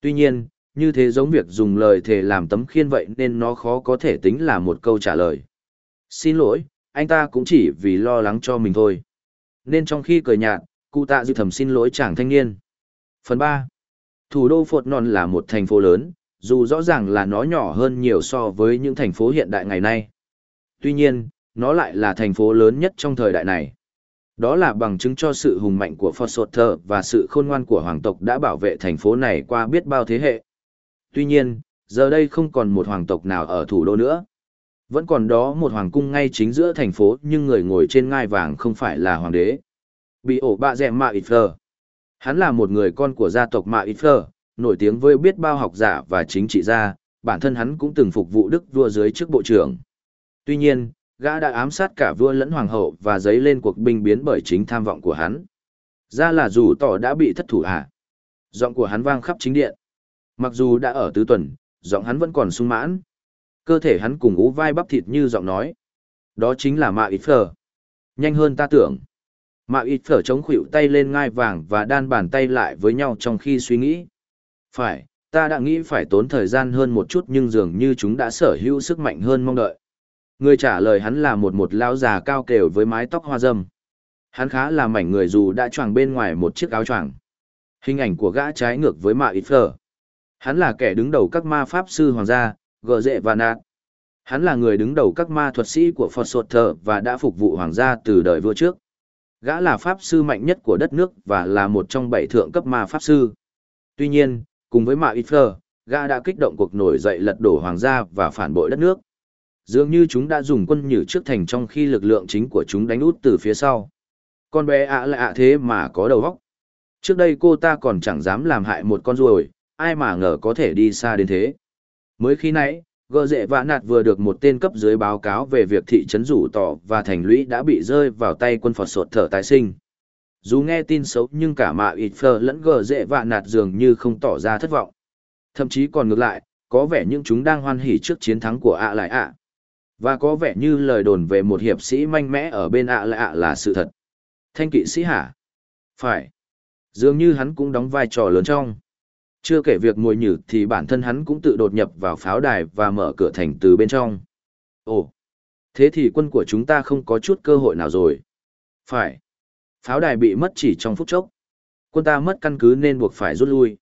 [SPEAKER 1] Tuy nhiên, như thế giống việc dùng lời thề làm tấm khiên vậy nên nó khó có thể tính là một câu trả lời. Xin lỗi, anh ta cũng chỉ vì lo lắng cho mình thôi. Nên trong khi cười nhạt, cụ tạ dư thầm xin lỗi chàng thanh niên. Phần 3. Thủ đô Phột Non là một thành phố lớn, dù rõ ràng là nó nhỏ hơn nhiều so với những thành phố hiện đại ngày nay. Tuy nhiên, nó lại là thành phố lớn nhất trong thời đại này. Đó là bằng chứng cho sự hùng mạnh của Foster và sự khôn ngoan của hoàng tộc đã bảo vệ thành phố này qua biết bao thế hệ. Tuy nhiên, giờ đây không còn một hoàng tộc nào ở thủ đô nữa. Vẫn còn đó một hoàng cung ngay chính giữa thành phố nhưng người ngồi trên ngai vàng không phải là hoàng đế. Bị ổ bạ dẹm Mạ Ifler. Hắn là một người con của gia tộc Mạ Ifler, nổi tiếng với biết bao học giả và chính trị gia, bản thân hắn cũng từng phục vụ đức vua dưới chức bộ trưởng. Tuy nhiên, gã đã ám sát cả vua lẫn hoàng hậu và dấy lên cuộc binh biến bởi chính tham vọng của hắn. Ra là dù tỏ đã bị thất thủ à. Giọng của hắn vang khắp chính điện. Mặc dù đã ở tứ tuần, giọng hắn vẫn còn sung mãn. Cơ thể hắn cùng ú vai bắp thịt như giọng nói. Đó chính là mạ ít phở. Nhanh hơn ta tưởng. Mạ ít phở chống khuỷu tay lên ngai vàng và đan bàn tay lại với nhau trong khi suy nghĩ. Phải, ta đã nghĩ phải tốn thời gian hơn một chút nhưng dường như chúng đã sở hữu sức mạnh hơn mong đợi. Người trả lời hắn là một một lão già cao kều với mái tóc hoa râm. Hắn khá là mảnh người dù đã choàng bên ngoài một chiếc áo choàng. Hình ảnh của gã trái ngược với mạ ít phở. Hắn là kẻ đứng đầu các ma pháp sư hoàng gia, gờ dệ và nạt. Hắn là người đứng đầu các ma thuật sĩ của Phật Sột Thờ và đã phục vụ hoàng gia từ đời vua trước. Gã là pháp sư mạnh nhất của đất nước và là một trong bảy thượng cấp ma pháp sư. Tuy nhiên, cùng với mạ ít phở, gã đã kích động cuộc nổi dậy lật đổ hoàng gia và phản bội đất nước. Dường như chúng đã dùng quân nhử trước thành trong khi lực lượng chính của chúng đánh út từ phía sau. Con bé ạ lạ ạ thế mà có đầu óc. Trước đây cô ta còn chẳng dám làm hại một con ruồi, ai mà ngờ có thể đi xa đến thế. Mới khi nãy, gờ dệ vã nạt vừa được một tên cấp dưới báo cáo về việc thị trấn rủ tỏ và thành lũy đã bị rơi vào tay quân phật sột thở tái sinh. Dù nghe tin xấu nhưng cả mạ ít phờ lẫn gờ dệ vạ nạt dường như không tỏ ra thất vọng. Thậm chí còn ngược lại, có vẻ những chúng đang hoan hỉ trước chiến thắng của ạ lại ạ. Và có vẻ như lời đồn về một hiệp sĩ mạnh mẽ ở bên ạ lạ ạ là sự thật. Thanh kỵ sĩ hả? Phải. Dường như hắn cũng đóng vai trò lớn trong. Chưa kể việc mùi nhử thì bản thân hắn cũng tự đột nhập vào pháo đài và mở cửa thành từ bên trong. Ồ, thế thì quân của chúng ta không có chút cơ hội nào rồi. Phải. Pháo đài bị mất chỉ trong phút chốc. Quân ta mất căn cứ nên buộc phải rút lui.